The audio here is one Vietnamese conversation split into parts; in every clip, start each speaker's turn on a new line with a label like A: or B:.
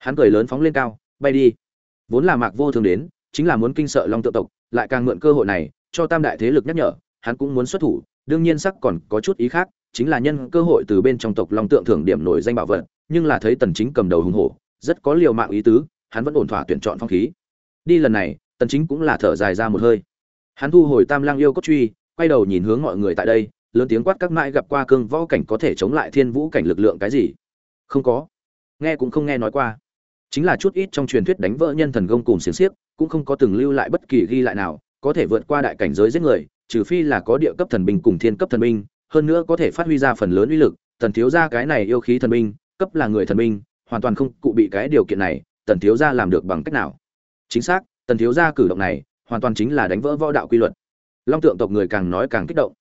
A: hắn cười lớn phóng lên cao, bay đi. Vốn là mạc vô thường đến, chính là muốn kinh sợ long tượng tộc, lại càng mượn cơ hội này, cho tam đại thế lực nhắc nhở, hắn cũng muốn xuất thủ, đương nhiên sắc còn có chút ý khác, chính là nhân cơ hội từ bên trong tộc long tượng thưởng điểm nổi danh bảo vật, nhưng là thấy tần chính cầm đầu hùng hổ, rất có liều mạng ý tứ, hắn vẫn ổn thỏa tuyển chọn phong khí. Đi lần này, tần chính cũng là thở dài ra một hơi. Hắn thu hồi tam lang yêu cốt truy, quay đầu nhìn hướng mọi người tại đây, lớn tiếng quát các mãi gặp qua cương võ cảnh có thể chống lại thiên vũ cảnh lực lượng cái gì? Không có. Nghe cũng không nghe nói qua chính là chút ít trong truyền thuyết đánh vỡ nhân thần gông cùng xiềng xiếc, cũng không có từng lưu lại bất kỳ ghi lại nào, có thể vượt qua đại cảnh giới giết người, trừ phi là có địa cấp thần binh cùng thiên cấp thần binh, hơn nữa có thể phát huy ra phần lớn uy lực, tần thiếu gia cái này yêu khí thần binh, cấp là người thần binh, hoàn toàn không cụ bị cái điều kiện này, tần thiếu gia làm được bằng cách nào? Chính xác, tần thiếu gia cử động này, hoàn toàn chính là đánh vỡ võ đạo quy luật. Long tượng tộc người càng nói càng kích động.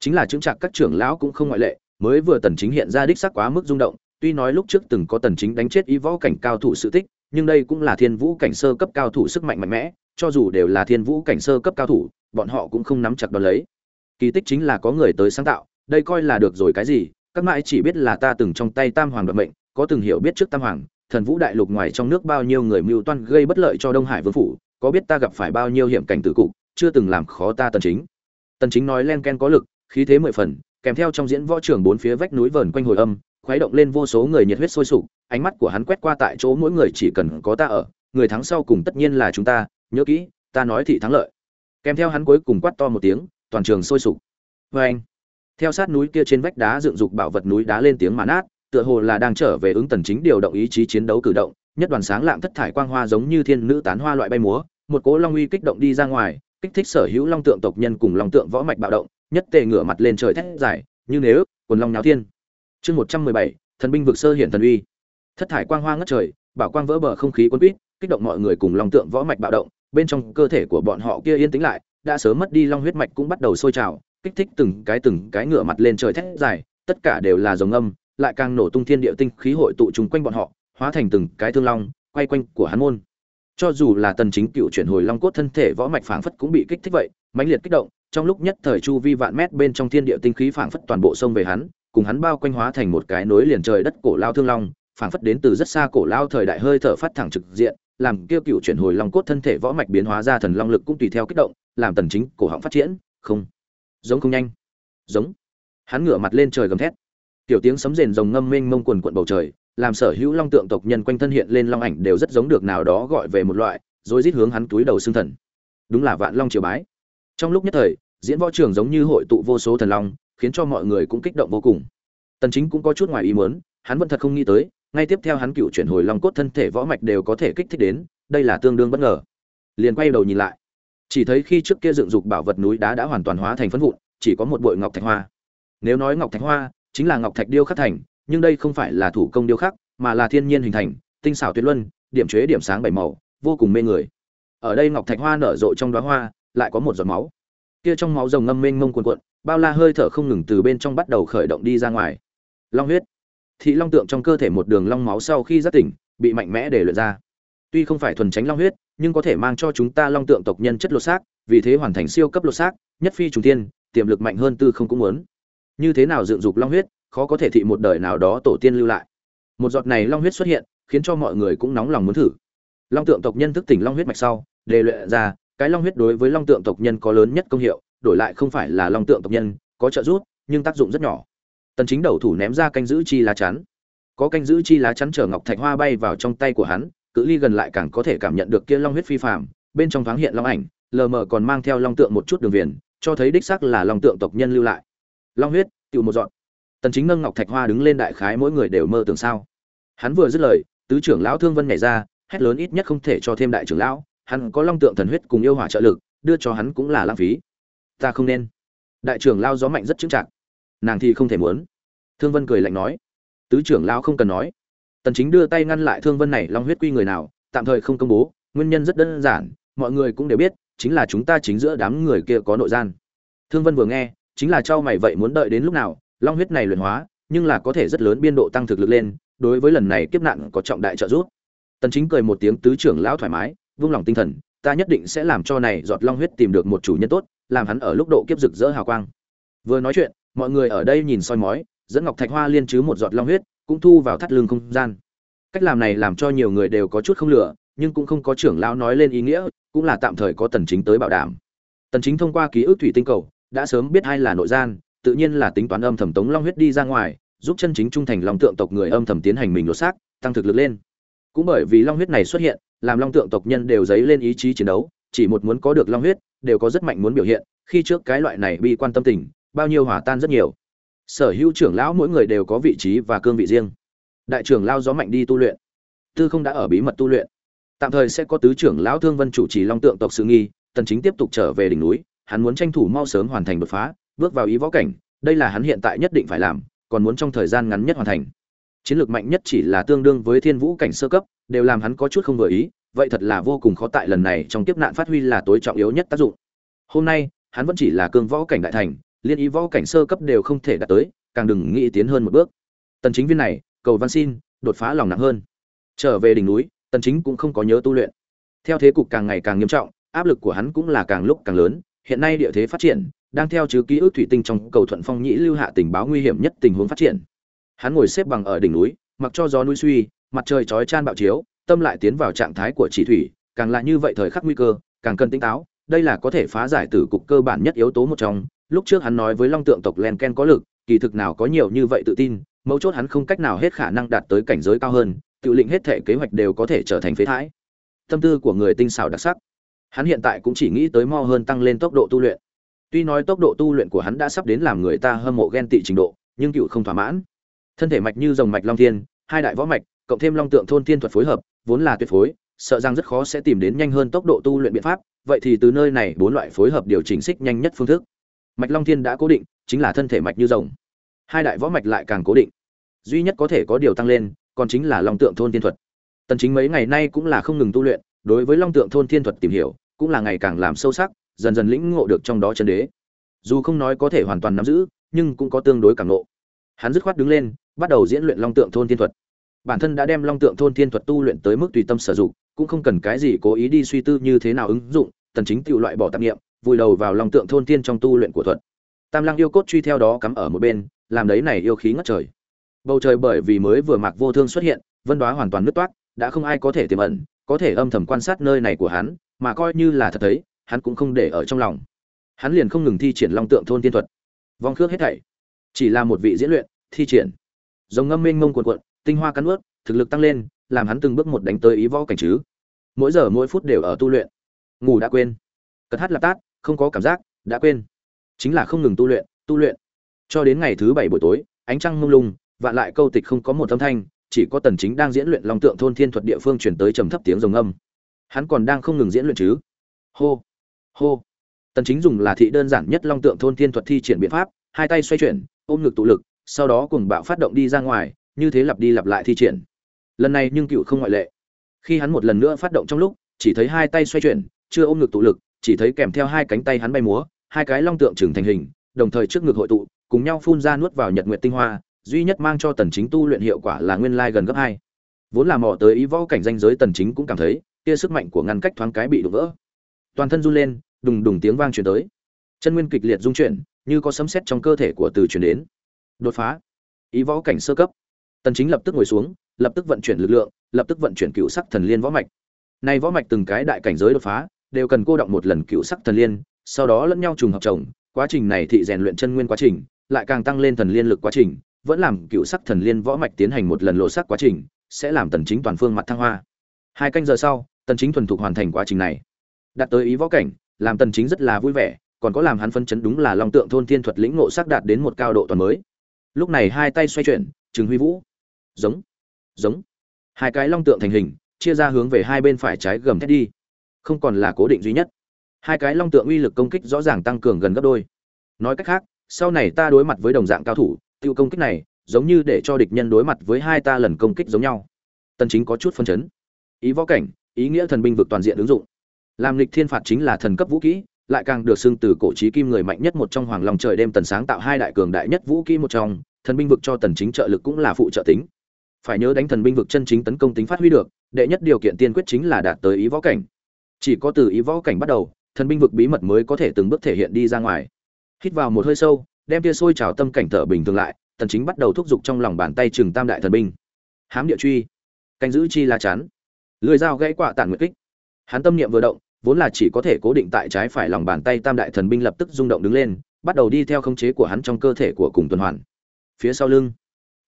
A: Chính là chứng trạc các trưởng lão cũng không ngoại lệ, mới vừa tần chính hiện ra đích xác quá mức rung động tuy nói lúc trước từng có tần chính đánh chết y võ cảnh cao thủ sự tích, nhưng đây cũng là thiên vũ cảnh sơ cấp cao thủ sức mạnh mạnh mẽ, cho dù đều là thiên vũ cảnh sơ cấp cao thủ, bọn họ cũng không nắm chặt đo lấy. Kỳ tích chính là có người tới sáng tạo, đây coi là được rồi cái gì, các mãi chỉ biết là ta từng trong tay tam hoàng đoạt mệnh, có từng hiểu biết trước tam hoàng, thần vũ đại lục ngoài trong nước bao nhiêu người mưu toan gây bất lợi cho đông hải vương phủ, có biết ta gặp phải bao nhiêu hiểm cảnh tử cục, chưa từng làm khó ta tần chính. Tần chính nói len ken có lực, khí thế mười phần, kèm theo trong diễn võ trường bốn phía vách núi vờn quanh hồi âm khuấy động lên vô số người nhiệt huyết sôi sục ánh mắt của hắn quét qua tại chỗ mỗi người chỉ cần có ta ở người thắng sau cùng tất nhiên là chúng ta nhớ kỹ ta nói thị thắng lợi. Kèm theo hắn cuối cùng quát to một tiếng toàn trường sôi sục. Oeng. anh theo sát núi kia trên vách đá dựng dục bảo vật núi đá lên tiếng mà nát, tựa hồ là đang trở về ứng tần chính điều động ý chí chiến đấu cử động nhất đoàn sáng lạng thất thải quang hoa giống như thiên nữ tán hoa loại bay múa một cỗ long uy kích động đi ra ngoài kích thích sở hữu long tượng tộc nhân cùng long tượng võ mạch bạo động nhất tề ngửa mặt lên trời thét dài như nếu quần long nháo thiên chương một trăm mười bảy, thần binh vực sơ hiển thần uy. Thất thải quang hoa ngất trời, bảo quang vỡ bờ không khí quân quýt, kích động mọi người cùng long tượng võ mạch bạo động, bên trong cơ thể của bọn họ kia yên tĩnh lại, đã sớm mất đi long huyết mạch cũng bắt đầu sôi trào, kích thích từng cái từng cái ngựa mặt lên trời thét dài, tất cả đều là dòng âm, lại càng nổ tung thiên địa tinh khí hội tụ chung quanh bọn họ, hóa thành từng cái thương long, quay quanh của hắn môn. Cho dù là tần chính cựu chuyển hồi long cốt thân thể võ mạch phảng phất cũng bị kích thích vậy, mãnh liệt kích động, trong lúc nhất thời chu vi vạn mét bên trong thiên địa tinh khí phảng phất toàn bộ sông về hắn cùng hắn bao quanh hóa thành một cái nối liền trời đất cổ lao thương long, phảng phất đến từ rất xa cổ lao thời đại hơi thở phát thẳng trực diện, làm kêu cựu chuyển hồi long cốt thân thể võ mạch biến hóa ra thần long lực cũng tùy theo kích động, làm tần chính cổ họng phát triển, không, giống không nhanh, giống. Hắn ngửa mặt lên trời gầm thét. Tiểu tiếng sấm rền rồng ngâm mênh mông quần quận bầu trời, làm sở hữu long tượng tộc nhân quanh thân hiện lên long ảnh đều rất giống được nào đó gọi về một loại, rồi rít hướng hắn túi đầu xương thần. Đúng là vạn long triều bái. Trong lúc nhất thời, diễn võ trường giống như hội tụ vô số thần long khiến cho mọi người cũng kích động vô cùng. Tần chính cũng có chút ngoài ý muốn, hắn vẫn thật không nghĩ tới, ngay tiếp theo hắn cựu chuyển hồi long cốt thân thể võ mạch đều có thể kích thích đến, đây là tương đương bất ngờ. Liền quay đầu nhìn lại, chỉ thấy khi trước kia dựng dục bảo vật núi đá đã hoàn toàn hóa thành phấn vụn, chỉ có một bụi ngọc thạch hoa. Nếu nói ngọc thạch hoa, chính là ngọc thạch điêu khắc thành, nhưng đây không phải là thủ công điêu khắc, mà là thiên nhiên hình thành, tinh xảo tuyệt luân, điểm chế điểm sáng bảy màu, vô cùng mê người. Ở đây ngọc thạch hoa nở rộ trong đóa hoa, lại có một giọt máu. Kia trong máu rồng ngâm mênh mông cuồn cuộn bao la hơi thở không ngừng từ bên trong bắt đầu khởi động đi ra ngoài. Long huyết. Thị long tượng trong cơ thể một đường long máu sau khi giác tỉnh, bị mạnh mẽ để luyện ra. Tuy không phải thuần tránh long huyết, nhưng có thể mang cho chúng ta long tượng tộc nhân chất lột xác, vì thế hoàn thành siêu cấp lột xác, nhất phi trùng tiên tiềm lực mạnh hơn tư không cũng muốn. Như thế nào dựng dục long huyết, khó có thể thị một đời nào đó tổ tiên lưu lại. Một giọt này long huyết xuất hiện, khiến cho mọi người cũng nóng lòng muốn thử. Long tượng tộc nhân thức tỉnh long huyết mạch sau đề luyện ra, cái long huyết đối với long tượng tộc nhân có lớn nhất công hiệu đổi lại không phải là long tượng tộc nhân, có trợ giúp, nhưng tác dụng rất nhỏ. Tần chính đầu thủ ném ra canh giữ chi lá chắn. Có canh giữ chi lá chắn chở ngọc thạch hoa bay vào trong tay của hắn, cự ly gần lại càng có thể cảm nhận được kia long huyết phi phàm, bên trong thoáng hiện long ảnh, lờ mờ còn mang theo long tượng một chút đường viền, cho thấy đích xác là long tượng tộc nhân lưu lại. Long huyết tiêu một dọn. Tần chính nâng ngọc thạch hoa đứng lên đại khái mỗi người đều mơ tưởng sao. Hắn vừa dứt lời, tứ trưởng lão thương vân nhảy ra, hét lớn ít nhất không thể cho thêm đại trưởng lão, hắn có long tượng thần huyết cùng yêu hỏa trợ lực, đưa cho hắn cũng là lãng phí ta không nên. Đại trưởng lao gió mạnh rất chững chạc. Nàng thì không thể muốn. Thương vân cười lạnh nói. Tứ trưởng lao không cần nói. Tần chính đưa tay ngăn lại thương vân này, long huyết quy người nào, tạm thời không công bố. Nguyên nhân rất đơn giản, mọi người cũng đều biết, chính là chúng ta chính giữa đám người kia có nội gian. Thương vân vừa nghe, chính là cho mày vậy muốn đợi đến lúc nào, long huyết này luyện hóa, nhưng là có thể rất lớn biên độ tăng thực lực lên, đối với lần này kiếp nạn có trọng đại trợ giúp. Tần chính cười một tiếng, tứ trưởng lão thoải mái, vung lòng tinh thần, ta nhất định sẽ làm cho này giọt long huyết tìm được một chủ nhân tốt làm hắn ở lúc độ kiếp rực rỡ hào quang. Vừa nói chuyện, mọi người ở đây nhìn soi mói, dẫn ngọc thạch hoa liên chứ một giọt long huyết, cũng thu vào thắt lưng không gian. Cách làm này làm cho nhiều người đều có chút không lựa nhưng cũng không có trưởng lão nói lên ý nghĩa, cũng là tạm thời có tần chính tới bảo đảm. Tần chính thông qua ký ức thủy tinh cầu, đã sớm biết ai là nội gian, tự nhiên là tính toán âm thầm tống long huyết đi ra ngoài, giúp chân chính trung thành long tượng tộc người âm thầm tiến hành mình đột xác, tăng thực lực lên. Cũng bởi vì long huyết này xuất hiện, làm long tượng tộc nhân đều dấy lên ý chí chiến đấu, chỉ một muốn có được long huyết đều có rất mạnh muốn biểu hiện, khi trước cái loại này bi quan tâm tình, bao nhiêu hỏa tan rất nhiều. Sở hữu trưởng lão mỗi người đều có vị trí và cương vị riêng. Đại trưởng lao gió mạnh đi tu luyện. Tư không đã ở bí mật tu luyện. Tạm thời sẽ có tứ trưởng lão thương vân chủ trì long tượng tộc sự nghi, tần chính tiếp tục trở về đỉnh núi, hắn muốn tranh thủ mau sớm hoàn thành đột phá, bước vào ý võ cảnh, đây là hắn hiện tại nhất định phải làm, còn muốn trong thời gian ngắn nhất hoàn thành. Chiến lược mạnh nhất chỉ là tương đương với thiên vũ cảnh sơ cấp, đều làm hắn có chút không vừa ý vậy thật là vô cùng khó tại lần này trong tiếp nạn phát huy là tối trọng yếu nhất tác dụng. Hôm nay, hắn vẫn chỉ là cương võ cảnh đại thành, liên ý võ cảnh sơ cấp đều không thể đạt tới, càng đừng nghĩ tiến hơn một bước. Tần chính viên này, cầu văn xin, đột phá lòng nặng hơn. Trở về đỉnh núi, tần chính cũng không có nhớ tu luyện. Theo thế cục càng ngày càng nghiêm trọng, áp lực của hắn cũng là càng lúc càng lớn, hiện nay địa thế phát triển, đang theo chứ ký ức thủy tinh trong cầu thuận phong nhĩ lưu hạ tình báo nguy hiểm nhất tình huống phát triển. Hắn ngồi xếp bằng ở đỉnh núi, mặc cho gió núi suy, mặt trời chói chan bạo chiếu tâm lại tiến vào trạng thái của chỉ thủy, càng là như vậy thời khắc nguy cơ, càng cần tỉnh táo. Đây là có thể phá giải tử cục cơ bản nhất yếu tố một trong. Lúc trước hắn nói với long tượng tộc len ken có lực, kỳ thực nào có nhiều như vậy tự tin, mấu chốt hắn không cách nào hết khả năng đạt tới cảnh giới cao hơn, tự lĩnh hết thể kế hoạch đều có thể trở thành phế thải. Tâm tư của người tinh xảo đặc sắc. Hắn hiện tại cũng chỉ nghĩ tới mo hơn tăng lên tốc độ tu luyện. Tuy nói tốc độ tu luyện của hắn đã sắp đến làm người ta hâm mộ ghen tị trình độ, nhưng cựu không thỏa mãn. Thân thể mạch như dòng mạch long thiên, hai đại võ mạch, cộng thêm long tượng thôn thiên thuật phối hợp vốn là tuyệt phối, sợ rằng rất khó sẽ tìm đến nhanh hơn tốc độ tu luyện biện pháp, vậy thì từ nơi này bốn loại phối hợp điều chỉnh xích nhanh nhất phương thức. Mạch long thiên đã cố định, chính là thân thể mạch như rồng. Hai đại võ mạch lại càng cố định. Duy nhất có thể có điều tăng lên, còn chính là long tượng thôn thiên thuật. Tần chính mấy ngày nay cũng là không ngừng tu luyện, đối với long tượng thôn thiên thuật tìm hiểu, cũng là ngày càng làm sâu sắc, dần dần lĩnh ngộ được trong đó chân đế. Dù không nói có thể hoàn toàn nắm giữ, nhưng cũng có tương đối cảm ngộ. Hắn dứt khoát đứng lên, bắt đầu diễn luyện long tượng thôn thiên thuật bản thân đã đem long tượng thôn thiên thuật tu luyện tới mức tùy tâm sử dụng, cũng không cần cái gì cố ý đi suy tư như thế nào ứng dụng, tần chính tự loại bỏ tạp niệm, vùi đầu vào long tượng thôn thiên trong tu luyện của thuật. Tam lăng yêu cốt truy theo đó cắm ở một bên, làm đấy này yêu khí ngất trời. Bầu trời bởi vì mới vừa mạc vô thương xuất hiện, vân đoá hoàn toàn nứt toát đã không ai có thể tiềm ẩn, có thể âm thầm quan sát nơi này của hắn, mà coi như là thật thấy, hắn cũng không để ở trong lòng. Hắn liền không ngừng thi triển long tượng thôn thiên thuật. Vong khước hết thảy, chỉ là một vị diễn luyện, thi triển. Dòng ngâm mênh mông cuộn cuộn tinh hoa cắn ướt thực lực tăng lên, làm hắn từng bước một đánh tới ý võ cảnh chứ. Mỗi giờ mỗi phút đều ở tu luyện. Ngủ đã quên. Cật hát lạp tát, không có cảm giác, đã quên. Chính là không ngừng tu luyện tu luyện. Cho đến ngày thứ bảy buổi tối, ánh trăng mông lung, vạn lại câu tịch không có một âm thanh, chỉ có tần chính đang diễn luyện long tượng thôn thiên thuật địa phương truyền tới trầm thấp tiếng rồng âm. Hắn còn đang không ngừng diễn luyện chứ. Hô hô. Tần chính dùng là thị đơn giản nhất long tượng thôn thiên thuật thi triển biện pháp, hai tay xoay chuyển, ôm ngực tụ lực, sau đó cùng bạo phát động đi ra ngoài như thế lặp đi lặp lại thi triển. Lần này nhưng cựu không ngoại lệ. Khi hắn một lần nữa phát động trong lúc, chỉ thấy hai tay xoay chuyển, chưa ôm ngực tụ lực, chỉ thấy kèm theo hai cánh tay hắn bay múa, hai cái long tượng trưởng thành hình, đồng thời trước ngực hội tụ, cùng nhau phun ra nuốt vào nhật nguyện tinh hoa, duy nhất mang cho tần chính tu luyện hiệu quả là nguyên lai gần gấp hai. Vốn là mò tới ý võ cảnh danh giới tần chính cũng cảm thấy, kia sức mạnh của ngăn cách thoáng cái bị đổ vỡ. Toàn thân run lên, đùng đùng tiếng vang truyền tới. Chân nguyên kịch liệt rung chuyển, như có sấm sét trong cơ thể của từ truyền đến. Đột phá. Ý võ cảnh sơ cấp tần chính lập tức ngồi xuống, lập tức vận chuyển lực lượng, lập tức vận chuyển cựu sắc thần liên võ mạch. Này võ mạch từng cái đại cảnh giới đột phá, đều cần cô động một lần cựu sắc thần liên, sau đó lẫn nhau trùng hợp chồng. Quá trình này thị rèn luyện chân nguyên quá trình, lại càng tăng lên thần liên lực quá trình, vẫn làm cựu sắc thần liên võ mạch tiến hành một lần lộ sắc quá trình, sẽ làm tần chính toàn phương mặt thăng hoa. Hai canh giờ sau, tần chính thuần thục hoàn thành quá trình này. Đạt tới ý võ cảnh, làm tần chính rất là vui vẻ, còn có làm hắn phân chấn đúng là long tượng thôn thiên thuật lĩnh ngộ sắc đạt đến một cao độ toàn mới. Lúc này hai tay xoay chuyển, trừng huy vũ giống. Giống. Hai cái long tượng thành hình, chia ra hướng về hai bên phải trái gầm thét đi. Không còn là cố định duy nhất. Hai cái long tượng uy lực công kích rõ ràng tăng cường gần gấp đôi. Nói cách khác, sau này ta đối mặt với đồng dạng cao thủ, tiêu công kích này, giống như để cho địch nhân đối mặt với hai ta lần công kích giống nhau. Tần chính có chút phân chấn. Ý võ cảnh, ý nghĩa thần binh vực toàn diện ứng dụng. Làm lịch thiên phạt chính là thần cấp vũ kỹ, lại càng được xưng từ cổ chí kim người mạnh nhất một trong hoàng long trời đêm tần sáng tạo hai đại cường đại nhất vũ kỹ một trong, thần binh vực cho tần chính trợ lực cũng là phụ trợ tính phải nhớ đánh thần binh vực chân chính tấn công tính phát huy được, đệ nhất điều kiện tiên quyết chính là đạt tới ý võ cảnh. Chỉ có từ ý võ cảnh bắt đầu, thần binh vực bí mật mới có thể từng bước thể hiện đi ra ngoài. Hít vào một hơi sâu, đem tia sôi trào tâm cảnh thở bình thường lại tần chính bắt đầu thúc giục trong lòng bàn tay trường tam đại thần binh. Hám địa truy. Canh giữ chi la chắn. Lưỡi dao gãy quả tản nguyệt kích. Hắn tâm niệm vừa động, vốn là chỉ có thể cố định tại trái phải lòng bàn tay tam đại thần binh lập tức rung động đứng lên, bắt đầu đi theo khống chế của hắn trong cơ thể của cùng tuần hoàn. Phía sau lưng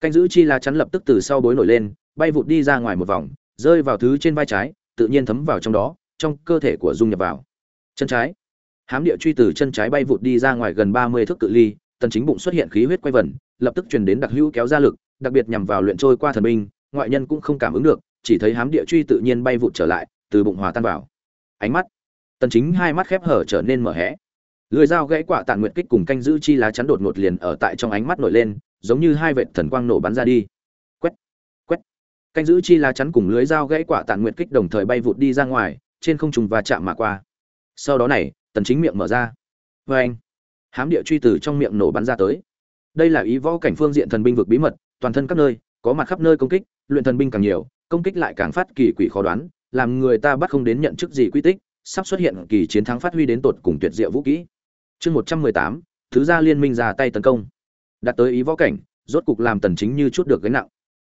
A: canh giữ chi la chắn lập tức từ sau bối nổi lên, bay vụt đi ra ngoài một vòng, rơi vào thứ trên vai trái, tự nhiên thấm vào trong đó, trong cơ thể của dung nhập vào. Chân trái. Hám địa truy từ chân trái bay vụt đi ra ngoài gần ba mươi thước cự ly, tần chính bụng xuất hiện khí huyết quay vần, lập tức truyền đến đặc hữu kéo ra lực, đặc biệt nhằm vào luyện trôi qua thần binh, ngoại nhân cũng không cảm ứng được, chỉ thấy hám địa truy tự nhiên bay vụt trở lại, từ bụng hòa tan vào. Ánh mắt. Tần chính hai mắt khép hở trở nên mở hé. Lưỡi dao gãy quả tàn nguyện kích cùng canh giữ chi lá chắn đột ngột liền ở tại trong ánh mắt nổi lên giống như hai vệt thần quang nổ bắn ra đi. Quét quét. Canh giữ chi lá chắn cùng lưới dao gãy quả tàn nguyệt kích đồng thời bay vụt đi ra ngoài, trên không trung và chạm mà qua. Sau đó này, tần chính miệng mở ra. Với anh. Hám địa truy từ trong miệng nổ bắn ra tới. Đây là ý võ cảnh phương diện thần binh vực bí mật, toàn thân các nơi, có mặt khắp nơi công kích, luyện thần binh càng nhiều, công kích lại càng phát kỳ quỷ khó đoán, làm người ta bắt không đến nhận chức gì quy tích, sắp xuất hiện kỳ chiến thắng phát huy đến tột cùng tuyệt diệu vũ kỹ. Chương một trăm mười tám, thứ gia liên minh ra tay tấn công đạt tới ý võ cảnh, rốt cục làm tần chính như chút được gánh nặng.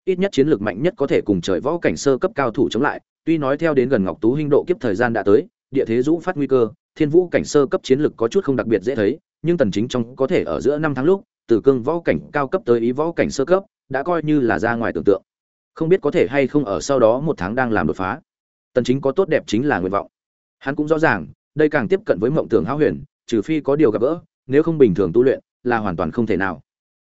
A: Ít nhất chiến lược mạnh nhất có thể cùng trời võ cảnh sơ cấp cao thủ chống lại, tuy nói theo đến gần ngọc tú hinh độ kiếp thời gian đã tới, địa thế rũ phát nguy cơ, thiên vũ cảnh sơ cấp chiến lược có chút không đặc biệt dễ thấy, nhưng tần chính trong có thể ở giữa năm tháng lúc, từ cương võ cảnh cao cấp tới ý võ cảnh sơ cấp, đã coi như là ra ngoài tưởng tượng. Không biết có thể hay không ở sau đó một tháng đang làm đột phá. Tần chính có tốt đẹp chính là nguyện vọng. Hắn cũng rõ ràng, đây càng tiếp cận với mộng tưởng hão huyền, trừ phi có điều gặp gỡ, nếu không bình thường tu luyện, là hoàn toàn không thể nào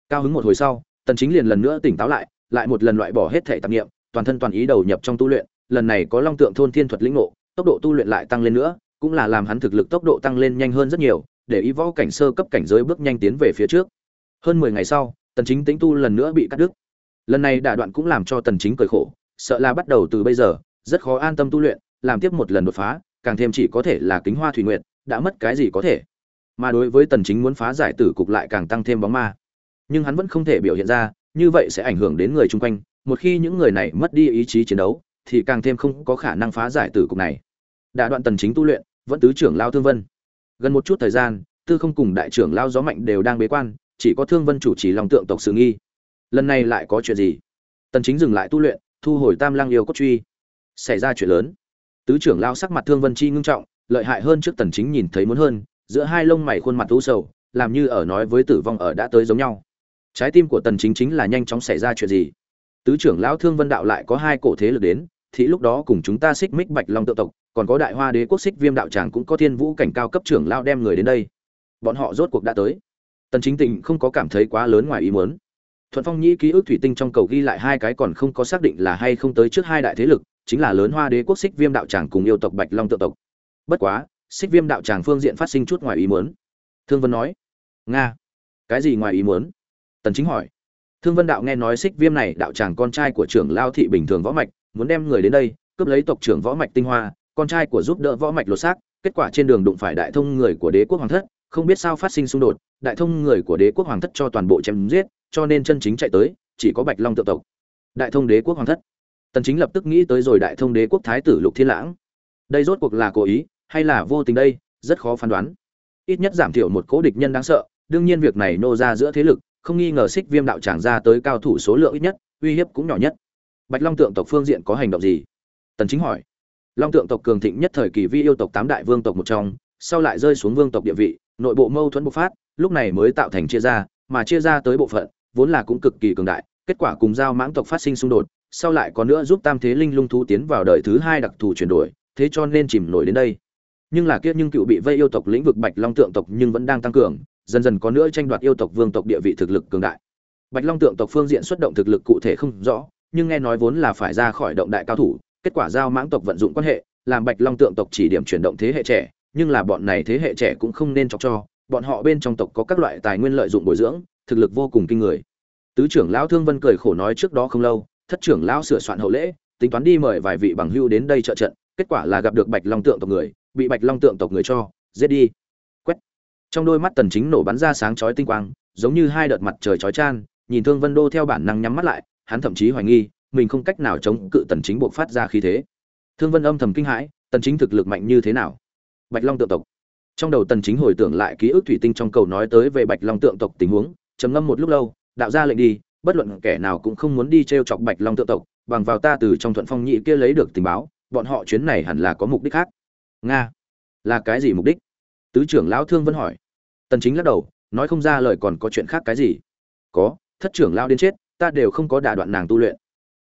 A: cao hứng một hồi sau, tần chính liền lần nữa tỉnh táo lại lại một lần loại bỏ hết thể tạp niệm, toàn thân toàn ý đầu nhập trong tu luyện, lần này có long tượng thôn thiên thuật lĩnh ngộ, tốc độ tu luyện lại tăng lên nữa, cũng là làm hắn thực lực tốc độ tăng lên nhanh hơn rất nhiều, để ý võ cảnh sơ cấp cảnh giới bước nhanh tiến về phía trước. Hơn 10 ngày sau, tần chính tính tu lần nữa bị cắt đứt. Lần này đả đoạn cũng làm cho tần chính cười khổ, sợ là bắt đầu từ bây giờ, rất khó an tâm tu luyện, làm tiếp một lần đột phá, càng thêm chỉ có thể là kính hoa thủy nguyện đã mất cái gì có thể. Mà đối với tần chính muốn phá giải tử cục lại càng tăng thêm bóng ma nhưng hắn vẫn không thể biểu hiện ra, như vậy sẽ ảnh hưởng đến người chung quanh, một khi những người này mất đi ý chí chiến đấu, thì càng thêm không có khả năng phá giải tử cục này. Đã đoạn tần chính tu luyện, vẫn tứ trưởng lao thương vân. Gần một chút thời gian, tư không cùng đại trưởng lao gió mạnh đều đang bế quan, chỉ có thương vân chủ trì lòng tượng tộc sự nghi. Lần này lại có chuyện gì? Tần chính dừng lại tu luyện, thu hồi tam lang yêu cốt truy. Xảy ra chuyện lớn. Tứ trưởng lao sắc mặt thương vân chi ngưng trọng, lợi hại hơn trước tần chính nhìn thấy muốn hơn, giữa hai lông mày khuôn mặt u sầu, làm như ở nói với tử vong ở đã tới giống nhau trái tim của tần chính chính là nhanh chóng xảy ra chuyện gì? Tứ trưởng lão thương vân đạo lại có hai cổ thế lực đến, thì lúc đó cùng chúng ta xích mích bạch long tự tộc, còn có đại hoa đế quốc xích viêm đạo tràng cũng có thiên vũ cảnh cao cấp trưởng lao đem người đến đây. Bọn họ rốt cuộc đã tới. Tần chính tình không có cảm thấy quá lớn ngoài ý muốn. Thuận phong nhĩ ký ức thủy tinh trong cầu ghi lại hai cái còn không có xác định là hay không tới trước hai đại thế lực, chính là lớn hoa đế quốc xích viêm đạo tràng cùng yêu tộc bạch long tự tộc. Bất quá, xích viêm đạo tràng phương diện phát sinh chút ngoài ý muốn. Thương vân nói, nga, cái gì ngoài ý muốn? Tần chính hỏi. Thương vân đạo nghe nói xích viêm này đạo chàng con trai của trưởng lao thị bình thường võ mạch, muốn đem người đến đây, cướp lấy tộc trưởng võ mạch tinh hoa, con trai của giúp đỡ võ mạch lột xác, kết quả trên đường đụng phải đại thông người của đế quốc hoàng thất, không biết sao phát sinh xung đột, đại thông người của đế quốc hoàng thất cho toàn bộ chém giết, cho nên chân chính chạy tới, chỉ có bạch long tự tộc. Đại thông đế quốc hoàng thất. Tần chính lập tức nghĩ tới rồi đại thông đế quốc thái tử lục thiên lãng. Đây rốt cuộc là cố ý, hay là vô tình đây, rất khó phán đoán. Ít nhất giảm thiểu một cố địch nhân đáng sợ, đương nhiên việc này nô ra giữa thế lực không nghi ngờ xích viêm đạo tràng ra tới cao thủ số lượng ít nhất, uy hiếp cũng nhỏ nhất. Bạch long tượng tộc phương diện có hành động gì? Tần chính hỏi. Long tượng tộc cường thịnh nhất thời kỳ vi yêu tộc tám đại vương tộc một trong, sau lại rơi xuống vương tộc địa vị, nội bộ mâu thuẫn bộc phát, lúc này mới tạo thành chia ra, mà chia ra tới bộ phận, vốn là cũng cực kỳ cường đại, kết quả cùng giao mãng tộc phát sinh xung đột, sau lại có nữa giúp tam thế linh lung thú tiến vào đời thứ hai đặc thù chuyển đổi, thế cho nên chìm nổi đến đây. Nhưng là kia nhưng cựu bị vây yêu tộc lĩnh vực bạch long tượng tộc nhưng vẫn đang tăng cường dần dần có nữa tranh đoạt yêu tộc vương tộc địa vị thực lực cường đại. Bạch long tượng tộc phương diện xuất động thực lực cụ thể không rõ, nhưng nghe nói vốn là phải ra khỏi động đại cao thủ, kết quả giao mãng tộc vận dụng quan hệ, làm bạch long tượng tộc chỉ điểm chuyển động thế hệ trẻ, nhưng là bọn này thế hệ trẻ cũng không nên chọc cho, bọn họ bên trong tộc có các loại tài nguyên lợi dụng bồi dưỡng, thực lực vô cùng kinh người. Tứ trưởng lão thương vân cười khổ nói trước đó không lâu, thất trưởng lão sửa soạn hậu lễ, tính toán đi mời vài vị bằng hưu đến đây trợ trận, kết quả là gặp được bạch long tượng tộc người, bị bạch long tượng tộc người cho, giết đi trong đôi mắt tần chính nổ bắn ra sáng chói tinh quang, giống như hai đợt mặt trời chói chan, nhìn thương vân đô theo bản năng nhắm mắt lại, hắn thậm chí hoài nghi, mình không cách nào chống cự tần chính buộc phát ra khí thế. Thương vân âm thầm kinh hãi, tần chính thực lực mạnh như thế nào? Bạch long tượng tộc. Trong đầu tần chính hồi tưởng lại ký ức thủy tinh trong cầu nói tới về bạch long tượng tộc tình huống, trầm ngâm một lúc lâu, đạo ra lệnh đi, bất luận kẻ nào cũng không muốn đi treo chọc bạch long tượng tộc, bằng vào ta từ trong thuận phong nhị kia lấy được tình báo, bọn họ chuyến này hẳn là có mục đích khác. Nga. Là cái gì mục đích? Tứ trưởng lão thương vân hỏi. Tần chính lắc đầu, nói không ra lời còn có chuyện khác cái gì. Có, thất trưởng lão đến chết, ta đều không có đả đoạn nàng tu luyện.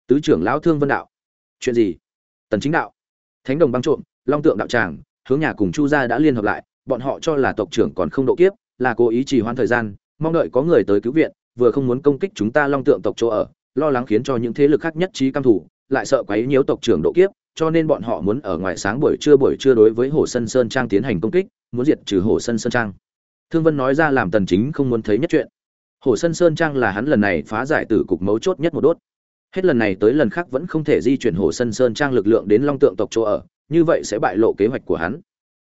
A: Tứ trưởng lão thương vân đạo. Chuyện gì? Tần chính đạo. Thánh đồng băng trộm, long tượng đạo tràng, hướng nhà cùng chu gia đã liên hợp lại, bọn họ cho là tộc trưởng còn không độ kiếp, là cố ý trì hoãn thời gian, mong đợi có người tới cứu viện, vừa không muốn công kích chúng ta long tượng tộc chỗ ở, lo lắng khiến cho những thế lực khác nhất trí cam thủ lại sợ quấy nhiễu tộc trưởng độ kiếp, cho nên bọn họ muốn ở ngoài sáng buổi trưa buổi trưa đối với hồ sân sơn trang tiến hành công kích muốn diệt trừ hồ sân sơn trang. Thương vân nói ra làm tần chính không muốn thấy nhất chuyện. Hồ sân sơn trang là hắn lần này phá giải tử cục mấu chốt nhất một đốt. Hết lần này tới lần khác vẫn không thể di chuyển hồ sân sơn trang lực lượng đến long tượng tộc chỗ ở, như vậy sẽ bại lộ kế hoạch của hắn.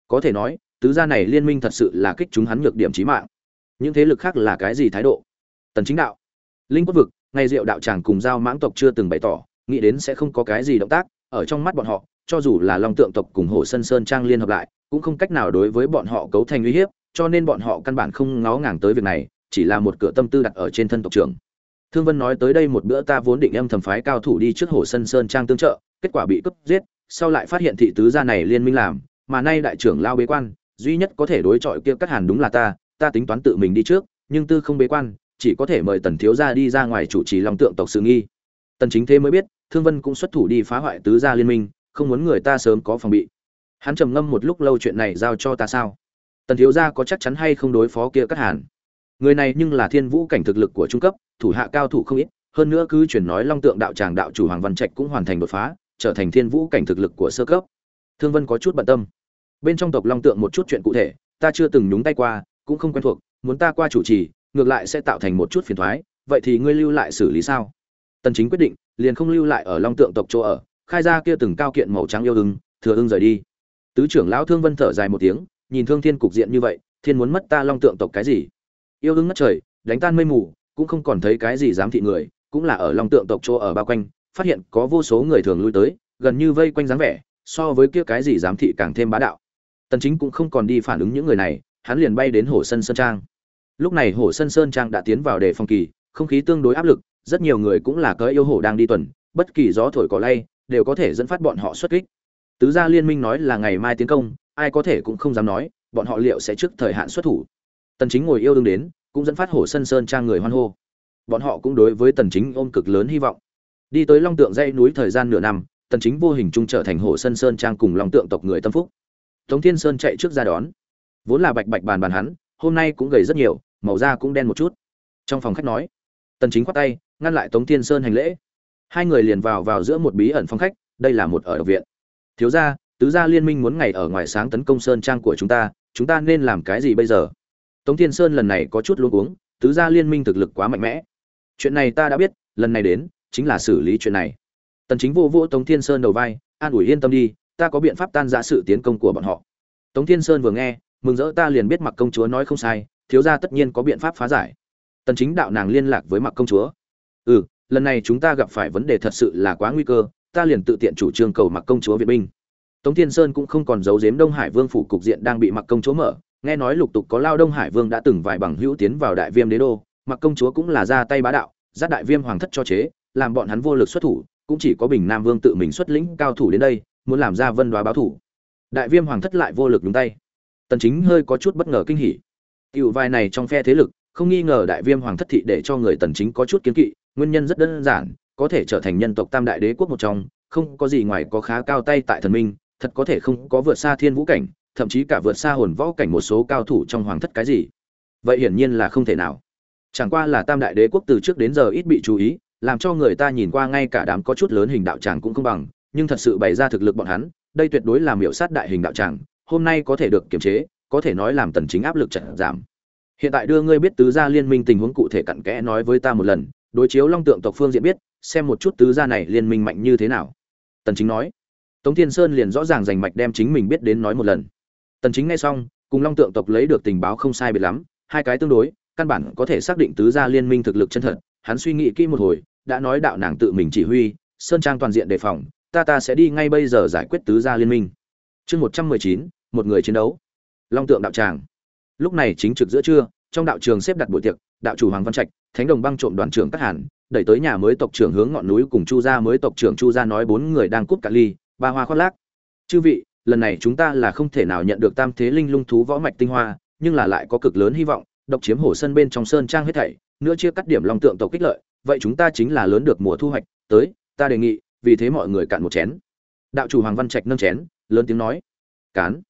A: Có thể nói, tứ gia này liên minh thật sự là kích chúng hắn nhược điểm chí mạng. Những thế lực khác là cái gì thái độ? Tần chính đạo. Linh quốc vực, ngày diệu đạo tràng cùng giao mãng tộc chưa từng bày tỏ, nghĩ đến sẽ không có cái gì động tác, ở trong mắt bọn họ, cho dù là long tượng tộc cùng hồ sân sơn trang liên hợp lại cũng không cách nào đối với bọn họ cấu thành uy hiếp, cho nên bọn họ căn bản không ngó ngàng tới việc này, chỉ là một cửa tâm tư đặt ở trên thân tộc trưởng. Thương vân nói tới đây một bữa ta vốn định âm thầm phái cao thủ đi trước hồ sân sơn trang tương trợ, kết quả bị cướp giết, sau lại phát hiện thị tứ gia này liên minh làm, mà nay đại trưởng lao bế quan, duy nhất có thể đối chọi kia cắt hàn đúng là ta ta tính toán tự mình đi trước, nhưng tư không bế quan, chỉ có thể mời tần thiếu gia đi ra ngoài chủ trì long tượng tộc sự nghi. Tần chính thế mới biết, thương vân cũng xuất thủ đi phá hoại tứ gia liên minh, không muốn người ta sớm có phòng bị hắn trầm ngâm một lúc lâu chuyện này giao cho ta sao? Tần thiếu gia có chắc chắn hay không đối phó kia các hàn? Người này nhưng là thiên vũ cảnh thực lực của trung cấp, thủ hạ cao thủ không ít, hơn nữa cứ chuyển nói long tượng đạo tràng đạo chủ hoàng văn trạch cũng hoàn thành đột phá, trở thành thiên vũ cảnh thực lực của sơ cấp. Thương vân có chút bận tâm. Bên trong tộc long tượng một chút chuyện cụ thể, ta chưa từng nhúng tay qua, cũng không quen thuộc, muốn ta qua chủ trì, ngược lại sẽ tạo thành một chút phiền thoái, vậy thì ngươi lưu lại xử lý sao? Tần chính quyết định, liền không lưu lại ở long tượng tộc chỗ ở, khai ra kia từng cao kiện màu trắng yêu ưng, thừa ưng rời đi tứ trưởng lão thương vân thở dài một tiếng, nhìn thương thiên cục diện như vậy, thiên muốn mất ta long tượng tộc cái gì? Yêu hưng ngất trời, đánh tan mây mù, cũng không còn thấy cái gì dám thị người, cũng là ở long tượng tộc chỗ ở bao quanh, phát hiện có vô số người thường lui tới, gần như vây quanh dáng vẻ, so với kia cái gì dám thị càng thêm bá đạo. Tần chính cũng không còn đi phản ứng những người này, hắn liền bay đến hồ sân sơn trang. Lúc này hồ sân sơn trang đã tiến vào đề phòng kỳ, không khí tương đối áp lực, rất nhiều người cũng là cỡ yêu hổ đang đi tuần, bất kỳ gió thổi cỏ lay, đều có thể dẫn phát bọn họ xuất kích tứ gia liên minh nói là ngày mai tiến công, ai có thể cũng không dám nói, bọn họ liệu sẽ trước thời hạn xuất thủ. Tần chính ngồi yêu đương đến, cũng dẫn phát hổ sân sơn trang người hoan hô. Bọn họ cũng đối với tần chính ôm cực lớn hy vọng. Đi tới long tượng dãy núi thời gian nửa năm, tần chính vô hình trung trở thành hổ sân sơn trang cùng long tượng tộc người tâm phúc. Tống thiên sơn chạy trước ra đón. Vốn là bạch bạch bàn bàn hắn, hôm nay cũng gầy rất nhiều, màu da cũng đen một chút. Trong phòng khách nói, tần chính quát tay, ngăn lại tống thiên sơn hành lễ. Hai người liền vào vào giữa một bí ẩn phòng khách, đây là một ở độc viện thiếu gia, tứ gia liên minh muốn ngày ở ngoài sáng tấn công sơn trang của chúng ta chúng ta nên làm cái gì bây giờ? Tống thiên sơn lần này có chút luống cuống, tứ gia liên minh thực lực quá mạnh mẽ. Chuyện này ta đã biết, lần này đến, chính là xử lý chuyện này. Tần chính vô vô tống thiên sơn đầu vai, an ủi yên tâm đi, ta có biện pháp tan rã sự tiến công của bọn họ. Tống thiên sơn vừa nghe, mừng rỡ ta liền biết mặc công chúa nói không sai, thiếu gia tất nhiên có biện pháp phá giải. Tần chính đạo nàng liên lạc với mặc công chúa. Ừ lần này chúng ta gặp phải vấn đề thật sự là quá nguy cơ ta liền tự tiện chủ trương cầu mặc công chúa viện binh. Tống thiên sơn cũng không còn giấu giếm đông hải vương phủ cục diện đang bị mặc công chúa mở. Nghe nói lục tục có lao đông hải vương đã từng vài bằng hữu tiến vào đại viêm đế đô. Mặc công chúa cũng là ra tay bá đạo giáp đại viêm hoàng thất cho chế, làm bọn hắn vô lực xuất thủ, cũng chỉ có bình nam vương tự mình xuất lĩnh cao thủ đến đây, muốn làm ra vân đoá báo thủ. Đại viêm hoàng thất lại vô lực đúng tay. Tần chính hơi có chút bất ngờ kinh hỉ. Cựu vai này trong phe thế lực, không nghi ngờ đại viêm hoàng thất thị để cho người tần chính có chút kiến kỵ, nguyên nhân rất đơn giản có thể trở thành nhân tộc tam đại đế quốc một trong, không có gì ngoài có khá cao tay tại thần minh, thật có thể không có vượt xa thiên vũ cảnh, thậm chí cả vượt xa hồn võ cảnh một số cao thủ trong hoàng thất cái gì. Vậy hiển nhiên là không thể nào. Chẳng qua là tam đại đế quốc từ trước đến giờ ít bị chú ý, làm cho người ta nhìn qua ngay cả đám có chút lớn hình đạo tràng cũng không bằng, nhưng thật sự bày ra thực lực bọn hắn, đây tuyệt đối là miểu sát đại hình đạo tràng, hôm nay có thể được kiềm chế, có thể nói làm tần chính áp lực chậm giảm. Hiện tại đưa ngươi biết tứ gia liên minh tình huống cụ thể cặn kẽ nói với ta một lần, đối chiếu long tượng tộc phương diện biết xem một chút tứ gia này liên minh mạnh như thế nào. Tần chính nói. Tống thiên sơn liền rõ ràng rành mạch đem chính mình biết đến nói một lần. Tần chính nghe xong cùng long tượng tộc lấy được tình báo không sai biệt lắm hai cái tương đối căn bản có thể xác định tứ gia liên minh thực lực chân thật. Hắn suy nghĩ kỹ một hồi đã nói đạo nàng tự mình chỉ huy sơn trang toàn diện đề phòng ta ta sẽ đi ngay bây giờ giải quyết tứ gia liên minh. Chương 119, một người chiến đấu. Long tượng đạo tràng. Lúc này chính trực giữa trưa trong đạo trường xếp đặt buổi tiệc đạo chủ hoàng văn trạch thánh đồng băng trộm đoàn trưởng các hàn đẩy tới nhà mới tộc trưởng hướng ngọn núi cùng chu gia mới tộc trưởng chu gia nói bốn người đang cúp cả ly, ba hoa khoác lác. Chư vị, lần này chúng ta là không thể nào nhận được tam thế linh lung thú võ mạch tinh hoa, nhưng là lại có cực lớn hy vọng, độc chiếm hồ sân bên trong sơn trang hết thảy, nữa chia cắt điểm long tượng tộc kích lợi, vậy chúng ta chính là lớn được mùa thu hoạch, tới, ta đề nghị, vì thế mọi người cạn một chén. Đạo chủ hoàng văn trạch nâng chén, lớn tiếng nói, cán.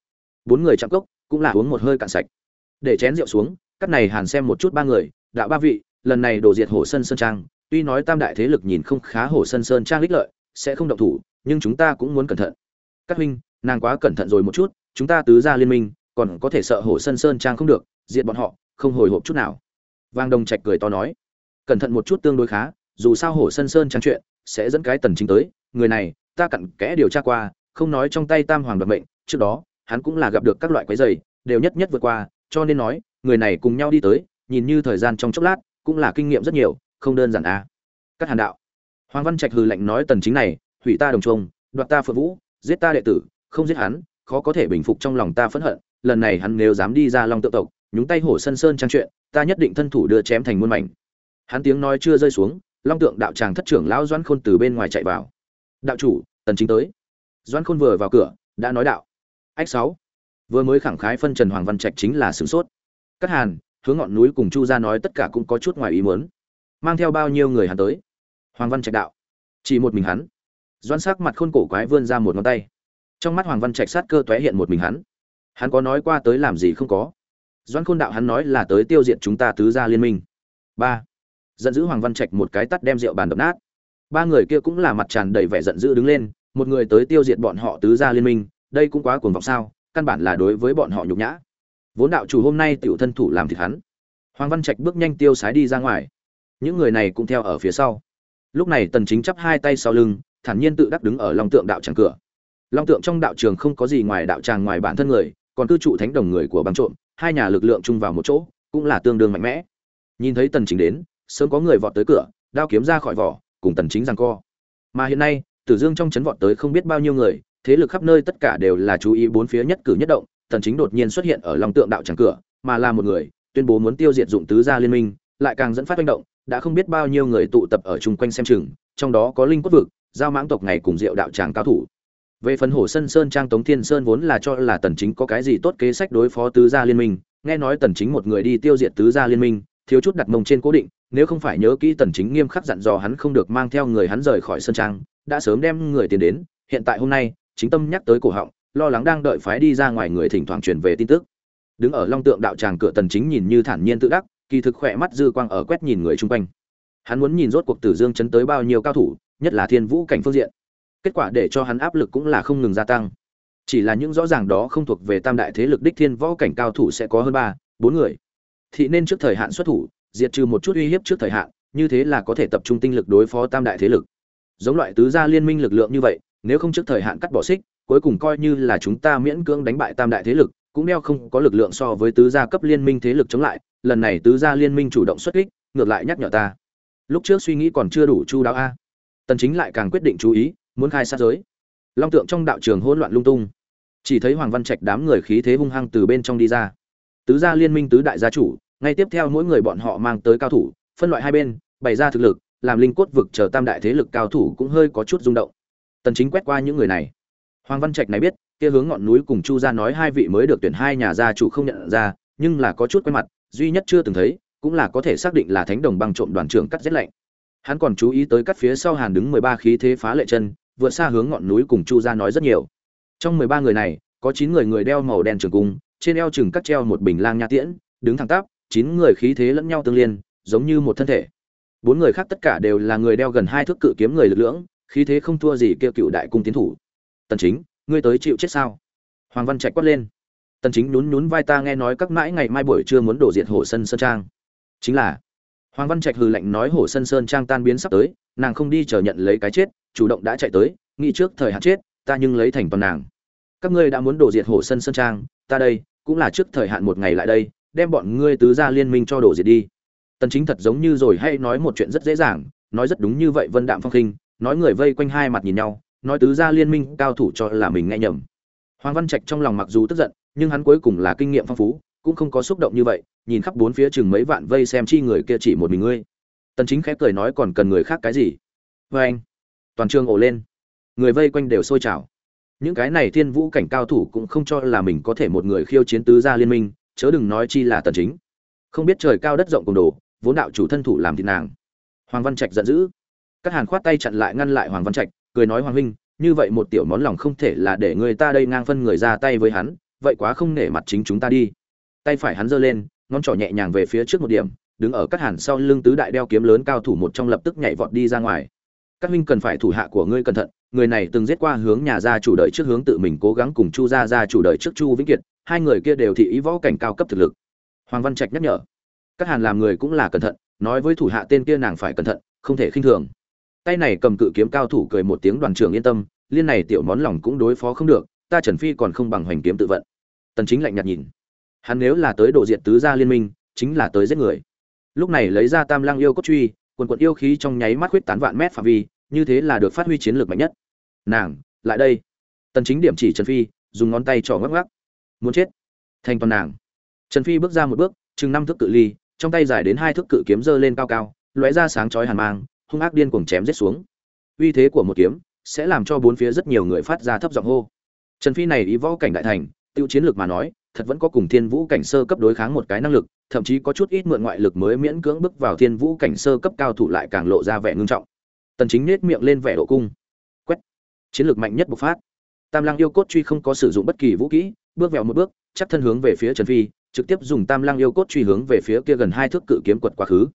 A: Bốn người chạm cốc, cũng là uống một hơi cạn sạch. Để chén rượu xuống, cắt này hàn xem một chút ba người, đạo ba vị, lần này đổ diệt hổ sân sơn trang tuy nói tam đại thế lực nhìn không khá hổ sân sơn trang lích lợi, sẽ không động thủ, nhưng chúng ta cũng muốn cẩn thận. Các huynh, nàng quá cẩn thận rồi một chút, chúng ta tứ ra liên minh, còn có thể sợ hổ sân sơn trang không được, diệt bọn họ, không hồi hộp chút nào. Vang đồng trạch cười to nói. Cẩn thận một chút tương đối khá, dù sao hổ sân sơn trang chuyện, sẽ dẫn cái tần chính tới, người này, ta cặn kẽ điều tra qua, không nói trong tay tam hoàng đoạt mệnh, trước đó, hắn cũng là gặp được các loại quái dày, đều nhất nhất vượt qua, cho nên nói, người này cùng nhau đi tới, nhìn như thời gian trong chốc lát, cũng là kinh nghiệm rất nhiều không đơn giản à. Các hàn đạo. Hoàng văn trạch hừ lạnh nói tần chính này, hủy ta đồng trung đoạt ta phượng vũ, giết ta đệ tử, không giết hắn, khó có thể bình phục trong lòng ta phẫn hận, lần này hắn nếu dám đi ra long tự tộc, nhúng tay hổ sân sơn trang chuyện, ta nhất định thân thủ đưa chém thành muôn mảnh. Hắn tiếng nói chưa rơi xuống, long tượng đạo tràng thất trưởng lão doãn khôn từ bên ngoài chạy vào. Đạo chủ, tần chính tới. Doãn khôn vừa vào cửa, đã nói đạo. Ách sáu. Vừa mới khẳng khái phân trần hoàng văn trạch chính là sửng sốt. Các hàn, hướng ngọn núi cùng chu gia nói tất cả cũng có chút ngoài ý muốn mang theo bao nhiêu người hắn tới. Hoàng văn trạch đạo, chỉ một mình hắn. Doãn sắc mặt khôn cổ quái vươn ra một ngón tay. Trong mắt hoàng văn trạch sát cơ tóe hiện một mình hắn. Hắn có nói qua tới làm gì không có. Doãn khôn đạo hắn nói là tới tiêu diệt chúng ta tứ gia liên minh. Ba, giận dữ hoàng văn trạch một cái tắt đem rượu bàn đập nát. Ba người kia cũng là mặt tràn đầy vẻ giận dữ đứng lên, một người tới tiêu diệt bọn họ tứ gia liên minh, đây cũng quá cuồng vọng sao, căn bản là đối với bọn họ nhục nhã. Vốn đạo chủ hôm nay tiểu thân thủ làm thịt hắn. Hoàng văn trạch bước nhanh tiêu sái đi ra ngoài những người này cũng theo ở phía sau. Lúc này tần chính chắp hai tay sau lưng, thản nhiên tự đắc đứng ở long tượng đạo tràng cửa. Long tượng trong đạo trường không có gì ngoài đạo tràng ngoài bản thân người, còn cư trụ thánh đồng người của băng trộm, hai nhà lực lượng chung vào một chỗ, cũng là tương đương mạnh mẽ. Nhìn thấy tần chính đến, sớm có người vọt tới cửa, đao kiếm ra khỏi vỏ, cùng tần chính giằng co. Mà hiện nay, tử dương trong chấn vọt tới không biết bao nhiêu người, thế lực khắp nơi tất cả đều là chú ý bốn phía nhất cử nhất động, tần chính đột nhiên xuất hiện ở long tượng đạo tràng cửa, mà là một người, tuyên bố muốn tiêu diệt dụng tứ gia liên minh, lại càng dẫn phát manh động đã không biết bao nhiêu người tụ tập ở chung quanh xem chừng, trong đó có linh quốc vực, giao mãng tộc ngày cùng diệu đạo tràng cao thủ. Về phần hồ sân sơn trang tống thiên sơn vốn là cho là tần chính có cái gì tốt kế sách đối phó tứ gia liên minh, nghe nói tần chính một người đi tiêu diệt tứ gia liên minh, thiếu chút đặt mông trên cố định, nếu không phải nhớ kỹ tần chính nghiêm khắc dặn dò hắn không được mang theo người hắn rời khỏi sơn trang, đã sớm đem người tiền đến, hiện tại hôm nay, chính tâm nhắc tới cổ họng, lo lắng đang đợi phái đi ra ngoài người thỉnh thoảng truyền về tin tức. Đứng ở long tượng đạo tràng cửa tần chính nhìn như thản nhiên tự đắc kỳ thực khỏe mắt dư quang ở quét nhìn người chung quanh. Hắn muốn nhìn rốt cuộc tử dương chấn tới bao nhiêu cao thủ, nhất là thiên vũ cảnh phương diện. Kết quả để cho hắn áp lực cũng là không ngừng gia tăng. Chỉ là những rõ ràng đó không thuộc về tam đại thế lực đích thiên võ cảnh cao thủ sẽ có hơn ba, bốn người. Thì nên trước thời hạn xuất thủ, diệt trừ một chút uy hiếp trước thời hạn, như thế là có thể tập trung tinh lực đối phó tam đại thế lực. Giống loại tứ gia liên minh lực lượng như vậy, nếu không trước thời hạn cắt bỏ xích, cuối cùng coi như là chúng ta miễn cưỡng đánh bại tam đại thế lực cũng đeo không có lực lượng so với tứ gia cấp liên minh thế lực chống lại, lần này tứ gia liên minh chủ động xuất kích, ngược lại nhắc nhở ta. Lúc trước suy nghĩ còn chưa đủ chu đáo a. Tần chính lại càng quyết định chú ý, muốn khai sát giới. Long tượng trong đạo trường hỗn loạn lung tung. Chỉ thấy hoàng văn trạch đám người khí thế hung hăng từ bên trong đi ra. Tứ gia liên minh tứ đại gia chủ, ngay tiếp theo mỗi người bọn họ mang tới cao thủ, phân loại hai bên, bày ra thực lực, làm linh cốt vực chờ tam đại thế lực cao thủ cũng hơi có chút rung động. Tần chính quét qua những người này. Hoàng văn trạch này biết kia hướng ngọn núi cùng chu gia nói hai vị mới được tuyển hai nhà gia chủ không nhận ra, nhưng là có chút quen mặt, duy nhất chưa từng thấy, cũng là có thể xác định là thánh đồng băng trộm đoàn trưởng cắt rét lạnh hắn còn chú ý tới cắt phía sau hàn đứng 13 khí thế phá lệ chân, vượt xa hướng ngọn núi cùng chu gia nói rất nhiều. Trong 13 người này, có chín người người đeo màu đen trường cung, trên eo chừng cắt treo một bình lang nha tiễn, đứng thẳng tắp, chín người khí thế lẫn nhau tương liên, giống như một thân thể. Bốn người khác tất cả đều là người đeo gần hai thước cự kiếm người lực lưỡng, khí thế không thua gì kia cựu đại cung tiến thủ. Tần chính ngươi tới chịu chết sao? Hoàng văn chạy quát lên. Tần chính nhún nhún vai ta nghe nói các mãi ngày mai buổi trưa muốn đổ diệt hổ sân sơn trang. Chính là, hoàng văn trạch hừ lạnh nói hổ sân sơn trang tan biến sắp tới, nàng không đi chờ nhận lấy cái chết, chủ động đã chạy tới, nghĩ trước thời hạn chết, ta nhưng lấy thành toàn nàng. Các ngươi đã muốn đổ diệt hổ sân sơn trang, ta đây cũng là trước thời hạn một ngày lại đây, đem bọn ngươi tứ gia liên minh cho đổ diệt đi. Tần chính thật giống như rồi hay nói một chuyện rất dễ dàng, nói rất đúng như vậy vân đạm phong khinh nói người vây quanh hai mặt nhìn nhau nói tứ gia liên minh cao thủ cho là mình nghe nhầm. Hoàng văn trạch trong lòng mặc dù tức giận, nhưng hắn cuối cùng là kinh nghiệm phong phú, cũng không có xúc động như vậy, nhìn khắp bốn phía chừng mấy vạn vây xem chi người kia chỉ một mình ngươi. Tần chính khẽ cười nói còn cần người khác cái gì? Với anh. Toàn trường ồ lên. Người vây quanh đều sôi trào. Những cái này thiên vũ cảnh cao thủ cũng không cho là mình có thể một người khiêu chiến tứ gia liên minh, chớ đừng nói chi là tần chính. Không biết trời cao đất rộng cùng đồ, vốn đạo chủ thân thủ làm thịt nàng. Hoàng văn trạch giận dữ. Các hàn khoát tay chặn lại ngăn lại hoàng văn trạch cười nói, hoàng huynh, như vậy một tiểu món lòng không thể là để người ta đây ngang phân người ra tay với hắn, vậy quá không nể mặt chính chúng ta đi. Tay phải hắn giơ lên, ngón trỏ nhẹ nhàng về phía trước một điểm, đứng ở các hàn sau lưng tứ đại đeo kiếm lớn cao thủ một trong lập tức nhảy vọt đi ra ngoài. Các huynh cần phải thủ hạ của ngươi cẩn thận, người này từng giết qua hướng nhà gia chủ đợi trước hướng tự mình cố gắng cùng chu gia gia chủ đợi trước chu vĩnh kiệt, hai người kia đều thị ý võ cảnh cao cấp thực lực. Hoàng văn trạch nhắc nhở. Các hàn làm người cũng là cẩn thận, nói với thủ hạ tên kia nàng phải cẩn thận, không thể khinh thường tay này cầm cự kiếm cao thủ cười một tiếng đoàn trưởng yên tâm, liên này tiểu món lòng cũng đối phó không được, ta trần phi còn không bằng hoành kiếm tự vận. Tần chính lạnh nhạt nhìn. Hắn nếu là tới độ diện tứ gia liên minh, chính là tới giết người. Lúc này lấy ra tam lang yêu cốt truy, quần quần yêu khí trong nháy mắt huyết tán vạn mét phạm vi, như thế là được phát huy chiến lược mạnh nhất. Nàng, lại đây. Tần chính điểm chỉ trần phi, dùng ngón tay trỏ ngắc ngắc muốn chết. Thành toàn nàng. Trần phi bước ra một bước, chừng năm thước cự ly, trong tay dài đến hai thước cự kiếm giơ lên cao cao, lóe ra sáng chói hàn mang hung ác điên cuồng chém giết xuống. Uy thế của một kiếm sẽ làm cho bốn phía rất nhiều người phát ra thấp giọng hô. Trần phi này ý võ cảnh đại thành tiêu chiến lược mà nói thật vẫn có cùng thiên vũ cảnh sơ cấp đối kháng một cái năng lực thậm chí có chút ít mượn ngoại lực mới miễn cưỡng bước vào thiên vũ cảnh sơ cấp cao thủ lại càng lộ ra vẻ ngưng trọng. Tần chính nết miệng lên vẻ độ cung. Quét. Chiến lược mạnh nhất bộc phát. Tam lăng yêu cốt truy không có sử dụng bất kỳ vũ khí, bước vào một bước chắc thân hướng về phía trần phi trực tiếp dùng tam lăng yêu cốt truy hướng về phía kia gần hai thước cự kiếm quật quá khứ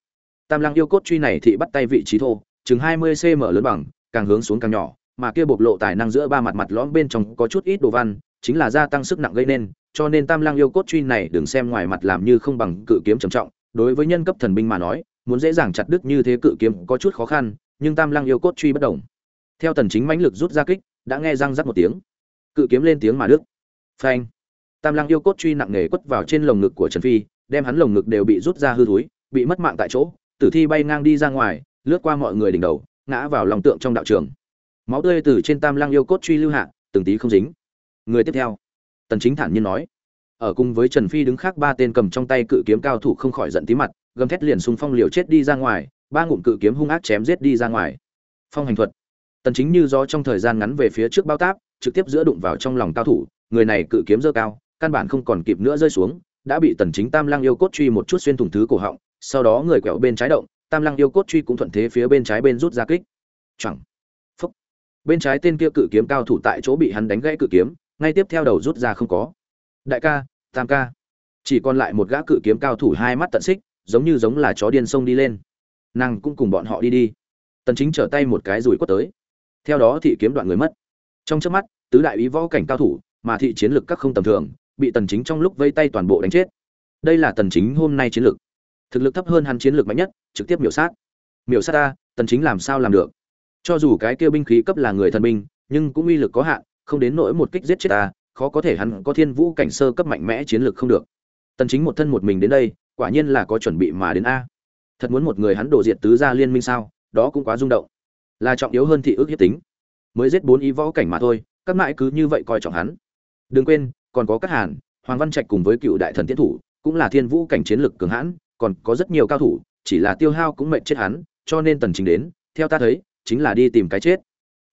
A: tam lăng yêu cốt truy này thị bắt tay vị trí thô, chừng 20 cm lớn bằng, càng hướng xuống càng nhỏ, mà kia bộc lộ tài năng giữa ba mặt mặt lõm bên trong có chút ít đồ văn, chính là gia tăng sức nặng gây nên, cho nên tam lăng yêu cốt truy này đừng xem ngoài mặt làm như không bằng cự kiếm trầm trọng, đối với nhân cấp thần binh mà nói, muốn dễ dàng chặt đứt như thế cự kiếm có chút khó khăn, nhưng tam lăng yêu cốt truy bất động. Theo tần chính mãnh lực rút ra kích, đã nghe răng rắc một tiếng. Cự kiếm lên tiếng mà đức phanh. Tam lăng yêu cốt truy nặng nề quất vào trên lồng ngực của trần phi, đem hắn lồng ngực đều bị rút ra hư thối, bị mất mạng tại chỗ tử thi bay ngang đi ra ngoài, lướt qua mọi người đỉnh đầu, ngã vào lòng tượng trong đạo trường. Máu tươi từ trên tam lăng yêu cốt truy lưu hạ, từng tí không dính. Người tiếp theo, tần chính thản nhiên nói, ở cùng với trần phi đứng khác ba tên cầm trong tay cự kiếm cao thủ không khỏi giận tí mặt, gầm thét liền xung phong liều chết đi ra ngoài, ba ngụm cự kiếm hung ác chém giết đi ra ngoài. Phong hành thuật. Tần chính như gió trong thời gian ngắn về phía trước bao táp, trực tiếp giữa đụng vào trong lòng cao thủ, người này cự kiếm dơ cao, căn bản không còn kịp nữa rơi xuống, đã bị tần chính tam lăng yêu cốt truy một chút xuyên thủng thứ cổ họng sau đó người quẹo bên trái động, tam lăng yêu cốt truy cũng thuận thế phía bên trái bên rút ra kích. Chẳng phúc. Bên trái tên kia cự kiếm cao thủ tại chỗ bị hắn đánh gãy cự kiếm, ngay tiếp theo đầu rút ra không có. Đại ca, tam ca. Chỉ còn lại một gã cự kiếm cao thủ hai mắt tận xích, giống như giống là chó điên sông đi lên. Nàng cũng cùng bọn họ đi đi. Tần chính trở tay một cái rủi quất tới. Theo đó thị kiếm đoạn người mất. Trong chớp mắt, tứ đại ý võ cảnh cao thủ, mà thị chiến lực các không tầm thường, bị tần chính trong lúc vây tay toàn bộ đánh chết. Đây là tần chính hôm nay chiến lực thực lực thấp hơn hắn chiến lược mạnh nhất, trực tiếp miểu sát. Miểu sát ta, tần chính làm sao làm được? Cho dù cái kia binh khí cấp là người thần binh, nhưng cũng uy lực có hạn, không đến nỗi một kích giết chết ta, khó có thể hắn có thiên vũ cảnh sơ cấp mạnh mẽ chiến lược không được. Tần chính một thân một mình đến đây, quả nhiên là có chuẩn bị mà đến a. Thật muốn một người hắn đổ diệt tứ gia liên minh sao, đó cũng quá rung động. Là trọng yếu hơn thị ước hiếp tính. Mới giết bốn ý võ cảnh mà thôi, các mãi cứ như vậy coi trọng hắn. Đừng quên, còn có các hàn, hoàng văn trạch cùng với cựu đại thần tiến thủ, cũng là thiên vũ cảnh chiến lực cường hãn còn có rất nhiều cao thủ chỉ là tiêu hao cũng mệnh chết hắn cho nên tần chính đến theo ta thấy chính là đi tìm cái chết.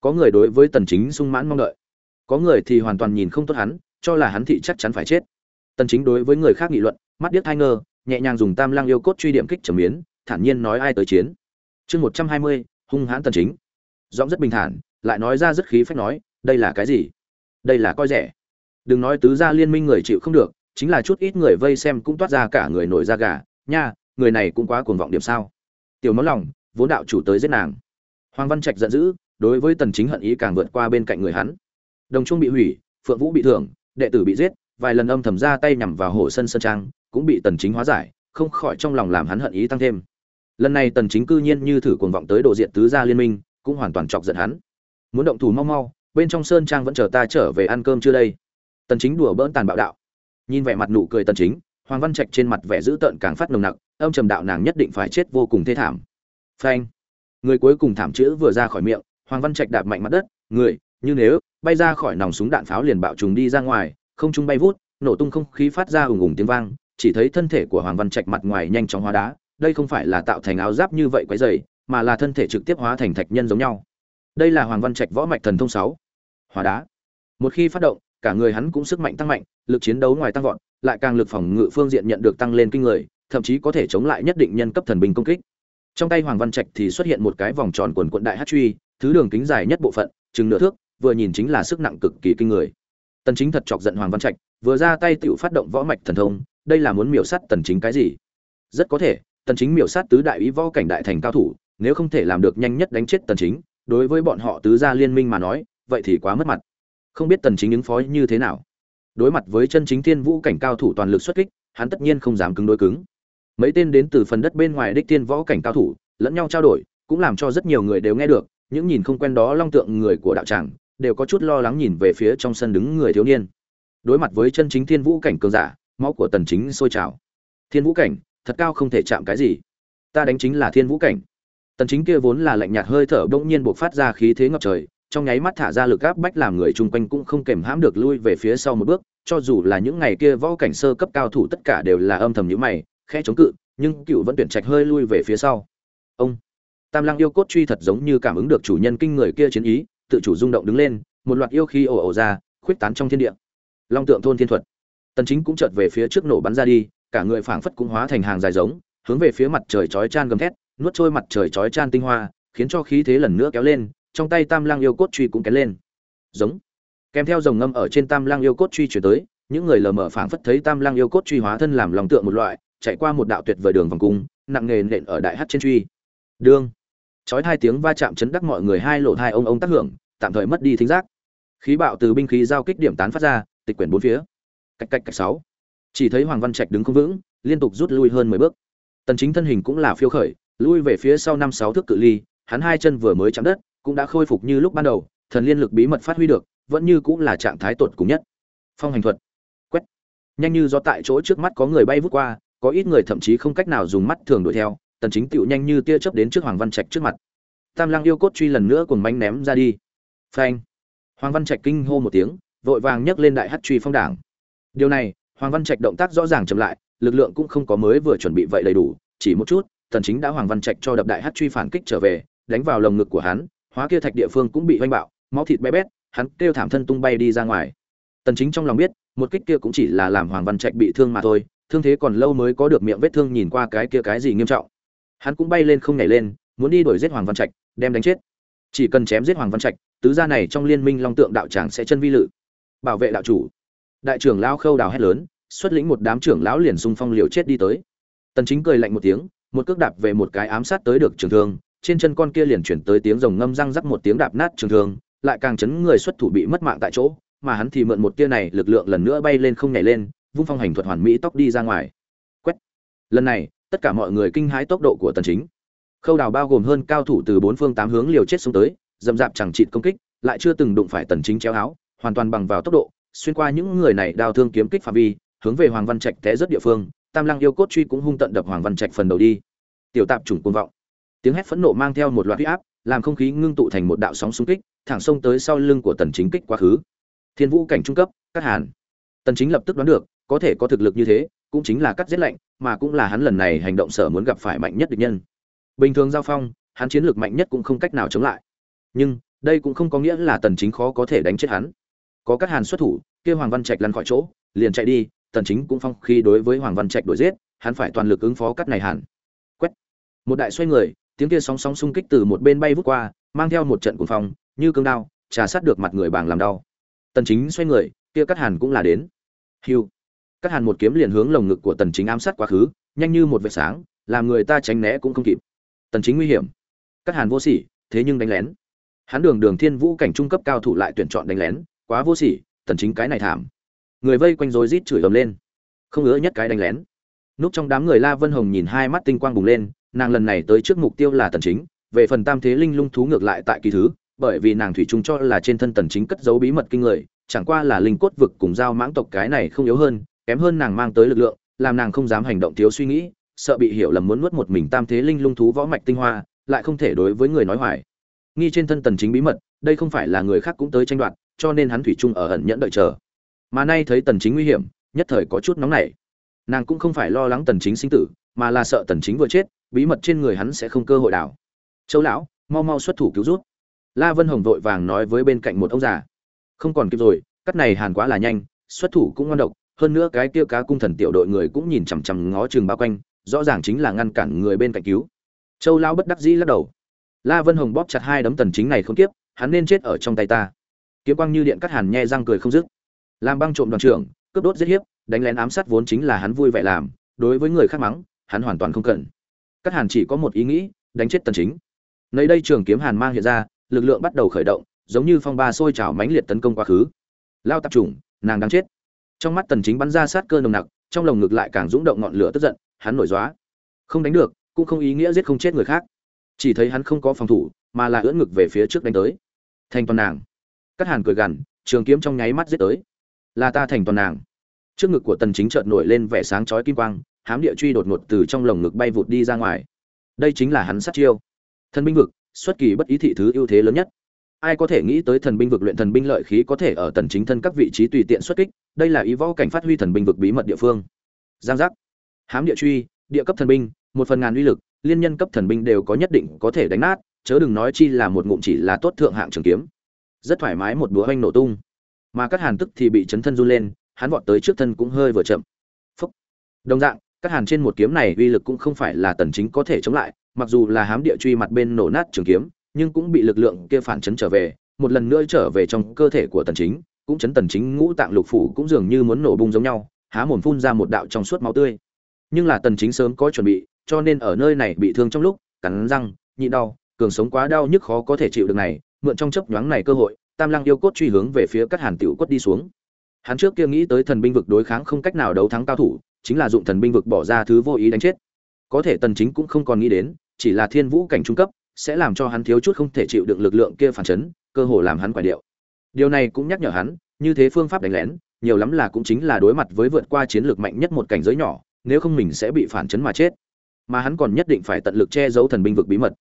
A: Có người đối với tần chính sung mãn mong đợi. Có người thì hoàn toàn nhìn không tốt hắn cho là hắn thị chắc chắn phải chết. Tần chính đối với người khác nghị luận mắt điếc thay ngơ nhẹ nhàng dùng tam lăng yêu cốt truy điểm kích trầm miến thản nhiên nói ai tới chiến. Chương 120, hung hãn tần chính. Giọng rất bình thản lại nói ra rất khí phách nói đây là cái gì? Đây là coi rẻ. Đừng nói tứ gia liên minh người chịu không được chính là chút ít người vây xem cũng toát ra cả người nổi da gà nha, người này cũng quá cuồng vọng điểm sao? Tiểu món lòng, vốn đạo chủ tới giết nàng. Hoàng văn trạch giận dữ, đối với tần chính hận ý càng vượt qua bên cạnh người hắn. Đồng trung bị hủy, phượng vũ bị thưởng, đệ tử bị giết, vài lần âm thầm ra tay nhằm vào hồ sân sơn trang, cũng bị tần chính hóa giải, không khỏi trong lòng làm hắn hận ý tăng thêm. Lần này tần chính cư nhiên như thử cuồng vọng tới độ diện tứ gia liên minh, cũng hoàn toàn chọc giận hắn. Muốn động thủ mau mau, bên trong sơn trang vẫn chờ ta trở về ăn cơm chưa đây? Tần chính đùa bỡn tàn bạo đạo. Nhìn vẻ mặt nụ cười tần chính hoàng văn trạch trên mặt vẻ dữ tợn càng phát nồng nặc, âm trầm đạo nàng nhất định phải chết vô cùng thê thảm. Phanh. Người cuối cùng thảm chữ vừa ra khỏi miệng, hoàng văn trạch đạp mạnh mặt đất, người, như nếu, bay ra khỏi nòng súng đạn pháo liền bạo trùng đi ra ngoài, không trung bay vút, nổ tung không khí phát ra ùng ùng tiếng vang, chỉ thấy thân thể của hoàng văn trạch mặt ngoài nhanh chóng hóa đá, đây không phải là tạo thành áo giáp như vậy quấy dày mà là thân thể trực tiếp hóa thành thạch nhân giống nhau. Đây là hoàng văn trạch võ mạch thần thông sáu. Hóa đá. Một khi phát động, cả người hắn cũng sức mạnh tăng mạnh, lực chiến đấu ngoài tăng vọt lại càng lực phòng ngự phương diện nhận được tăng lên kinh người, thậm chí có thể chống lại nhất định nhân cấp thần binh công kích. Trong tay hoàng văn trạch thì xuất hiện một cái vòng tròn quần quần đại hắc truy, thứ đường kính dài nhất bộ phận, chừng nửa thước, vừa nhìn chính là sức nặng cực kỳ kinh người. Tần chính thật chọc giận hoàng văn trạch, vừa ra tay tiểu phát động võ mạch thần thông, đây là muốn miểu sát tần chính cái gì? Rất có thể, tần chính miểu sát tứ đại ý võ cảnh đại thành cao thủ, nếu không thể làm được nhanh nhất đánh chết tần chính, đối với bọn họ tứ gia liên minh mà nói, vậy thì quá mất mặt. Không biết tần chính ứng phó như thế nào đối mặt với chân chính thiên vũ cảnh cao thủ toàn lực xuất kích, hắn tất nhiên không dám cứng đối cứng. Mấy tên đến từ phần đất bên ngoài đích tiên võ cảnh cao thủ, lẫn nhau trao đổi, cũng làm cho rất nhiều người đều nghe được, những nhìn không quen đó long tượng người của đạo tràng, đều có chút lo lắng nhìn về phía trong sân đứng người thiếu niên. Đối mặt với chân chính thiên vũ cảnh cường giả, máu của tần chính sôi trào. Thiên vũ cảnh, thật cao không thể chạm cái gì. Ta đánh chính là thiên vũ cảnh. Tần chính kia vốn là lạnh nhạt hơi thở bỗng nhiên bộc phát ra khí thế ngập trời trong nháy mắt thả ra lực áp bách làm người chung quanh cũng không kềm hãm được lui về phía sau một bước, cho dù là những ngày kia võ cảnh sơ cấp cao thủ tất cả đều là âm thầm như mày, khẽ chống cự, nhưng cựu vẫn tuyển trạch hơi lui về phía sau. Ông tam lăng yêu cốt truy thật giống như cảm ứng được chủ nhân kinh người kia chiến ý, tự chủ rung động đứng lên, một loạt yêu khí ồ ồ ra, khuyết tán trong thiên địa. Long tượng thôn thiên thuật. Tần chính cũng chợt về phía trước nổ bắn ra đi, cả người phảng phất cũng hóa thành hàng dài giống, hướng về phía mặt trời chói chan gầm thét, nuốt trôi mặt trời chói chan tinh hoa, khiến cho khí thế lần nữa kéo lên trong tay tam lang yêu cốt truy cũng kéo lên. Giống. Kèm theo dòng ngâm ở trên tam lang yêu cốt truy chuyển tới, những người lờ mờ phảng phất thấy tam lang yêu cốt truy hóa thân làm lòng tượng một loại, chạy qua một đạo tuyệt vời đường vòng cung, nặng nghề nện ở đại hát trên truy. Đương. Chói hai tiếng va chạm chấn đắc mọi người hai lộ hai ông ông tác hưởng, tạm thời mất đi thính giác. Khí bạo từ binh khí giao kích điểm tán phát ra, tịch quyển bốn phía. Cách cách cách sáu. Chỉ thấy hoàng văn trạch đứng không vững, liên tục rút lui hơn mười bước. Tần chính thân hình cũng là phiêu khởi, lui về phía sau năm sáu thước cự ly, hắn hai chân vừa mới chạm đất cũng đã khôi phục như lúc ban đầu, thần liên lực bí mật phát huy được, vẫn như cũng là trạng thái tột cùng nhất. Phong hành thuật. Quét. Nhanh như do tại chỗ trước mắt có người bay vút qua, có ít người thậm chí không cách nào dùng mắt thường đuổi theo, tần chính tựu nhanh như tia chớp đến trước hoàng văn trạch trước mặt. Tam lang yêu cốt truy lần nữa cùng mánh ném ra đi. Phanh. Hoàng văn trạch kinh hô một tiếng, vội vàng nhấc lên đại hất truy phong đảng. Điều này, hoàng văn trạch động tác rõ ràng chậm lại, lực lượng cũng không có mới vừa chuẩn bị vậy đầy đủ, chỉ một chút, tần chính đã hoàng văn trạch cho đập đại hất truy phản kích trở về, đánh vào lồng ngực của hắn hóa kia thạch địa phương cũng bị hoanh bạo, máu thịt bé bét, hắn kêu thảm thân tung bay đi ra ngoài. Tần chính trong lòng biết, một kích kia cũng chỉ là làm hoàng văn trạch bị thương mà thôi, thương thế còn lâu mới có được miệng vết thương nhìn qua cái kia cái gì nghiêm trọng. Hắn cũng bay lên không nhảy lên, muốn đi đuổi giết hoàng văn trạch, đem đánh chết. Chỉ cần chém giết hoàng văn trạch, tứ gia này trong liên minh long tượng đạo tràng sẽ chân vi lự. Bảo vệ đạo chủ. Đại trưởng lão khâu đào hét lớn, xuất lĩnh một đám trưởng lão liền xung phong liều chết đi tới. Tần chính cười lạnh một tiếng, một cước đạp về một cái ám sát tới được trường thương trên chân con kia liền chuyển tới tiếng rồng ngâm răng rắc một tiếng đạp nát trường thương, lại càng chấn người xuất thủ bị mất mạng tại chỗ, mà hắn thì mượn một tia này lực lượng lần nữa bay lên không nhảy lên, vung phong hành thuật hoàn mỹ tóc đi ra ngoài. Quét. Lần này, tất cả mọi người kinh hãi tốc độ của tần chính. Khâu đào bao gồm hơn cao thủ từ bốn phương tám hướng liều chết xuống tới dầm dạp chẳng chịt công kích, lại chưa từng đụng phải tần chính chéo áo, hoàn toàn bằng vào tốc độ, xuyên qua những người này đao thương kiếm kích phạm vi, hướng về hoàng văn trạch té rất địa phương, tam lăng yêu cốt truy cũng hung tận đập hoàng văn trạch phần đầu đi. Tiểu tạp chủng cuồng vọng tiếng hét phẫn nộ mang theo một loạt huy áp, làm không khí ngưng tụ thành một đạo sóng xung kích, thẳng xông tới sau lưng của tần chính kích quá khứ. Thiên vũ cảnh trung cấp cắt hàn. Tần chính lập tức đoán được, có thể có thực lực như thế, cũng chính là cắt giết lạnh, mà cũng là hắn lần này hành động sở muốn gặp phải mạnh nhất địch nhân. Bình thường giao phong, hắn chiến lược mạnh nhất cũng không cách nào chống lại. Nhưng, đây cũng không có nghĩa là tần chính khó có thể đánh chết hắn. Có cắt hàn xuất thủ, kia hoàng văn trạch lăn khỏi chỗ, liền chạy đi, tần chính cũng phong khi đối với hoàng văn trạch đuổi giết, hắn phải toàn lực ứng phó cắt này hàn. Quét. Một đại xoay người tiếng kia sóng sóng xung kích từ một bên bay vút qua, mang theo một trận cuồng phong, như cương đao, trà sát được mặt người bàng làm đau. Tần chính xoay người, kia cắt hàn cũng là đến. Hưu cắt hàn một kiếm liền hướng lồng ngực của tần chính ám sát quá khứ, nhanh như một vệt sáng, làm người ta tránh né cũng không kịp. Tần chính nguy hiểm. Cắt hàn vô sỉ, thế nhưng đánh lén. Hắn đường đường thiên vũ cảnh trung cấp cao thủ lại tuyển chọn đánh lén, quá vô sỉ, tần chính cái này thảm. Người vây quanh rồi rít chửi ầm lên. Không ngứa nhất cái đánh lén. Núp trong đám người la vân hồng nhìn hai mắt tinh quang bùng lên nàng lần này tới trước mục tiêu là tần chính, về phần tam thế linh lung thú ngược lại tại kỳ thứ, bởi vì nàng thủy chung cho là trên thân tần chính cất giấu bí mật kinh người, chẳng qua là linh cốt vực cùng giao mãng tộc cái này không yếu hơn, kém hơn nàng mang tới lực lượng, làm nàng không dám hành động thiếu suy nghĩ, sợ bị hiểu lầm muốn nuốt một mình tam thế linh lung thú võ mạch tinh hoa, lại không thể đối với người nói hoài. Nghi trên thân tần chính bí mật, đây không phải là người khác cũng tới tranh đoạt, cho nên hắn thủy chung ở hận nhẫn đợi chờ. Mà nay thấy tần chính nguy hiểm, nhất thời có chút nóng nảy. Nàng cũng không phải lo lắng tần chính sinh tử, mà là sợ tần chính vừa chết bí mật trên người hắn sẽ không cơ hội đảo. Châu lão, mau mau xuất thủ cứu rút la vân hồng vội vàng nói với bên cạnh một ông già. Không còn kịp rồi, cắt này hàn quá là nhanh, xuất thủ cũng ngon độc, hơn nữa cái kia cá cung thần tiểu đội người cũng nhìn chằm chằm ngó chừng bao quanh, rõ ràng chính là ngăn cản người bên cạnh cứu. Châu lão bất đắc dĩ lắc đầu. La vân hồng bóp chặt hai đấm tần chính này không tiếp hắn nên chết ở trong tay ta. Kiếm quang như điện cắt hàn nhe răng cười không dứt. Làm băng trộm đoàn trưởng, cướp đốt giết hiếp, đánh lén ám sát vốn chính là hắn vui vẻ làm, đối với người khác mắng, hắn hoàn toàn không cần cắt hàn chỉ có một ý nghĩ, đánh chết tần chính. Nơi đây trường kiếm hàn mang hiện ra, lực lượng bắt đầu khởi động, giống như phong ba sôi trào mãnh liệt tấn công quá khứ. Lao tập trùng, nàng đang chết. Trong mắt tần chính bắn ra sát cơ nồng nặc, trong lồng ngực lại càng dũng động ngọn lửa tức giận, hắn nổi gióa. Không đánh được, cũng không ý nghĩa giết không chết người khác. Chỉ thấy hắn không có phòng thủ, mà là ưỡn ngực về phía trước đánh tới. Thành toàn nàng. Cắt hàn cười gằn, trường kiếm trong nháy mắt giết tới. Là ta thành toàn nàng. Trước ngực của tần chính chợt nổi lên vẻ sáng chói kim quang hám địa truy đột ngột từ trong lồng ngực bay vụt đi ra ngoài. Đây chính là hắn sát chiêu. Thần binh vực, xuất kỳ bất ý thị thứ ưu thế lớn nhất. Ai có thể nghĩ tới thần binh vực luyện thần binh lợi khí có thể ở tần chính thân các vị trí tùy tiện xuất kích, đây là ý võ cảnh phát huy thần binh vực bí mật địa phương. Giang giác. Hám địa truy, địa cấp thần binh, một phần ngàn uy lực, liên nhân cấp thần binh đều có nhất định có thể đánh nát, chớ đừng nói chi là một ngụm chỉ là tốt thượng hạng trường kiếm. Rất thoải mái một búa hoanh nổ tung. Mà các hàn tức thì bị chấn thân run lên, hắn vọt tới trước thân cũng hơi vừa chậm. Phúc. Đồng dạng các hàn trên một kiếm này uy lực cũng không phải là tần chính có thể chống lại, mặc dù là hám địa truy mặt bên nổ nát trường kiếm, nhưng cũng bị lực lượng kia phản chấn trở về, một lần nữa trở về trong cơ thể của tần chính, cũng chấn tần chính ngũ tạng lục phủ cũng dường như muốn nổ bung giống nhau, há mồm phun ra một đạo trong suốt máu tươi. Nhưng là tần chính sớm có chuẩn bị, cho nên ở nơi này bị thương trong lúc, cắn răng, nhịn đau, cường sống quá đau nhức khó có thể chịu được này, mượn trong chớp nhoáng này cơ hội, tam lăng yêu cốt truy hướng về phía các hàn tiểu quất đi xuống. Hắn trước kia nghĩ tới thần binh vực đối kháng không cách nào đấu thắng cao thủ chính là dụng thần binh vực bỏ ra thứ vô ý đánh chết. Có thể tần chính cũng không còn nghĩ đến, chỉ là thiên vũ cảnh trung cấp, sẽ làm cho hắn thiếu chút không thể chịu được lực lượng kia phản chấn, cơ hồ làm hắn quả điệu. Điều này cũng nhắc nhở hắn, như thế phương pháp đánh lén, nhiều lắm là cũng chính là đối mặt với vượt qua chiến lược mạnh nhất một cảnh giới nhỏ, nếu không mình sẽ bị phản chấn mà chết. Mà hắn còn nhất định phải tận lực che giấu thần binh vực bí mật.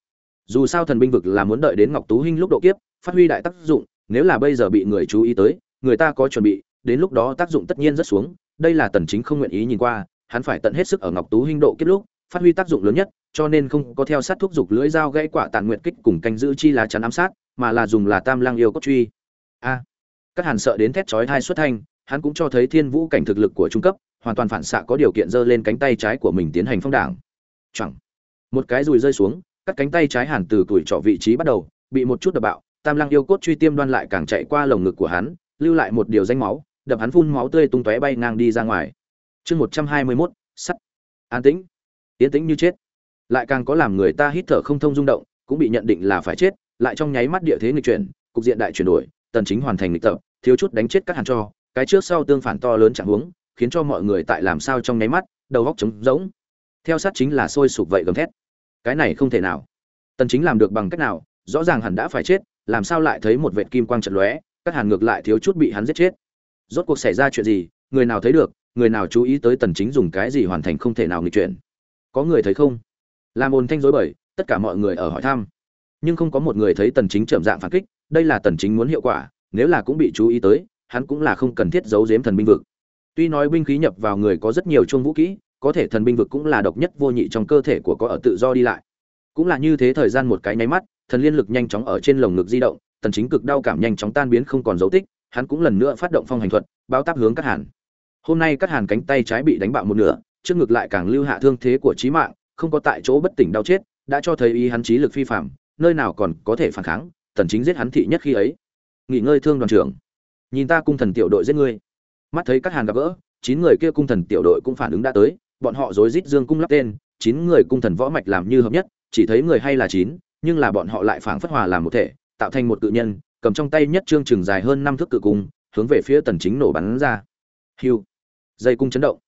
A: Dù sao thần binh vực là muốn đợi đến ngọc tú hinh lúc độ kiếp, phát huy đại tác dụng, nếu là bây giờ bị người chú ý tới, người ta có chuẩn bị, đến lúc đó tác dụng tất nhiên rất xuống đây là tần chính không nguyện ý nhìn qua, hắn phải tận hết sức ở ngọc tú hinh độ kiếp lúc, phát huy tác dụng lớn nhất, cho nên không có theo sát thuốc dục lưỡi dao gãy quả tàn nguyện kích cùng canh giữ chi lá chắn ám sát, mà là dùng là tam lang yêu cốt truy. A, các hàn sợ đến thét chói hai xuất thanh, hắn cũng cho thấy thiên vũ cảnh thực lực của trung cấp, hoàn toàn phản xạ có điều kiện giơ lên cánh tay trái của mình tiến hành phong đảng. Chẳng một cái rùi rơi xuống, các cánh tay trái hàn từ tuổi trọ vị trí bắt đầu, bị một chút đập bạo, tam lăng yêu cốt truy tiêm đoan lại càng chạy qua lồng ngực của hắn, lưu lại một điều danh máu đập hắn phun máu tươi tung tóe bay ngang đi ra ngoài. Chương một trăm hai mươi mốt, sắt. An tĩnh. Tiến tĩnh như chết. Lại càng có làm người ta hít thở không thông rung động, cũng bị nhận định là phải chết, lại trong nháy mắt địa thế nghịch chuyển, cục diện đại chuyển đổi, tần chính hoàn thành nghịch tập, thiếu chút đánh chết các hàn cho, cái trước sau tương phản to lớn chẳng huống, khiến cho mọi người tại làm sao trong nháy mắt, đầu góc trống rỗng. Theo sát chính là sôi sục vậy gầm thét. Cái này không thể nào. Tần chính làm được bằng cách nào, rõ ràng hẳn đã phải chết, làm sao lại thấy một vệt kim quang trận lóe, các hàn ngược lại thiếu chút bị hắn giết chết rốt cuộc xảy ra chuyện gì, người nào thấy được, người nào chú ý tới tần chính dùng cái gì hoàn thành không thể nào nghịch chuyển. Có người thấy không? Làm ồn thanh rối bời, tất cả mọi người ở hỏi thăm. Nhưng không có một người thấy tần chính chậm dạng phản kích, đây là tần chính muốn hiệu quả, nếu là cũng bị chú ý tới, hắn cũng là không cần thiết giấu giếm thần binh vực. Tuy nói binh khí nhập vào người có rất nhiều chuông vũ kỹ, có thể thần binh vực cũng là độc nhất vô nhị trong cơ thể của có ở tự do đi lại. Cũng là như thế thời gian một cái nháy mắt, thần liên lực nhanh chóng ở trên lồng ngực di động, tần chính cực đau cảm nhanh chóng tan biến không còn dấu tích hắn cũng lần nữa phát động phong hành thuật báo táp hướng Cát hàn. Hôm nay Cát hàn cánh tay trái bị đánh bạo một nửa trước ngực lại càng lưu hạ thương thế của chí mạng không có tại chỗ bất tỉnh đau chết đã cho thấy ý hắn trí lực phi phàm, nơi nào còn có thể phản kháng tần chính giết hắn thị nhất khi ấy. Nghỉ ngơi thương đoàn trưởng. Nhìn ta cung thần tiểu đội giết ngươi. Mắt thấy Cát hàn gặp gỡ chín người kia cung thần tiểu đội cũng phản ứng đã tới bọn họ rối rít dương cung lắp tên chín người cung thần võ mạch làm như hợp nhất chỉ thấy người hay là chín nhưng là bọn họ lại phảng phất hòa làm một thể tạo thành một tự nhân cầm trong tay nhất trương trường dài hơn năm thước cự cung, hướng về phía tần chính nổ bắn ra. Hiu. Dây cung chấn động.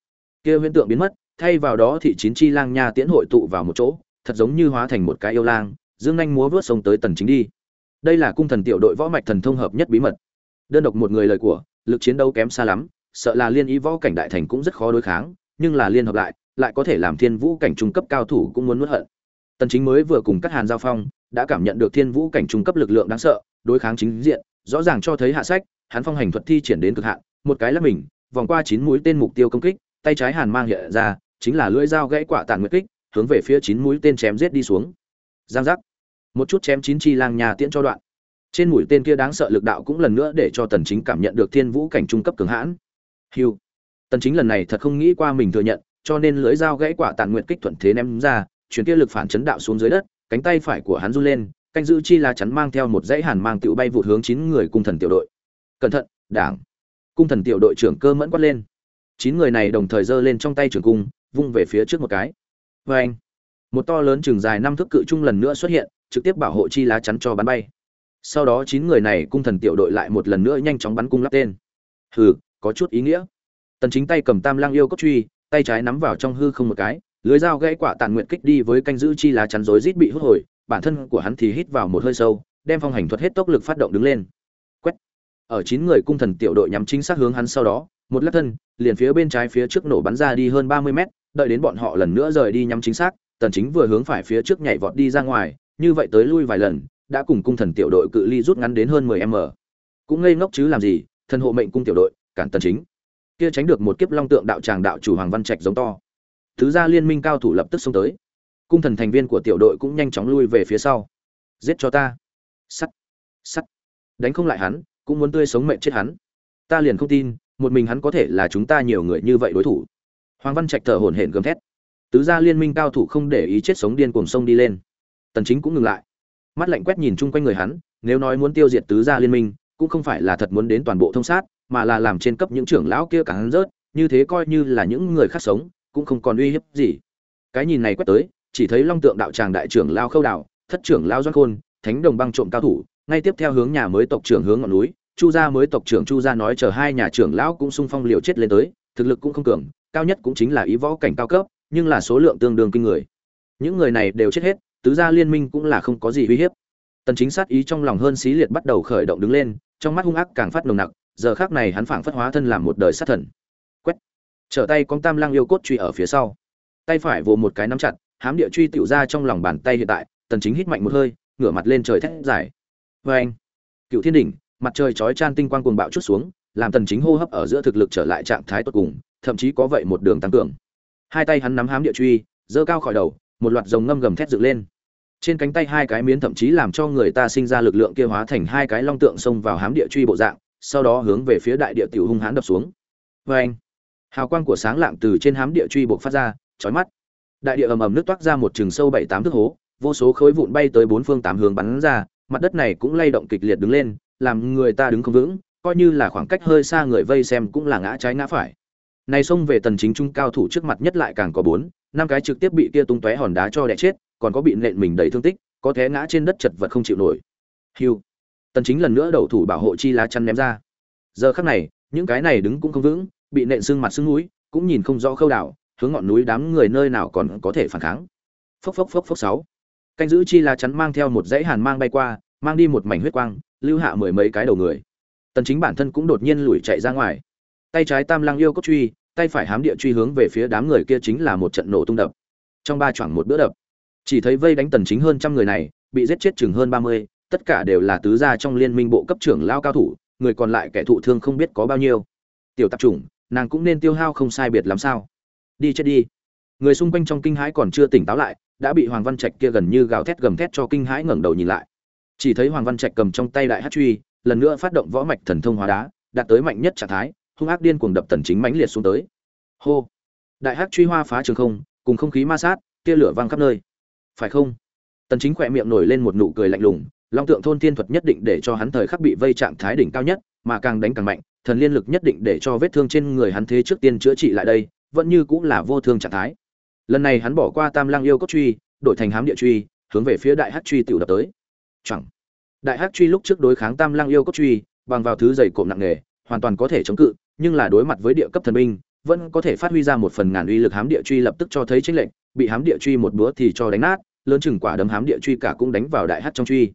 A: Kia huyễn tượng biến mất, thay vào đó thị chín chi lang nha tiễn hội tụ vào một chỗ, thật giống như hóa thành một cái yêu lang, dương nhanh múa vớt sông tới tần chính đi. Đây là cung thần tiểu đội võ mạch thần thông hợp nhất bí mật. Đơn độc một người lời của, lực chiến đấu kém xa lắm, sợ là liên ý võ cảnh đại thành cũng rất khó đối kháng, nhưng là liên hợp lại lại có thể làm thiên vũ cảnh trung cấp cao thủ cũng muốn nuốt hận. Tần chính mới vừa cùng các hàn giao phong, đã cảm nhận được thiên vũ cảnh trung cấp lực lượng đáng sợ đối kháng chính diện, rõ ràng cho thấy hạ sách, hắn phong hành thuật thi triển đến cực hạn, một cái là mình, vòng qua chín mũi tên mục tiêu công kích, tay trái hàn mang hiện ra, chính là lưỡi dao gãy quả tàn nguyệt kích, hướng về phía chín mũi tên chém giết đi xuống. Giang giác. Một chút chém chín chi lang nhà tiễn cho đoạn. Trên mũi tên kia đáng sợ lực đạo cũng lần nữa để cho tần chính cảm nhận được thiên vũ cảnh trung cấp cường hãn. Hiu tần chính lần này thật không nghĩ qua mình thừa nhận, cho nên lưỡi dao gãy quả tàn nguyệt kích thuận thế ném ra, chuyển kia lực phản chấn đạo xuống dưới đất, cánh tay phải của hắn run lên canh giữ chi lá chắn mang theo một dãy hàn mang tiểu bay vụt hướng chín người cung thần tiểu đội. Cẩn thận, đảng. Cung thần tiểu đội trưởng cơ mẫn quát lên. Chín người này đồng thời giơ lên trong tay trường cung, vung về phía trước một cái. Vê anh, một to lớn trường dài năm thước cự trung lần nữa xuất hiện, trực tiếp bảo hộ chi lá chắn cho bắn bay. Sau đó chín người này cung thần tiểu đội lại một lần nữa nhanh chóng bắn cung lắp tên. Hừ, có chút ý nghĩa. Tần chính tay cầm tam lang yêu cốt truy, tay trái nắm vào trong hư không một cái, lưới dao gãy quả tàn nguyện kích đi với canh giữ chi lá chắn rối rít bị hút hồi bản thân của hắn thì hít vào một hơi sâu, đem phong hành thuật hết tốc lực phát động đứng lên. Quét. Ở chín người cung thần tiểu đội nhắm chính xác hướng hắn sau đó, một lát thân, liền phía bên trái phía trước nổ bắn ra đi hơn 30 mét, đợi đến bọn họ lần nữa rời đi nhắm chính xác, tần chính vừa hướng phải phía trước nhảy vọt đi ra ngoài, như vậy tới lui vài lần, đã cùng cung thần tiểu đội cự ly rút ngắn đến hơn 10 m. Cũng ngây ngốc chứ làm gì, thần hộ mệnh cung tiểu đội, cản tần chính. Kia tránh được một kiếp long tượng đạo tràng đạo chủ hoàng văn trạch giống to. Thứ gia liên minh cao thủ lập tức xông tới cung thần thành viên của tiểu đội cũng nhanh chóng lui về phía sau. Giết cho ta. Sắt. Sắt. Đánh không lại hắn, cũng muốn tươi sống mệnh chết hắn. Ta liền không tin, một mình hắn có thể là chúng ta nhiều người như vậy đối thủ. Hoàng văn trạch thở hổn hển gầm thét. Tứ gia liên minh cao thủ không để ý chết sống điên cuồng sông đi lên. Tần chính cũng ngừng lại. Mắt lạnh quét nhìn chung quanh người hắn, nếu nói muốn tiêu diệt tứ gia liên minh, cũng không phải là thật muốn đến toàn bộ thông sát, mà là làm trên cấp những trưởng lão kia cả hắn rớt, như thế coi như là những người khác sống, cũng không còn uy hiếp gì. Cái nhìn này quét tới chỉ thấy long tượng đạo tràng đại trưởng lao khâu đạo thất trưởng lao doan khôn, thánh đồng băng trộm cao thủ, ngay tiếp theo hướng nhà mới tộc trưởng hướng ngọn núi, chu gia mới tộc trưởng chu gia nói chờ hai nhà trưởng lão cũng sung phong liều chết lên tới, thực lực cũng không cường, cao nhất cũng chính là ý võ cảnh cao cấp, nhưng là số lượng tương đương kinh người. Những người này đều chết hết, tứ gia liên minh cũng là không có gì uy hiếp. Tần chính sát ý trong lòng hơn xí liệt bắt đầu khởi động đứng lên, trong mắt hung ác càng phát nồng nặc, giờ khắc này hắn phảng phất hóa thân làm một đời sát thần. Quét. Trở tay con tam lang yêu cốt truy ở phía sau. Tay phải vồ một cái nắm chặt hám địa truy tiểu ra trong lòng bàn tay hiện tại, tần chính hít mạnh một hơi, ngửa mặt lên trời thét dài. Với anh, cựu thiên đỉnh, mặt trời chói chan tinh quang cuồng bạo chút xuống, làm tần chính hô hấp ở giữa thực lực trở lại trạng thái tốt cùng, thậm chí có vậy một đường tăng cường. Hai tay hắn nắm hám địa truy dơ cao khỏi đầu, một loạt rồng ngâm gầm thét dựng lên. Trên cánh tay hai cái miến thậm chí làm cho người ta sinh ra lực lượng kia hóa thành hai cái long tượng xông vào hám địa truy bộ dạng, sau đó hướng về phía đại địa tiểu hung hãn đập xuống. Với anh, hào quang của sáng lạng từ trên hám địa truy bộc phát ra, chói mắt đại địa ầm ầm nước toát ra một chừng sâu bảy tám thước hố, vô số khối vụn bay tới bốn phương tám hướng bắn ra, mặt đất này cũng lay động kịch liệt đứng lên, làm người ta đứng không vững, coi như là khoảng cách hơi xa người vây xem cũng là ngã trái ngã phải. Này xông về tần chính trung cao thủ trước mặt nhất lại càng có bốn, năm cái trực tiếp bị kia tung tóe hòn đá cho đè chết, còn có bị nện mình đầy thương tích, có té ngã trên đất chật vật không chịu nổi. Hưu tần chính lần nữa đầu thủ bảo hộ chi lá chắn ném ra. Giờ khắc này, những cái này đứng cũng không vững, bị nện xương mặt xương mũi, cũng nhìn không rõ khâu đảo hướng ngọn núi đám người nơi nào còn có thể phản kháng. Phốc phốc phốc phốc sáu. Canh giữ chi lá chắn mang theo một dãy hàn mang bay qua mang đi một mảnh huyết quang lưu hạ mười mấy cái đầu người. Tần chính bản thân cũng đột nhiên lùi chạy ra ngoài. Tay trái tam lăng yêu cốt truy tay phải hám địa truy hướng về phía đám người kia chính là một trận nổ tung đập. Trong ba choảng một bữa đập chỉ thấy vây đánh tần chính hơn trăm người này bị giết chết chừng hơn 30, tất cả đều là tứ gia trong liên minh bộ cấp trưởng lao cao thủ người còn lại kẻ thụ thương không biết có bao nhiêu. Tiểu tạp chủng nàng cũng nên tiêu hao không sai biệt làm sao? Đi chết đi. Người xung quanh trong kinh hãi còn chưa tỉnh táo lại, đã bị hoàng văn trạch kia gần như gào thét gầm thét cho kinh hãi ngẩng đầu nhìn lại. Chỉ thấy hoàng văn trạch cầm trong tay đại hát truy, lần nữa phát động võ mạch thần thông hóa đá, đạt tới mạnh nhất trạng thái, hung ác điên cuồng đập tần chính mãnh liệt xuống tới. Hô! Đại hát truy hoa phá trường không, cùng không khí ma sát, tia lửa vang khắp nơi. Phải không? Tần chính khỏe miệng nổi lên một nụ cười lạnh lùng, long tượng thôn thiên thuật nhất định để cho hắn thời khắc bị vây trạng thái đỉnh cao nhất, mà càng đánh càng mạnh, thần liên lực nhất định để cho vết thương trên người hắn thế trước tiên chữa trị lại đây vẫn như cũng là vô thương trạng thái. Lần này hắn bỏ qua tam lang yêu cốt truy, đổi thành hám địa truy, hướng về phía đại hát truy tiểu đập tới. Chẳng. Đại hát truy lúc trước đối kháng tam lang yêu cốt truy, bằng vào thứ dày cộm nặng nghề, hoàn toàn có thể chống cự, nhưng là đối mặt với địa cấp thần binh, vẫn có thể phát huy ra một phần ngàn uy lực hám địa truy lập tức cho thấy chiến lệnh bị hám địa truy một búa thì cho đánh nát, lớn chừng quả đấm hám địa truy cả cũng đánh vào đại hát trong truy.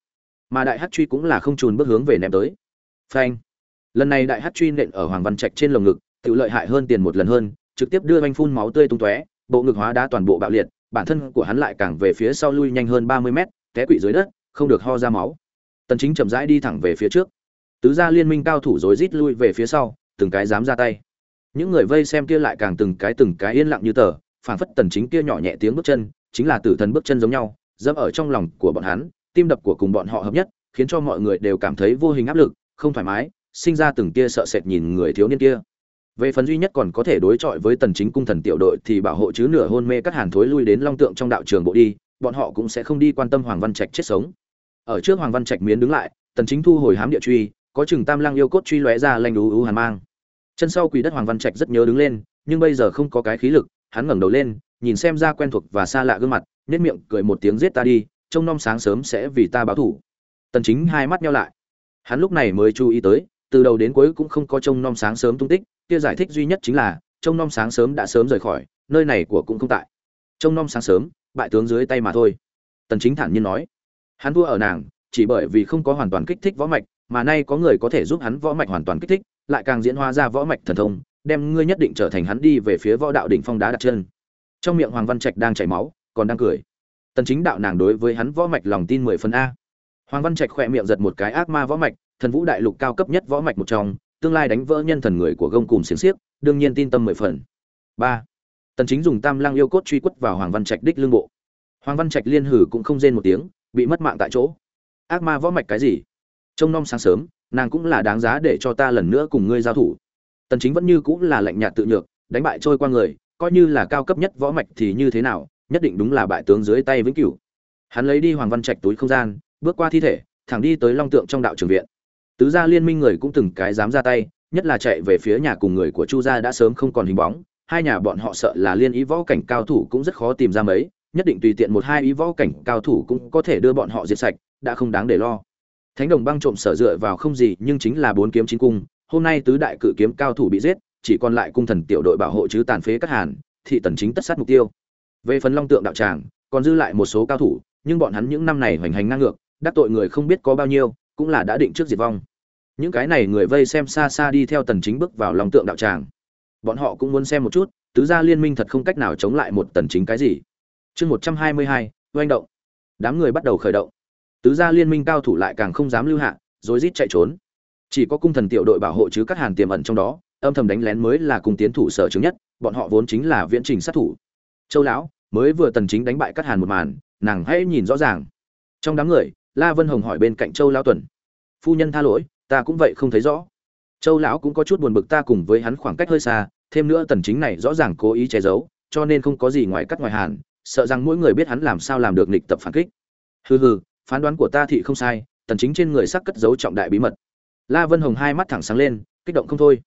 A: Mà đại hát truy cũng là không trùn bước hướng về ném tới. Phanh. Lần này đại hát truy nện ở hoàng văn trạch trên lồng ngực tự lợi hại hơn tiền một lần hơn trực tiếp đưa anh phun máu tươi tung tóe, bộ ngực hóa đá toàn bộ bạo liệt, bản thân của hắn lại càng về phía sau lui nhanh hơn ba mươi mét, té quỵ dưới đất, không được ho ra máu. Tần chính chậm rãi đi thẳng về phía trước. Tứ gia liên minh cao thủ rối rít lui về phía sau, từng cái dám ra tay. Những người vây xem kia lại càng từng cái từng cái yên lặng như tờ, phảng phất tần chính kia nhỏ nhẹ tiếng bước chân, chính là tử thần bước chân giống nhau, dẫm ở trong lòng của bọn hắn, tim đập của cùng bọn họ hợp nhất, khiến cho mọi người đều cảm thấy vô hình áp lực, không thoải mái, sinh ra từng tia sợ sệt nhìn người thiếu niên kia về phần duy nhất còn có thể đối chọi với tần chính cung thần tiểu đội thì bảo hộ chứ nửa hôn mê các hàn thối lui đến long tượng trong đạo trường bộ đi, bọn họ cũng sẽ không đi quan tâm hoàng văn trạch chết sống. Ở trước hoàng văn trạch miến đứng lại, tần chính thu hồi hám địa truy, có chừng tam lăng yêu cốt truy lóe ra lanh đú ú hàn mang. Chân sau quỳ đất hoàng văn trạch rất nhớ đứng lên, nhưng bây giờ không có cái khí lực, hắn ngẩng đầu lên, nhìn xem ra quen thuộc và xa lạ gương mặt nét miệng cười một tiếng giết ta đi, trông nom sáng sớm sẽ vì ta báo thủ. Tần chính hai mắt nhau lại. Hắn lúc này mới chú ý tới, từ đầu đến cuối cũng không có trông nom sáng sớm tung tích kia giải thích duy nhất chính là, trông nom sáng sớm đã sớm rời khỏi, nơi này của cũng không tại. Trông nom sáng sớm, bại tướng dưới tay mà thôi. Tần chính thản nhiên nói. Hắn thua ở nàng, chỉ bởi vì không có hoàn toàn kích thích võ mạch, mà nay có người có thể giúp hắn võ mạch hoàn toàn kích thích, lại càng diễn hóa ra võ mạch thần thông, đem ngươi nhất định trở thành hắn đi về phía võ đạo đỉnh phong đá đặt chân. Trong miệng hoàng văn trạch đang chảy máu, còn đang cười. Tần chính đạo nàng đối với hắn võ mạch lòng tin 10 phần a. Hoàng văn trạch khỏe miệng giật một cái ác ma võ mạch, thần vũ đại lục cao cấp nhất võ mạch một trong tương lai đánh vỡ nhân thần người của gông cùng xiềng xiếc, đương nhiên tin tâm 10 phần. Ba, tần chính dùng tam lăng yêu cốt truy quất vào hoàng văn trạch đích lương bộ. Hoàng văn trạch liên hử cũng không rên một tiếng, bị mất mạng tại chỗ. Ác ma võ mạch cái gì? Trông nom sáng sớm, nàng cũng là đáng giá để cho ta lần nữa cùng ngươi giao thủ. Tần chính vẫn như cũng là lạnh nhạt tự nhược, đánh bại trôi qua người, coi như là cao cấp nhất võ mạch thì như thế nào, nhất định đúng là bại tướng dưới tay vĩnh cửu. Hắn lấy đi hoàng văn trạch túi không gian, bước qua thi thể, thẳng đi tới long tượng trong đạo trường viện tứ gia liên minh người cũng từng cái dám ra tay, nhất là chạy về phía nhà cùng người của chu gia đã sớm không còn hình bóng, hai nhà bọn họ sợ là liên ý võ cảnh cao thủ cũng rất khó tìm ra mấy, nhất định tùy tiện một hai ý võ cảnh cao thủ cũng có thể đưa bọn họ diệt sạch, đã không đáng để lo. Thánh đồng băng trộm sở dựa vào không gì, nhưng chính là bốn kiếm chính cung, hôm nay tứ đại cự kiếm cao thủ bị giết, chỉ còn lại cung thần tiểu đội bảo hộ chứ tàn phế các hàn, thị tần chính tất sát mục tiêu. Về phần long tượng đạo tràng, còn dư lại một số cao thủ, nhưng bọn hắn những năm này hoành hành ngang ngược, đắc tội người không biết có bao nhiêu cũng là đã định trước diệt vong. Những cái này người vây xem xa xa đi theo tần chính bước vào lòng tượng đạo tràng. Bọn họ cũng muốn xem một chút tứ gia liên minh thật không cách nào chống lại một tần chính cái gì. Chương 122, doanh động. Đám người bắt đầu khởi động. Tứ gia liên minh cao thủ lại càng không dám lưu hạ rồi rít chạy trốn. Chỉ có cung thần tiểu đội bảo hộ chứ các hàn tiềm ẩn trong đó âm thầm đánh lén mới là cung tiến thủ sở chứng nhất bọn họ vốn chính là viễn trình sát thủ. Châu lão mới vừa tần chính đánh bại các hàn một màn nàng hãy nhìn rõ ràng. Trong đám người la vân hồng hỏi bên cạnh châu lão tuần. Phu nhân tha lỗi, ta cũng vậy không thấy rõ. Châu lão cũng có chút buồn bực ta cùng với hắn khoảng cách hơi xa, thêm nữa tần chính này rõ ràng cố ý che giấu, cho nên không có gì ngoài cắt ngoài hàn, sợ rằng mỗi người biết hắn làm sao làm được nghịch tập phản kích. Hừ hừ, phán đoán của ta thị không sai, tần chính trên người sắc cất giấu trọng đại bí mật. La vân hồng hai mắt thẳng sáng lên, kích động không thôi.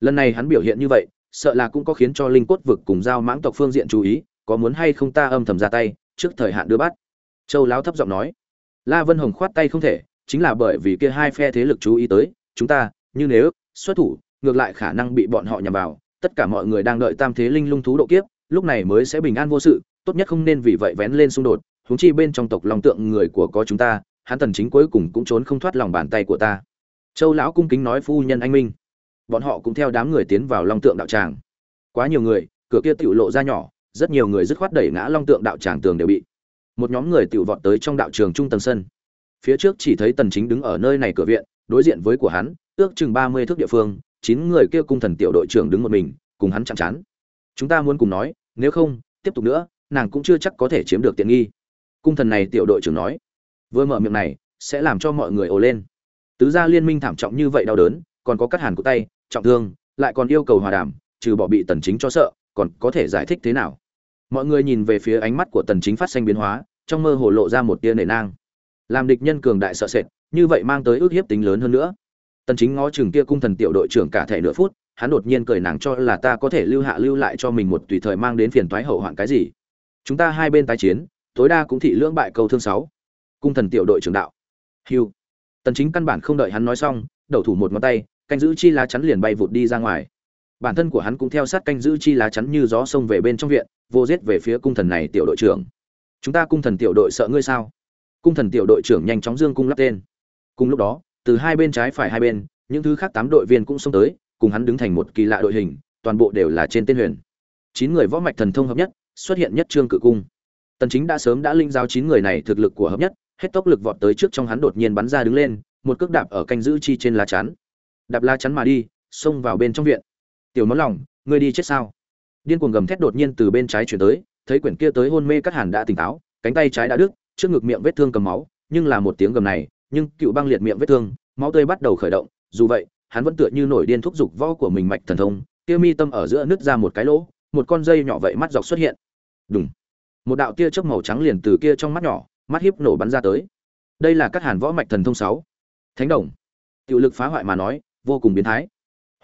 A: Lần này hắn biểu hiện như vậy, sợ là cũng có khiến cho linh cốt vực cùng giao mãng tộc phương diện chú ý, có muốn hay không ta âm thầm ra tay, trước thời hạn đưa bắt. Châu lão thấp giọng nói la vân hồng khoát tay không thể, chính là bởi vì kia hai phe thế lực chú ý tới, chúng ta, như nếu, xuất thủ, ngược lại khả năng bị bọn họ nhằm vào, tất cả mọi người đang đợi tam thế linh lung thú độ kiếp, lúc này mới sẽ bình an vô sự, tốt nhất không nên vì vậy vén lên xung đột, huống chi bên trong tộc long tượng người của có chúng ta, hắn tần chính cuối cùng cũng trốn không thoát lòng bàn tay của ta. Châu lão cung kính nói phu nhân anh minh. Bọn họ cũng theo đám người tiến vào long tượng đạo tràng. Quá nhiều người, cửa kia tiểu lộ ra nhỏ, rất nhiều người dứt khoát đẩy ngã long tượng đạo tràng tường đều bị một nhóm người tiểu vọt tới trong đạo trường trung tầng sân. Phía trước chỉ thấy tần chính đứng ở nơi này cửa viện, đối diện với của hắn, ước chừng 30 thước địa phương, chín người kia cung thần tiểu đội trưởng đứng một mình, cùng hắn chạm chán. Chúng ta muốn cùng nói, nếu không, tiếp tục nữa, nàng cũng chưa chắc có thể chiếm được tiện nghi. Cung thần này tiểu đội trưởng nói. Vừa mở miệng này, sẽ làm cho mọi người ồ lên. Tứ gia liên minh thảm trọng như vậy đau đớn, còn có cắt hàn của tay, trọng thương, lại còn yêu cầu hòa đàm, trừ bỏ bị tần chính cho sợ, còn có thể giải thích thế nào? Mọi người nhìn về phía ánh mắt của tần chính phát sinh biến hóa, trong mơ hồ lộ ra một tia nể nang. Làm địch nhân cường đại sợ sệt, như vậy mang tới ước hiếp tính lớn hơn nữa. Tần chính ngó chừng kia cung thần tiểu đội trưởng cả thể nửa phút, hắn đột nhiên cười nàng cho là ta có thể lưu hạ lưu lại cho mình một tùy thời mang đến phiền toái hậu hoạn cái gì. Chúng ta hai bên tái chiến, tối đa cũng thị lưỡng bại câu thương sáu. Cung thần tiểu đội trưởng đạo. Hưu tần chính căn bản không đợi hắn nói xong, đầu thủ một ngón tay, canh giữ chi lá chắn liền bay vụt đi ra ngoài bản thân của hắn cũng theo sát canh giữ chi lá chắn như gió sông về bên trong viện, vô giết về phía cung thần này tiểu đội trưởng. Chúng ta cung thần tiểu đội sợ ngươi sao? Cung thần tiểu đội trưởng nhanh chóng dương cung lắp tên. Cùng lúc đó, từ hai bên trái phải hai bên, những thứ khác tám đội viên cũng xông tới, cùng hắn đứng thành một kỳ lạ đội hình, toàn bộ đều là trên tên huyền. Chín người võ mạch thần thông hợp nhất, xuất hiện nhất trương cự cung. Tần chính đã sớm đã linh giáo chín người này thực lực của hợp nhất, hết tốc lực vọt tới trước trong hắn đột nhiên bắn ra đứng lên, một cước đạp ở canh giữ chi trên lá chắn. Đạp lá chắn mà đi, xông vào bên trong viện tiểu món lòng, ngươi đi chết sao? Điên cuồng gầm thét đột nhiên từ bên trái chuyển tới, thấy quyển kia tới hôn mê các hàn đã tỉnh táo, cánh tay trái đã đứt, trước ngực miệng vết thương cầm máu, nhưng là một tiếng gầm này, nhưng cựu băng liệt miệng vết thương, máu tươi bắt đầu khởi động, dù vậy, hắn vẫn tựa như nổi điên thúc giục võ của mình mạch thần thông Tiêu mi tâm ở giữa nứt ra một cái lỗ, một con dây nhỏ vậy mắt dọc xuất hiện. Đúng một đạo tia chớp màu trắng liền từ kia trong mắt nhỏ, mắt hiếp nổ bắn ra tới. Đây là các hàn võ mạch thần thông sáu. Thánh đồng. Tiểu lực phá hoại mà nói, vô cùng biến thái.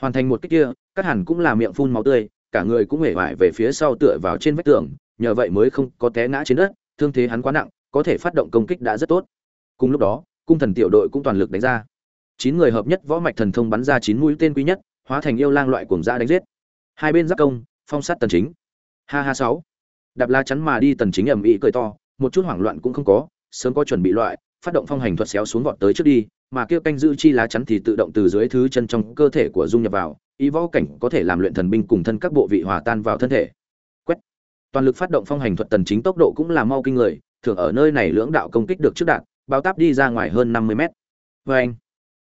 A: Hoàn thành một cách kia các hàn cũng là miệng phun máu tươi, cả người cũng hể vải về phía sau tựa vào trên vách tường, nhờ vậy mới không có té ngã trên đất, thương thế hắn quá nặng, có thể phát động công kích đã rất tốt. Cùng lúc đó, cung thần tiểu đội cũng toàn lực đánh ra. Chín người hợp nhất võ mạch thần thông bắn ra chín mũi tên quý nhất, hóa thành yêu lang loại cuồng dã đánh giết. Hai bên giáp công, phong sát tần chính. Ha ha sáu. Đạp la chắn mà đi tần chính ầm ĩ cười to, một chút hoảng loạn cũng không có, sớm có chuẩn bị loại phát động phong hành thuật xéo xuống vọt tới trước đi, mà kia canh giữ chi lá chắn thì tự động từ dưới thứ chân trong cơ thể của dung nhập vào, ý võ cảnh có thể làm luyện thần binh cùng thân các bộ vị hòa tan vào thân thể. Quét. Toàn lực phát động phong hành thuật tần chính tốc độ cũng là mau kinh người thường ở nơi này lưỡng đạo công kích được trước đạn, bao táp đi ra ngoài hơn 50 mét. Với anh,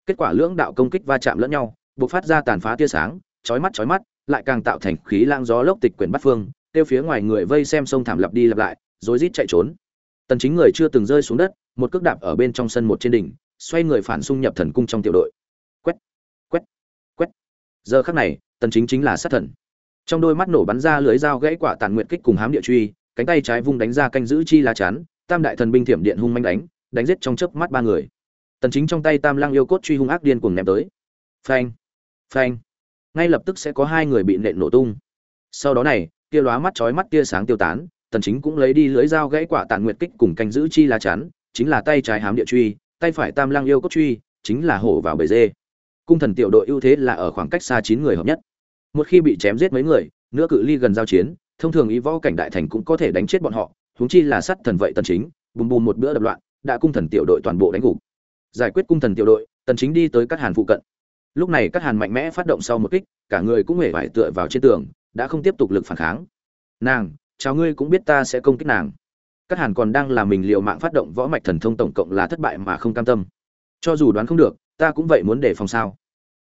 A: kết quả lưỡng đạo công kích va chạm lẫn nhau, bộc phát ra tàn phá tia sáng, chói mắt chói mắt, lại càng tạo thành khí lang gió lốc tịch quyển bắt phương, tiêu phía ngoài người vây xem sông thảm lặp đi lặp lại, rối rít chạy trốn. Tần chính người chưa từng rơi xuống đất một cước đạp ở bên trong sân một trên đỉnh, xoay người phản xung nhập thần cung trong tiểu đội. Quét quét quét. Giờ khắc này, tần chính chính là sát thần. Trong đôi mắt nổ bắn ra lưới dao gãy quả tàn nguyện kích cùng hám địa truy, cánh tay trái vung đánh ra canh giữ chi lá chắn, tam đại thần binh thiểm điện hung manh đánh đánh giết trong chớp mắt ba người. Tần chính trong tay tam lăng yêu cốt truy hung ác điên cuồng ném tới. Phanh phanh. Ngay lập tức sẽ có hai người bị nện nổ tung. Sau đó này, kia lóa mắt chói mắt tia sáng tiêu tán, tần chính cũng lấy đi lưới dao gãy quả tàn nguyệt kích cùng canh giữ chi lá chắn chính là tay trái hám địa truy, tay phải tam lang yêu cốt truy, chính là hổ vào bầy dê. Cung thần tiểu đội ưu thế là ở khoảng cách xa chín người hợp nhất. Một khi bị chém giết mấy người, nữa cự ly gần giao chiến, thông thường ý võ cảnh đại thành cũng có thể đánh chết bọn họ, huống chi là sát thần vậy tần chính, bùm bùm một bữa đập loạn, đã cung thần tiểu đội toàn bộ đánh gục. Giải quyết cung thần tiểu đội, tần chính đi tới các hàn phụ cận. Lúc này các hàn mạnh mẽ phát động sau một kích, cả người cũng hề vải tựa vào trên tường, đã không tiếp tục lực phản kháng. Nàng, chào ngươi cũng biết ta sẽ công kích nàng các hàn còn đang làm mình liệu mạng phát động võ mạch thần thông tổng cộng là thất bại mà không cam tâm. Cho dù đoán không được, ta cũng vậy muốn đề phòng sao?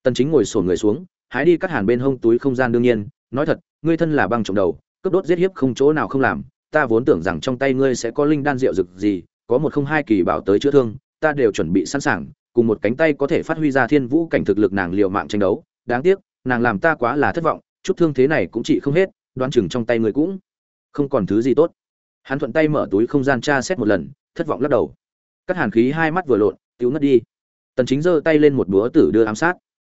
A: Tần chính ngồi sổn người xuống, hái đi các hàn bên hông túi không gian đương nhiên, nói thật, ngươi thân là băng trọng đầu, cướp đốt giết hiếp không chỗ nào không làm, ta vốn tưởng rằng trong tay ngươi sẽ có linh đan rượu rực gì, có một không hai kỳ bảo tới chữa thương, ta đều chuẩn bị sẵn sàng, cùng một cánh tay có thể phát huy ra thiên vũ cảnh thực lực nàng liều mạng tranh đấu. Đáng tiếc, nàng làm ta quá là thất vọng, chút thương thế này cũng trị không hết, đoán chừng trong tay ngươi cũng không còn thứ gì tốt hắn thuận tay mở túi không gian tra xét một lần, thất vọng lắc đầu. Cắt hàn khí hai mắt vừa lộn, tiêu ngất đi. Tần chính giơ tay lên một búa tử đưa ám sát.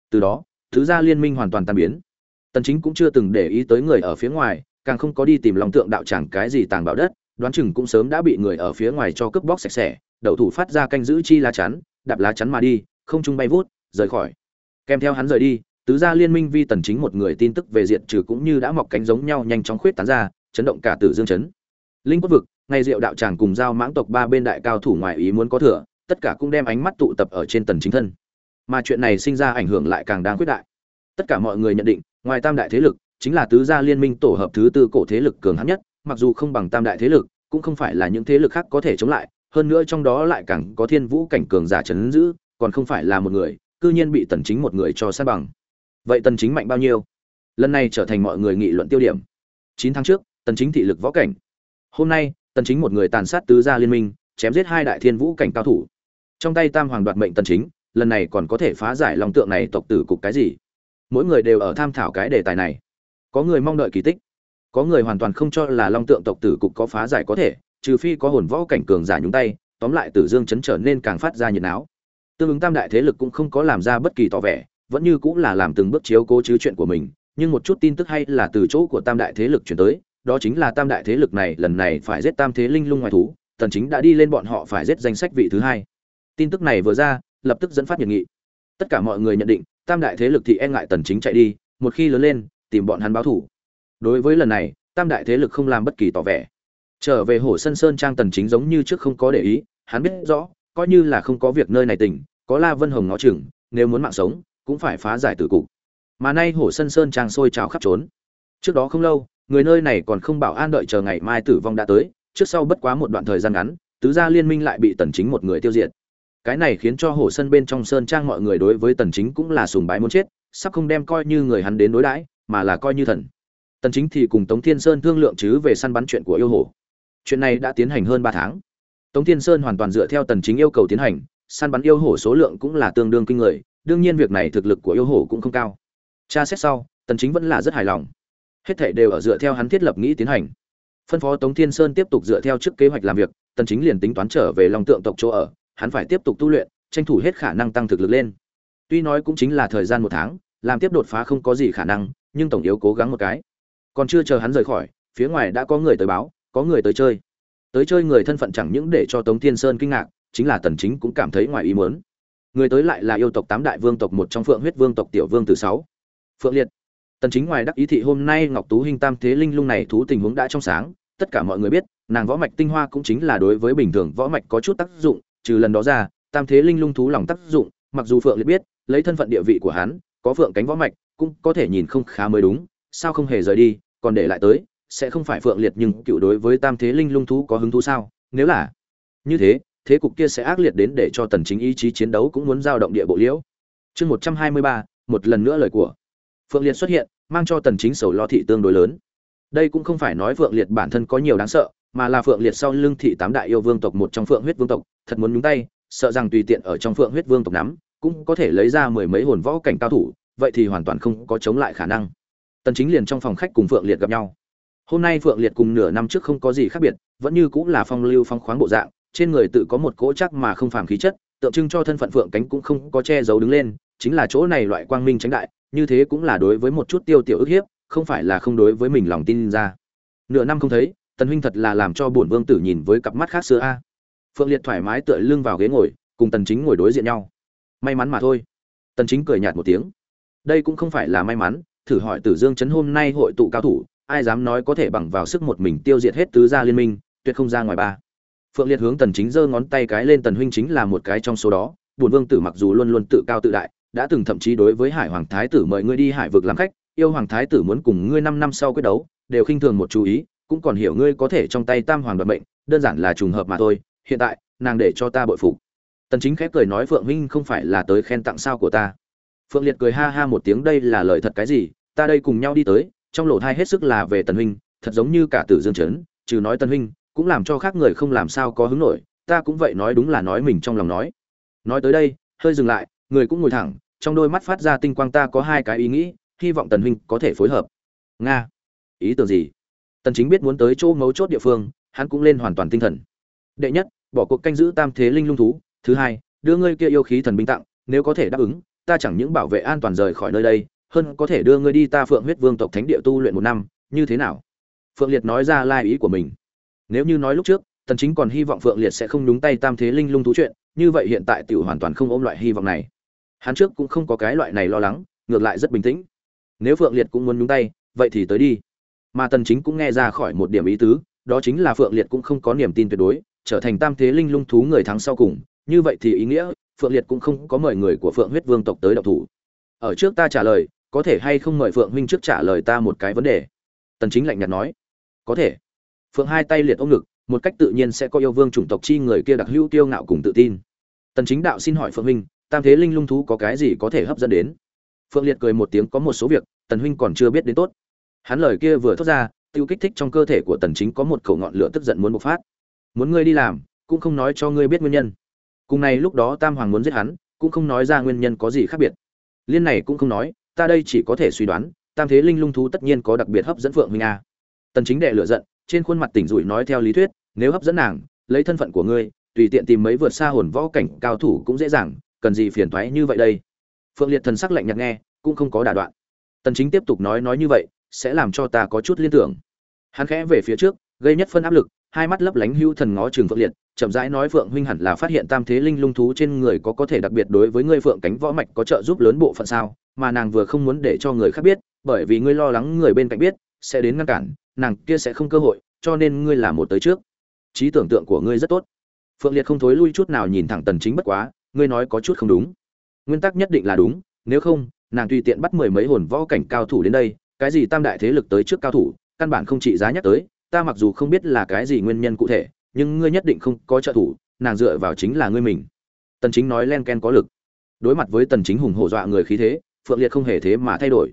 A: Từ đó, thứ gia liên minh hoàn toàn tan biến. Tần chính cũng chưa từng để ý tới người ở phía ngoài, càng không có đi tìm lòng tượng đạo chẳng cái gì tàng bảo đất, đoán chừng cũng sớm đã bị người ở phía ngoài cho cướp bóc sạch sẽ, đầu thủ phát ra canh giữ chi lá chắn, đạp lá chắn mà đi, không trung bay vút, rời khỏi. Kèm theo hắn rời đi, tứ gia liên minh vi tần chính một người tin tức về diện trừ cũng như đã mọc cánh giống nhau nhanh chóng khuyết tán ra, chấn động cả tử dương chấn linh quốc vực, ngay diệu đạo tràng cùng giao mãng tộc ba bên đại cao thủ ngoại ý muốn có thừa, tất cả cũng đem ánh mắt tụ tập ở trên tần chính thân. Mà chuyện này sinh ra ảnh hưởng lại càng đáng quyết đại. Tất cả mọi người nhận định, ngoài tam đại thế lực, chính là tứ gia liên minh tổ hợp thứ tư cổ thế lực cường hãn nhất, mặc dù không bằng tam đại thế lực, cũng không phải là những thế lực khác có thể chống lại, hơn nữa trong đó lại càng có thiên vũ cảnh cường giả chấn giữ, còn không phải là một người, cư nhiên bị tần chính một người cho sát bằng. Vậy tần chính mạnh bao nhiêu? Lần này trở thành mọi người nghị luận tiêu điểm. 9 tháng trước, tần chính thị lực võ cảnh hôm nay, tần chính một người tàn sát tứ gia liên minh, chém giết hai đại thiên vũ cảnh cao thủ. Trong tay tam hoàng đoạt mệnh tần chính, lần này còn có thể phá giải lòng tượng này tộc tử cục cái gì? Mỗi người đều ở tham thảo cái đề tài này. Có người mong đợi kỳ tích, có người hoàn toàn không cho là long tượng tộc tử cục có phá giải có thể, trừ phi có hồn võ cảnh cường giả nhúng tay, tóm lại tử dương chấn trở nên càng phát ra nhiệt áo tương ứng tam đại thế lực cũng không có làm ra bất kỳ tỏ vẻ, vẫn như cũng là làm từng bước chiếu cố chứ chuyện của mình, nhưng một chút tin tức hay là từ chỗ của tam đại thế lực chuyển tới đó chính là tam đại thế lực này, lần này phải giết tam thế linh lung ngoài thú, tần chính đã đi lên bọn họ phải giết danh sách vị thứ hai. Tin tức này vừa ra, lập tức dẫn phát nhiệt nghị. Tất cả mọi người nhận định, tam đại thế lực thì e ngại tần chính chạy đi, một khi lớn lên, tìm bọn hắn báo thủ. Đối với lần này, tam đại thế lực không làm bất kỳ tỏ vẻ. Trở về hồ sân sơn trang tần chính giống như trước không có để ý, hắn biết rõ, coi như là không có việc nơi này tỉnh, có la vân hồng ngó chừng, nếu muốn mạng sống, cũng phải phá giải tử cục. Mà nay hồ sân sơn trang sôi trào khắp trốn. Trước đó không lâu người nơi này còn không bảo an đợi chờ ngày mai tử vong đã tới, trước sau bất quá một đoạn thời gian ngắn, tứ gia liên minh lại bị tần chính một người tiêu diệt. Cái này khiến cho hồ sân bên trong sơn trang mọi người đối với tần chính cũng là sùng bái muốn chết, sắp không đem coi như người hắn đến đối đãi, mà là coi như thần. Tần chính thì cùng tống thiên sơn thương lượng chứ về săn bắn chuyện của yêu hồ. chuyện này đã tiến hành hơn 3 tháng. Tống thiên sơn hoàn toàn dựa theo tần chính yêu cầu tiến hành, săn bắn yêu hổ số lượng cũng là tương đương kinh người, đương nhiên việc này thực lực của yêu hổ cũng không cao. Tra xét sau, tần chính vẫn là rất hài lòng hết thảy đều ở dựa theo hắn thiết lập nghĩ tiến hành. Phân phó tống thiên sơn tiếp tục dựa theo trước kế hoạch làm việc, tần chính liền tính toán trở về long tượng tộc chỗ ở, hắn phải tiếp tục tu luyện, tranh thủ hết khả năng tăng thực lực lên. Tuy nói cũng chính là thời gian một tháng, làm tiếp đột phá không có gì khả năng, nhưng tổng yếu cố gắng một cái. Còn chưa chờ hắn rời khỏi, phía ngoài đã có người tới báo, có người tới chơi. Tới chơi người thân phận chẳng những để cho tống thiên sơn kinh ngạc, chính là tần chính cũng cảm thấy ngoài ý muốn. Người tới lại là yêu tộc tám đại vương tộc một trong phượng huyết vương tộc tiểu vương từ sáu. Phượng liệt tần chính ngoài đắc ý thị hôm nay ngọc tú hình tam thế linh lung này thú tình huống đã trong sáng tất cả mọi người biết nàng võ mạch tinh hoa cũng chính là đối với bình thường võ mạch có chút tác dụng trừ lần đó ra tam thế linh lung thú lòng tác dụng mặc dù phượng liệt biết lấy thân phận địa vị của hắn có phượng cánh võ mạch cũng có thể nhìn không khá mới đúng sao không hề rời đi còn để lại tới sẽ không phải phượng liệt nhưng cựu đối với tam thế linh lung thú có hứng thú sao? Nếu là như thế thế cục kia sẽ ác liệt đến để cho tần chính ý chí chiến đấu cũng muốn giao động địa bộ liễu. Chương 123, một lần nữa lời của phượng liệt xuất hiện, mang cho tần chính sầu lo thị tương đối lớn. Đây cũng không phải nói phượng liệt bản thân có nhiều đáng sợ, mà là phượng liệt sau lưng thị tám đại yêu vương tộc một trong phượng huyết vương tộc, thật muốn nhúng tay, sợ rằng tùy tiện ở trong phượng huyết vương tộc nắm, cũng có thể lấy ra mười mấy hồn võ cảnh cao thủ, vậy thì hoàn toàn không có chống lại khả năng. Tần chính liền trong phòng khách cùng phượng liệt gặp nhau. Hôm nay phượng liệt cùng nửa năm trước không có gì khác biệt, vẫn như cũng là phong lưu phong khoáng bộ dạng, trên người tự có một cỗ chắc mà không phàm khí chất, tượng trưng cho thân phận phượng cánh cũng không có che giấu đứng lên, chính là chỗ này loại quang minh tránh đại như thế cũng là đối với một chút tiêu tiểu ức hiếp, không phải là không đối với mình lòng tin ra. Nửa năm không thấy, tần huynh thật là làm cho bổn vương tử nhìn với cặp mắt khác xưa a. Phượng liệt thoải mái tựa lưng vào ghế ngồi, cùng tần chính ngồi đối diện nhau. May mắn mà thôi. Tần chính cười nhạt một tiếng. Đây cũng không phải là may mắn, thử hỏi tử dương chấn hôm nay hội tụ cao thủ, ai dám nói có thể bằng vào sức một mình tiêu diệt hết tứ gia liên minh, tuyệt không ra ngoài ba. Phượng liệt hướng tần chính giơ ngón tay cái lên tần huynh chính là một cái trong số đó, bổn vương tử mặc dù luôn luôn tự cao tự đại đã từng thậm chí đối với hải hoàng thái tử mời ngươi đi hải vực làm khách, yêu hoàng thái tử muốn cùng ngươi năm năm sau quyết đấu, đều khinh thường một chú ý, cũng còn hiểu ngươi có thể trong tay tam hoàng đoạt mệnh, đơn giản là trùng hợp mà thôi, hiện tại, nàng để cho ta bội phục. Tần chính khép cười nói phượng huynh không phải là tới khen tặng sao của ta. Phượng liệt cười ha ha một tiếng đây là lời thật cái gì, ta đây cùng nhau đi tới, trong lỗ thai hết sức là về tần huynh, thật giống như cả tử dương chấn trừ nói tần huynh, cũng làm cho khác người không làm sao có hứng nổi, ta cũng vậy nói đúng là nói mình trong lòng nói. Nói tới đây, hơi dừng lại người cũng ngồi thẳng, trong đôi mắt phát ra tinh quang ta có hai cái ý nghĩ, hy vọng tần huynh có thể phối hợp. Nga. Ý tưởng gì? Tần chính biết muốn tới chỗ mấu chốt địa phương, hắn cũng lên hoàn toàn tinh thần. Đệ nhất, bỏ cuộc canh giữ tam thế linh lung thú. Thứ hai, đưa ngươi kia yêu khí thần binh tặng, nếu có thể đáp ứng, ta chẳng những bảo vệ an toàn rời khỏi nơi đây, hơn có thể đưa ngươi đi ta phượng huyết vương tộc thánh địa tu luyện một năm, như thế nào? Phượng liệt nói ra lai ý của mình. Nếu như nói lúc trước, tần chính còn hy vọng phượng liệt sẽ không đúng tay tam thế linh lung thú chuyện, như vậy hiện tại tiểu hoàn toàn không ôm loại hy vọng này hắn trước cũng không có cái loại này lo lắng, ngược lại rất bình tĩnh. Nếu phượng liệt cũng muốn nhúng tay, vậy thì tới đi. Mà tần chính cũng nghe ra khỏi một điểm ý tứ, đó chính là phượng liệt cũng không có niềm tin tuyệt đối, trở thành tam thế linh lung thú người thắng sau cùng. Như vậy thì ý nghĩa, phượng liệt cũng không có mời người của phượng huyết vương tộc tới độc thủ. Ở trước ta trả lời, có thể hay không mời phượng huynh trước trả lời ta một cái vấn đề? Tần chính lạnh nhạt nói. Có thể. Phượng hai tay liệt ôm ngực, một cách tự nhiên sẽ có yêu vương chủng tộc chi người kia đặc hữu tiêu ngạo cùng tự tin. Tần chính đạo xin hỏi phượng huynh tam thế linh lung thú có cái gì có thể hấp dẫn đến? Phượng liệt cười một tiếng, có một số việc, tần huynh còn chưa biết đến tốt. Hắn lời kia vừa thốt ra, tiêu kích thích trong cơ thể của tần chính có một khẩu ngọn lửa tức giận muốn bộc phát. Muốn ngươi đi làm, cũng không nói cho ngươi biết nguyên nhân. Cùng này lúc đó tam hoàng muốn giết hắn, cũng không nói ra nguyên nhân có gì khác biệt. Liên này cũng không nói, ta đây chỉ có thể suy đoán, tam thế linh lung thú tất nhiên có đặc biệt hấp dẫn phượng huynh a. Tần chính đệ lửa giận, trên khuôn mặt tỉnh rủi nói theo lý thuyết, nếu hấp dẫn nàng, lấy thân phận của ngươi, tùy tiện tìm mấy vượt xa hồn võ cảnh cao thủ cũng dễ dàng cần gì phiền toái như vậy đây? Phượng liệt thần sắc lạnh nhạt nghe, cũng không có đả đoạn. Tần chính tiếp tục nói nói như vậy, sẽ làm cho ta có chút liên tưởng. Hắn khẽ về phía trước, gây nhất phân áp lực, hai mắt lấp lánh hưu thần ngó trường phượng liệt, chậm rãi nói phượng huynh hẳn là phát hiện tam thế linh lung thú trên người có có thể đặc biệt đối với ngươi phượng cánh võ mạch có trợ giúp lớn bộ phận sao, mà nàng vừa không muốn để cho người khác biết, bởi vì ngươi lo lắng người bên cạnh biết, sẽ đến ngăn cản, nàng kia sẽ không cơ hội, cho nên ngươi là một tới trước. Trí tưởng tượng của ngươi rất tốt. Phượng liệt không thối lui chút nào nhìn thẳng tần chính bất quá ngươi nói có chút không đúng. Nguyên tắc nhất định là đúng, nếu không, nàng tùy tiện bắt mười mấy hồn võ cảnh cao thủ đến đây, cái gì tam đại thế lực tới trước cao thủ, căn bản không trị giá nhắc tới, ta mặc dù không biết là cái gì nguyên nhân cụ thể, nhưng ngươi nhất định không có trợ thủ, nàng dựa vào chính là ngươi mình. Tần chính nói len ken có lực. Đối mặt với tần chính hùng hổ dọa người khí thế, phượng liệt không hề thế mà thay đổi.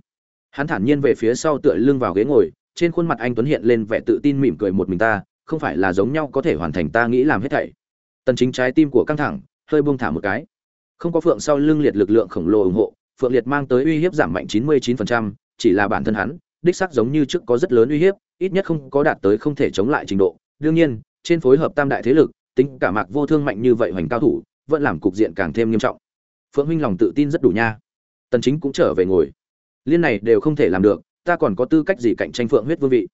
A: Hắn thản nhiên về phía sau tựa lưng vào ghế ngồi, trên khuôn mặt anh tuấn hiện lên vẻ tự tin mỉm cười một mình ta, không phải là giống nhau có thể hoàn thành ta nghĩ làm hết thảy. Tần chính trái tim của căng thẳng hơi buông thả một cái. Không có phượng sau lưng liệt lực lượng khổng lồ ủng hộ phượng liệt mang tới uy hiếp giảm mạnh 99%, chỉ là bản thân hắn đích xác giống như trước có rất lớn uy hiếp ít nhất không có đạt tới không thể chống lại trình độ. Đương nhiên trên phối hợp tam đại thế lực tính cả mạc vô thương mạnh như vậy hoành cao thủ vẫn làm cục diện càng thêm nghiêm trọng. Phượng huynh lòng tự tin rất đủ nha. Tần chính cũng trở về ngồi. Liên này đều không thể làm được ta còn có tư cách gì cạnh tranh phượng huyết vương vị?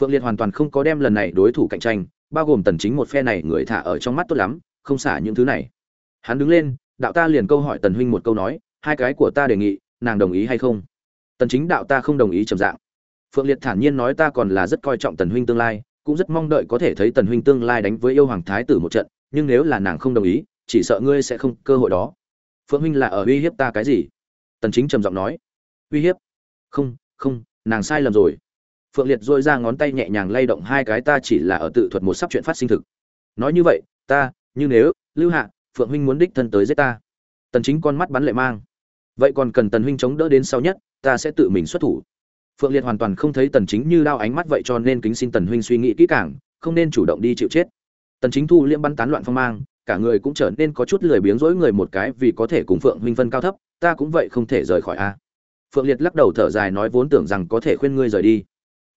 A: Phượng liệt hoàn toàn không có đem lần này đối thủ cạnh tranh bao gồm tần chính một phe này người thả ở trong mắt tốt lắm không xả những thứ này hắn đứng lên, đạo ta liền câu hỏi tần huynh một câu nói, hai cái của ta đề nghị, nàng đồng ý hay không? Tần chính đạo ta không đồng ý trầm dạng. Phượng liệt thản nhiên nói ta còn là rất coi trọng tần huynh tương lai, cũng rất mong đợi có thể thấy tần huynh tương lai đánh với yêu hoàng thái tử một trận, nhưng nếu là nàng không đồng ý, chỉ sợ ngươi sẽ không cơ hội đó. Phượng huynh là ở uy hiếp ta cái gì? Tần chính trầm giọng nói. Uy hiếp? Không không, nàng sai lầm rồi. Phượng liệt dôi ra ngón tay nhẹ nhàng lay động hai cái ta chỉ là ở tự thuật một sắp chuyện phát sinh thực. Nói như vậy, ta, như nếu, lưu hạ phượng huynh muốn đích thân tới giết ta. Tần chính con mắt bắn lệ mang. Vậy còn cần tần huynh chống đỡ đến sau nhất, ta sẽ tự mình xuất thủ. Phượng liệt hoàn toàn không thấy tần chính như đao ánh mắt vậy cho nên kính xin tần huynh suy nghĩ kỹ càng, không nên chủ động đi chịu chết. Tần chính thu liễm bắn tán loạn phong mang, cả người cũng trở nên có chút lười biếng rỗi người một cái vì có thể cùng phượng huynh phân cao thấp, ta cũng vậy không thể rời khỏi a. Phượng liệt lắc đầu thở dài nói vốn tưởng rằng có thể khuyên ngươi rời đi.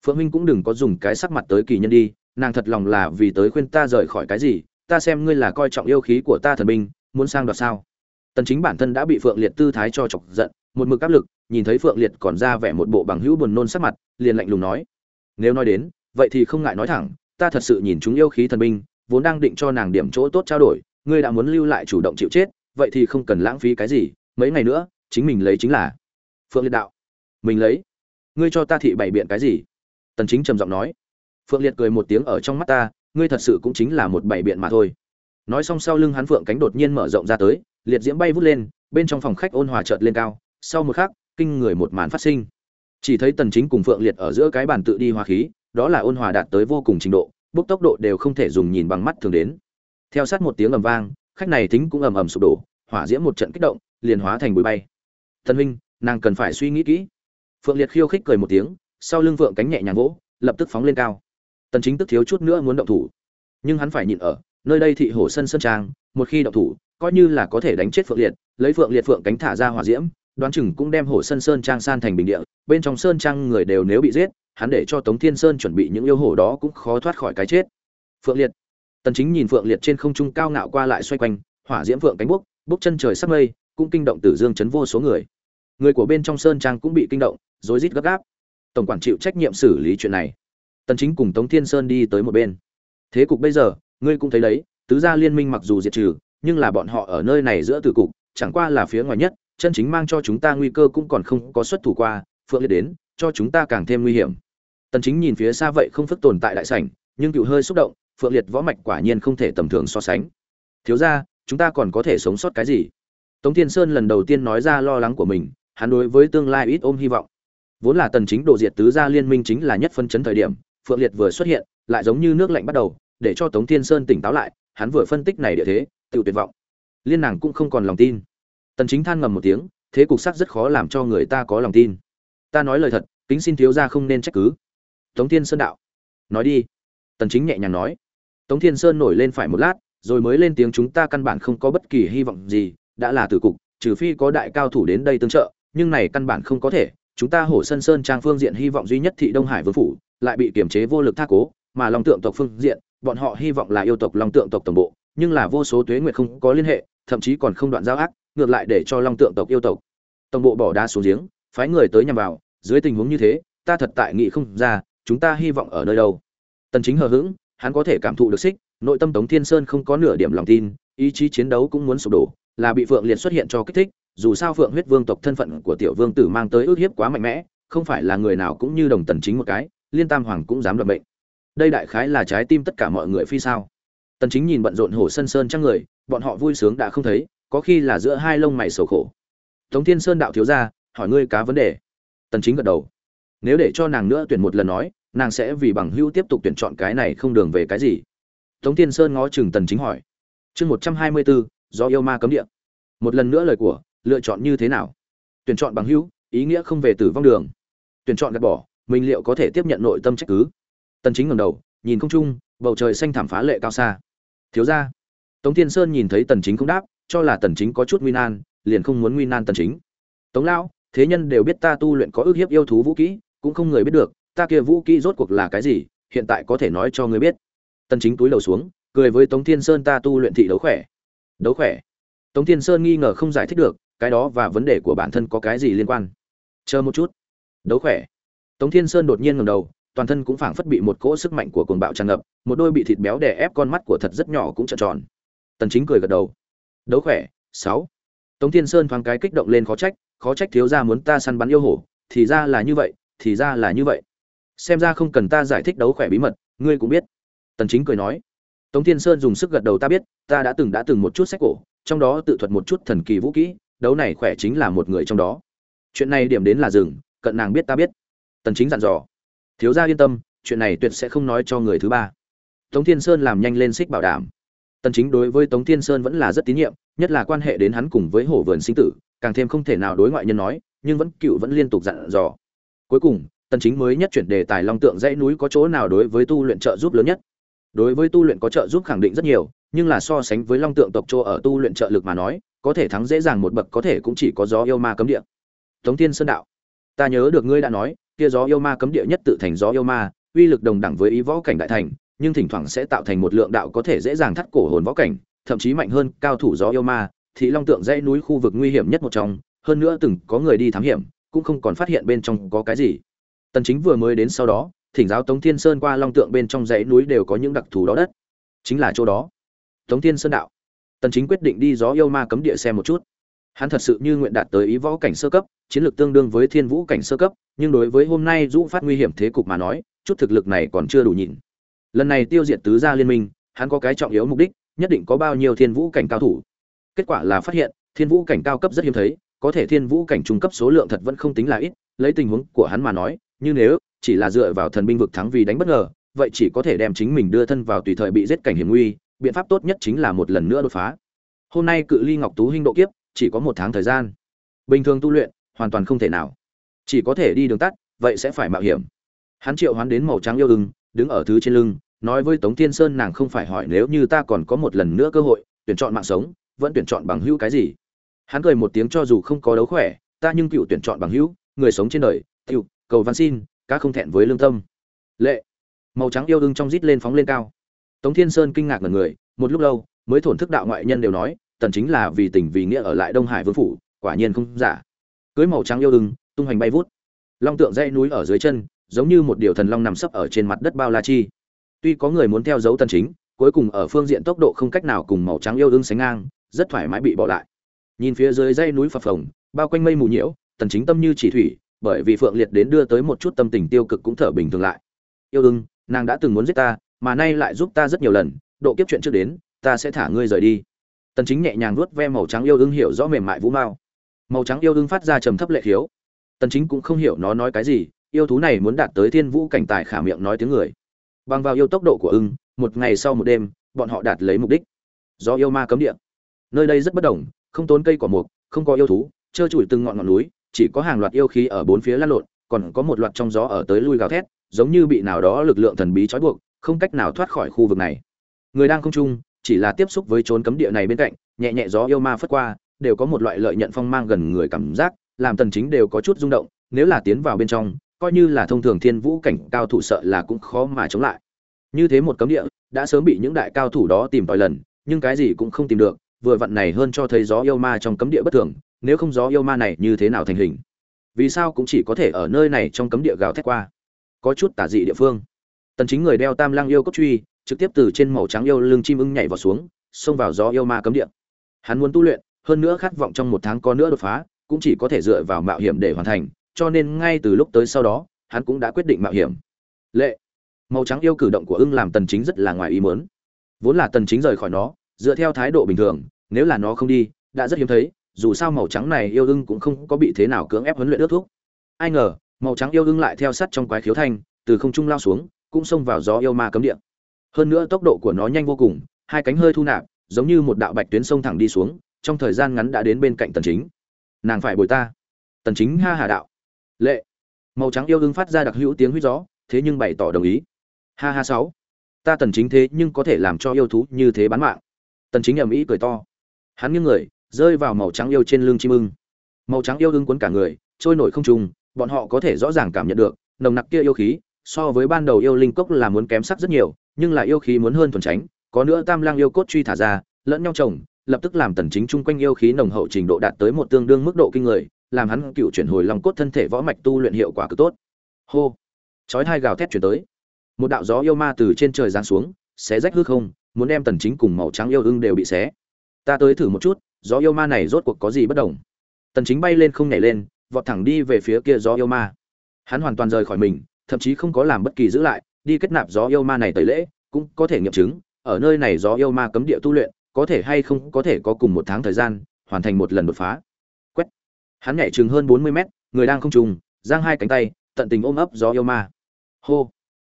A: Phượng huynh cũng đừng có dùng cái sắc mặt tới kỳ nhân đi, nàng thật lòng là vì tới khuyên ta rời khỏi cái gì ta xem ngươi là coi trọng yêu khí của ta thần binh, muốn sang đoạt sao? Tần chính bản thân đã bị phượng liệt tư thái cho chọc giận, một mực áp lực, nhìn thấy phượng liệt còn ra vẻ một bộ bằng hữu buồn nôn sắc mặt, liền lạnh lùng nói, nếu nói đến, vậy thì không ngại nói thẳng, ta thật sự nhìn chúng yêu khí thần binh, vốn đang định cho nàng điểm chỗ tốt trao đổi, ngươi đã muốn lưu lại chủ động chịu chết, vậy thì không cần lãng phí cái gì, mấy ngày nữa, chính mình lấy chính là. Phượng liệt đạo, mình lấy? Ngươi cho ta thị bày biện cái gì? Tần chính trầm giọng nói. Phượng liệt cười một tiếng ở trong mắt ta ngươi thật sự cũng chính là một bảy biện mà thôi. Nói xong sau lưng hắn phượng cánh đột nhiên mở rộng ra tới, liệt diễm bay vút lên, bên trong phòng khách ôn hòa chợt lên cao, sau một khắc, kinh người một màn phát sinh. Chỉ thấy tần chính cùng phượng liệt ở giữa cái bàn tự đi hòa khí, đó là ôn hòa đạt tới vô cùng trình độ, bốc tốc độ đều không thể dùng nhìn bằng mắt thường đến. Theo sát một tiếng ầm vang, khách này thính cũng ầm ầm sụp đổ, hỏa diễm một trận kích động, liền hóa thành bụi bay. Thần huynh, nàng cần phải suy nghĩ kỹ. Phượng liệt khiêu khích cười một tiếng, sau lưng phượng cánh nhẹ nhàng vỗ, lập tức phóng lên cao tần chính tức thiếu chút nữa muốn động thủ. Nhưng hắn phải nhịn ở, nơi đây thị hồ sân sơn trang, một khi động thủ, coi như là có thể đánh chết phượng liệt, lấy phượng liệt phượng cánh thả ra hỏa diễm, đoán chừng cũng đem hồ sân sơn trang san thành bình địa, bên trong sơn trang người đều nếu bị giết, hắn để cho tống thiên sơn chuẩn bị những yêu hổ đó cũng khó thoát khỏi cái chết. Phượng liệt. Tần chính nhìn phượng liệt trên không trung cao ngạo qua lại xoay quanh, hỏa diễm phượng cánh bốc bốc chân trời sắp mây, cũng kinh động tử dương chấn vô số người. Người của bên trong sơn trang cũng bị kinh động, rối rít gấp gáp. Tổng quản chịu trách nhiệm xử lý chuyện này tần chính cùng tống thiên sơn đi tới một bên. Thế cục bây giờ, ngươi cũng thấy đấy, tứ gia liên minh mặc dù diệt trừ, nhưng là bọn họ ở nơi này giữa tử cục, chẳng qua là phía ngoài nhất, chân chính mang cho chúng ta nguy cơ cũng còn không có xuất thủ qua, phượng liệt đến, cho chúng ta càng thêm nguy hiểm. Tần chính nhìn phía xa vậy không phức tồn tại đại sảnh, nhưng cựu hơi xúc động, phượng liệt võ mạch quả nhiên không thể tầm thường so sánh. Thiếu gia, chúng ta còn có thể sống sót cái gì? Tống thiên sơn lần đầu tiên nói ra lo lắng của mình, hắn đối với tương lai ít ôm hy vọng. Vốn là tần chính độ diệt tứ gia liên minh chính là nhất phân chấn thời điểm phượng liệt vừa xuất hiện, lại giống như nước lạnh bắt đầu, để cho tống thiên sơn tỉnh táo lại, hắn vừa phân tích này địa thế tự tuyệt vọng. Liên nàng cũng không còn lòng tin. Tần chính than ngầm một tiếng, thế cục sắc rất khó làm cho người ta có lòng tin. Ta nói lời thật, kính xin thiếu gia không nên trách cứ. Tống thiên sơn đạo. Nói đi. Tần chính nhẹ nhàng nói. Tống thiên sơn nổi lên phải một lát, rồi mới lên tiếng chúng ta căn bản không có bất kỳ hy vọng gì, đã là tử cục, trừ phi có đại cao thủ đến đây tương trợ, nhưng này căn bản không có thể. Chúng ta hổ sân sơn trang phương diện hy vọng duy nhất thị đông hải vương phủ lại bị kiềm chế vô lực tha cố, mà long tượng tộc phương diện, bọn họ hy vọng là yêu tộc long tượng tộc tổng bộ, nhưng là vô số tuế nguyệt không có liên hệ, thậm chí còn không đoạn giao ác, ngược lại để cho long tượng tộc yêu tộc. Tổng bộ bỏ đá xuống giếng, phái người tới nhằm vào, dưới tình huống như thế, ta thật tại nghị không ra, chúng ta hy vọng ở nơi đâu. Tần chính hờ hững, hắn có thể cảm thụ được xích, nội tâm tống thiên sơn không có nửa điểm lòng tin, ý chí chiến đấu cũng muốn sụp đổ, là bị phượng liệt xuất hiện cho kích thích, dù sao phượng huyết vương tộc thân phận của tiểu vương tử mang tới ước hiếp quá mạnh mẽ, không phải là người nào cũng như đồng tần chính một cái liên tam hoàng cũng dám đoạt bệnh đây đại khái là trái tim tất cả mọi người phi sao? Tần chính nhìn bận rộn hổ sân sơn trang người bọn họ vui sướng đã không thấy có khi là giữa hai lông mày sầu khổ. Tống thiên sơn đạo thiếu gia hỏi ngươi cá vấn đề. Tần chính gật đầu. Nếu để cho nàng nữa tuyển một lần nói nàng sẽ vì bằng hữu tiếp tục tuyển chọn cái này không đường về cái gì. Tống thiên sơn ngó chừng tần chính hỏi. Chương 124, do yêu ma cấm địa. Một lần nữa lời của lựa chọn như thế nào? Tuyển chọn bằng hữu ý nghĩa không về tử vong đường. Tuyển chọn gạt bỏ mình liệu có thể tiếp nhận nội tâm trách cứ? Tần chính ngẩng đầu, nhìn không trung, bầu trời xanh thảm phá lệ cao xa. Thiếu gia. Tống thiên sơn nhìn thấy tần chính không đáp, cho là tần chính có chút nguy nan, liền không muốn nguy nan tần chính. Tống lão, thế nhân đều biết ta tu luyện có ước hiếp yêu thú vũ kỹ, cũng không người biết được, ta kia vũ kỹ rốt cuộc là cái gì, hiện tại có thể nói cho người biết. Tần chính túi lầu xuống, cười với tống thiên sơn ta tu luyện thị đấu khỏe. Đấu khỏe? Tống thiên sơn nghi ngờ không giải thích được, cái đó và vấn đề của bản thân có cái gì liên quan? Chờ một chút. Đấu khỏe? Tống thiên sơn đột nhiên ngẩng đầu toàn thân cũng phảng phất bị một cỗ sức mạnh của cuồng bạo tràn ngập một đôi bị thịt béo đè ép con mắt của thật rất nhỏ cũng trợn tròn. Tần chính cười gật đầu. Đấu khỏe sáu. Tống thiên sơn thoáng cái kích động lên khó trách khó trách thiếu gia muốn ta săn bắn yêu hổ thì ra là như vậy thì ra là như vậy. Xem ra không cần ta giải thích đấu khỏe bí mật ngươi cũng biết. Tần chính cười nói. Tống thiên sơn dùng sức gật đầu ta biết ta đã từng đã từng một chút sách cổ trong đó tự thuật một chút thần kỳ vũ kỹ đấu này khỏe chính là một người trong đó. Chuyện này điểm đến là dừng, cận nàng biết ta biết tần chính dặn dò. Thiếu gia yên tâm, chuyện này tuyệt sẽ không nói cho người thứ ba. Tống thiên sơn làm nhanh lên xích bảo đảm. Tần chính đối với tống thiên sơn vẫn là rất tín nhiệm, nhất là quan hệ đến hắn cùng với hổ vườn sinh tử, càng thêm không thể nào đối ngoại nhân nói, nhưng vẫn cựu vẫn liên tục dặn dò. Cuối cùng, tần chính mới nhất chuyển đề tài long tượng dãy núi có chỗ nào đối với tu luyện trợ giúp lớn nhất. Đối với tu luyện có trợ giúp khẳng định rất nhiều, nhưng là so sánh với long tượng tộc chỗ ở tu luyện trợ lực mà nói, có thể thắng dễ dàng một bậc có thể cũng chỉ có gió yêu ma cấm địa. Tống thiên sơn đạo, ta nhớ được ngươi đã nói kia gió yêu ma cấm địa nhất tự thành gió yêu ma, uy lực đồng đẳng với ý võ cảnh đại thành, nhưng thỉnh thoảng sẽ tạo thành một lượng đạo có thể dễ dàng thắt cổ hồn võ cảnh, thậm chí mạnh hơn cao thủ gió yêu ma, thì long tượng dãy núi khu vực nguy hiểm nhất một trong, hơn nữa từng có người đi thám hiểm, cũng không còn phát hiện bên trong có cái gì. Tần chính vừa mới đến sau đó, thỉnh giáo tống thiên sơn qua long tượng bên trong dãy núi đều có những đặc thù đó đất. Chính là chỗ đó. Tống thiên sơn đạo. Tần chính quyết định đi gió yêu ma cấm địa xem một chút hắn thật sự như nguyện đạt tới ý võ cảnh sơ cấp, chiến lược tương đương với thiên vũ cảnh sơ cấp, nhưng đối với hôm nay dũ phát nguy hiểm thế cục mà nói, chút thực lực này còn chưa đủ nhịn lần này tiêu diệt tứ gia liên minh, hắn có cái trọng yếu mục đích, nhất định có bao nhiêu thiên vũ cảnh cao thủ. Kết quả là phát hiện, thiên vũ cảnh cao cấp rất hiếm thấy, có thể thiên vũ cảnh trung cấp số lượng thật vẫn không tính là ít, lấy tình huống của hắn mà nói, như nếu chỉ là dựa vào thần binh vực thắng vì đánh bất ngờ, vậy chỉ có thể đem chính mình đưa thân vào tùy thời bị giết cảnh hiểm nguy, biện pháp tốt nhất chính là một lần nữa đột phá. Hôm nay cự ly ngọc tú hinh độ kiếp chỉ có một tháng thời gian. Bình thường tu luyện, hoàn toàn không thể nào. Chỉ có thể đi đường tắt, vậy sẽ phải mạo hiểm. Hắn triệu hoán đến màu trắng yêu ưng, đứng ở thứ trên lưng, nói với tống thiên sơn nàng không phải hỏi nếu như ta còn có một lần nữa cơ hội, tuyển chọn mạng sống, vẫn tuyển chọn bằng hữu cái gì. Hắn cười một tiếng cho dù không có đấu khỏe, ta nhưng cựu tuyển chọn bằng hữu, người sống trên đời, cựu, cầu văn xin, cá không thẹn với lương tâm. Lệ. Màu trắng yêu ưng trong rít lên phóng lên cao. Tống thiên sơn kinh ngạc ngần người, một lúc lâu, mới thổn thức đạo ngoại nhân đều nói tần chính là vì tình vì nghĩa ở lại đông hải vương phủ quả nhiên không giả. Cưới màu trắng yêu đương, tung hoành bay vút. Long tượng dãy núi ở dưới chân giống như một điều thần long nằm sấp ở trên mặt đất bao la chi. Tuy có người muốn theo dấu tần chính cuối cùng ở phương diện tốc độ không cách nào cùng màu trắng yêu đương sánh ngang rất thoải mái bị bỏ lại. Nhìn phía dưới dãy núi phập phồng bao quanh mây mù nhiễu tần chính tâm như chỉ thủy bởi vì phượng liệt đến đưa tới một chút tâm tình tiêu cực cũng thở bình thường lại. Yêu đương, nàng đã từng muốn giết ta mà nay lại giúp ta rất nhiều lần độ kiếp chuyện trước đến ta sẽ thả ngươi rời đi tần chính nhẹ nhàng nuốt ve màu trắng yêu đương hiểu rõ mềm mại vũ mao. Màu trắng yêu đương phát ra trầm thấp lệ khiếu. Tần chính cũng không hiểu nó nói cái gì, yêu thú này muốn đạt tới thiên vũ cảnh tài khả miệng nói tiếng người. Bằng vào yêu tốc độ của ưng, một ngày sau một đêm, bọn họ đạt lấy mục đích. Do yêu ma cấm địa. Nơi đây rất bất đồng, không tốn cây cỏ mục, không có yêu thú, trơ trụi từng ngọn ngọn núi, chỉ có hàng loạt yêu khí ở bốn phía lăn lộn, còn có một loạt trong gió ở tới lui gào thét, giống như bị nào đó lực lượng thần bí trói buộc, không cách nào thoát khỏi khu vực này. Người đang không trung chỉ là tiếp xúc với trốn cấm địa này bên cạnh, nhẹ nhẹ gió yêu ma phất qua, đều có một loại lợi nhận phong mang gần người cảm giác, làm tần chính đều có chút rung động, nếu là tiến vào bên trong, coi như là thông thường thiên vũ cảnh cao thủ sợ là cũng khó mà chống lại. Như thế một cấm địa, đã sớm bị những đại cao thủ đó tìm tòi lần, nhưng cái gì cũng không tìm được, vừa vặn này hơn cho thấy gió yêu ma trong cấm địa bất thường, nếu không gió yêu ma này như thế nào thành hình? Vì sao cũng chỉ có thể ở nơi này trong cấm địa gào thét qua? Có chút tả dị địa phương. Tần chính người đeo tam lang yêu cốt truy trực tiếp từ trên màu trắng yêu lưng chim ưng nhảy vào xuống, xông vào gió yêu ma cấm địa. Hắn muốn tu luyện, hơn nữa khát vọng trong một tháng có nữa đột phá, cũng chỉ có thể dựa vào mạo hiểm để hoàn thành, cho nên ngay từ lúc tới sau đó, hắn cũng đã quyết định mạo hiểm. Lệ. Màu trắng yêu cử động của ưng làm tần chính rất là ngoài ý muốn. Vốn là tần chính rời khỏi nó, dựa theo thái độ bình thường, nếu là nó không đi, đã rất hiếm thấy, dù sao màu trắng này yêu ưng cũng không có bị thế nào cưỡng ép huấn luyện ước thuốc ai ngờ, màu trắng yêu ưng lại theo sát trong quái khiếu thanh, từ không trung lao xuống, cũng xông vào gió yêu ma cấm địa hơn nữa tốc độ của nó nhanh vô cùng, hai cánh hơi thu nạp, giống như một đạo bạch tuyến sông thẳng đi xuống, trong thời gian ngắn đã đến bên cạnh tần chính. Nàng phải bồi ta. Tần chính ha hà đạo. Lệ. Màu trắng yêu đương phát ra đặc hữu tiếng huýt gió, thế nhưng bày tỏ đồng ý. Ha ha sáu. Ta tần chính thế nhưng có thể làm cho yêu thú như thế bán mạng. Tần chính ầm ĩ cười to. Hắn nghiêng người, rơi vào màu trắng yêu trên lưng chim ưng. Màu trắng yêu đương cuốn cả người, trôi nổi không trùng, bọn họ có thể rõ ràng cảm nhận được, nồng nặc kia yêu khí, so với ban đầu yêu linh cốc là muốn kém sắc rất nhiều nhưng là yêu khí muốn hơn thuần tránh, có nữa tam lang yêu cốt truy thả ra, lẫn nhau chồng, lập tức làm tần chính chung quanh yêu khí nồng hậu trình độ đạt tới một tương đương mức độ kinh người, làm hắn cựu chuyển hồi long cốt thân thể võ mạch tu luyện hiệu quả cực tốt. Hô! Chói hai gào thét chuyển tới. Một đạo gió yêu ma từ trên trời giáng xuống, xé rách hư không, muốn đem tần chính cùng màu trắng yêu ưng đều bị xé. Ta tới thử một chút, gió yêu ma này rốt cuộc có gì bất đồng? Tần chính bay lên không nhảy lên, vọt thẳng đi về phía kia gió yêu ma. Hắn hoàn toàn rời khỏi mình, thậm chí không có làm bất kỳ giữ lại đi kết nạp gió yêu ma này tẩy lễ, cũng có thể nghiệm chứng, ở nơi này gió yêu ma cấm địa tu luyện, có thể hay không có thể có cùng một tháng thời gian, hoàn thành một lần đột phá. Quét. Hắn nhảy chừng hơn 40 mét, người đang không trùng, giang hai cánh tay, tận tình ôm ấp gió yêu ma. Hô.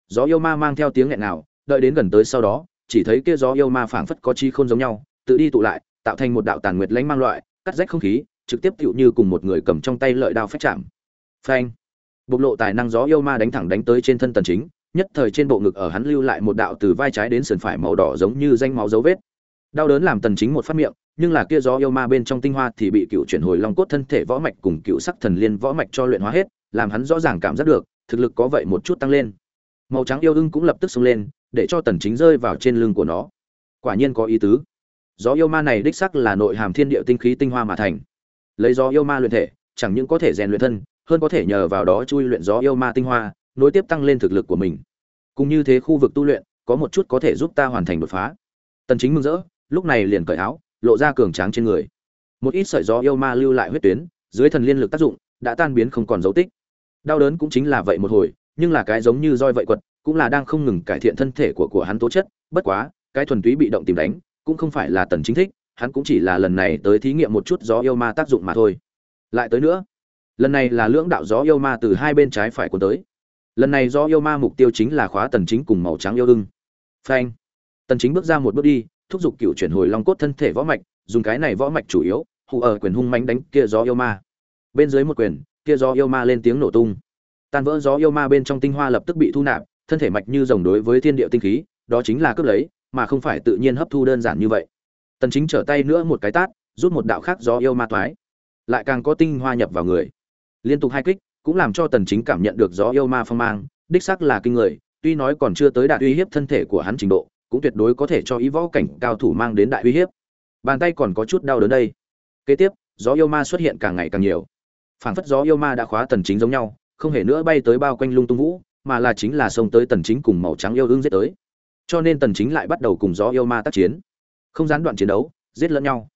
A: Gió yêu ma mang theo tiếng nghẹn nào đợi đến gần tới sau đó, chỉ thấy kia gió yêu ma phảng phất có chi không giống nhau, tự đi tụ lại, tạo thành một đạo tàn nguyệt lánh mang loại, cắt rách không khí, trực tiếp tựu như cùng một người cầm trong tay lợi đao phách chạm. Phanh. Bộc lộ tài năng gió yêu ma đánh thẳng đánh tới trên thân tần chính nhất thời trên bộ ngực ở hắn lưu lại một đạo từ vai trái đến sườn phải màu đỏ giống như danh máu dấu vết. Đau đớn làm tần chính một phát miệng, nhưng là kia gió yêu ma bên trong tinh hoa thì bị cựu chuyển hồi long cốt thân thể võ mạch cùng cựu sắc thần liên võ mạch cho luyện hóa hết, làm hắn rõ ràng cảm giác được, thực lực có vậy một chút tăng lên. Màu trắng yêu ưng cũng lập tức xông lên, để cho tần chính rơi vào trên lưng của nó. Quả nhiên có ý tứ. Gió yêu ma này đích sắc là nội hàm thiên địa tinh khí tinh hoa mà thành. Lấy gió yêu ma luyện thể, chẳng những có thể rèn luyện thân, hơn có thể nhờ vào đó chui luyện gió yêu ma tinh hoa nối tiếp tăng lên thực lực của mình. Cũng như thế khu vực tu luyện, có một chút có thể giúp ta hoàn thành đột phá. Tần chính mừng rỡ, lúc này liền cởi áo, lộ ra cường tráng trên người. Một ít sợi gió yêu ma lưu lại huyết tuyến, dưới thần liên lực tác dụng, đã tan biến không còn dấu tích. Đau đớn cũng chính là vậy một hồi, nhưng là cái giống như roi vậy quật, cũng là đang không ngừng cải thiện thân thể của của hắn tố chất, bất quá, cái thuần túy bị động tìm đánh, cũng không phải là tần chính thích, hắn cũng chỉ là lần này tới thí nghiệm một chút gió yêu ma tác dụng mà thôi. Lại tới nữa, lần này là lưỡng đạo gió yêu ma từ hai bên trái phải cuốn tới lần này do yêu ma mục tiêu chính là khóa tần chính cùng màu trắng yêu ưng. Phanh. Tần chính bước ra một bước đi, thúc giục cựu chuyển hồi long cốt thân thể võ mạch, dùng cái này võ mạch chủ yếu, hù ở quyền hung mãnh đánh kia gió yêu ma. Bên dưới một quyền, kia gió yêu ma lên tiếng nổ tung. Tan vỡ gió yêu ma bên trong tinh hoa lập tức bị thu nạp, thân thể mạch như rồng đối với thiên địa tinh khí, đó chính là cướp lấy, mà không phải tự nhiên hấp thu đơn giản như vậy. Tần chính trở tay nữa một cái tát, rút một đạo khác gió yêu ma toái. Lại càng có tinh hoa nhập vào người. Liên tục hai kích cũng làm cho tần chính cảm nhận được gió yêu ma phong mang, đích xác là kinh người, tuy nói còn chưa tới đạt uy hiếp thân thể của hắn trình độ, cũng tuyệt đối có thể cho ý võ cảnh cao thủ mang đến đại uy hiếp. Bàn tay còn có chút đau đớn đây. Kế tiếp, gió yêu ma xuất hiện càng ngày càng nhiều. Phảng phất gió yêu ma đã khóa tần chính giống nhau, không hề nữa bay tới bao quanh lung tung vũ, mà là chính là xông tới tần chính cùng màu trắng yêu ương giết tới. Cho nên tần chính lại bắt đầu cùng gió yêu ma tác chiến. Không gián đoạn chiến đấu, giết lẫn nhau.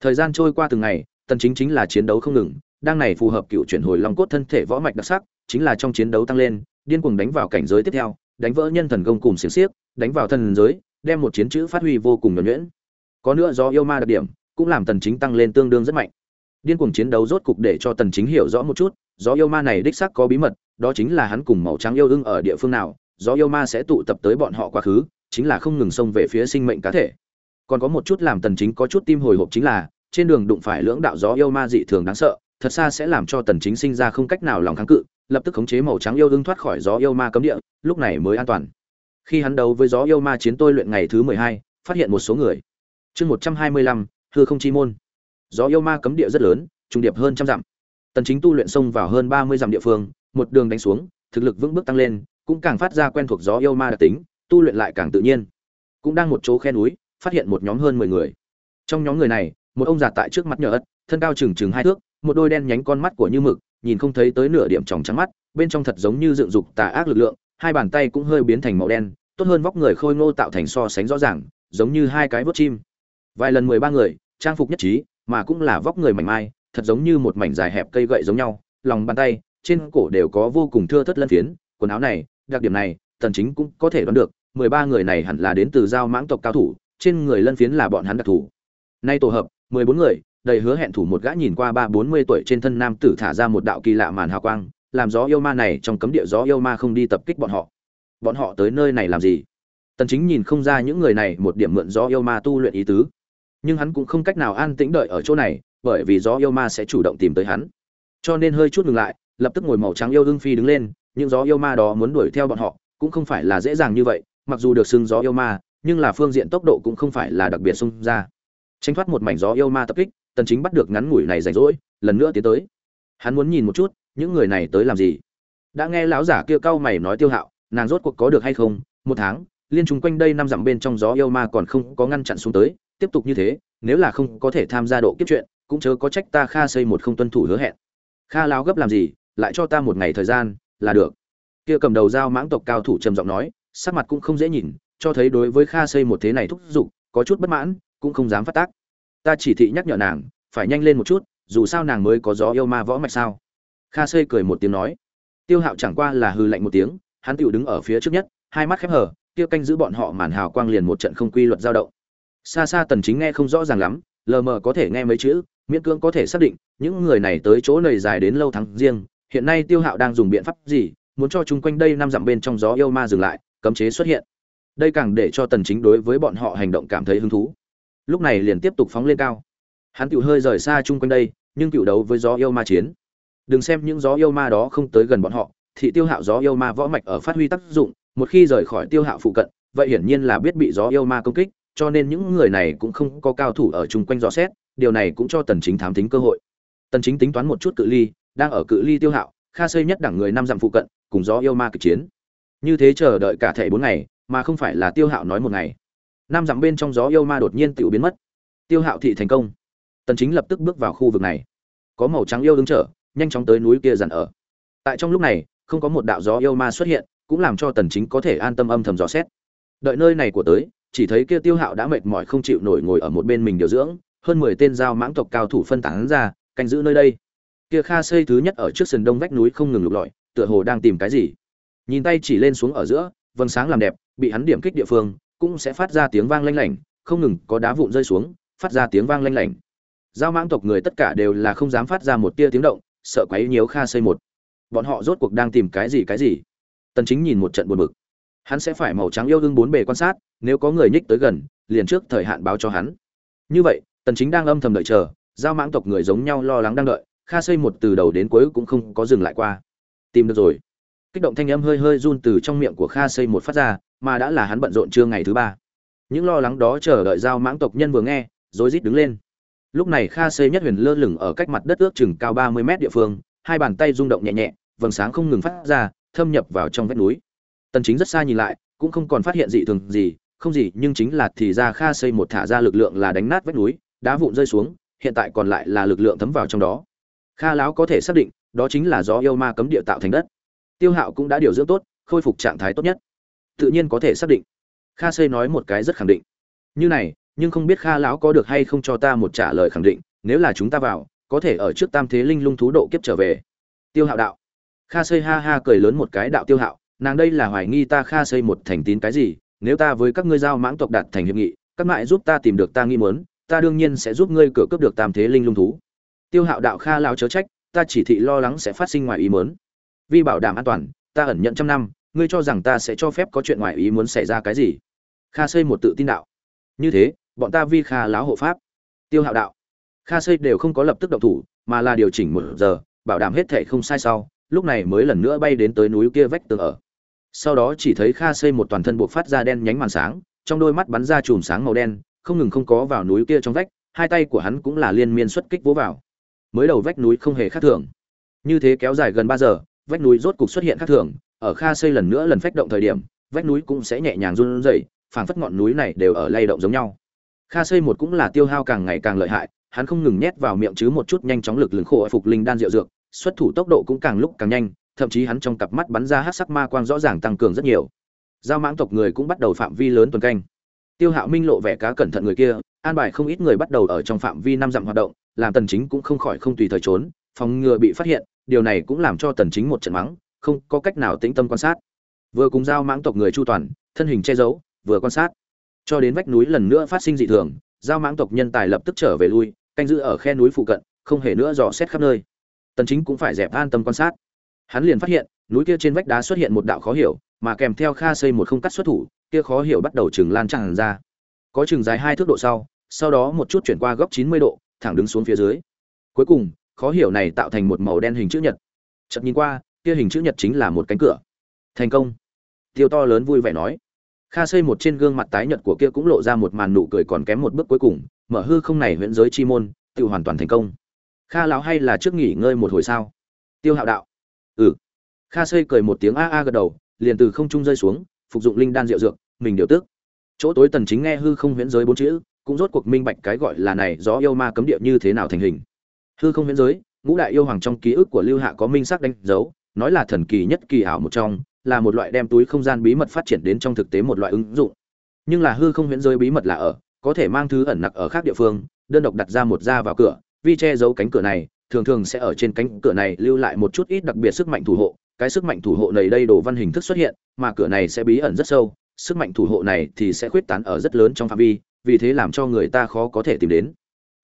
A: Thời gian trôi qua từng ngày, tần chính chính là chiến đấu không ngừng đang này phù hợp cựu chuyển hồi long cốt thân thể võ mạch đặc sắc, chính là trong chiến đấu tăng lên, điên cuồng đánh vào cảnh giới tiếp theo, đánh vỡ nhân thần công cùng xiềng xiếc, đánh vào thần giới, đem một chiến chữ phát huy vô cùng nhuẩn nhuyễn. Có nữa do yêu ma đặc điểm, cũng làm tần chính tăng lên tương đương rất mạnh. Điên cuồng chiến đấu rốt cục để cho tần chính hiểu rõ một chút, do yêu ma này đích xác có bí mật, đó chính là hắn cùng màu trắng yêu ưng ở địa phương nào, do yêu ma sẽ tụ tập tới bọn họ quá khứ, chính là không ngừng xông về phía sinh mệnh cá thể. Còn có một chút làm tần chính có chút tim hồi hộp chính là, trên đường đụng phải lưỡng đạo gió yêu ma dị thường đáng sợ thật xa sẽ làm cho tần chính sinh ra không cách nào lòng kháng cự lập tức khống chế màu trắng yêu đương thoát khỏi gió yêu ma cấm địa lúc này mới an toàn. Khi hắn đấu với gió yêu ma chiến tôi luyện ngày thứ 12, phát hiện một số người. Chương 125, hư không chi môn. Gió yêu ma cấm địa rất lớn trung điệp hơn trăm dặm. Tần chính tu luyện xông vào hơn 30 dặm địa phương một đường đánh xuống thực lực vững bước tăng lên cũng càng phát ra quen thuộc gió yêu ma đặc tính tu luyện lại càng tự nhiên. Cũng đang một chỗ khe núi phát hiện một nhóm hơn 10 người. Trong nhóm người này một ông già tại trước mặt nhờ ất thân cao chừng chừng hai thước một đôi đen nhánh con mắt của như mực, nhìn không thấy tới nửa điểm tròng trắng mắt, bên trong thật giống như dựng dục tà ác lực lượng, hai bàn tay cũng hơi biến thành màu đen, tốt hơn vóc người khôi ngô tạo thành so sánh rõ ràng, giống như hai cái vớt chim. Vài lần mười ba người, trang phục nhất trí, mà cũng là vóc người mảnh mai, thật giống như một mảnh dài hẹp cây gậy giống nhau, lòng bàn tay, trên cổ đều có vô cùng thưa thất lân phiến, quần áo này, đặc điểm này tần chính cũng có thể đoán được, mười ba người này hẳn là đến từ giao mãng tộc cao thủ, trên người lân phiến là bọn hắn đặc thủ nay tổ hợp, mười bốn người đầy hứa hẹn thủ một gã nhìn qua ba bốn mươi tuổi trên thân nam tử thả ra một đạo kỳ lạ màn hào quang, làm gió yêu ma này trong cấm địa gió yêu ma không đi tập kích bọn họ. Bọn họ tới nơi này làm gì? Tần chính nhìn không ra những người này một điểm mượn gió yêu ma tu luyện ý tứ. Nhưng hắn cũng không cách nào an tĩnh đợi ở chỗ này, bởi vì gió yêu ma sẽ chủ động tìm tới hắn. Cho nên hơi chút ngừng lại, lập tức ngồi màu trắng yêu đương phi đứng lên, những gió yêu ma đó muốn đuổi theo bọn họ, cũng không phải là dễ dàng như vậy, mặc dù được xưng gió yêu ma, nhưng là phương diện tốc độ cũng không phải là đặc biệt xung ra. Tránh thoát một mảnh gió yêu ma tập kích tần chính bắt được ngắn ngủi này rảnh rỗi, lần nữa tiến tới. Hắn muốn nhìn một chút, những người này tới làm gì? Đã nghe lão giả kia cau mày nói tiêu hạo, nàng rốt cuộc có được hay không? Một tháng, liên chúng quanh đây năm dặm bên trong gió yêu ma còn không có ngăn chặn xuống tới, tiếp tục như thế, nếu là không có thể tham gia độ kiếp chuyện cũng chớ có trách ta kha xây một không tuân thủ hứa hẹn. Kha lão gấp làm gì? Lại cho ta một ngày thời gian, là được. Kia cầm đầu dao mãng tộc cao thủ trầm giọng nói, sắc mặt cũng không dễ nhìn, cho thấy đối với kha xây một thế này thúc giục, có chút bất mãn, cũng không dám phát tác ta chỉ thị nhắc nhở nàng, phải nhanh lên một chút, dù sao nàng mới có gió yêu ma võ mạch sao? Kha xây cười một tiếng nói. Tiêu hạo chẳng qua là hư lạnh một tiếng, hắn tựu đứng ở phía trước nhất, hai mắt khép hờ Tiêu canh giữ bọn họ màn hào quang liền một trận không quy luật dao động. Xa xa tần chính nghe không rõ ràng lắm, lờ mờ có thể nghe mấy chữ, miễn cưỡng có thể xác định, những người này tới chỗ này dài đến lâu tháng riêng, hiện nay tiêu hạo đang dùng biện pháp gì, muốn cho chúng quanh đây năm dặm bên trong gió yêu ma dừng lại, cấm chế xuất hiện. Đây càng để cho tần chính đối với bọn họ hành động cảm thấy hứng thú lúc này liền tiếp tục phóng lên cao. Hắn tiểu hơi rời xa chung quanh đây, nhưng tiểu đấu với gió yêu ma chiến. Đừng xem những gió yêu ma đó không tới gần bọn họ thì tiêu hạo gió yêu ma võ mạch ở phát huy tác dụng, một khi rời khỏi tiêu hạo phụ cận, vậy hiển nhiên là biết bị gió yêu ma công kích, cho nên những người này cũng không có cao thủ ở chung quanh dò xét, điều này cũng cho tần chính thám tính cơ hội. Tần chính tính toán một chút cự ly, đang ở cự ly tiêu hạo, kha xây nhất đẳng người năm dặm phụ cận, cùng gió yêu ma kịch chiến. Như thế chờ đợi cả thể bốn ngày, mà không phải là tiêu hạo nói một ngày năm dặm bên trong gió yêu ma đột nhiên tự biến mất. Tiêu hạo thị thành công. Tần chính lập tức bước vào khu vực này. Có màu trắng yêu đứng trở nhanh chóng tới núi kia dần ở. Tại trong lúc này, không có một đạo gió yêu ma xuất hiện, cũng làm cho tần chính có thể an tâm âm thầm dò xét. Đợi nơi này của tới, chỉ thấy kia tiêu hạo đã mệt mỏi không chịu nổi ngồi ở một bên mình điều dưỡng, hơn 10 tên giao mãng tộc cao thủ phân tán ra, canh giữ nơi đây. Kia kha xây thứ nhất ở trước sườn đông vách núi không ngừng lục lọi, tựa hồ đang tìm cái gì. Nhìn tay chỉ lên xuống ở giữa, vầng sáng làm đẹp, bị hắn điểm kích địa phương cũng sẽ phát ra tiếng vang lanh lảnh, không ngừng có đá vụn rơi xuống, phát ra tiếng vang lanh lảnh. Giao mãng tộc người tất cả đều là không dám phát ra một tia tiếng động, sợ quấy nhiễu kha xây một. Bọn họ rốt cuộc đang tìm cái gì cái gì? Tần chính nhìn một trận buồn bực. Hắn sẽ phải màu trắng yêu đương bốn bề quan sát, nếu có người nhích tới gần, liền trước thời hạn báo cho hắn. Như vậy, tần chính đang âm thầm đợi chờ, giao mãng tộc người giống nhau lo lắng đang đợi, kha xây một từ đầu đến cuối cũng không có dừng lại qua. Tìm được rồi. Kích động thanh âm hơi hơi run từ trong miệng của kha xây một phát ra mà đã là hắn bận rộn trưa ngày thứ ba. Những lo lắng đó chờ đợi giao mãng tộc nhân vừa nghe, rối rít đứng lên. Lúc này kha xây nhất huyền lơ lửng ở cách mặt đất ước chừng cao ba mươi mét địa phương, hai bàn tay rung động nhẹ nhẹ, vầng sáng không ngừng phát ra, thâm nhập vào trong vách núi. Tần chính rất xa nhìn lại, cũng không còn phát hiện dị thường gì, không gì, nhưng chính là thì ra kha xây một thả ra lực lượng là đánh nát vách núi, đá vụn rơi xuống, hiện tại còn lại là lực lượng thấm vào trong đó. Kha lão có thể xác định, đó chính là do yêu ma cấm địa tạo thành đất. Tiêu hạo cũng đã điều dưỡng tốt, khôi phục trạng thái tốt nhất tự nhiên có thể xác định. Kha xây nói một cái rất khẳng định. Như này, nhưng không biết kha lão có được hay không cho ta một trả lời khẳng định, nếu là chúng ta vào, có thể ở trước tam thế linh lung thú độ kiếp trở về. Tiêu hạo đạo. Kha xây ha ha cười lớn một cái đạo tiêu hạo, nàng đây là hoài nghi ta kha xây một thành tín cái gì, nếu ta với các ngươi giao mãng tộc đạt thành hiệp nghị, các mại giúp ta tìm được ta nghi muốn, ta đương nhiên sẽ giúp ngươi cửa cướp được tam thế linh lung thú. Tiêu hạo đạo kha lão chớ trách, ta chỉ thị lo lắng sẽ phát sinh ngoài ý muốn. Vì bảo đảm an toàn, ta ẩn nhận trăm năm ngươi cho rằng ta sẽ cho phép có chuyện ngoài ý muốn xảy ra cái gì? Kha xây một tự tin đạo. Như thế, bọn ta vi kha láo hộ pháp, tiêu hạo đạo. Kha xây đều không có lập tức động thủ, mà là điều chỉnh một giờ, bảo đảm hết thệ không sai sau, lúc này mới lần nữa bay đến tới núi kia vách tường ở. Sau đó chỉ thấy kha xây một toàn thân buộc phát ra đen nhánh màn sáng, trong đôi mắt bắn ra chùm sáng màu đen, không ngừng không có vào núi kia trong vách, hai tay của hắn cũng là liên miên xuất kích vỗ vào. Mới đầu vách núi không hề khác thường. Như thế kéo dài gần ba giờ, vách núi rốt cục xuất hiện khác thường ở kha xây lần nữa lần phách động thời điểm, vách núi cũng sẽ nhẹ nhàng run rẩy, phảng phất ngọn núi này đều ở lay động giống nhau. Kha xây một cũng là tiêu hao càng ngày càng lợi hại, hắn không ngừng nhét vào miệng chứ một chút nhanh chóng lực lượng khổ phục linh đan rượu dược, xuất thủ tốc độ cũng càng lúc càng nhanh, thậm chí hắn trong cặp mắt bắn ra hắc sắc ma quang rõ ràng tăng cường rất nhiều. Giao mãng tộc người cũng bắt đầu phạm vi lớn tuần canh. Tiêu hạo minh lộ vẻ cá cẩn thận người kia, an bài không ít người bắt đầu ở trong phạm vi năm dặm hoạt động, làm tần chính cũng không khỏi không tùy thời trốn, phòng ngừa bị phát hiện, điều này cũng làm cho tần chính một trận mắng không có cách nào tĩnh tâm quan sát. Vừa cùng giao mãng tộc người chu toàn, thân hình che giấu, vừa quan sát. Cho đến vách núi lần nữa phát sinh dị thường, giao mãng tộc nhân tài lập tức trở về lui, canh giữ ở khe núi phụ cận, không hề nữa dò xét khắp nơi. Tần chính cũng phải dẹp an tâm quan sát. Hắn liền phát hiện, núi kia trên vách đá xuất hiện một đạo khó hiểu, mà kèm theo kha xây một không cắt xuất thủ, kia khó hiểu bắt đầu chừng lan tràn ra. Có chừng dài hai thước độ sau sau đó một chút chuyển qua góc 90 độ, thẳng đứng xuống phía dưới. Cuối cùng, khó hiểu này tạo thành một màu đen hình chữ nhật. Chợt nhìn qua kia hình chữ nhật chính là một cánh cửa. Thành công. Tiêu to lớn vui vẻ nói. Kha xây một trên gương mặt tái nhợt của kia cũng lộ ra một màn nụ cười còn kém một bước cuối cùng, mở hư không này huyễn giới chi môn, tự hoàn toàn thành công. Kha lão hay là trước nghỉ ngơi một hồi sao? Tiêu hạo đạo. Ừ. Kha xây cười một tiếng a a gật đầu, liền từ không trung rơi xuống, phục dụng linh đan rượu dược, mình điều tức. Chỗ tối tần chính nghe hư không huyễn giới bốn chữ, cũng rốt cuộc minh bạch cái gọi là này gió yêu ma cấm địa như thế nào thành hình. Hư không huyễn giới, ngũ đại yêu hoàng trong ký ức của lưu hạ có minh xác đánh dấu nói là thần kỳ nhất kỳ ảo một trong, là một loại đem túi không gian bí mật phát triển đến trong thực tế một loại ứng dụng. Nhưng là hư không huyễn giới bí mật là ở, có thể mang thứ ẩn nặc ở khác địa phương, đơn độc đặt ra một ra vào cửa vì che giấu cánh cửa này, thường thường sẽ ở trên cánh cửa này lưu lại một chút ít đặc biệt sức mạnh thủ hộ. Cái sức mạnh thủ hộ này đây đồ văn hình thức xuất hiện, mà cửa này sẽ bí ẩn rất sâu, sức mạnh thủ hộ này thì sẽ khuyết tán ở rất lớn trong phạm vi, vì thế làm cho người ta khó có thể tìm đến.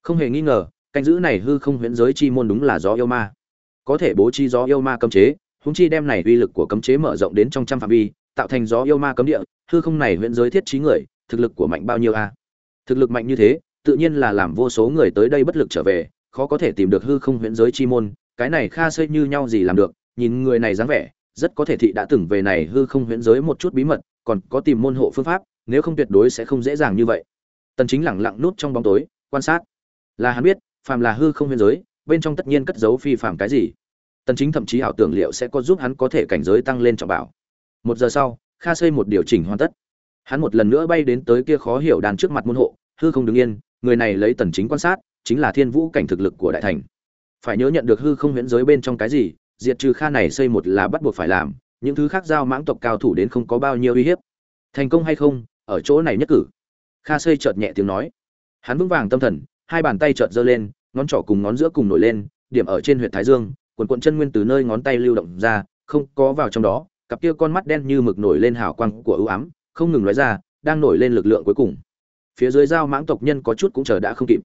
A: Không hề nghi ngờ, canh giữ này hư không huyễn giới chi môn đúng là gió yêu ma có thể bố trí gió yêu ma cấm chế húng chi đem này uy lực của cấm chế mở rộng đến trong trăm phạm vi, tạo thành gió yêu ma cấm địa, hư không này huyễn giới thiết trí người, thực lực của mạnh bao nhiêu a? Thực lực mạnh như thế, tự nhiên là làm vô số người tới đây bất lực trở về, khó có thể tìm được hư không huyễn giới chi môn, cái này kha xây như nhau gì làm được, nhìn người này dáng vẻ, rất có thể thị đã từng về này hư không huyễn giới một chút bí mật, còn có tìm môn hộ phương pháp, nếu không tuyệt đối sẽ không dễ dàng như vậy. Tần chính lẳng lặng núp trong bóng tối, quan sát. Là hắn biết, phàm là hư không huyễn giới bên trong tất nhiên cất giấu phi phàm cái gì. Tần chính thậm chí ảo tưởng liệu sẽ có giúp hắn có thể cảnh giới tăng lên trọng bảo. Một giờ sau, kha xây một điều chỉnh hoàn tất. Hắn một lần nữa bay đến tới kia khó hiểu đàn trước mặt môn hộ, hư không đứng yên, người này lấy tần chính quan sát, chính là thiên vũ cảnh thực lực của đại thành. Phải nhớ nhận được hư không huyễn giới bên trong cái gì, diệt trừ kha này xây một là bắt buộc phải làm, những thứ khác giao mãng tộc cao thủ đến không có bao nhiêu uy hiếp. Thành công hay không, ở chỗ này nhất cử. Kha xây chợt nhẹ tiếng nói. Hắn vững vàng tâm thần, hai bàn tay chợt giơ lên ngón trỏ cùng ngón giữa cùng nổi lên, điểm ở trên huyệt thái dương, quần quận chân nguyên từ nơi ngón tay lưu động ra, không có vào trong đó, cặp kia con mắt đen như mực nổi lên hào quang của ưu ám, không ngừng lóe ra, đang nổi lên lực lượng cuối cùng. Phía dưới giao mãng tộc nhân có chút cũng chờ đã không kịp.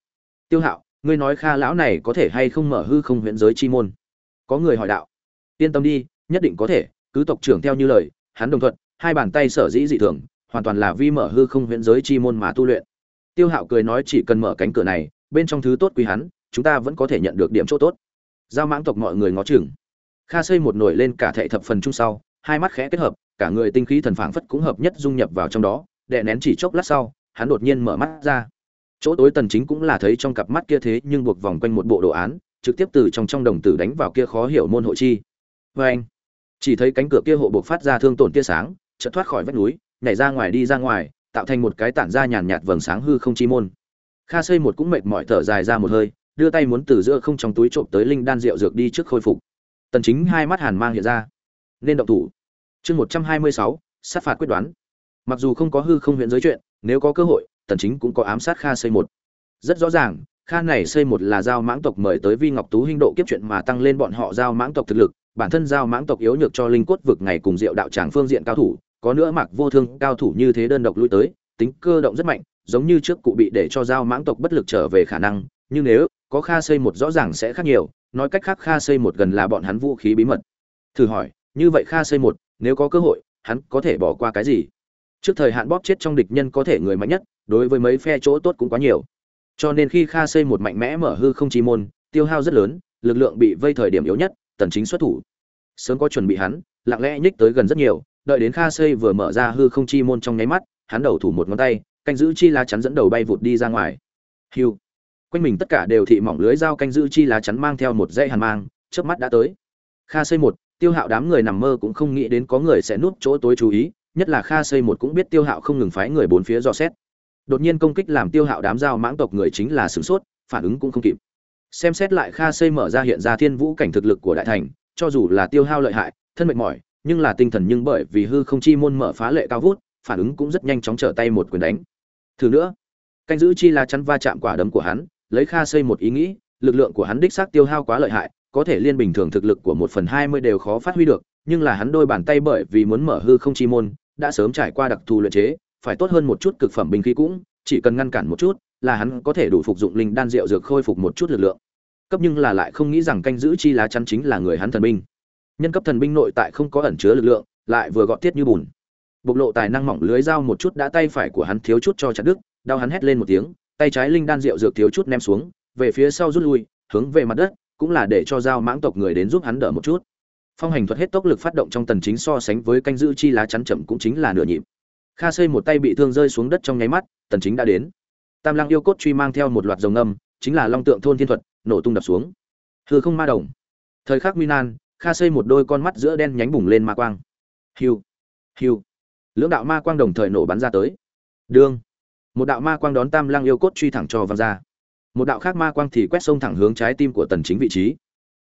A: Tiêu hạo, ngươi nói kha lão này có thể hay không mở hư không huyễn giới chi môn? Có người hỏi đạo. Yên tâm đi, nhất định có thể, cứ tộc trưởng theo như lời, hắn đồng thuận, hai bàn tay sở dĩ dị thường, hoàn toàn là vi mở hư không huyễn giới chi môn mà tu luyện. Tiêu hạo cười nói chỉ cần mở cánh cửa này, bên trong thứ tốt quý hắn chúng ta vẫn có thể nhận được điểm chỗ tốt. Giao mãng tộc mọi người ngó chừng. Kha xây một nổi lên cả thệ thập phần chung sau, hai mắt khẽ kết hợp, cả người tinh khí thần phảng phất cũng hợp nhất dung nhập vào trong đó đệ nén chỉ chốc lát sau, hắn đột nhiên mở mắt ra. Chỗ tối tần chính cũng là thấy trong cặp mắt kia thế nhưng buộc vòng quanh một bộ đồ án, trực tiếp từ trong trong đồng tử đánh vào kia khó hiểu môn hộ chi. Với anh, chỉ thấy cánh cửa kia hộ buộc phát ra thương tổn tia sáng, chợt thoát khỏi vách núi, nhảy ra ngoài đi ra ngoài, tạo thành một cái tản ra nhàn nhạt vầng sáng hư không chi môn. Kha xây một cũng mệt mỏi thở dài ra một hơi đưa tay muốn từ giữa không trong túi trộm tới linh đan rượu dược đi trước khôi phục. Tần chính hai mắt hàn mang hiện ra. Nên động thủ. Chương 126, sát phạt quyết đoán. Mặc dù không có hư không huyện giới chuyện nếu có cơ hội tần chính cũng có ám sát kha xây một. Rất rõ ràng kha này xây một là giao mãng tộc mời tới vi ngọc tú hình độ kiếp chuyện mà tăng lên bọn họ giao mãng tộc thực lực bản thân giao mãng tộc yếu nhược cho linh cốt vực ngày cùng diệu đạo tràng phương diện cao thủ có nữa mặc vô thương cao thủ như thế đơn độc lui tới tính cơ động rất mạnh giống như trước cụ bị để cho giao mãng tộc bất lực trở về khả năng nhưng nếu có kha xây một rõ ràng sẽ khác nhiều, nói cách khác kha xây một gần là bọn hắn vũ khí bí mật. Thử hỏi, như vậy kha xây một, nếu có cơ hội, hắn có thể bỏ qua cái gì? Trước thời hạn bóp chết trong địch nhân có thể người mạnh nhất, đối với mấy phe chỗ tốt cũng quá nhiều. Cho nên khi kha xây một mạnh mẽ mở hư không chi môn, tiêu hao rất lớn, lực lượng bị vây thời điểm yếu nhất, tần chính xuất thủ. Sớm có chuẩn bị hắn, lặng lẽ nhích tới gần rất nhiều, đợi đến kha xây vừa mở ra hư không chi môn trong nháy mắt, hắn đầu thủ một ngón tay, canh giữ chi lá chắn dẫn đầu bay vụt đi ra ngoài. Hiu quanh mình tất cả đều thị mỏng lưới dao canh giữ chi lá chắn mang theo một dây hàn mang, chớp mắt đã tới. Kha xây một, tiêu hạo đám người nằm mơ cũng không nghĩ đến có người sẽ núp chỗ tối chú ý, nhất là kha xây một cũng biết tiêu hạo không ngừng phái người bốn phía dò xét. Đột nhiên công kích làm tiêu hạo đám dao mãng tộc người chính là sửng sốt, phản ứng cũng không kịp. Xem xét lại kha xây mở ra hiện ra thiên vũ cảnh thực lực của đại thành, cho dù là tiêu hao lợi hại, thân mệt mỏi, nhưng là tinh thần nhưng bởi vì hư không chi môn mở phá lệ cao vút, phản ứng cũng rất nhanh chóng trở tay một quyền đánh. Thử nữa. Canh giữ chi là chắn va chạm quả đấm của hắn lấy kha xây một ý nghĩ, lực lượng của hắn đích xác tiêu hao quá lợi hại, có thể liên bình thường thực lực của một phần hai mươi đều khó phát huy được, nhưng là hắn đôi bàn tay bởi vì muốn mở hư không chi môn, đã sớm trải qua đặc thù luyện chế, phải tốt hơn một chút cực phẩm binh khí cũng, chỉ cần ngăn cản một chút, là hắn có thể đủ phục dụng linh đan rượu dược khôi phục một chút lực lượng. Cấp nhưng là lại không nghĩ rằng canh giữ chi lá chắn chính là người hắn thần binh. Nhân cấp thần binh nội tại không có ẩn chứa lực lượng, lại vừa gọt tiết như bùn. Bộc lộ tài năng mỏng lưới dao một chút đã tay phải của hắn thiếu chút cho chặt đứt, đau hắn hét lên một tiếng tay trái linh đan rượu dược thiếu chút ném xuống, về phía sau rút lui, hướng về mặt đất, cũng là để cho dao mãng tộc người đến giúp hắn đỡ một chút. Phong hành thuật hết tốc lực phát động trong tần chính so sánh với canh giữ chi lá chắn chậm cũng chính là nửa nhịp. Kha xây một tay bị thương rơi xuống đất trong nháy mắt, tần chính đã đến. Tam lăng yêu cốt truy mang theo một loạt dòng âm chính là long tượng thôn thiên thuật, nổ tung đập xuống. Hư không ma đồng. Thời khắc nguy nan, kha xây một đôi con mắt giữa đen nhánh bùng lên ma quang. Hiu hiu. Lưỡng đạo ma quang đồng thời nổ bắn ra tới. Đương một đạo ma quang đón tam lăng yêu cốt truy thẳng cho văng ra. Một đạo khác ma quang thì quét sông thẳng hướng trái tim của tần chính vị trí.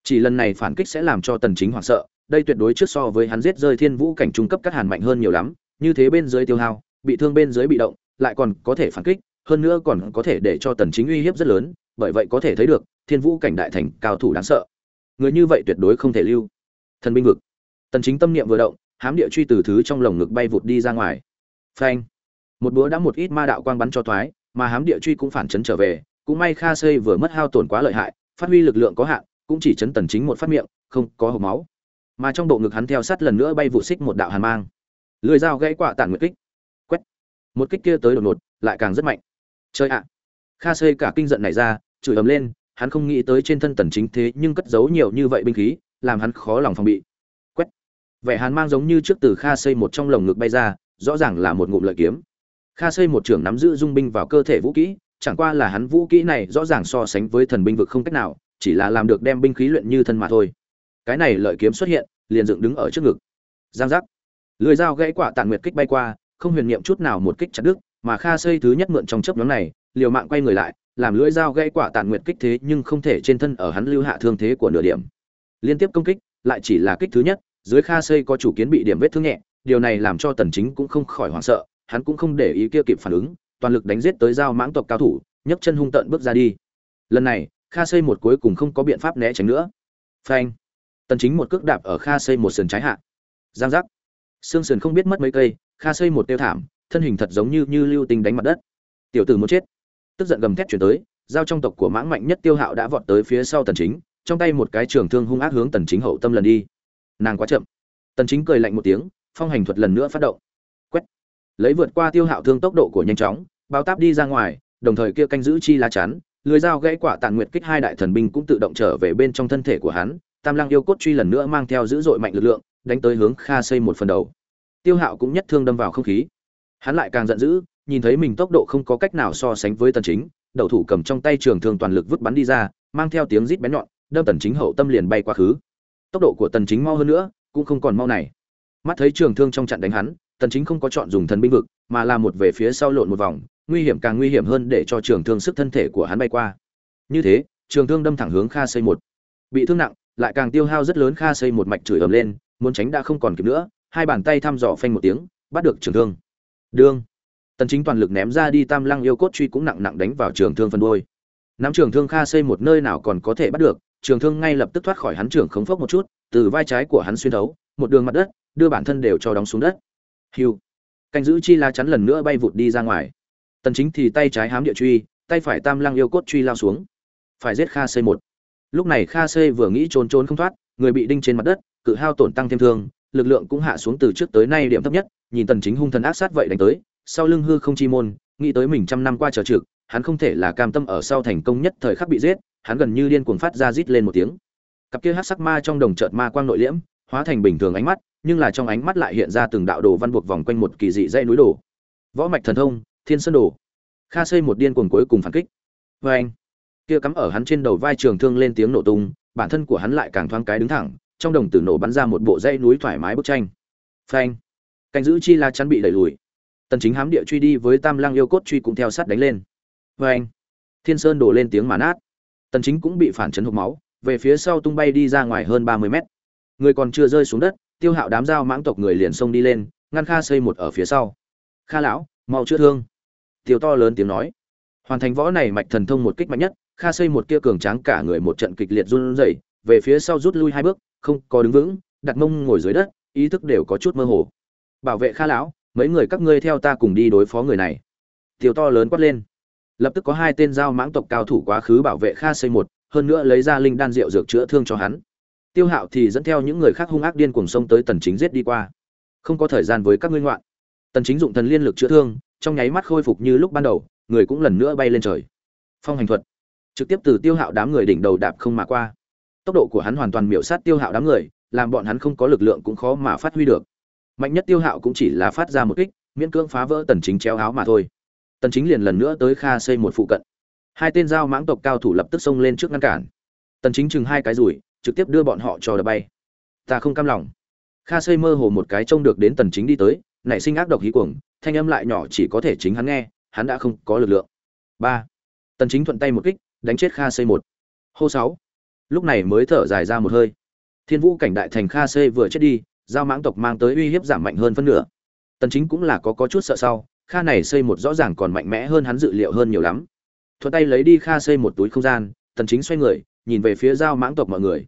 A: Chỉ lần này phản kích sẽ làm cho tần chính hoảng sợ, đây tuyệt đối trước so với hắn giết rơi thiên vũ cảnh trung cấp các hàn mạnh hơn nhiều lắm, như thế bên dưới tiêu hao, bị thương bên dưới bị động, lại còn có thể phản kích, hơn nữa còn có thể để cho tần chính uy hiếp rất lớn, bởi vậy có thể thấy được, thiên vũ cảnh đại thành cao thủ đáng sợ. Người như vậy tuyệt đối không thể lưu. Thần binh vực. Tần chính tâm niệm vừa động, hám địa truy từ thứ trong lồng ngực bay vụt đi ra ngoài. Phanh một búa đã một ít ma đạo quang bắn cho thoái, mà hám địa truy cũng phản chấn trở về, cũng may kha xây vừa mất hao tổn quá lợi hại, phát huy lực lượng có hạn, cũng chỉ chấn tần chính một phát miệng, không có hộc máu. Mà trong bộ ngực hắn theo sát lần nữa bay vụ xích một đạo hàn mang. Lưỡi dao gãy quả tản nguyệt kích. Quét. Một kích kia tới đột ngột, lại càng rất mạnh. Chơi ạ. Kha xây cả kinh giận này ra, chửi ầm lên, hắn không nghĩ tới trên thân tần chính thế nhưng cất giấu nhiều như vậy binh khí, làm hắn khó lòng phòng bị. Quét. Vẻ hàn mang giống như trước từ kha xây một trong lồng ngực bay ra, rõ ràng là một ngụm lợi kiếm kha xây một trưởng nắm giữ dung binh vào cơ thể vũ kỹ, chẳng qua là hắn vũ kỹ này rõ ràng so sánh với thần binh vực không cách nào, chỉ là làm được đem binh khí luyện như thân mà thôi. Cái này lợi kiếm xuất hiện, liền dựng đứng ở trước ngực. Giang giác. Lưỡi dao gãy quả tàn nguyệt kích bay qua, không huyền niệm chút nào một kích chặt đứt, mà kha xây thứ nhất mượn trong chớp nhóm này, liều mạng quay người lại, làm lưỡi dao gãy quả tàn nguyệt kích thế nhưng không thể trên thân ở hắn lưu hạ thương thế của nửa điểm. Liên tiếp công kích, lại chỉ là kích thứ nhất, dưới kha xây có chủ kiến bị điểm vết thương nhẹ, điều này làm cho tần chính cũng không khỏi hoảng sợ hắn cũng không để ý kia kịp phản ứng, toàn lực đánh giết tới giao mãng tộc cao thủ, nhấc chân hung tận bước ra đi. Lần này, kha xây một cuối cùng không có biện pháp né tránh nữa. Phanh! Tần chính một cước đạp ở kha xây một sườn trái hạ. Giang giác! Xương sườn không biết mất mấy cây, kha xây một tiêu thảm, thân hình thật giống như như lưu tinh đánh mặt đất. Tiểu tử muốn chết! Tức giận gầm thét chuyển tới, giao trong tộc của mãng mạnh nhất tiêu hạo đã vọt tới phía sau tần chính, trong tay một cái trường thương hung ác hướng tần chính hậu tâm lần đi. Nàng quá chậm. Tần chính cười lạnh một tiếng, phong hành thuật lần nữa phát động lấy vượt qua tiêu hạo thương tốc độ của nhanh chóng, bao táp đi ra ngoài, đồng thời kia canh giữ chi lá chắn, lưới dao gãy quả tàn nguyệt kích hai đại thần binh cũng tự động trở về bên trong thân thể của hắn, tam lăng yêu cốt truy lần nữa mang theo dữ dội mạnh lực lượng, đánh tới hướng kha xây một phần đầu. Tiêu hạo cũng nhất thương đâm vào không khí. Hắn lại càng giận dữ, nhìn thấy mình tốc độ không có cách nào so sánh với tần chính, đầu thủ cầm trong tay trường thương toàn lực vứt bắn đi ra, mang theo tiếng rít bén nhọn, đâm tần chính hậu tâm liền bay qua khứ. Tốc độ của tần chính mau hơn nữa, cũng không còn mau này. Mắt thấy trường thương trong trận đánh hắn tần chính không có chọn dùng thần binh vực, mà là một về phía sau lộn một vòng, nguy hiểm càng nguy hiểm hơn để cho trường thương sức thân thể của hắn bay qua. Như thế, trường thương đâm thẳng hướng kha xây một. Bị thương nặng, lại càng tiêu hao rất lớn kha xây một mạch chửi ầm lên, muốn tránh đã không còn kịp nữa, hai bàn tay thăm dò phanh một tiếng, bắt được trường thương. Đương, tần chính toàn lực ném ra đi tam lăng yêu cốt truy cũng nặng nặng đánh vào trường thương phần đuôi. Nắm trường thương kha xây một nơi nào còn có thể bắt được, trường thương ngay lập tức thoát khỏi hắn trường khống phốc một chút, từ vai trái của hắn xuyên thấu, một đường mặt đất, đưa bản thân đều cho đóng xuống đất hiu canh giữ chi la chắn lần nữa bay vụt đi ra ngoài. Tần chính thì tay trái hám địa truy, tay phải tam lăng yêu cốt truy lao xuống. Phải giết kha c một. Lúc này kha c vừa nghĩ trốn trốn không thoát, người bị đinh trên mặt đất, cự hao tổn tăng thêm thương, lực lượng cũng hạ xuống từ trước tới nay điểm thấp nhất, nhìn tần chính hung thần ác sát vậy đánh tới, sau lưng hư không chi môn, nghĩ tới mình trăm năm qua chờ trực, hắn không thể là cam tâm ở sau thành công nhất thời khắc bị giết, hắn gần như điên cuồng phát ra rít lên một tiếng. Cặp kia hắc sắc ma trong đồng chợt ma quang nội liễm, hóa thành bình thường ánh mắt nhưng là trong ánh mắt lại hiện ra từng đạo đồ văn buộc vòng quanh một kỳ dị dãy núi đồ. Võ mạch thần thông, thiên sơn đồ. Kha xây một điên cuồng cuối cùng phản kích. Vê anh, kia cắm ở hắn trên đầu vai trường thương lên tiếng nổ tung, bản thân của hắn lại càng thoáng cái đứng thẳng, trong đồng tử nổ bắn ra một bộ dãy núi thoải mái bức tranh. Phanh canh giữ chi la chắn bị đẩy lùi. Tần chính hám địa truy đi với tam lang yêu cốt truy cũng theo sát đánh lên. Vê anh, thiên sơn đổ lên tiếng mà nát. Tần chính cũng bị phản chấn hộc máu, về phía sau tung bay đi ra ngoài hơn 30 mét. Người còn chưa rơi xuống đất tiêu hạo đám dao mãng tộc người liền xông đi lên, ngăn kha xây một ở phía sau. Kha lão, mau chữa thương. Tiêu to lớn tiếng nói. Hoàn thành võ này mạch thần thông một kích mạnh nhất, kha xây một kia cường tráng cả người một trận kịch liệt run rẩy, về phía sau rút lui hai bước, không có đứng vững, đặt mông ngồi dưới đất, ý thức đều có chút mơ hồ. Bảo vệ kha lão, mấy người các ngươi theo ta cùng đi đối phó người này. Tiêu to lớn quát lên. Lập tức có hai tên giao mãng tộc cao thủ quá khứ bảo vệ kha xây một, hơn nữa lấy ra linh đan rượu dược chữa thương cho hắn tiêu hạo thì dẫn theo những người khác hung ác điên cuồng sông tới tần chính giết đi qua. Không có thời gian với các ngươi ngoạn. Tần chính dụng thần liên lực chữa thương, trong nháy mắt khôi phục như lúc ban đầu, người cũng lần nữa bay lên trời. Phong hành thuật. Trực tiếp từ tiêu hạo đám người đỉnh đầu đạp không mà qua. Tốc độ của hắn hoàn toàn miểu sát tiêu hạo đám người, làm bọn hắn không có lực lượng cũng khó mà phát huy được. Mạnh nhất tiêu hạo cũng chỉ là phát ra một kích, miễn cưỡng phá vỡ tần chính treo áo mà thôi. Tần chính liền lần nữa tới kha xây một phụ cận. Hai tên giao mãng tộc cao thủ lập tức xông lên trước ngăn cản. Tần chính chừng hai cái rủi trực tiếp đưa bọn họ cho đập bay. Ta không cam lòng. Kha xây mơ hồ một cái trông được đến tần chính đi tới, nảy sinh ác độc hí cuồng, thanh âm lại nhỏ chỉ có thể chính hắn nghe, hắn đã không có lực lượng. Ba. Tần chính thuận tay một kích, đánh chết kha xây một. Hô sáu. Lúc này mới thở dài ra một hơi. Thiên vũ cảnh đại thành kha xây vừa chết đi, giao mãng tộc mang tới uy hiếp giảm mạnh hơn phân nửa. Tần chính cũng là có có chút sợ sau, kha này xây một rõ ràng còn mạnh mẽ hơn hắn dự liệu hơn nhiều lắm. Thuận tay lấy đi kha xây một túi không gian, tần chính xoay người, nhìn về phía giao mãng tộc mọi người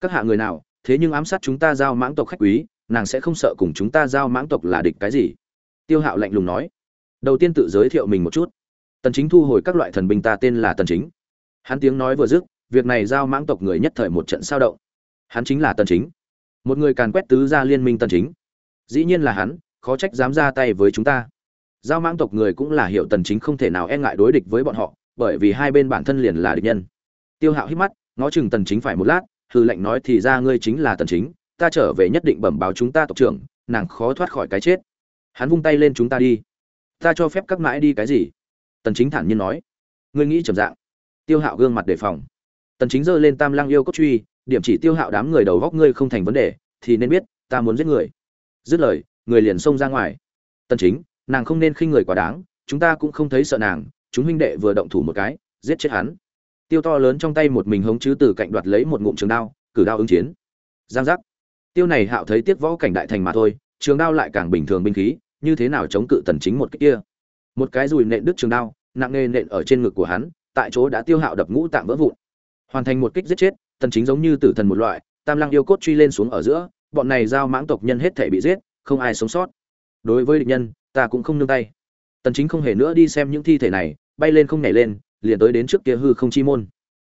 A: các hạ người nào, thế nhưng ám sát chúng ta giao mãng tộc khách quý, nàng sẽ không sợ cùng chúng ta giao mãng tộc là địch cái gì. Tiêu hạo lạnh lùng nói. Đầu tiên tự giới thiệu mình một chút. Tần chính thu hồi các loại thần binh ta tên là tần chính. Hắn tiếng nói vừa dứt, việc này giao mãng tộc người nhất thời một trận sao động. Hắn chính là tần chính. Một người càn quét tứ gia liên minh tần chính. Dĩ nhiên là hắn, khó trách dám ra tay với chúng ta. Giao mãng tộc người cũng là hiểu tần chính không thể nào e ngại đối địch với bọn họ, bởi vì hai bên bản thân liền là địch nhân. Tiêu hạo hít mắt, ngó chừng tần chính phải một lát hư lệnh nói thì ra ngươi chính là tần chính, ta trở về nhất định bẩm báo chúng ta tộc trưởng, nàng khó thoát khỏi cái chết. Hắn vung tay lên chúng ta đi. Ta cho phép các mãi đi cái gì? Tần chính thản nhiên nói. Ngươi nghĩ trầm dạng. Tiêu hạo gương mặt đề phòng. Tần chính giơ lên tam lang yêu cốt truy, điểm chỉ tiêu hạo đám người đầu góc ngươi không thành vấn đề, thì nên biết, ta muốn giết người. Dứt lời, người liền xông ra ngoài. Tần chính, nàng không nên khinh người quá đáng, chúng ta cũng không thấy sợ nàng, chúng huynh đệ vừa động thủ một cái, giết chết hắn tiêu to lớn trong tay một mình hống chứ từ cạnh đoạt lấy một ngụm trường đao, cử đao ứng chiến. Giang giác. Tiêu này hạo thấy tiếc võ cảnh đại thành mà thôi, trường đao lại càng bình thường binh khí, như thế nào chống cự tần chính một cái kia? Một cái dùi nện đứt trường đao, nặng nề nện ở trên ngực của hắn, tại chỗ đã tiêu hạo đập ngũ tạm vỡ vụn. Hoàn thành một kích giết chết, tần chính giống như tử thần một loại, tam lăng yêu cốt truy lên xuống ở giữa, bọn này giao mãng tộc nhân hết thể bị giết, không ai sống sót. Đối với địch nhân, ta cũng không nương tay. Tần chính không hề nữa đi xem những thi thể này, bay lên không nhảy lên liền tới đến trước kia hư không chi môn.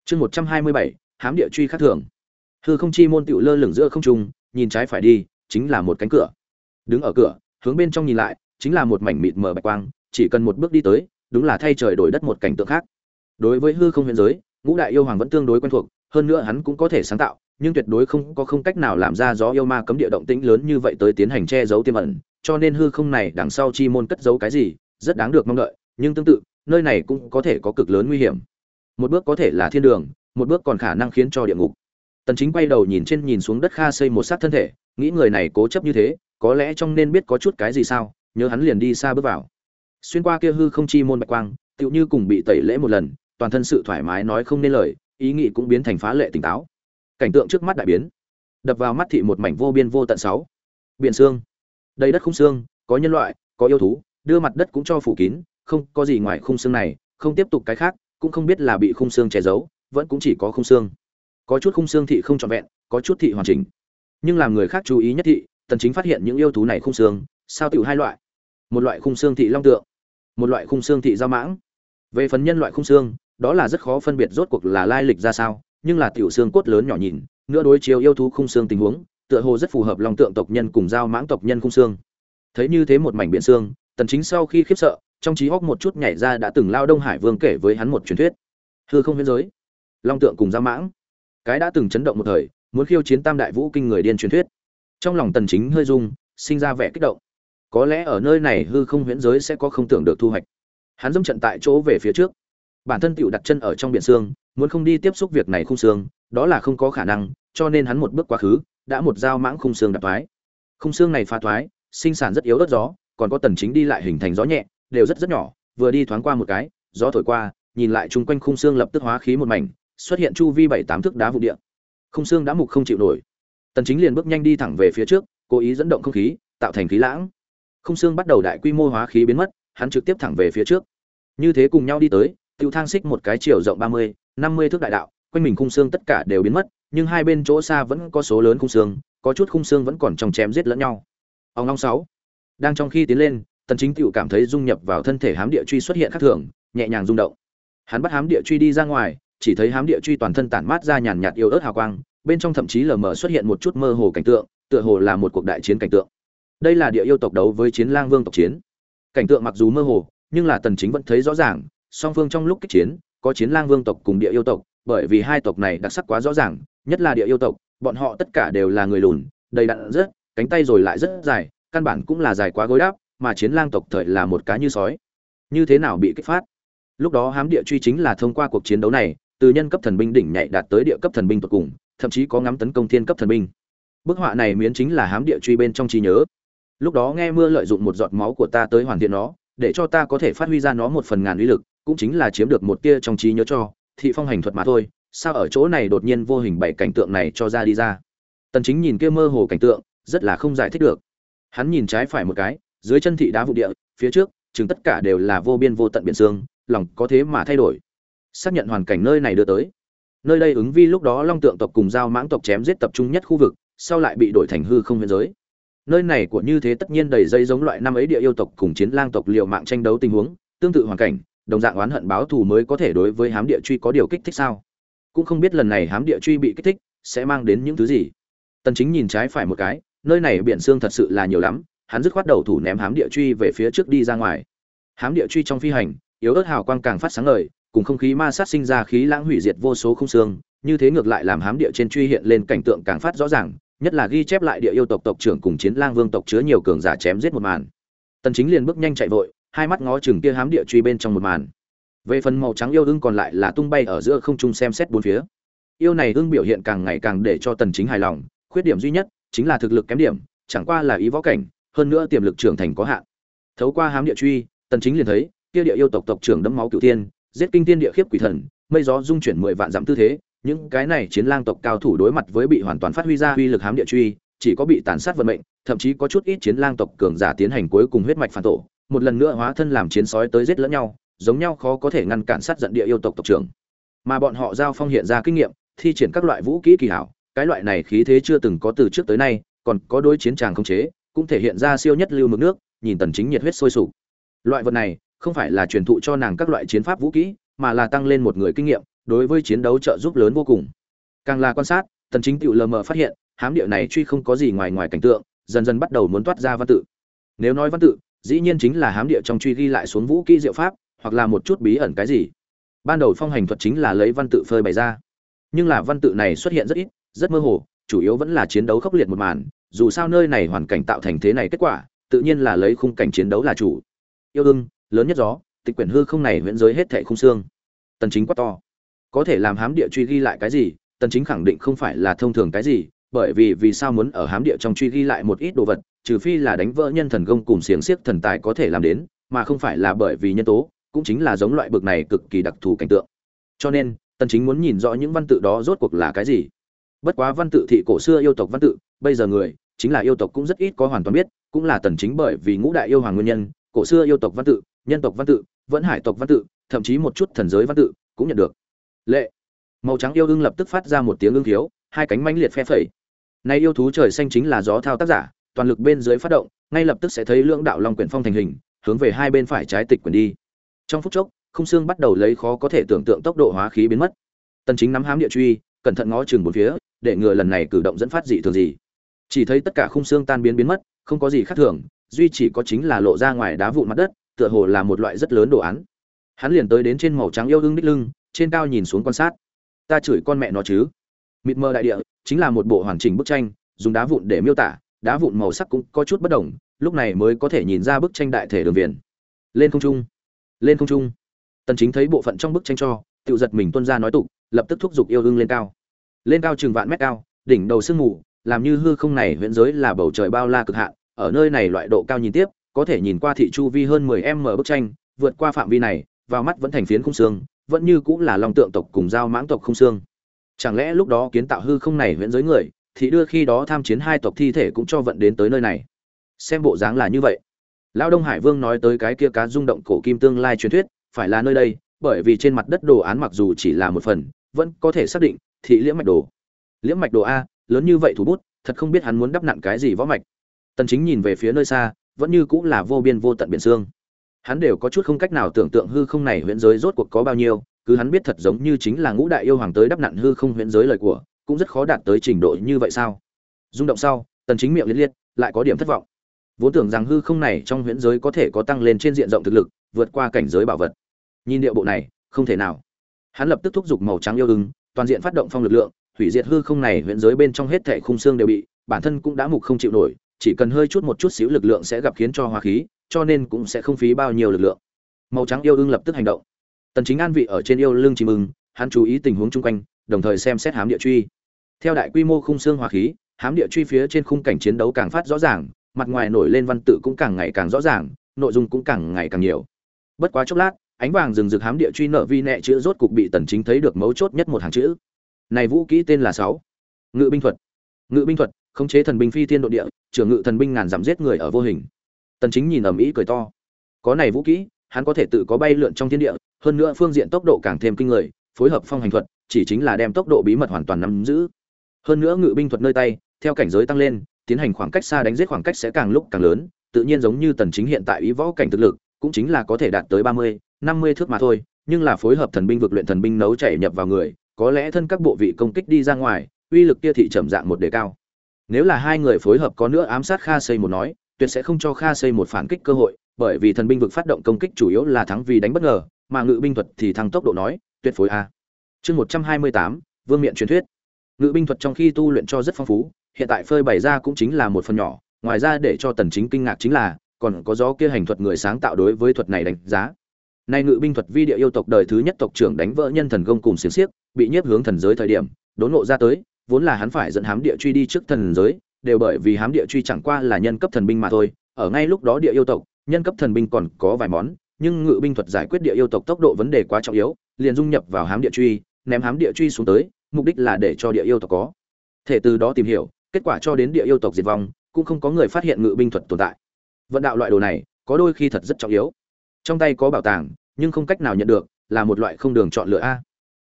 A: Chương 127, hám địa truy khắc thường. Hư không chi môn tựu lơ lửng giữa không trung nhìn trái phải đi chính là một cánh cửa. Đứng ở cửa hướng bên trong nhìn lại chính là một mảnh mịt mờ bạch quang chỉ cần một bước đi tới đúng là thay trời đổi đất một cảnh tượng khác. Đối với hư không huyền giới ngũ đại yêu hoàng vẫn tương đối quen thuộc hơn nữa hắn cũng có thể sáng tạo nhưng tuyệt đối không có không cách nào làm ra gió yêu ma cấm địa động tĩnh lớn như vậy tới tiến hành che giấu tiềm ẩn cho nên hư không này đằng sau chi môn cất giấu cái gì rất đáng được mong đợi nhưng tương tự nơi này cũng có thể có cực lớn nguy hiểm. Một bước có thể là thiên đường, một bước còn khả năng khiến cho địa ngục. Tần chính quay đầu nhìn trên nhìn xuống đất kha xây một sát thân thể, nghĩ người này cố chấp như thế, có lẽ trong nên biết có chút cái gì sao, nhớ hắn liền đi xa bước vào. Xuyên qua kia hư không chi môn bạch quang, tựu như cùng bị tẩy lễ một lần, toàn thân sự thoải mái nói không nên lời, ý nghĩ cũng biến thành phá lệ tỉnh táo. Cảnh tượng trước mắt đại biến. Đập vào mắt thị một mảnh vô biên vô tận sáu. Biển xương. Đầy đất không xương, có nhân loại, có yêu thú, đưa mặt đất cũng cho phủ kín không có gì ngoài khung xương này, không tiếp tục cái khác, cũng không biết là bị khung xương che giấu, vẫn cũng chỉ có khung xương. Có chút khung xương thị không trọn vẹn, có chút thị hoàn chỉnh. Nhưng làm người khác chú ý nhất thị, tần chính phát hiện những yêu thú này khung xương, sao tiểu hai loại? Một loại khung xương thị long tượng, một loại khung xương thị giao mãng. Về phần nhân loại khung xương, đó là rất khó phân biệt rốt cuộc là lai lịch ra sao, nhưng là tiểu xương cốt lớn nhỏ nhìn nữa đối chiếu yêu thú khung xương tình huống, tựa hồ rất phù hợp long tượng tộc nhân cùng giao mãng tộc nhân khung xương. Thấy như thế một mảnh biển xương, tần chính sau khi khiếp sợ trong trí hốc một chút nhảy ra đã từng lao đông hải vương kể với hắn một truyền thuyết. Hư không biên giới, long tượng cùng giao mãng. Cái đã từng chấn động một thời, muốn khiêu chiến tam đại vũ kinh người điên truyền thuyết. Trong lòng tần chính hơi rung, sinh ra vẻ kích động. Có lẽ ở nơi này hư không huyễn giới sẽ có không tưởng được thu hoạch. Hắn dẫm trận tại chỗ về phía trước. Bản thân tựu đặt chân ở trong biển xương, muốn không đi tiếp xúc việc này khung xương, đó là không có khả năng, cho nên hắn một bước quá khứ, đã một dao mãng khung xương đập thoái. Khung xương này phá thoái, sinh sản rất yếu đất gió, còn có tần chính đi lại hình thành gió nhẹ đều rất rất nhỏ vừa đi thoáng qua một cái gió thổi qua nhìn lại chung quanh khung xương lập tức hóa khí một mảnh xuất hiện chu vi bảy tám thước đá vụ địa. Khung xương đã mục không chịu nổi. Tần chính liền bước nhanh đi thẳng về phía trước cố ý dẫn động không khí tạo thành khí lãng. Khung xương bắt đầu đại quy mô hóa khí biến mất hắn trực tiếp thẳng về phía trước. Như thế cùng nhau đi tới tiêu thang xích một cái chiều rộng 30, 50 thước đại đạo quanh mình khung xương tất cả đều biến mất nhưng hai bên chỗ xa vẫn có số lớn khung xương có chút khung xương vẫn còn trong chém giết lẫn nhau. Ông long sáu đang trong khi tiến lên tần chính tựu cảm thấy dung nhập vào thân thể hám địa truy xuất hiện khác thường, nhẹ nhàng rung động. Hắn bắt hám địa truy đi ra ngoài, chỉ thấy hám địa truy toàn thân tản mát ra nhàn nhạt yêu ớt hào quang, bên trong thậm chí lờ mờ xuất hiện một chút mơ hồ cảnh tượng, tựa hồ là một cuộc đại chiến cảnh tượng. Đây là địa yêu tộc đấu với chiến lang vương tộc chiến. Cảnh tượng mặc dù mơ hồ, nhưng là tần chính vẫn thấy rõ ràng, song phương trong lúc kích chiến, có chiến lang vương tộc cùng địa yêu tộc, bởi vì hai tộc này đặc sắc quá rõ ràng, nhất là địa yêu tộc, bọn họ tất cả đều là người lùn, đầy đặn rất, cánh tay rồi lại rất dài, căn bản cũng là dài quá gối đáp mà chiến lang tộc thời là một cá như sói. Như thế nào bị kích phát? Lúc đó hám địa truy chính là thông qua cuộc chiến đấu này, từ nhân cấp thần binh đỉnh nhảy đạt tới địa cấp thần binh tột cùng, thậm chí có ngắm tấn công thiên cấp thần binh. Bức họa này miến chính là hám địa truy bên trong trí nhớ. Lúc đó nghe mưa lợi dụng một giọt máu của ta tới hoàn thiện nó, để cho ta có thể phát huy ra nó một phần ngàn uy lực, cũng chính là chiếm được một tia trong trí nhớ cho, thị phong hành thuật mà thôi, sao ở chỗ này đột nhiên vô hình bảy cảnh tượng này cho ra đi ra? Tần chính nhìn kia mơ hồ cảnh tượng, rất là không giải thích được. Hắn nhìn trái phải một cái dưới chân thị đá vụ địa, phía trước chứng tất cả đều là vô biên vô tận biển xương, lòng có thế mà thay đổi. Xác nhận hoàn cảnh nơi này đưa tới. Nơi đây ứng vi lúc đó long tượng tộc cùng giao mãng tộc chém giết tập trung nhất khu vực, sau lại bị đổi thành hư không biên giới. Nơi này của như thế tất nhiên đầy dây giống loại năm ấy địa yêu tộc cùng chiến lang tộc liệu mạng tranh đấu tình huống, tương tự hoàn cảnh, đồng dạng oán hận báo thù mới có thể đối với hám địa truy có điều kích thích sao? Cũng không biết lần này hám địa truy bị kích thích, sẽ mang đến những thứ gì. Tần chính nhìn trái phải một cái, nơi này biển xương thật sự là nhiều lắm hắn dứt khoát đầu thủ ném hám địa truy về phía trước đi ra ngoài. Hám địa truy trong phi hành, yếu ớt hào quang càng phát sáng ngời, cùng không khí ma sát sinh ra khí lãng hủy diệt vô số không xương, như thế ngược lại làm hám địa trên truy hiện lên cảnh tượng càng phát rõ ràng, nhất là ghi chép lại địa yêu tộc tộc trưởng cùng chiến lang vương tộc chứa nhiều cường giả chém giết một màn. Tần chính liền bước nhanh chạy vội, hai mắt ngó chừng kia hám địa truy bên trong một màn. Về phần màu trắng yêu ưng còn lại là tung bay ở giữa không trung xem xét bốn phía. Yêu này ưng biểu hiện càng ngày càng để cho tần chính hài lòng, khuyết điểm duy nhất chính là thực lực kém điểm, chẳng qua là ý võ cảnh hơn nữa tiềm lực trưởng thành có hạn. Thấu qua hám địa truy, tần chính liền thấy, kia địa yêu tộc tộc trưởng đấm máu cửu tiên giết kinh tiên địa khiếp quỷ thần, mây gió dung chuyển mười vạn giảm tư thế, những cái này chiến lang tộc cao thủ đối mặt với bị hoàn toàn phát huy ra uy lực hám địa truy, chỉ có bị tàn sát vận mệnh, thậm chí có chút ít chiến lang tộc cường giả tiến hành cuối cùng huyết mạch phản tổ, một lần nữa hóa thân làm chiến sói tới giết lẫn nhau, giống nhau khó có thể ngăn cản sát giận địa yêu tộc tộc trưởng. Mà bọn họ giao phong hiện ra kinh nghiệm, thi triển các loại vũ khí kỳ hảo, cái loại này khí thế chưa từng có từ trước tới nay, còn có đối chiến tràng không chế cũng thể hiện ra siêu nhất lưu mực nước, nhìn tần chính nhiệt huyết sôi sục. Loại vật này, không phải là truyền thụ cho nàng các loại chiến pháp vũ kỹ, mà là tăng lên một người kinh nghiệm, đối với chiến đấu trợ giúp lớn vô cùng. Càng là quan sát, tần chính tiểu lờ mờ phát hiện, hám địa này truy không có gì ngoài ngoài cảnh tượng, dần dần bắt đầu muốn toát ra văn tự. Nếu nói văn tự, dĩ nhiên chính là hám địa trong truy ghi lại xuống vũ kỹ diệu pháp, hoặc là một chút bí ẩn cái gì. Ban đầu phong hành thuật chính là lấy văn tự phơi bày ra. Nhưng là văn tự này xuất hiện rất ít, rất mơ hồ, chủ yếu vẫn là chiến đấu khốc liệt một màn dù sao nơi này hoàn cảnh tạo thành thế này kết quả, tự nhiên là lấy khung cảnh chiến đấu là chủ. Yêu ưng, lớn nhất gió, tịch quyển hư không này huyễn giới hết thệ khung xương. Tần chính quá to. Có thể làm hám địa truy ghi lại cái gì, tần chính khẳng định không phải là thông thường cái gì, bởi vì vì sao muốn ở hám địa trong truy ghi lại một ít đồ vật, trừ phi là đánh vỡ nhân thần công cùng xiềng xiếc thần tài có thể làm đến, mà không phải là bởi vì nhân tố, cũng chính là giống loại bực này cực kỳ đặc thù cảnh tượng. Cho nên, tần chính muốn nhìn rõ những văn tự đó rốt cuộc là cái gì bất quá văn tự thị cổ xưa yêu tộc văn tự, bây giờ người, chính là yêu tộc cũng rất ít có hoàn toàn biết, cũng là tần chính bởi vì ngũ đại yêu hoàng nguyên nhân, cổ xưa yêu tộc văn tự, nhân tộc văn tự, vẫn hải tộc văn tự, thậm chí một chút thần giới văn tự cũng nhận được. Lệ. Màu trắng yêu ưng lập tức phát ra một tiếng ưng thiếu hai cánh mãnh liệt phe phẩy. Nay yêu thú trời xanh chính là gió thao tác giả, toàn lực bên dưới phát động, ngay lập tức sẽ thấy lưỡng đạo long quyển phong thành hình, hướng về hai bên phải trái tịch quyển đi. Trong phút chốc, không xương bắt đầu lấy khó có thể tưởng tượng tốc độ hóa khí biến mất. Tần chính nắm hám địa truy, cẩn thận ngó chừng bốn phía để ngừa lần này cử động dẫn phát dị thường gì. Chỉ thấy tất cả khung xương tan biến biến mất, không có gì khác thường, duy chỉ có chính là lộ ra ngoài đá vụn mặt đất, tựa hồ là một loại rất lớn đồ án. Hắn liền tới đến trên màu trắng yêu hưng đích lưng, trên cao nhìn xuống quan sát. Ta chửi con mẹ nó chứ. Mịt mờ đại địa, chính là một bộ hoàn chỉnh bức tranh, dùng đá vụn để miêu tả, đá vụn màu sắc cũng có chút bất đồng, lúc này mới có thể nhìn ra bức tranh đại thể đường viền. Lên không trung, lên không trung. Tần chính thấy bộ phận trong bức tranh cho, tự giật mình tuân ra nói tục, lập tức thúc giục yêu hưng lên cao lên cao chừng vạn mét cao, đỉnh đầu sương mù, làm như hư không này huyễn giới là bầu trời bao la cực hạn, ở nơi này loại độ cao nhìn tiếp, có thể nhìn qua thị chu vi hơn 10 m bức tranh, vượt qua phạm vi này, vào mắt vẫn thành phiến khung xương, vẫn như cũng là long tượng tộc cùng giao mãng tộc không xương. Chẳng lẽ lúc đó kiến tạo hư không này huyễn giới người, thì đưa khi đó tham chiến hai tộc thi thể cũng cho vận đến tới nơi này? Xem bộ dáng là như vậy. Lão đông hải vương nói tới cái kia cá rung động cổ kim tương lai truyền thuyết, phải là nơi đây, bởi vì trên mặt đất đồ án mặc dù chỉ là một phần vẫn có thể xác định thị liễm mạch đồ. Liễm mạch đồ a, lớn như vậy thủ bút, thật không biết hắn muốn đắp nặn cái gì võ mạch. Tần chính nhìn về phía nơi xa, vẫn như cũng là vô biên vô tận biển xương. Hắn đều có chút không cách nào tưởng tượng hư không này huyễn giới rốt cuộc có bao nhiêu, cứ hắn biết thật giống như chính là ngũ đại yêu hoàng tới đắp nặn hư không huyễn giới lời của, cũng rất khó đạt tới trình độ như vậy sao? Rung động sau, tần chính miệng liên liệt, lại có điểm thất vọng. Vốn tưởng rằng hư không này trong huyễn giới có thể có tăng lên trên diện rộng thực lực, vượt qua cảnh giới bảo vật. Nhìn điệu bộ này, không thể nào hắn lập tức thúc giục màu trắng yêu ứng toàn diện phát động phong lực lượng, hủy diệt hư không này huyện giới bên trong hết thảy khung xương đều bị, bản thân cũng đã mục không chịu nổi, chỉ cần hơi chút một chút xíu lực lượng sẽ gặp khiến cho hóa khí, cho nên cũng sẽ không phí bao nhiêu lực lượng. Màu trắng yêu ưng lập tức hành động. Tần chính an vị ở trên yêu lưng chim ưng, hắn chú ý tình huống chung quanh, đồng thời xem xét hám địa truy. Theo đại quy mô khung xương hóa khí, hám địa truy phía trên khung cảnh chiến đấu càng phát rõ ràng, mặt ngoài nổi lên văn tự cũng càng ngày càng rõ ràng, nội dung cũng càng ngày càng nhiều. Bất quá chốc lát ánh vàng rừng rực hám địa truy nợ vi nẹ chữ rốt cục bị tần chính thấy được mấu chốt nhất một hàng chữ. Này vũ kỹ tên là sáu. Ngự binh thuật. Ngự binh thuật khống chế thần binh phi thiên độ địa trưởng ngự thần binh ngàn dặm giết người ở vô hình. Tần chính nhìn ở mỹ cười to. Có này vũ kỹ hắn có thể tự có bay lượn trong thiên địa hơn nữa phương diện tốc độ càng thêm kinh người phối hợp phong hành thuật chỉ chính là đem tốc độ bí mật hoàn toàn nắm giữ. Hơn nữa ngự binh thuật nơi tay theo cảnh giới tăng lên tiến hành khoảng cách xa đánh giết khoảng cách sẽ càng lúc càng lớn tự nhiên giống như tần chính hiện tại ý võ cảnh thực lực cũng chính là có thể đạt tới 30, 50 thước mà thôi, nhưng là phối hợp thần binh vực luyện thần binh nấu chảy nhập vào người, có lẽ thân các bộ vị công kích đi ra ngoài, uy lực kia thị trầm dạng một đề cao. Nếu là hai người phối hợp có nữa ám sát kha xây một nói, tuyệt sẽ không cho kha xây một phản kích cơ hội, bởi vì thần binh vực phát động công kích chủ yếu là thắng vì đánh bất ngờ, mà ngự binh thuật thì thăng tốc độ nói, tuyệt phối a. Chương một trăm hai mươi tám, vương miện truyền thuyết. Ngự binh thuật trong khi tu luyện cho rất phong phú, hiện tại phơi bày ra cũng chính là một phần nhỏ, ngoài ra để cho tần chính kinh ngạc chính là, còn có gió kia hành thuật người sáng tạo đối với thuật này đánh giá nay ngự binh thuật vi địa yêu tộc đời thứ nhất tộc trưởng đánh vỡ nhân thần công cùng xiềng xiếc, bị nhiếp hướng thần giới thời điểm, đốn ngộ ra tới, vốn là hắn phải dẫn hám địa truy đi trước thần giới, đều bởi vì hám địa truy chẳng qua là nhân cấp thần binh mà thôi. Ở ngay lúc đó địa yêu tộc, nhân cấp thần binh còn có vài món, nhưng ngự binh thuật giải quyết địa yêu tộc tốc độ vấn đề quá trọng yếu, liền dung nhập vào hám địa truy, ném hám địa truy xuống tới, mục đích là để cho địa yêu tộc có. Thể từ đó tìm hiểu, kết quả cho đến địa yêu tộc diệt vong, cũng không có người phát hiện ngự binh thuật tồn tại. Vận đạo loại đồ này, có đôi khi thật rất trọng yếu. Trong tay có bảo tàng nhưng không cách nào nhận được, là một loại không đường chọn lựa a.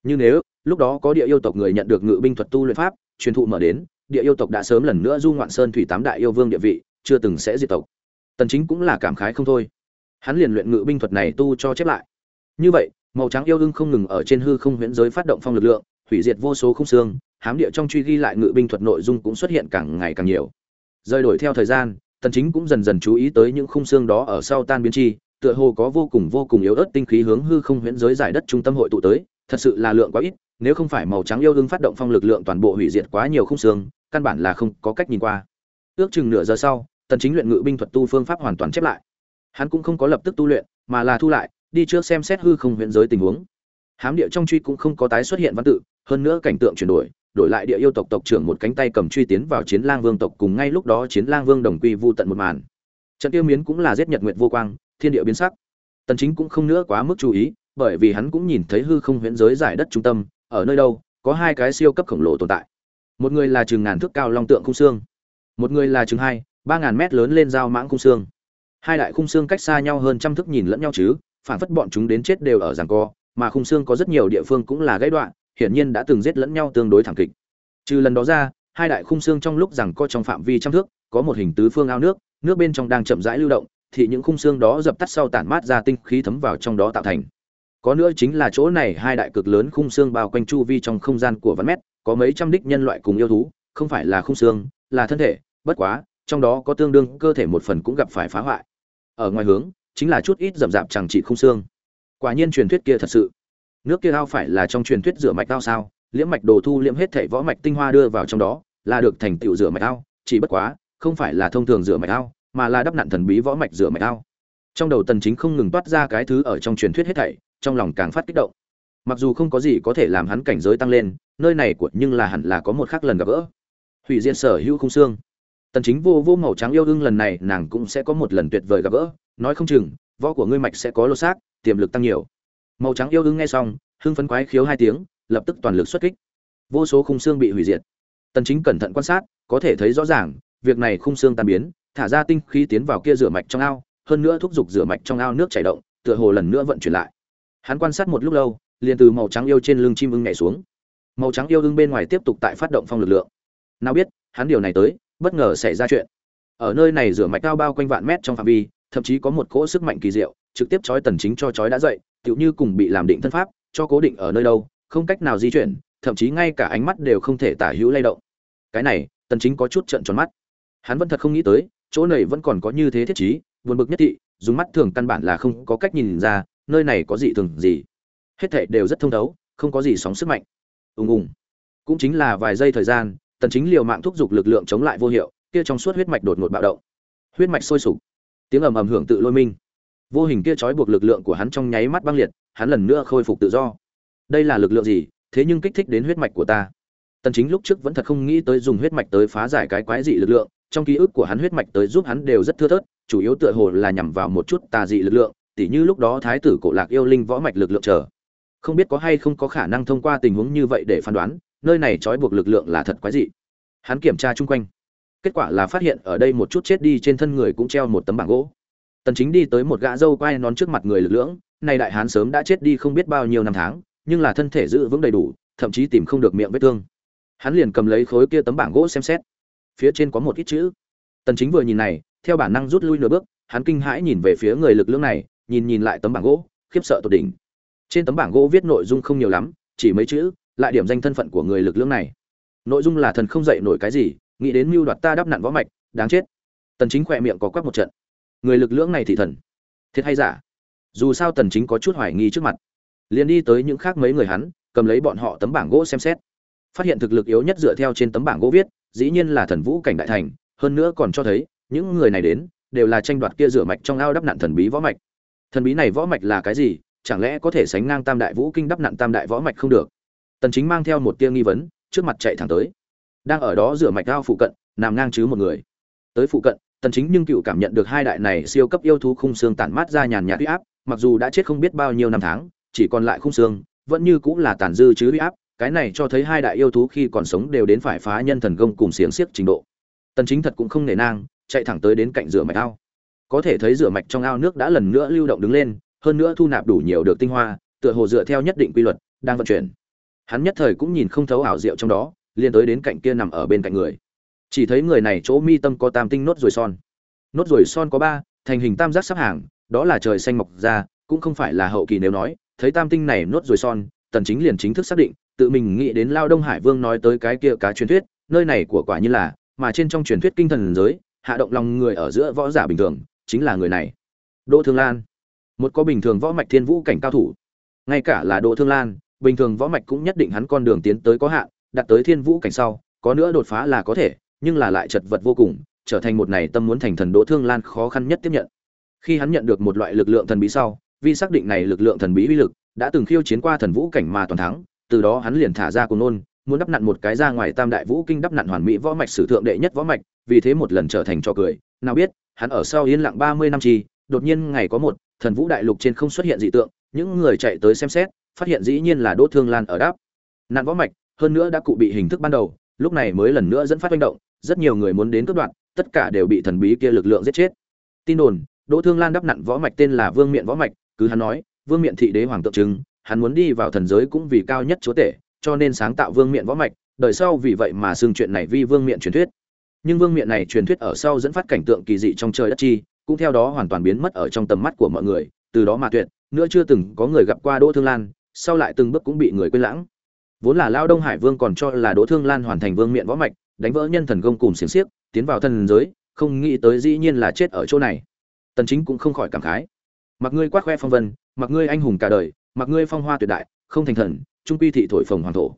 A: Như nếu, lúc đó có địa yêu tộc người nhận được ngự binh thuật tu luyện pháp, truyền thụ mở đến, địa yêu tộc đã sớm lần nữa du ngoạn sơn thủy tám đại yêu vương địa vị, chưa từng sẽ diệt tộc. Tần chính cũng là cảm khái không thôi. Hắn liền luyện ngự binh thuật này tu cho chép lại. Như vậy, màu trắng yêu ưng không ngừng ở trên hư không huyễn giới phát động phong lực lượng, hủy diệt vô số khung xương, hám địa trong truy ghi lại ngự binh thuật nội dung cũng xuất hiện càng ngày càng nhiều. Rơi đổi theo thời gian, tần chính cũng dần dần chú ý tới những khung xương đó ở sau tan biến chi tựa hồ có vô cùng vô cùng yếu ớt tinh khí hướng hư không huyễn giới giải đất trung tâm hội tụ tới, thật sự là lượng quá ít, nếu không phải màu trắng yêu ưng phát động phong lực lượng toàn bộ hủy diệt quá nhiều không xương, căn bản là không có cách nhìn qua. Ước chừng nửa giờ sau, tần chính luyện ngự binh thuật tu phương pháp hoàn toàn chép lại. Hắn cũng không có lập tức tu luyện, mà là thu lại, đi trước xem xét hư không huyễn giới tình huống. Hám địa trong truy cũng không có tái xuất hiện văn tự, hơn nữa cảnh tượng chuyển đổi đổi lại địa yêu tộc tộc trưởng một cánh tay cầm truy tiến vào chiến lang vương tộc cùng ngay lúc đó chiến lang vương đồng quy vu tận một màn. Trận tiêu miến cũng là giết nhật nguyệt vô quang thiên địa biến sắc. Tần chính cũng không nữa quá mức chú ý, bởi vì hắn cũng nhìn thấy hư không huyễn giới giải đất trung tâm, ở nơi đâu, có hai cái siêu cấp khổng lồ tồn tại. Một người là trường ngàn thước cao long tượng khung xương, một người là trường hai, ba ngàn mét lớn lên dao mãng khung xương. Hai đại khung xương cách xa nhau hơn trăm thước nhìn lẫn nhau chứ, phản phất bọn chúng đến chết đều ở giằng co, mà khung xương có rất nhiều địa phương cũng là gãy đoạn, hiển nhiên đã từng giết lẫn nhau tương đối thảm kịch. Trừ lần đó ra, hai đại khung xương trong lúc giằng co trong phạm vi trăm thước, có một hình tứ phương ao nước nước bên trong đang chậm rãi lưu động thì những khung xương đó dập tắt sau tản mát ra tinh khí thấm vào trong đó tạo thành. Có nữa chính là chỗ này hai đại cực lớn khung xương bao quanh chu vi trong không gian của vạn mét, có mấy trăm đích nhân loại cùng yêu thú, không phải là khung xương, là thân thể, bất quá, trong đó có tương đương, cơ thể một phần cũng gặp phải phá hoại. Ở ngoài hướng, chính là chút ít rậm rạp chẳng trị khung xương. Quả nhiên truyền thuyết kia thật sự. Nước kia ao phải là trong truyền thuyết rửa mạch ao sao, liễm mạch đồ thu liễm hết thể võ mạch tinh hoa đưa vào trong đó, là được thành tựu rửa mạch ao, chỉ bất quá, không phải là thông thường rửa mạch ao mà là đắp nặn thần bí võ mạch rửa mạch ao. Trong đầu tần chính không ngừng toát ra cái thứ ở trong truyền thuyết hết thảy, trong lòng càng phát kích động. Mặc dù không có gì có thể làm hắn cảnh giới tăng lên, nơi này của nhưng là hẳn là có một khắc lần gặp gỡ. Hủy diệt sở hữu không xương. Tần chính vô vô màu trắng yêu đương lần này, nàng cũng sẽ có một lần tuyệt vời gặp gỡ. Nói không chừng, võ của ngươi mạch sẽ có lô xác, tiềm lực tăng nhiều. Màu trắng yêu đương nghe xong, hưng phấn quái khiếu hai tiếng, lập tức toàn lực xuất kích. Vô số khung xương bị hủy diệt. Tần chính cẩn thận quan sát, có thể thấy rõ ràng, việc này khung xương tan biến thả ra tinh khí tiến vào kia rửa mạch trong ao, hơn nữa thúc giục rửa mạch trong ao nước chảy động, tựa hồ lần nữa vận chuyển lại. Hắn quan sát một lúc lâu, liền từ màu trắng yêu trên lưng chim ưng nhảy xuống. Màu trắng yêu ưng bên ngoài tiếp tục tại phát động phong lực lượng. Nào biết, hắn điều này tới, bất ngờ xảy ra chuyện. Ở nơi này rửa mạch cao bao quanh vạn mét trong phạm vi, thậm chí có một cỗ sức mạnh kỳ diệu, trực tiếp chói tần chính cho chói đã dậy, tựu như cùng bị làm định thân pháp, cho cố định ở nơi đâu, không cách nào di chuyển, thậm chí ngay cả ánh mắt đều không thể tả hữu lay động. Cái này, tần chính có chút trợn tròn mắt. Hắn vẫn thật không nghĩ tới chỗ này vẫn còn có như thế thiết trí, buồn bực nhất thị, dùng mắt thường căn bản là không có cách nhìn ra, nơi này có gì thường gì. Hết thảy đều rất thông thấu, không có gì sóng sức mạnh. Ùng ùng. Cũng chính là vài giây thời gian, tần chính liều mạng thúc giục lực lượng chống lại vô hiệu, kia trong suốt huyết mạch đột ngột bạo động. Huyết mạch sôi sục. Tiếng ầm ầm hưởng tự lôi minh. Vô hình kia trói buộc lực lượng của hắn trong nháy mắt băng liệt, hắn lần nữa khôi phục tự do. Đây là lực lượng gì? Thế nhưng kích thích đến huyết mạch của ta. Tần chính lúc trước vẫn thật không nghĩ tới dùng huyết mạch tới phá giải cái quái dị lực lượng trong ký ức của hắn huyết mạch tới giúp hắn đều rất thưa thớt, chủ yếu tựa hồ là nhằm vào một chút tà dị lực lượng, tỉ như lúc đó thái tử cổ lạc yêu linh võ mạch lực lượng chờ. Không biết có hay không có khả năng thông qua tình huống như vậy để phán đoán, nơi này trói buộc lực lượng là thật quái dị. Hắn kiểm tra chung quanh. Kết quả là phát hiện ở đây một chút chết đi trên thân người cũng treo một tấm bảng gỗ. Tần chính đi tới một gã dâu quai nón trước mặt người lực lượng, này đại hán sớm đã chết đi không biết bao nhiêu năm tháng, nhưng là thân thể giữ vững đầy đủ, thậm chí tìm không được miệng vết thương. Hắn liền cầm lấy khối kia tấm bảng gỗ xem xét phía trên có một ít chữ. Tần chính vừa nhìn này, theo bản năng rút lui nửa bước, hắn kinh hãi nhìn về phía người lực lượng này, nhìn nhìn lại tấm bảng gỗ, khiếp sợ tột đỉnh. Trên tấm bảng gỗ viết nội dung không nhiều lắm, chỉ mấy chữ, lại điểm danh thân phận của người lực lượng này. Nội dung là thần không dậy nổi cái gì, nghĩ đến mưu đoạt ta đắp nặn võ mạch, đáng chết. Tần chính khỏe miệng có quắc một trận. Người lực lượng này thì thần. Thiệt hay giả? Dù sao tần chính có chút hoài nghi trước mặt. Liền đi tới những khác mấy người hắn, cầm lấy bọn họ tấm bảng gỗ xem xét. Phát hiện thực lực yếu nhất dựa theo trên tấm bảng gỗ viết dĩ nhiên là thần vũ cảnh đại thành, hơn nữa còn cho thấy, những người này đến, đều là tranh đoạt kia rửa mạch trong ao đắp nặn thần bí võ mạch. Thần bí này võ mạch là cái gì? Chẳng lẽ có thể sánh ngang tam đại vũ kinh đắp nặn tam đại võ mạch không được? Tần chính mang theo một tia nghi vấn, trước mặt chạy thẳng tới. Đang ở đó rửa mạch ao phụ cận, nằm ngang chứ một người. Tới phụ cận, tần chính nhưng cựu cảm nhận được hai đại này siêu cấp yêu thú khung xương tản mát ra nhàn nhạt uy áp, mặc dù đã chết không biết bao nhiêu năm tháng, chỉ còn lại khung xương, vẫn như cũng là tàn dư chứ uy áp cái này cho thấy hai đại yêu thú khi còn sống đều đến phải phá nhân thần công cùng xiềng xiếc trình độ. Tần chính thật cũng không nể nang, chạy thẳng tới đến cạnh rửa mạch ao. Có thể thấy rửa mạch trong ao nước đã lần nữa lưu động đứng lên, hơn nữa thu nạp đủ nhiều được tinh hoa, tựa hồ dựa theo nhất định quy luật, đang vận chuyển. Hắn nhất thời cũng nhìn không thấu ảo diệu trong đó, liền tới đến cạnh kia nằm ở bên cạnh người. Chỉ thấy người này chỗ mi tâm có tam tinh nốt ruồi son. Nốt ruồi son có ba, thành hình tam giác sắp hàng, đó là trời xanh mọc ra, cũng không phải là hậu kỳ nếu nói, thấy tam tinh này nốt ruồi son, tần chính liền chính thức xác định tự mình nghĩ đến lao đông hải vương nói tới cái kia cá truyền thuyết, nơi này của quả như là, mà trên trong truyền thuyết kinh thần giới, hạ động lòng người ở giữa võ giả bình thường, chính là người này. Đỗ thương lan. Một có bình thường võ mạch thiên vũ cảnh cao thủ. Ngay cả là đỗ thương lan, bình thường võ mạch cũng nhất định hắn con đường tiến tới có hạn đặt tới thiên vũ cảnh sau, có nữa đột phá là có thể, nhưng là lại chật vật vô cùng, trở thành một này tâm muốn thành thần đỗ thương lan khó khăn nhất tiếp nhận. Khi hắn nhận được một loại lực lượng thần bí sau, vì xác định này lực lượng thần bí uy lực, đã từng khiêu chiến qua thần vũ cảnh mà toàn thắng từ đó hắn liền thả ra cùng nôn, muốn đắp nặn một cái ra ngoài tam đại vũ kinh đắp nặn hoàn mỹ võ mạch sử thượng đệ nhất võ mạch, vì thế một lần trở thành trò cười. Nào biết, hắn ở sau yên lặng ba mươi năm chi đột nhiên ngày có một, thần vũ đại lục trên không xuất hiện dị tượng, những người chạy tới xem xét, phát hiện dĩ nhiên là đỗ thương lan ở đáp. Nạn võ mạch, hơn nữa đã cụ bị hình thức ban đầu, lúc này mới lần nữa dẫn phát manh động, rất nhiều người muốn đến cướp đoạn tất cả đều bị thần bí kia lực lượng giết chết. Tin đồn, đỗ thương lan đắp nặn võ mạch tên là vương miện võ mạch, cứ hắn nói, vương miện thị đế hoàng tượng trưng hắn muốn đi vào thần giới cũng vì cao nhất chúa tể, cho nên sáng tạo vương miện võ mạch, đời sau vì vậy mà xưng chuyện này vi vương miện truyền thuyết. Nhưng vương miện này truyền thuyết ở sau dẫn phát cảnh tượng kỳ dị trong trời đất chi, cũng theo đó hoàn toàn biến mất ở trong tầm mắt của mọi người, từ đó mà tuyệt, nữa chưa từng có người gặp qua đỗ thương lan, sau lại từng bước cũng bị người quên lãng. Vốn là lao đông hải vương còn cho là đỗ thương lan hoàn thành vương miện võ mạch, đánh vỡ nhân thần công cùng xiềng xiếc, tiến vào thần giới, không nghĩ tới dĩ nhiên là chết ở chỗ này. Tần chính cũng không khỏi cảm khái. Mặc ngươi quát khoe phong vân, mặc ngươi anh hùng cả đời mặc ngươi phong hoa tuyệt đại, không thành thần, trung quy thị thổi phồng hoàng thổ.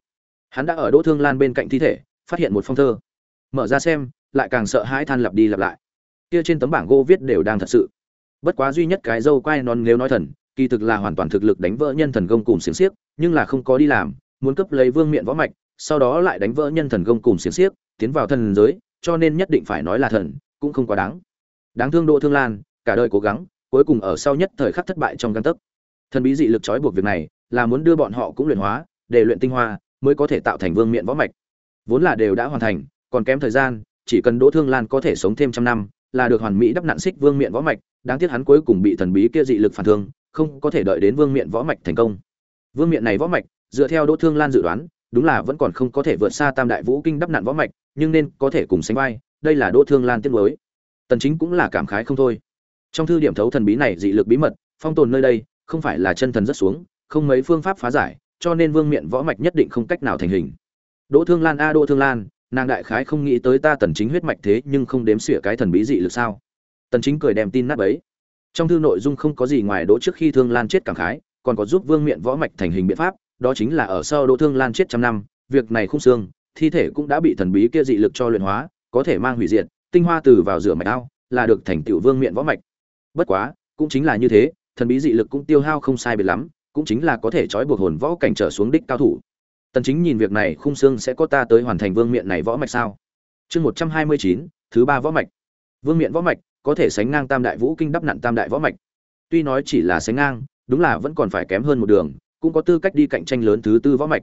A: Hắn đã ở đỗ thương lan bên cạnh thi thể, phát hiện một phong thơ. Mở ra xem, lại càng sợ hãi than lặp đi lặp lại. Kia trên tấm bảng gỗ viết đều đang thật sự. Bất quá duy nhất cái dâu quai non nếu nói thần, kỳ thực là hoàn toàn thực lực đánh vỡ nhân thần công cùng xiềng xiếc, nhưng là không có đi làm, muốn cấp lấy vương miện võ mạch, sau đó lại đánh vỡ nhân thần công cùng xiềng xiếc, tiến vào thần giới, cho nên nhất định phải nói là thần, cũng không quá đáng. Đáng thương đỗ thương lan, cả đời cố gắng, cuối cùng ở sau nhất thời khắc thất bại trong căn tấc thần bí dị lực trói buộc việc này là muốn đưa bọn họ cũng luyện hóa, để luyện tinh hoa mới có thể tạo thành vương miện võ mạch. Vốn là đều đã hoàn thành, còn kém thời gian, chỉ cần đỗ thương lan có thể sống thêm trăm năm là được hoàn mỹ đắp nặn xích vương miện võ mạch, đáng tiếc hắn cuối cùng bị thần bí kia dị lực phản thương, không có thể đợi đến vương miện võ mạch thành công. Vương miện này võ mạch, dựa theo đỗ thương lan dự đoán, đúng là vẫn còn không có thể vượt xa tam đại vũ kinh đắp nặn võ mạch, nhưng nên có thể cùng sánh vai, đây là đỗ thương lan tiết mới tần chính cũng là cảm khái không thôi. Trong thư điểm thấu thần bí này dị lực bí mật, phong tồn nơi đây không phải là chân thần rất xuống, không mấy phương pháp phá giải, cho nên vương miện võ mạch nhất định không cách nào thành hình. Đỗ thương lan a, đỗ thương lan, nàng đại khái không nghĩ tới ta tần chính huyết mạch thế nhưng không đếm xỉa cái thần bí dị lực sao? Tần chính cười đem tin nát bấy. trong thư nội dung không có gì ngoài đỗ trước khi thương lan chết cảm khái, còn có giúp vương miện võ mạch thành hình biện pháp, đó chính là ở sau đỗ thương lan chết trăm năm, việc này không xương, thi thể cũng đã bị thần bí kia dị lực cho luyện hóa, có thể mang hủy diệt, tinh hoa từ vào rửa mạch ao, là được thành tựu vương miện võ mạch. Bất quá, cũng chính là như thế thần bí dị lực cũng tiêu hao không sai biệt lắm cũng chính là có thể trói buộc hồn võ cảnh trở xuống đích cao thủ. Tần chính nhìn việc này khung xương sẽ có ta tới hoàn thành vương miện này võ mạch sao? Chương 129, thứ ba võ mạch. Vương miện võ mạch có thể sánh ngang tam đại vũ kinh đắp nặn tam đại võ mạch. Tuy nói chỉ là sánh ngang đúng là vẫn còn phải kém hơn một đường cũng có tư cách đi cạnh tranh lớn thứ tư võ mạch.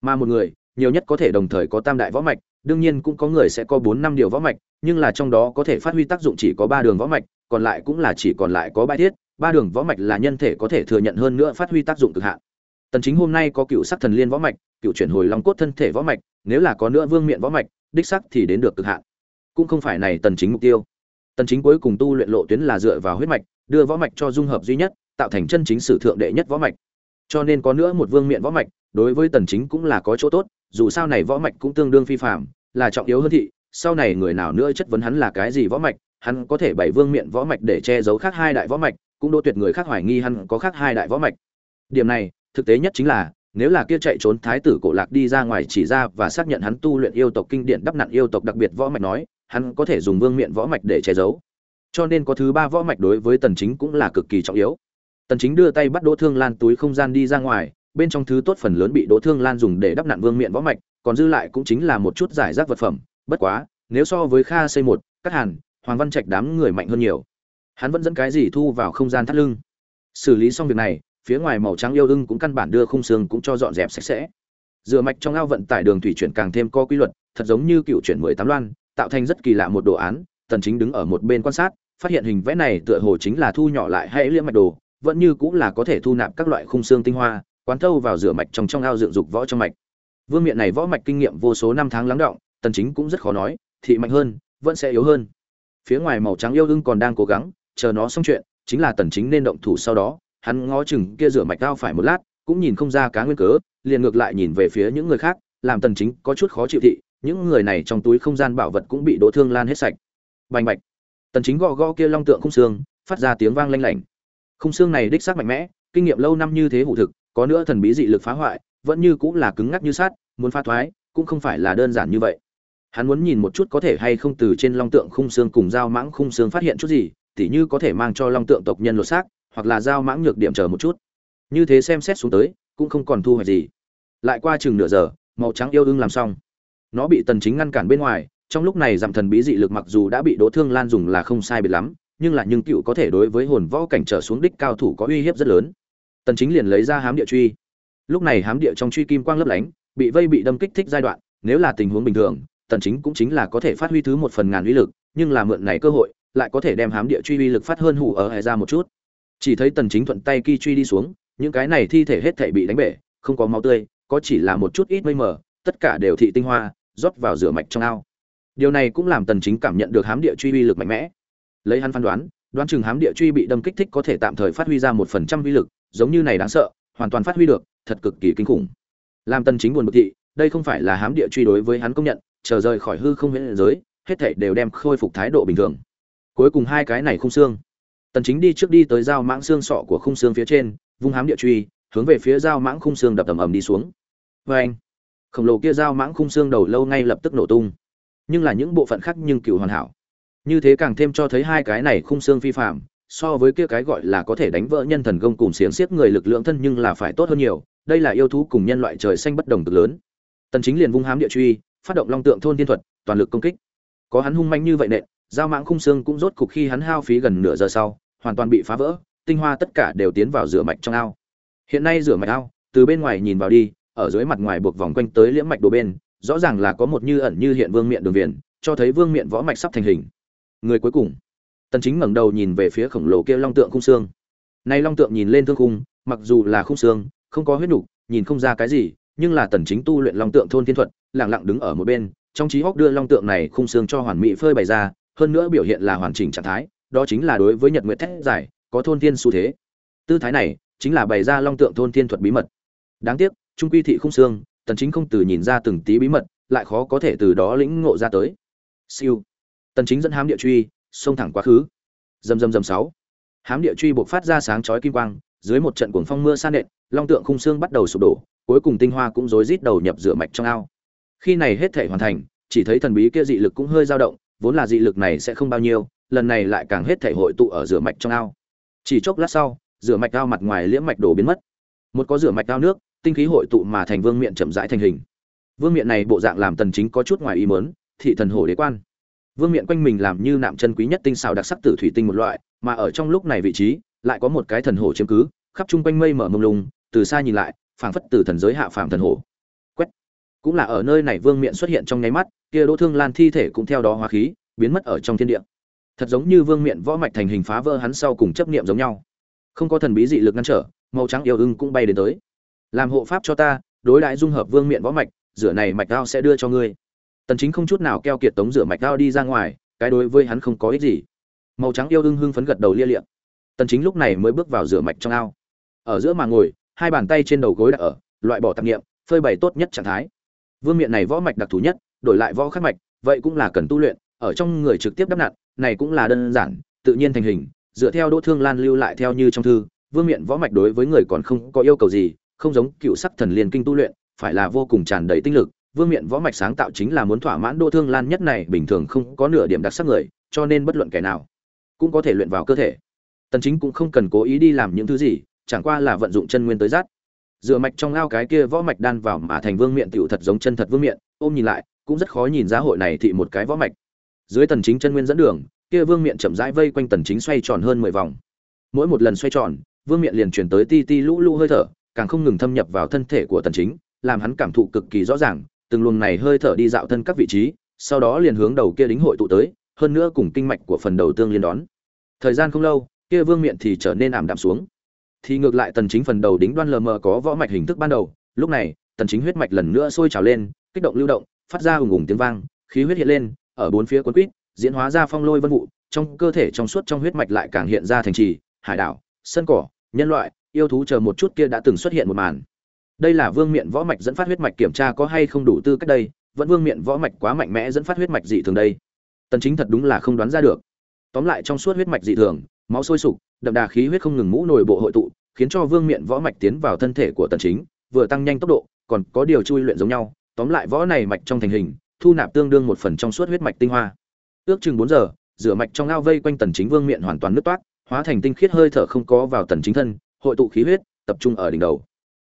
A: Mà một người nhiều nhất có thể đồng thời có tam đại võ mạch đương nhiên cũng có người sẽ có bốn năm điều võ mạch nhưng là trong đó có thể phát huy tác dụng chỉ có ba đường võ mạch còn lại cũng là chỉ còn lại có bài thiết ba đường võ mạch là nhân thể có thể thừa nhận hơn nữa phát huy tác dụng cực hạn. Tần chính hôm nay có cựu sắc thần liên võ mạch cựu chuyển hồi long cốt thân thể võ mạch nếu là có nữa vương miện võ mạch đích sắc thì đến được cực hạn. Cũng không phải này tần chính mục tiêu. Tần chính cuối cùng tu luyện lộ tuyến là dựa vào huyết mạch đưa võ mạch cho dung hợp duy nhất tạo thành chân chính sử thượng đệ nhất võ mạch. Cho nên có nữa một vương miện võ mạch đối với tần chính cũng là có chỗ tốt dù sao này võ mạch cũng tương đương phi phàm, là trọng yếu hơn thị sau này người nào nữa chất vấn hắn là cái gì võ mạch hắn có thể bày vương miện võ mạch để che giấu khác hai đại võ mạch cũng đô tuyệt người khác hoài nghi hắn có khác hai đại võ mạch. Điểm này, thực tế nhất chính là, nếu là kia chạy trốn thái tử cổ lạc đi ra ngoài chỉ ra và xác nhận hắn tu luyện yêu tộc kinh điển đắp nặn yêu tộc đặc biệt võ mạch nói, hắn có thể dùng vương miện võ mạch để che giấu. Cho nên có thứ ba võ mạch đối với tần chính cũng là cực kỳ trọng yếu. Tần chính đưa tay bắt đỗ thương lan túi không gian đi ra ngoài, bên trong thứ tốt phần lớn bị đỗ thương lan dùng để đắp nặn vương miện võ mạch, còn dư lại cũng chính là một chút giải rác vật phẩm. Bất quá, nếu so với kha xây một các hàn, hoàng văn trạch đám người mạnh hơn nhiều hắn vẫn dẫn cái gì thu vào không gian thắt lưng? Xử lý xong việc này, phía ngoài màu trắng yêu ưng cũng căn bản đưa khung xương cũng cho dọn dẹp sạch sẽ. Dựa mạch trong ao vận tải đường thủy chuyển càng thêm có quy luật, thật giống như cựu chuyển mười tám loan, tạo thành rất kỳ lạ một đồ án. Tần chính đứng ở một bên quan sát, phát hiện hình vẽ này tựa hồ chính là thu nhỏ lại hay liễm mạch đồ, vẫn như cũng là có thể thu nạp các loại khung xương tinh hoa, quán thâu vào rửa mạch trong trong ao dựng dục võ trong mạch. Vương miện này võ mạch kinh nghiệm vô số năm tháng lắng động, tần chính cũng rất khó nói, thị mạnh hơn, vẫn sẽ yếu hơn. Phía ngoài màu trắng yêu ưng còn đang cố gắng chờ nó xong chuyện, chính là tần chính nên động thủ sau đó, hắn ngó chừng kia rửa mạch ao phải một lát, cũng nhìn không ra cá nguyên cớ, liền ngược lại nhìn về phía những người khác, làm tần chính có chút khó chịu thị, những người này trong túi không gian bảo vật cũng bị đỗ thương lan hết sạch. Bành bạch. Tần chính gõ gõ kia long tượng khung xương, phát ra tiếng vang lanh lảnh. Khung xương này đích xác mạnh mẽ, kinh nghiệm lâu năm như thế hủ thực, có nữa thần bí dị lực phá hoại, vẫn như cũng là cứng ngắc như sắt, muốn phá thoái, cũng không phải là đơn giản như vậy. Hắn muốn nhìn một chút có thể hay không từ trên long tượng khung xương cùng dao mãng khung xương phát hiện chút gì tỉ như có thể mang cho long tượng tộc nhân lột xác, hoặc là giao mãng nhược điểm chờ một chút. Như thế xem xét xuống tới, cũng không còn thu hoạch gì. Lại qua chừng nửa giờ, màu trắng yêu ưng làm xong. Nó bị tần chính ngăn cản bên ngoài, trong lúc này giảm thần bí dị lực mặc dù đã bị đỗ thương lan dùng là không sai biệt lắm, nhưng là nhưng cựu có thể đối với hồn võ cảnh trở xuống đích cao thủ có uy hiếp rất lớn. Tần chính liền lấy ra hám địa truy. Lúc này hám địa trong truy kim quang lấp lánh, bị vây bị đâm kích thích giai đoạn, nếu là tình huống bình thường, tần chính cũng chính là có thể phát huy thứ một phần ngàn uy lực, nhưng là mượn này cơ hội lại có thể đem hám địa truy uy lực phát hơn hủ ở hệ ra một chút. Chỉ thấy tần chính thuận tay kỳ truy đi xuống, những cái này thi thể hết thảy bị đánh bể, không có máu tươi, có chỉ là một chút ít mây mờ, tất cả đều thị tinh hoa, rót vào rửa mạch trong ao. Điều này cũng làm tần chính cảm nhận được hám địa truy uy lực mạnh mẽ. Lấy hắn phán đoán đoán chừng hám địa truy bị đâm kích thích có thể tạm thời phát huy ra một phần trăm uy lực, giống như này đáng sợ, hoàn toàn phát huy được, thật cực kỳ kinh khủng. Làm tần chính buồn bực thị, đây không phải là hám địa truy đối với hắn công nhận, chờ rời khỏi hư không huyễn giới, hết thảy đều đem khôi phục thái độ bình thường cuối cùng hai cái này khung xương. Tần chính đi trước đi tới dao mãng xương sọ của khung xương phía trên, vung hám địa truy, hướng về phía dao mãng khung xương đập tầm ầm đi xuống. Với anh, khổng lồ kia dao mãng khung xương đầu lâu ngay lập tức nổ tung. Nhưng là những bộ phận khác nhưng cựu hoàn hảo. Như thế càng thêm cho thấy hai cái này khung xương phi phạm, so với kia cái gọi là có thể đánh vỡ nhân thần công cùng xiềng xiết người lực lượng thân nhưng là phải tốt hơn nhiều, đây là yêu thú cùng nhân loại trời xanh bất đồng cực lớn. Tần chính liền vung hám địa truy, phát động long tượng thôn thiên thuật, toàn lực công kích. Có hắn hung manh như vậy nện giao mãng khung xương cũng rốt cục khi hắn hao phí gần nửa giờ sau, hoàn toàn bị phá vỡ, tinh hoa tất cả đều tiến vào rửa mạch trong ao. Hiện nay rửa mạch ao, từ bên ngoài nhìn vào đi, ở dưới mặt ngoài buộc vòng quanh tới liễm mạch đồ bên, rõ ràng là có một như ẩn như hiện vương miện đường viền, cho thấy vương miện võ mạch sắp thành hình. Người cuối cùng. Tần chính ngẩng đầu nhìn về phía khổng lồ kia long tượng khung xương. Nay long tượng nhìn lên thương khung, mặc dù là khung xương, không có huyết đủ nhìn không ra cái gì, nhưng là tần chính tu luyện long tượng thôn thiên thuật, lặng lặng đứng ở một bên, trong trí hốc đưa long tượng này khung xương cho hoàn mỹ phơi bày ra hơn nữa biểu hiện là hoàn chỉnh trạng thái, đó chính là đối với nhật nguyệt thét giải, có thôn thiên xu thế. Tư thái này chính là bày ra long tượng thôn thiên thuật bí mật. Đáng tiếc, trung quy thị khung xương, tần chính không từ nhìn ra từng tí bí mật, lại khó có thể từ đó lĩnh ngộ ra tới. Siêu. Tần chính dẫn hám địa truy, xông thẳng quá khứ. Dầm dầm dầm sáu. Hám địa truy bộc phát ra sáng chói kim quang, dưới một trận cuồng phong mưa san nện, long tượng khung xương bắt đầu sụp đổ, cuối cùng tinh hoa cũng rối rít đầu nhập rửa mạch trong ao. Khi này hết thể hoàn thành, chỉ thấy thần bí kia dị lực cũng hơi dao động vốn là dị lực này sẽ không bao nhiêu, lần này lại càng hết thể hội tụ ở rửa mạch trong ao. Chỉ chốc lát sau, rửa mạch ao mặt ngoài liễm mạch đổ biến mất. Một có rửa mạch ao nước, tinh khí hội tụ mà thành vương miện chậm rãi thành hình. Vương miện này bộ dạng làm tần chính có chút ngoài ý muốn, thị thần hổ đế quan. Vương miện quanh mình làm như nạm chân quý nhất tinh xảo đặc sắc tử thủy tinh một loại, mà ở trong lúc này vị trí, lại có một cái thần hổ chiếm cứ, khắp trung quanh mây mở mông lung, từ xa nhìn lại, phảng phất từ thần giới hạ phàm thần hổ. Quét. Cũng là ở nơi này vương miện xuất hiện trong nháy mắt kia đỗ thương lan thi thể cũng theo đó hóa khí, biến mất ở trong thiên địa. Thật giống như vương miện võ mạch thành hình phá vỡ hắn sau cùng chấp niệm giống nhau. Không có thần bí dị lực ngăn trở, màu trắng yêu ưng cũng bay đến tới. Làm hộ pháp cho ta, đối đãi dung hợp vương miện võ mạch, rửa này mạch đao sẽ đưa cho ngươi. Tần chính không chút nào keo kiệt tống rửa mạch đao đi ra ngoài, cái đối với hắn không có ích gì. Màu trắng yêu ưng hưng phấn gật đầu lia liệm tần chính lúc này mới bước vào rửa mạch trong ao. Ở giữa mà ngồi, hai bàn tay trên đầu gối đặt ở, loại bỏ tạp niệm, phơi bày tốt nhất trạng thái. Vương miện này võ mạch đặc thù nhất đổi lại võ khắc mạch, vậy cũng là cần tu luyện, ở trong người trực tiếp đắp nặn, này cũng là đơn giản, tự nhiên thành hình, dựa theo đỗ thương lan lưu lại theo như trong thư, vương miện võ mạch đối với người còn không có yêu cầu gì, không giống cựu sắc thần liên kinh tu luyện, phải là vô cùng tràn đầy tinh lực, vương miện võ mạch sáng tạo chính là muốn thỏa mãn đỗ thương lan nhất này bình thường không có nửa điểm đặc sắc người, cho nên bất luận kẻ nào cũng có thể luyện vào cơ thể. Tần chính cũng không cần cố ý đi làm những thứ gì, chẳng qua là vận dụng chân nguyên tới rát. Dựa mạch trong ao cái kia võ mạch đan vào mà thành vương miện tiểu thật giống chân thật vương miện, ôm nhìn lại cũng rất khó nhìn ra hội này thị một cái võ mạch. Dưới tần chính chân nguyên dẫn đường, kia vương miện chậm rãi vây quanh tần chính xoay tròn hơn 10 vòng. Mỗi một lần xoay tròn, vương miện liền truyền tới ti ti lũ lũ hơi thở, càng không ngừng thâm nhập vào thân thể của tần chính, làm hắn cảm thụ cực kỳ rõ ràng, từng luồng này hơi thở đi dạo thân các vị trí, sau đó liền hướng đầu kia đính hội tụ tới, hơn nữa cùng kinh mạch của phần đầu tương liên đón. Thời gian không lâu, kia vương miện thì trở nên ảm đạm xuống. Thì ngược lại tần chính phần đầu đính đoan lờ mờ có võ mạch hình thức ban đầu, lúc này, tần chính huyết mạch lần nữa sôi trào lên, kích động lưu động phát ra ùng ùng tiếng vang, khí huyết hiện lên, ở bốn phía cuốn quýt, diễn hóa ra phong lôi vân vụ, trong cơ thể trong suốt trong huyết mạch lại càng hiện ra thành trì, hải đảo, sân cỏ, nhân loại, yêu thú chờ một chút kia đã từng xuất hiện một màn. Đây là vương miện võ mạch dẫn phát huyết mạch kiểm tra có hay không đủ tư cách đây, vẫn vương miện võ mạch quá mạnh mẽ dẫn phát huyết mạch dị thường đây. Tần chính thật đúng là không đoán ra được. Tóm lại trong suốt huyết mạch dị thường, máu sôi sục, đậm đà khí huyết không ngừng mũ nổi bộ hội tụ, khiến cho vương miện võ mạch tiến vào thân thể của tần chính, vừa tăng nhanh tốc độ, còn có điều chui luyện giống nhau tóm lại võ này mạch trong thành hình, thu nạp tương đương một phần trong suốt huyết mạch tinh hoa. Ước chừng 4 giờ, rửa mạch trong ao vây quanh tần chính vương miệng hoàn toàn nứt toát hóa thành tinh khiết hơi thở không có vào tần chính thân, hội tụ khí huyết, tập trung ở đỉnh đầu.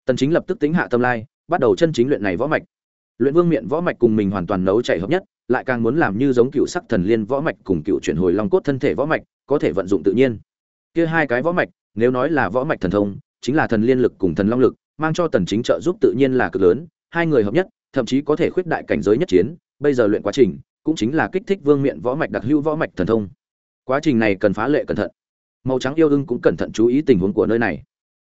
A: Tần chính lập tức tính hạ tâm lai, bắt đầu chân chính luyện này võ mạch. Luyện vương miệng võ mạch cùng mình hoàn toàn nấu chảy hợp nhất, lại càng muốn làm như giống cựu sắc thần liên võ mạch cùng cựu chuyển hồi long cốt thân thể võ mạch, có thể vận dụng tự nhiên. Kia hai cái võ mạch, nếu nói là võ mạch thần thông, chính là thần liên lực cùng thần long lực, mang cho tần chính trợ giúp tự nhiên là cực lớn, hai người hợp nhất thậm chí có thể khuyết đại cảnh giới nhất chiến, bây giờ luyện quá trình cũng chính là kích thích vương miện võ mạch đặc hữu võ mạch thần thông. Quá trình này cần phá lệ cẩn thận. Màu trắng yêu đương cũng cẩn thận chú ý tình huống của nơi này.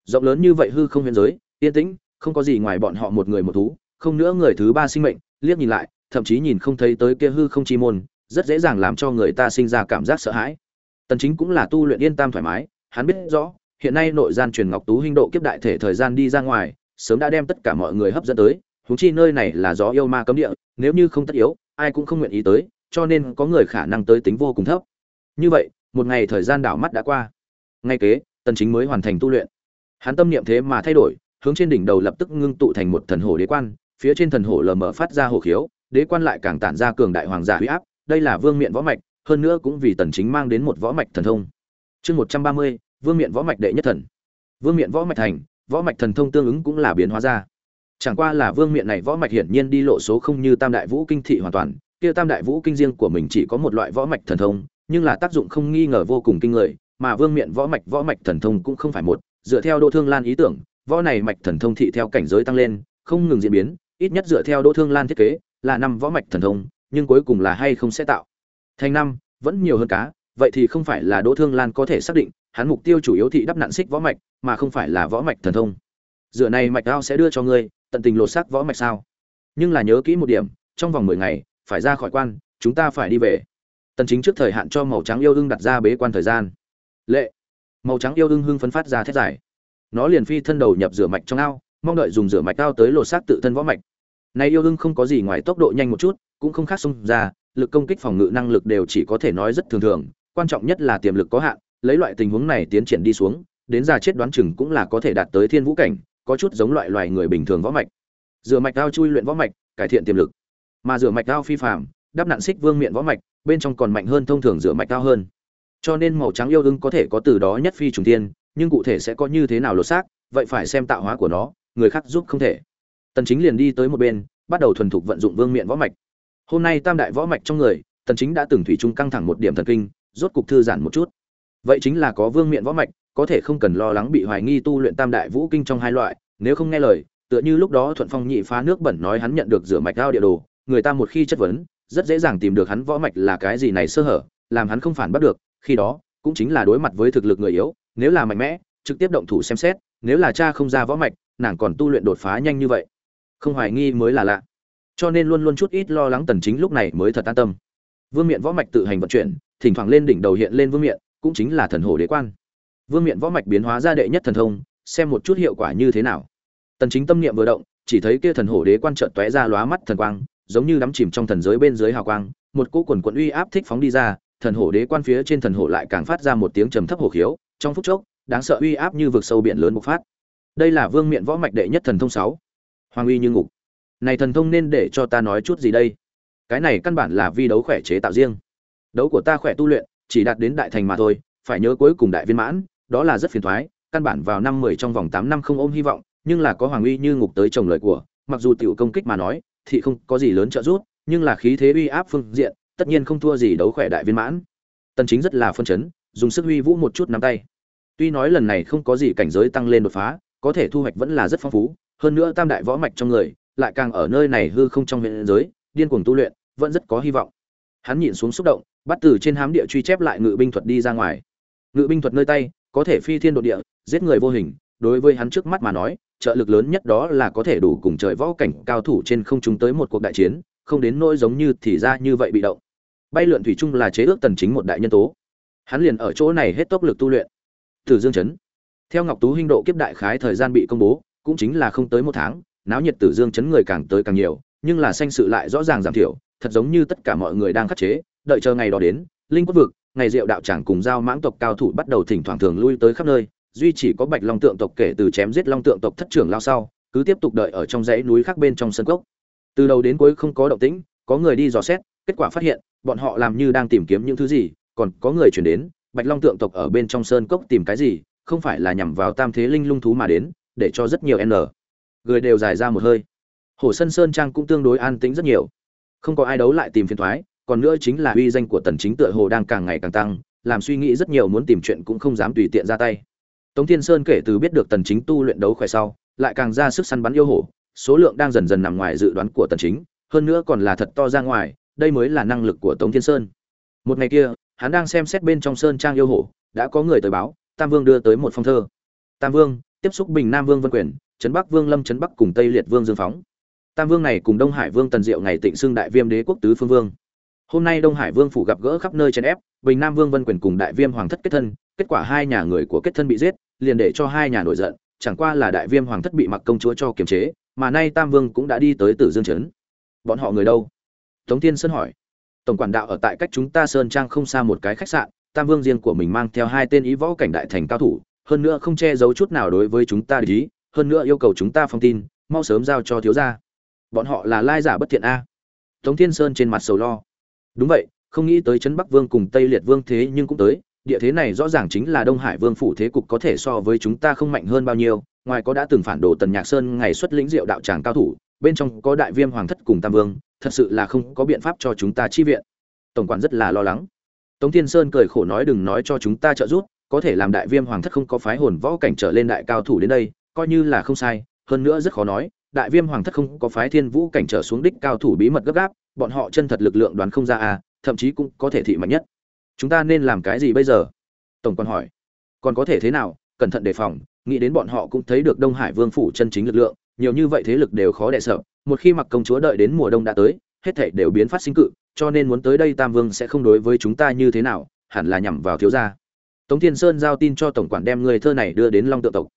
A: Rộng lớn như vậy hư không biên giới, yên tĩnh, không có gì ngoài bọn họ một người một thú, không nữa người thứ ba sinh mệnh, liếc nhìn lại, thậm chí nhìn không thấy tới kia hư không chi môn, rất dễ dàng làm cho người ta sinh ra cảm giác sợ hãi. Tần chính cũng là tu luyện yên tam thoải mái, hắn biết rõ, hiện nay nội gian truyền ngọc tú hình độ kiếp đại thể thời gian đi ra ngoài, sớm đã đem tất cả mọi người hấp dẫn tới huống chi nơi này là gió yêu ma cấm địa nếu như không tất yếu ai cũng không nguyện ý tới cho nên có người khả năng tới tính vô cùng thấp. Như vậy một ngày thời gian đảo mắt đã qua. Ngay kế tần chính mới hoàn thành tu luyện. Hắn tâm niệm thế mà thay đổi hướng trên đỉnh đầu lập tức ngưng tụ thành một thần hổ đế quan phía trên thần hổ lờ mờ phát ra hổ khiếu đế quan lại càng tản ra cường đại hoàng giả huy áp đây là vương miện võ mạch hơn nữa cũng vì tần chính mang đến một võ mạch thần thông. Chương 130, vương miện võ mạch đệ nhất thần. Vương miện võ mạch thành võ mạch thần thông tương ứng cũng là biến hóa ra chẳng qua là vương miện này võ mạch hiển nhiên đi lộ số không như tam đại vũ kinh thị hoàn toàn, kia tam đại vũ kinh riêng của mình chỉ có một loại võ mạch thần thông, nhưng là tác dụng không nghi ngờ vô cùng kinh người, mà vương miện võ mạch võ mạch thần thông cũng không phải một. Dựa theo đỗ thương lan ý tưởng, võ này mạch thần thông thị theo cảnh giới tăng lên, không ngừng diễn biến, ít nhất dựa theo đỗ thương lan thiết kế, là năm võ mạch thần thông, nhưng cuối cùng là hay không sẽ tạo. Thành năm, vẫn nhiều hơn cá, vậy thì không phải là đỗ thương lan có thể xác định, hắn mục tiêu chủ yếu thị đắp nạn xích võ mạch, mà không phải là võ mạch thần thông. Dựa này mạch ao sẽ đưa cho ngươi tận tình lột xác võ mạch sao? Nhưng là nhớ kỹ một điểm, trong vòng mười ngày, phải ra khỏi quan, chúng ta phải đi về. Tần chính trước thời hạn cho màu trắng yêu đương đặt ra bế quan thời gian. Lệ. Màu trắng yêu đương hưng phấn phát ra thét giải nó liền phi thân đầu nhập rửa mạch trong ao, mong đợi dùng rửa mạch ao tới lột xác tự thân võ mạch. Này yêu đương không có gì ngoài tốc độ nhanh một chút, cũng không khác xông ra, lực công kích phòng ngự năng lực đều chỉ có thể nói rất thường thường, quan trọng nhất là tiềm lực có hạn, lấy loại tình huống này tiến triển đi xuống, đến già chết đoán chừng cũng là có thể đạt tới thiên vũ cảnh có chút giống loại loài người bình thường võ mạch. Rửa mạch đao chui luyện võ mạch, cải thiện tiềm lực. Mà rửa mạch đao phi phạm đắp nạn xích vương miệng võ mạch, bên trong còn mạnh hơn thông thường rửa mạch cao hơn. Cho nên màu trắng yêu đương có thể có từ đó nhất phi trùng tiên nhưng cụ thể sẽ có như thế nào lột xác, vậy phải xem tạo hóa của nó, người khác giúp không thể. Tần chính liền đi tới một bên, bắt đầu thuần thục vận dụng vương miện võ mạch. Hôm nay tam đại võ mạch trong người, tần chính đã từng thủy chung căng thẳng một điểm thần kinh, rốt cục thư giãn một chút. Vậy chính là có vương miện võ mạch có thể không cần lo lắng bị hoài nghi tu luyện tam đại vũ kinh trong hai loại, nếu không nghe lời, tựa như lúc đó thuận phong nhị phá nước bẩn nói hắn nhận được rửa mạch cao địa đồ, người ta một khi chất vấn, rất dễ dàng tìm được hắn võ mạch là cái gì này sơ hở, làm hắn không phản bắt được, khi đó, cũng chính là đối mặt với thực lực người yếu, nếu là mạnh mẽ, trực tiếp động thủ xem xét, nếu là cha không ra võ mạch, nàng còn tu luyện đột phá nhanh như vậy. Không hoài nghi mới là lạ. Cho nên luôn luôn chút ít lo lắng tần chính lúc này mới thật an tâm. Vương miện võ mạch tự hành vận chuyển, thỉnh thoảng lên đỉnh đầu hiện lên vương miện, cũng chính là thần hồ đế quan vương miện võ mạch biến hóa ra đệ nhất thần thông, xem một chút hiệu quả như thế nào. Tần chính tâm niệm vừa động, chỉ thấy kia thần hổ đế quan chợt tóe ra lóa mắt thần quang, giống như đắm chìm trong thần giới bên dưới hào quang, một cỗ quần quận uy áp thích phóng đi ra, thần hổ đế quan phía trên thần hổ lại càng phát ra một tiếng trầm thấp hổ khiếu, trong phút chốc, đáng sợ uy áp như vực sâu biển lớn bộc phát. Đây là vương miện võ mạch đệ nhất thần thông sáu. Hoàng uy như ngục. Này thần thông nên để cho ta nói chút gì đây? Cái này căn bản là vi đấu khỏe chế tạo riêng. Đấu của ta khỏe tu luyện, chỉ đạt đến đại thành mà thôi, phải nhớ cuối cùng đại viên mãn đó là rất phiền thoái, căn bản vào năm mười trong vòng tám năm không ôm hy vọng, nhưng là có hoàng uy như ngục tới chồng lời của, mặc dù tiểu công kích mà nói, thì không có gì lớn trợ giúp, nhưng là khí thế uy áp phương diện, tất nhiên không thua gì đấu khỏe đại viên mãn. Tần chính rất là phân chấn, dùng sức huy vũ một chút nắm tay. Tuy nói lần này không có gì cảnh giới tăng lên đột phá, có thể thu hoạch vẫn là rất phong phú, hơn nữa tam đại võ mạch trong người, lại càng ở nơi này hư không trong huyện giới, điên cuồng tu luyện, vẫn rất có hy vọng. Hắn nhịn xuống xúc động, bắt từ trên hám địa truy chép lại ngự binh thuật đi ra ngoài. Ngự binh thuật nơi tay có thể phi thiên độ địa, giết người vô hình, đối với hắn trước mắt mà nói, trợ lực lớn nhất đó là có thể đủ cùng trời võ cảnh cao thủ trên không trung tới một cuộc đại chiến, không đến nỗi giống như thì ra như vậy bị động. Bay lượn thủy chung là chế ước tần chính một đại nhân tố. Hắn liền ở chỗ này hết tốc lực tu luyện. Tử dương chấn. Theo ngọc tú hinh độ kiếp đại khái thời gian bị công bố, cũng chính là không tới một tháng, náo nhiệt tử dương chấn người càng tới càng nhiều, nhưng là sanh sự lại rõ ràng giảm thiểu, thật giống như tất cả mọi người đang khắc chế, đợi chờ ngày đó đến, linh quốc vực ngày rượu đạo tràng cùng giao mãng tộc cao thủ bắt đầu thỉnh thoảng thường lui tới khắp nơi, duy chỉ có bạch long tượng tộc kể từ chém giết long tượng tộc thất trưởng lao sau, cứ tiếp tục đợi ở trong dãy núi khác bên trong sân cốc. Từ đầu đến cuối không có động tĩnh, có người đi dò xét, kết quả phát hiện, bọn họ làm như đang tìm kiếm những thứ gì, còn có người chuyển đến, bạch long tượng tộc ở bên trong sơn cốc tìm cái gì, không phải là nhằm vào tam thế linh lung thú mà đến, để cho rất nhiều n. Người đều dài ra một hơi. Hồ sân sơn trang cũng tương đối an tĩnh rất nhiều. Không có ai đấu lại tìm phiền thoái còn nữa chính là uy danh của tần chính tựa hồ đang càng ngày càng tăng, làm suy nghĩ rất nhiều muốn tìm chuyện cũng không dám tùy tiện ra tay. Tống thiên sơn kể từ biết được tần chính tu luyện đấu khỏe sau, lại càng ra sức săn bắn yêu hổ, số lượng đang dần dần nằm ngoài dự đoán của tần chính, hơn nữa còn là thật to ra ngoài, đây mới là năng lực của tống thiên sơn. Một ngày kia, hắn đang xem xét bên trong sơn trang yêu hổ, đã có người tới báo, tam vương đưa tới một phong thơ. Tam vương, tiếp xúc bình nam vương vân quyền, trấn bắc vương lâm trấn bắc cùng tây liệt vương dương phóng. Tam vương này cùng đông hải vương tần diệu ngày tịnh xưng đại viêm đế quốc tứ phương vương hôm nay đông hải vương phủ gặp gỡ khắp nơi chèn ép, bình nam vương vân quyền cùng đại viêm hoàng thất kết thân, kết quả hai nhà người của kết thân bị giết, liền để cho hai nhà nổi giận, chẳng qua là đại viêm hoàng thất bị mặc công chúa cho kiềm chế, mà nay tam vương cũng đã đi tới tử dương trấn. Bọn họ người đâu? Tống tiên sơn hỏi. Tổng quản đạo ở tại cách chúng ta sơn trang không xa một cái khách sạn, tam vương riêng của mình mang theo hai tên ý võ cảnh đại thành cao thủ, hơn nữa không che giấu chút nào đối với chúng ta để ý, hơn nữa yêu cầu chúng ta phong tin, mau sớm giao cho thiếu gia. Bọn họ là lai giả bất thiện a. Tống thiên sơn trên mặt sầu lo đúng vậy, không nghĩ tới trấn bắc vương cùng tây liệt vương thế nhưng cũng tới, địa thế này rõ ràng chính là đông hải vương phủ thế cục có thể so với chúng ta không mạnh hơn bao nhiêu, ngoài có đã từng phản đồ tần nhạc sơn ngày xuất lĩnh diệu đạo tràng cao thủ, bên trong có đại viêm hoàng thất cùng tam vương, thật sự là không có biện pháp cho chúng ta chi viện. Tổng quản rất là lo lắng. Tống thiên sơn cười khổ nói đừng nói cho chúng ta trợ giúp, có thể làm đại viêm hoàng thất không có phái hồn võ cảnh trở lên đại cao thủ đến đây, coi như là không sai, hơn nữa rất khó nói, đại viêm hoàng thất không có phái thiên vũ cảnh trở xuống đích cao thủ bí mật gấp gáp bọn họ chân thật lực lượng đoán không ra à thậm chí cũng có thể thị mạnh nhất. Chúng ta nên làm cái gì bây giờ? Tổng quan hỏi. Còn có thể thế nào? Cẩn thận đề phòng. Nghĩ đến bọn họ cũng thấy được đông hải vương phủ chân chính lực lượng, nhiều như vậy thế lực đều khó đè sợ một khi mặc công chúa đợi đến mùa đông đã tới, hết thảy đều biến phát sinh cự, cho nên muốn tới đây tam vương sẽ không đối với chúng ta như thế nào, hẳn là nhằm vào thiếu gia. Tống thiên sơn giao tin cho tổng quản đem người thơ này đưa đến long tự tộc.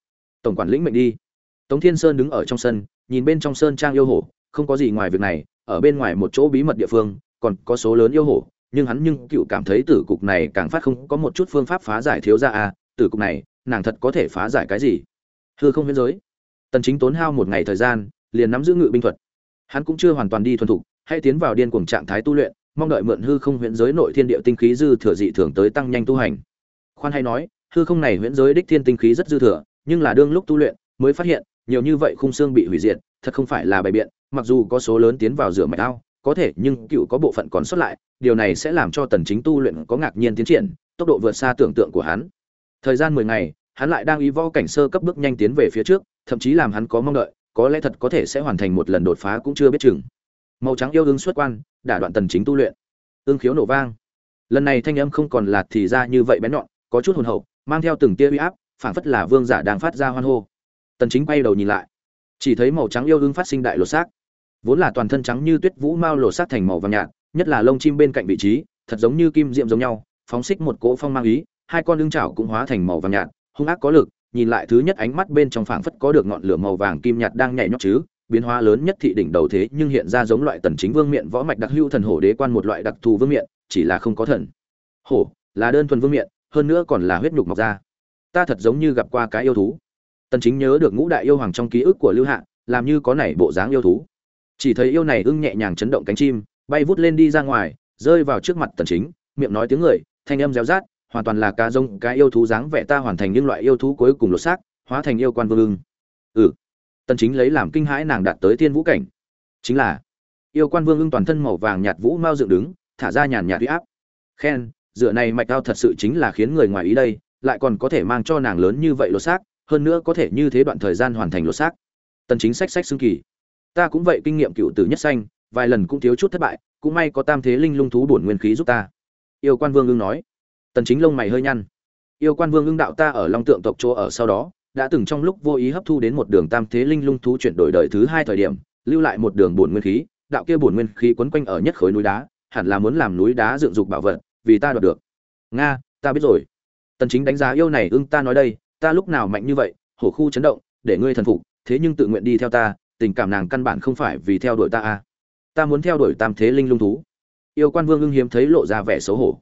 A: Tổng quản lĩnh mệnh đi. Tống thiên sơn đứng ở trong sân, nhìn bên trong sơn trang yêu hổ không có gì ngoài việc này ở bên ngoài một chỗ bí mật địa phương, còn có số lớn yêu hổ, nhưng hắn nhưng cựu cảm thấy tử cục này càng phát không có một chút phương pháp phá giải thiếu ra à tử cục này, nàng thật có thể phá giải cái gì? Hư không biên giới. Tần chính tốn hao một ngày thời gian, liền nắm giữ ngự binh thuật. Hắn cũng chưa hoàn toàn đi thuần thục hãy tiến vào điên cuồng trạng thái tu luyện, mong đợi mượn hư không huyễn giới nội thiên địa tinh khí dư thừa dị thường tới tăng nhanh tu hành. Khoan hay nói, hư không này huyễn giới đích thiên tinh khí rất dư thừa, nhưng là đương lúc tu luyện, mới phát hiện, nhiều như vậy khung xương bị hủy diệt, thật không phải là bài biện mặc dù có số lớn tiến vào rửa mạch ao, có thể nhưng cựu có bộ phận còn sót lại, điều này sẽ làm cho tần chính tu luyện có ngạc nhiên tiến triển, tốc độ vượt xa tưởng tượng của hắn. Thời gian 10 ngày, hắn lại đang ý võ cảnh sơ cấp bước nhanh tiến về phía trước, thậm chí làm hắn có mong đợi, có lẽ thật có thể sẽ hoàn thành một lần đột phá cũng chưa biết chừng. Màu trắng yêu ương xuất quan, đả đoạn tần chính tu luyện. Ương khiếu nổ vang. Lần này thanh âm không còn là thì ra như vậy bén nhọn, có chút hồn hậu, mang theo từng tia uy áp, phảng phất là vương giả đang phát ra hoan hô. Tần chính quay đầu nhìn lại. Chỉ thấy màu trắng yêu ương phát sinh đại lột xác vốn là toàn thân trắng như tuyết vũ mao lộ sát thành màu vàng nhạt, nhất là lông chim bên cạnh vị trí, thật giống như kim diệm giống nhau, phóng xích một cỗ phong mang ý, hai con lưng chảo cũng hóa thành màu vàng nhạt, hung ác có lực, nhìn lại thứ nhất ánh mắt bên trong phảng phất có được ngọn lửa màu vàng kim nhạt đang nhảy nhót chứ, biến hóa lớn nhất thị đỉnh đầu thế nhưng hiện ra giống loại tần chính vương miện võ mạch đặc hữu thần hổ đế quan một loại đặc thù vương miện, chỉ là không có thần. Hổ, là đơn thuần vương miện, hơn nữa còn là huyết nhục mọc ra. Ta thật giống như gặp qua cái yêu thú. Tần chính nhớ được ngũ đại yêu hoàng trong ký ức của lưu hạ, làm như có nảy bộ dáng yêu thú chỉ thấy yêu này ưng nhẹ nhàng chấn động cánh chim, bay vút lên đi ra ngoài, rơi vào trước mặt tần chính, miệng nói tiếng người, thanh âm réo rát, hoàn toàn là cá rông cái yêu thú dáng vẻ ta hoàn thành những loại yêu thú cuối cùng lột xác, hóa thành yêu quan vương ưng. Ừ. Tần chính lấy làm kinh hãi nàng đạt tới thiên vũ cảnh. Chính là, yêu quan vương ưng toàn thân màu vàng nhạt vũ mau dựng đứng, thả ra nhàn nhạt uy áp. Khen, dựa này mạch cao thật sự chính là khiến người ngoài ý đây, lại còn có thể mang cho nàng lớn như vậy lột xác, hơn nữa có thể như thế đoạn thời gian hoàn thành lột xác. Tần chính sách sách xương kỳ ta cũng vậy kinh nghiệm cựu tử nhất xanh vài lần cũng thiếu chút thất bại, cũng may có tam thế linh lung thú bổn nguyên khí giúp ta. Yêu quan vương ưng nói. Tần chính lông mày hơi nhăn. Yêu quan vương ưng đạo ta ở long tượng tộc chỗ ở sau đó, đã từng trong lúc vô ý hấp thu đến một đường tam thế linh lung thú chuyển đổi đời thứ hai thời điểm, lưu lại một đường bổn nguyên khí, đạo kia bổn nguyên khí quấn quanh ở nhất khối núi đá, hẳn là muốn làm núi đá dựng dục bảo vật, vì ta đoạt được. Nga, ta biết rồi. Tần chính đánh giá yêu này, ưng, ta nói đây, ta lúc nào mạnh như vậy, hổ khu chấn động, để ngươi thần phục, thế nhưng tự nguyện đi theo ta tình cảm nàng căn bản không phải vì theo đuổi ta a ta muốn theo đuổi tam thế linh lung thú. Yêu quan vương ưng hiếm thấy lộ ra vẻ xấu hổ.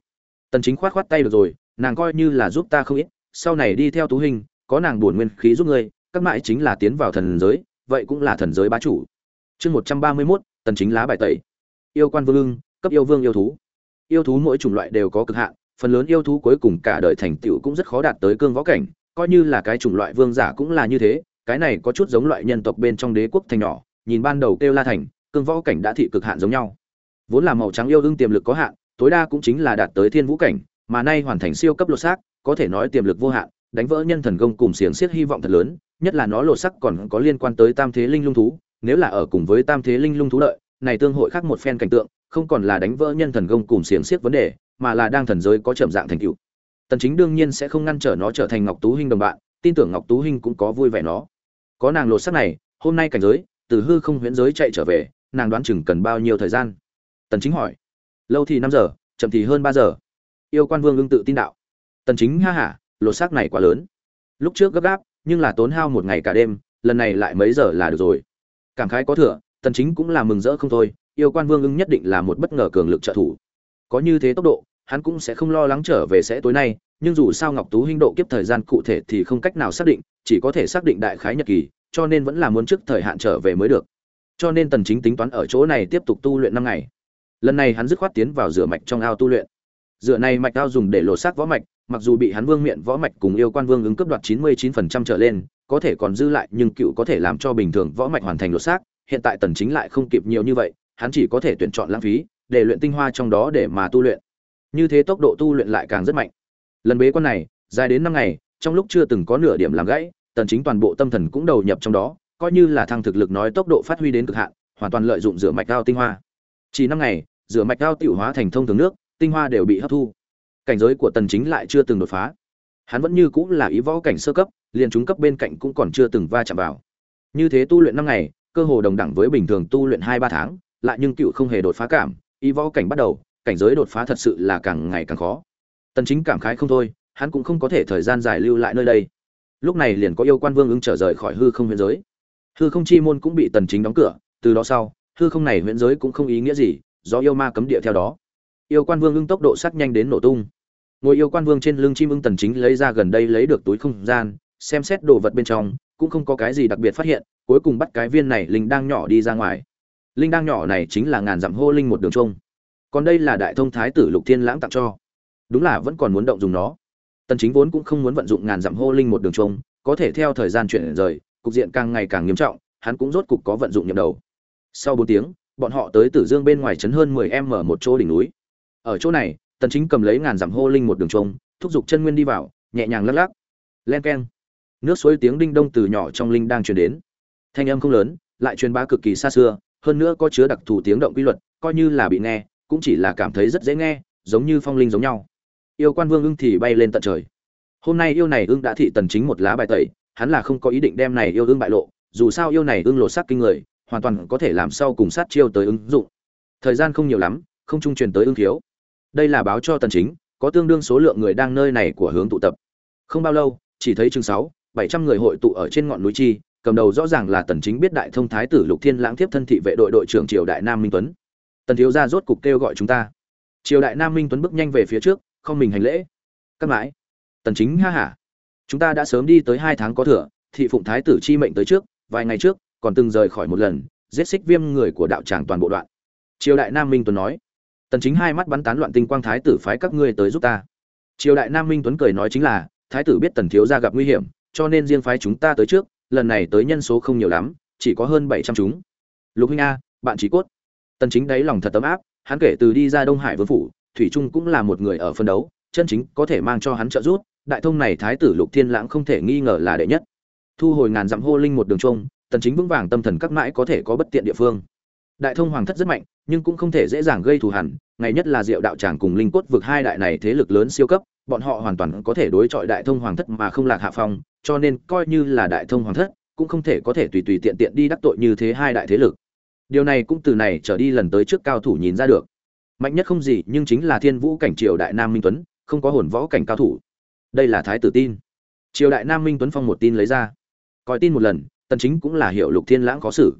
A: Tần chính khoát khoát tay được rồi nàng coi như là giúp ta không ít sau này đi theo tú hình có nàng buồn nguyên khí giúp ngươi các mãi chính là tiến vào thần giới vậy cũng là thần giới bá chủ. Chương 131, tần chính lá bài tẩy. Yêu quan vương ưng cấp yêu vương yêu thú. Yêu thú mỗi chủng loại đều có cực hạn phần lớn yêu thú cuối cùng cả đời thành tựu cũng rất khó đạt tới cương võ cảnh coi như là cái chủng loại vương giả cũng là như thế cái này có chút giống loại nhân tộc bên trong đế quốc thành nhỏ, nhìn ban đầu kêu la thành, cương võ cảnh đã thị cực hạn giống nhau. Vốn là màu trắng yêu đương tiềm lực có hạn, tối đa cũng chính là đạt tới thiên vũ cảnh, mà nay hoàn thành siêu cấp lột xác, có thể nói tiềm lực vô hạn, đánh vỡ nhân thần công cùng xiềng xiết hy vọng thật lớn, nhất là nó lột sắc còn có liên quan tới tam thế linh lung thú, nếu là ở cùng với tam thế linh lung thú đợi, này tương hội khác một phen cảnh tượng, không còn là đánh vỡ nhân thần công cùng xiềng xiết vấn đề, mà là đang thần giới có trầm dạng thành tựu. Tần chính đương nhiên sẽ không ngăn trở nó trở thành ngọc tú huynh đồng bạn, tin tưởng ngọc tú huynh cũng có vui vẻ nó có nàng lột sắc này, hôm nay cảnh giới, từ hư không huyễn giới chạy trở về, nàng đoán chừng cần bao nhiêu thời gian? Tần chính hỏi. Lâu thì 5 giờ, chậm thì hơn 3 giờ. Yêu quan vương ưng tự tin đạo. Tần chính ha hả, lột xác này quá lớn. Lúc trước gấp gáp, nhưng là tốn hao một ngày cả đêm, lần này lại mấy giờ là được rồi. Cảm khái có thừa, tần chính cũng là mừng rỡ không thôi, yêu quan vương ưng nhất định là một bất ngờ cường lực trợ thủ. Có như thế tốc độ hắn cũng sẽ không lo lắng trở về sẽ tối nay, nhưng dù sao ngọc tú huynh độ kiếp thời gian cụ thể thì không cách nào xác định, chỉ có thể xác định đại khái nhật kỳ, cho nên vẫn là muốn trước thời hạn trở về mới được. Cho nên tần chính tính toán ở chỗ này tiếp tục tu luyện năm ngày. Lần này hắn dứt khoát tiến vào rửa mạch trong ao tu luyện. Rửa này mạch ao dùng để lột xác võ mạch, mặc dù bị hắn vương miện võ mạch cùng yêu quan vương ứng cấp đoạt 99% trở lên, có thể còn dư lại, nhưng cựu có thể làm cho bình thường võ mạch hoàn thành lột xác, hiện tại tần chính lại không kịp nhiều như vậy, hắn chỉ có thể tuyển chọn lãng phí, để luyện tinh hoa trong đó để mà tu luyện như thế tốc độ tu luyện lại càng rất mạnh. Lần bế quan này, dài đến năm ngày, trong lúc chưa từng có nửa điểm làm gãy, tần chính toàn bộ tâm thần cũng đầu nhập trong đó, coi như là thăng thực lực nói tốc độ phát huy đến cực hạn, hoàn toàn lợi dụng rửa mạch cao tinh hoa. Chỉ năm ngày, rửa mạch cao tiểu hóa thành thông thường nước, tinh hoa đều bị hấp thu. Cảnh giới của tần chính lại chưa từng đột phá. Hắn vẫn như cũng là ý võ cảnh sơ cấp, liền chúng cấp bên cạnh cũng còn chưa từng va chạm vào. Như thế tu luyện năm ngày, cơ hồ đồng đẳng với bình thường tu luyện hai ba tháng, lại nhưng cựu không hề đột phá cảm, ý võ cảnh bắt đầu cảnh giới đột phá thật sự là càng ngày càng khó. Tần chính cảm khái không thôi, hắn cũng không có thể thời gian dài lưu lại nơi đây. Lúc này liền có yêu quan vương ứng trở rời khỏi hư không huyền giới. Hư không chi môn cũng bị tần chính đóng cửa, từ đó sau, hư không này huyền giới cũng không ý nghĩa gì, do yêu ma cấm địa theo đó. Yêu quan vương ứng tốc độ sắc nhanh đến nổ tung. Ngồi yêu quan vương trên lưng chim ưng tần chính lấy ra gần đây lấy được túi không gian, xem xét đồ vật bên trong, cũng không có cái gì đặc biệt phát hiện, cuối cùng bắt cái viên này linh đang nhỏ đi ra ngoài. Linh đang nhỏ này chính là ngàn dặm hô linh một đường trung còn đây là đại thông thái tử lục thiên lãng tặng cho. Đúng là vẫn còn muốn động dùng nó. Tần chính vốn cũng không muốn vận dụng ngàn dặm hô linh một đường trung có thể theo thời gian chuyển rời, cục diện càng ngày càng nghiêm trọng, hắn cũng rốt cục có vận dụng nhậm đầu. Sau 4 tiếng, bọn họ tới tử dương bên ngoài chấn hơn 10 mở một chỗ đỉnh núi. Ở chỗ này, tần chính cầm lấy ngàn dặm hô linh một đường trung thúc giục chân nguyên đi vào, nhẹ nhàng lắc lắc. Len keng. Nước suối tiếng đinh đông từ nhỏ trong linh đang truyền đến. Thanh âm không lớn, lại truyền bá cực kỳ xa xưa, hơn nữa có chứa đặc thù tiếng động quy luật, coi như là bị nghe cũng chỉ là cảm thấy rất dễ nghe, giống như phong linh giống nhau. Yêu quan vương ưng thì bay lên tận trời. Hôm nay yêu này ưng đã thị tần chính một lá bài tẩy, hắn là không có ý định đem này yêu ưng bại lộ, dù sao yêu này ưng lộ sắc kinh người, hoàn toàn có thể làm sau cùng sát chiêu tới ứng dụng. Thời gian không nhiều lắm, không trung truyền tới ưng thiếu. Đây là báo cho tần chính, có tương đương số lượng người đang nơi này của hướng tụ tập. Không bao lâu, chỉ thấy chừng sáu, bảy trăm người hội tụ ở trên ngọn núi chi, cầm đầu rõ ràng là tần chính biết đại thông thái tử lục thiên lãng tiếp thân thị vệ đội đội trưởng triều đại nam minh tuấn tần thiếu gia rốt cục kêu gọi chúng ta. Triều đại nam minh tuấn bước nhanh về phía trước, không mình hành lễ. Các mãi, tần chính ha hả. Chúng ta đã sớm đi tới hai tháng có thừa, thị phụng thái tử chi mệnh tới trước, vài ngày trước, còn từng rời khỏi một lần, giết xích viêm người của đạo tràng toàn bộ đoạn. Triều đại nam minh tuấn nói. Tần chính hai mắt bắn tán loạn tinh quang thái tử phái các ngươi tới giúp ta. Triều đại nam minh tuấn cười nói chính là, thái tử biết tần thiếu gia gặp nguy hiểm, cho nên riêng phái chúng ta tới trước, lần này tới nhân số không nhiều lắm, chỉ có hơn 700 chúng. Lục huynh a, bạn chỉ cốt tần chính đáy lòng thật tấm áp, hắn kể từ đi ra đông hải vương phủ, thủy trung cũng là một người ở phân đấu, chân chính có thể mang cho hắn trợ giúp, đại thông này thái tử lục thiên lãng không thể nghi ngờ là đệ nhất. Thu hồi ngàn dặm hô linh một đường trung tần chính vững vàng tâm thần các mãi có thể có bất tiện địa phương. Đại thông hoàng thất rất mạnh, nhưng cũng không thể dễ dàng gây thù hằn, ngày nhất là diệu đạo tràng cùng linh cốt vực hai đại này thế lực lớn siêu cấp, bọn họ hoàn toàn có thể đối chọi đại thông hoàng thất mà không lạc hạ phong, cho nên coi như là đại thông hoàng thất, cũng không thể có thể tùy tùy tiện tiện đi đắc tội như thế hai đại thế lực điều này cũng từ này trở đi lần tới trước cao thủ nhìn ra được. Mạnh nhất không gì, nhưng chính là thiên vũ cảnh triều đại nam minh tuấn, không có hồn võ cảnh cao thủ. Đây là thái tử tin. Triều đại nam minh tuấn phong một tin lấy ra. Coi tin một lần, tần chính cũng là hiệu lục thiên lãng khó xử.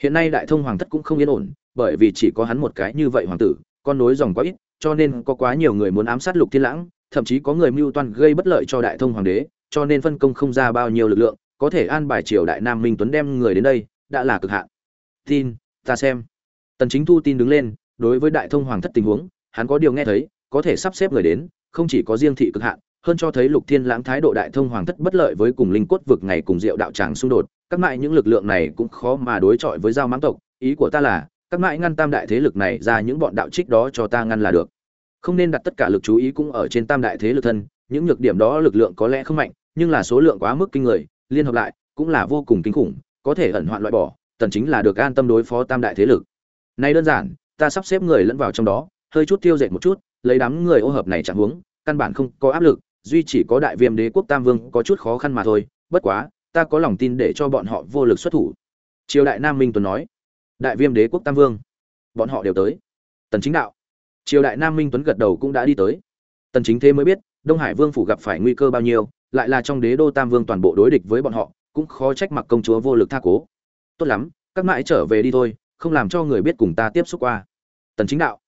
A: Hiện nay đại thông hoàng thất cũng không yên ổn, bởi vì chỉ có hắn một cái như vậy hoàng tử, con nối dòng quá ít, cho nên có quá nhiều người muốn ám sát lục thiên lãng, thậm chí có người mưu toan gây bất lợi cho đại thông hoàng đế, cho nên phân công không ra bao nhiêu lực lượng, có thể an bài triều đại nam minh tuấn đem người đến đây, đã là cực hạn. Tin ta xem. Tần chính thu tin đứng lên, đối với đại thông hoàng thất tình huống, hắn có điều nghe thấy, có thể sắp xếp người đến, không chỉ có riêng thị cực hạn, hơn cho thấy lục thiên lãng thái độ đại thông hoàng thất bất lợi với cùng linh cốt vực ngày cùng diệu đạo tràng xung đột, các mại những lực lượng này cũng khó mà đối chọi với giao mãng tộc, ý của ta là, các mại ngăn tam đại thế lực này ra những bọn đạo trích đó cho ta ngăn là được. Không nên đặt tất cả lực chú ý cũng ở trên tam đại thế lực thân, những nhược điểm đó lực lượng có lẽ không mạnh, nhưng là số lượng quá mức kinh người, liên hợp lại, cũng là vô cùng kinh khủng, có thể ẩn hoạn loại bỏ tần chính là được an tâm đối phó tam đại thế lực. Nay đơn giản, ta sắp xếp người lẫn vào trong đó, hơi chút tiêu dệt một chút, lấy đám người ô hợp này chẳng huống, căn bản không có áp lực, duy chỉ có đại viêm đế quốc tam vương có chút khó khăn mà thôi, bất quá, ta có lòng tin để cho bọn họ vô lực xuất thủ. Triều đại nam minh tuấn nói, đại viêm đế quốc tam vương, bọn họ đều tới. Tần chính đạo, triều đại nam minh tuấn gật đầu cũng đã đi tới. Tần chính thế mới biết, đông hải vương phủ gặp phải nguy cơ bao nhiêu, lại là trong đế đô tam vương toàn bộ đối địch với bọn họ, cũng khó trách mặc công chúa vô lực tha cố tốt lắm, các mãi trở về đi thôi, không làm cho người biết cùng ta tiếp xúc qua. Tần chính đạo.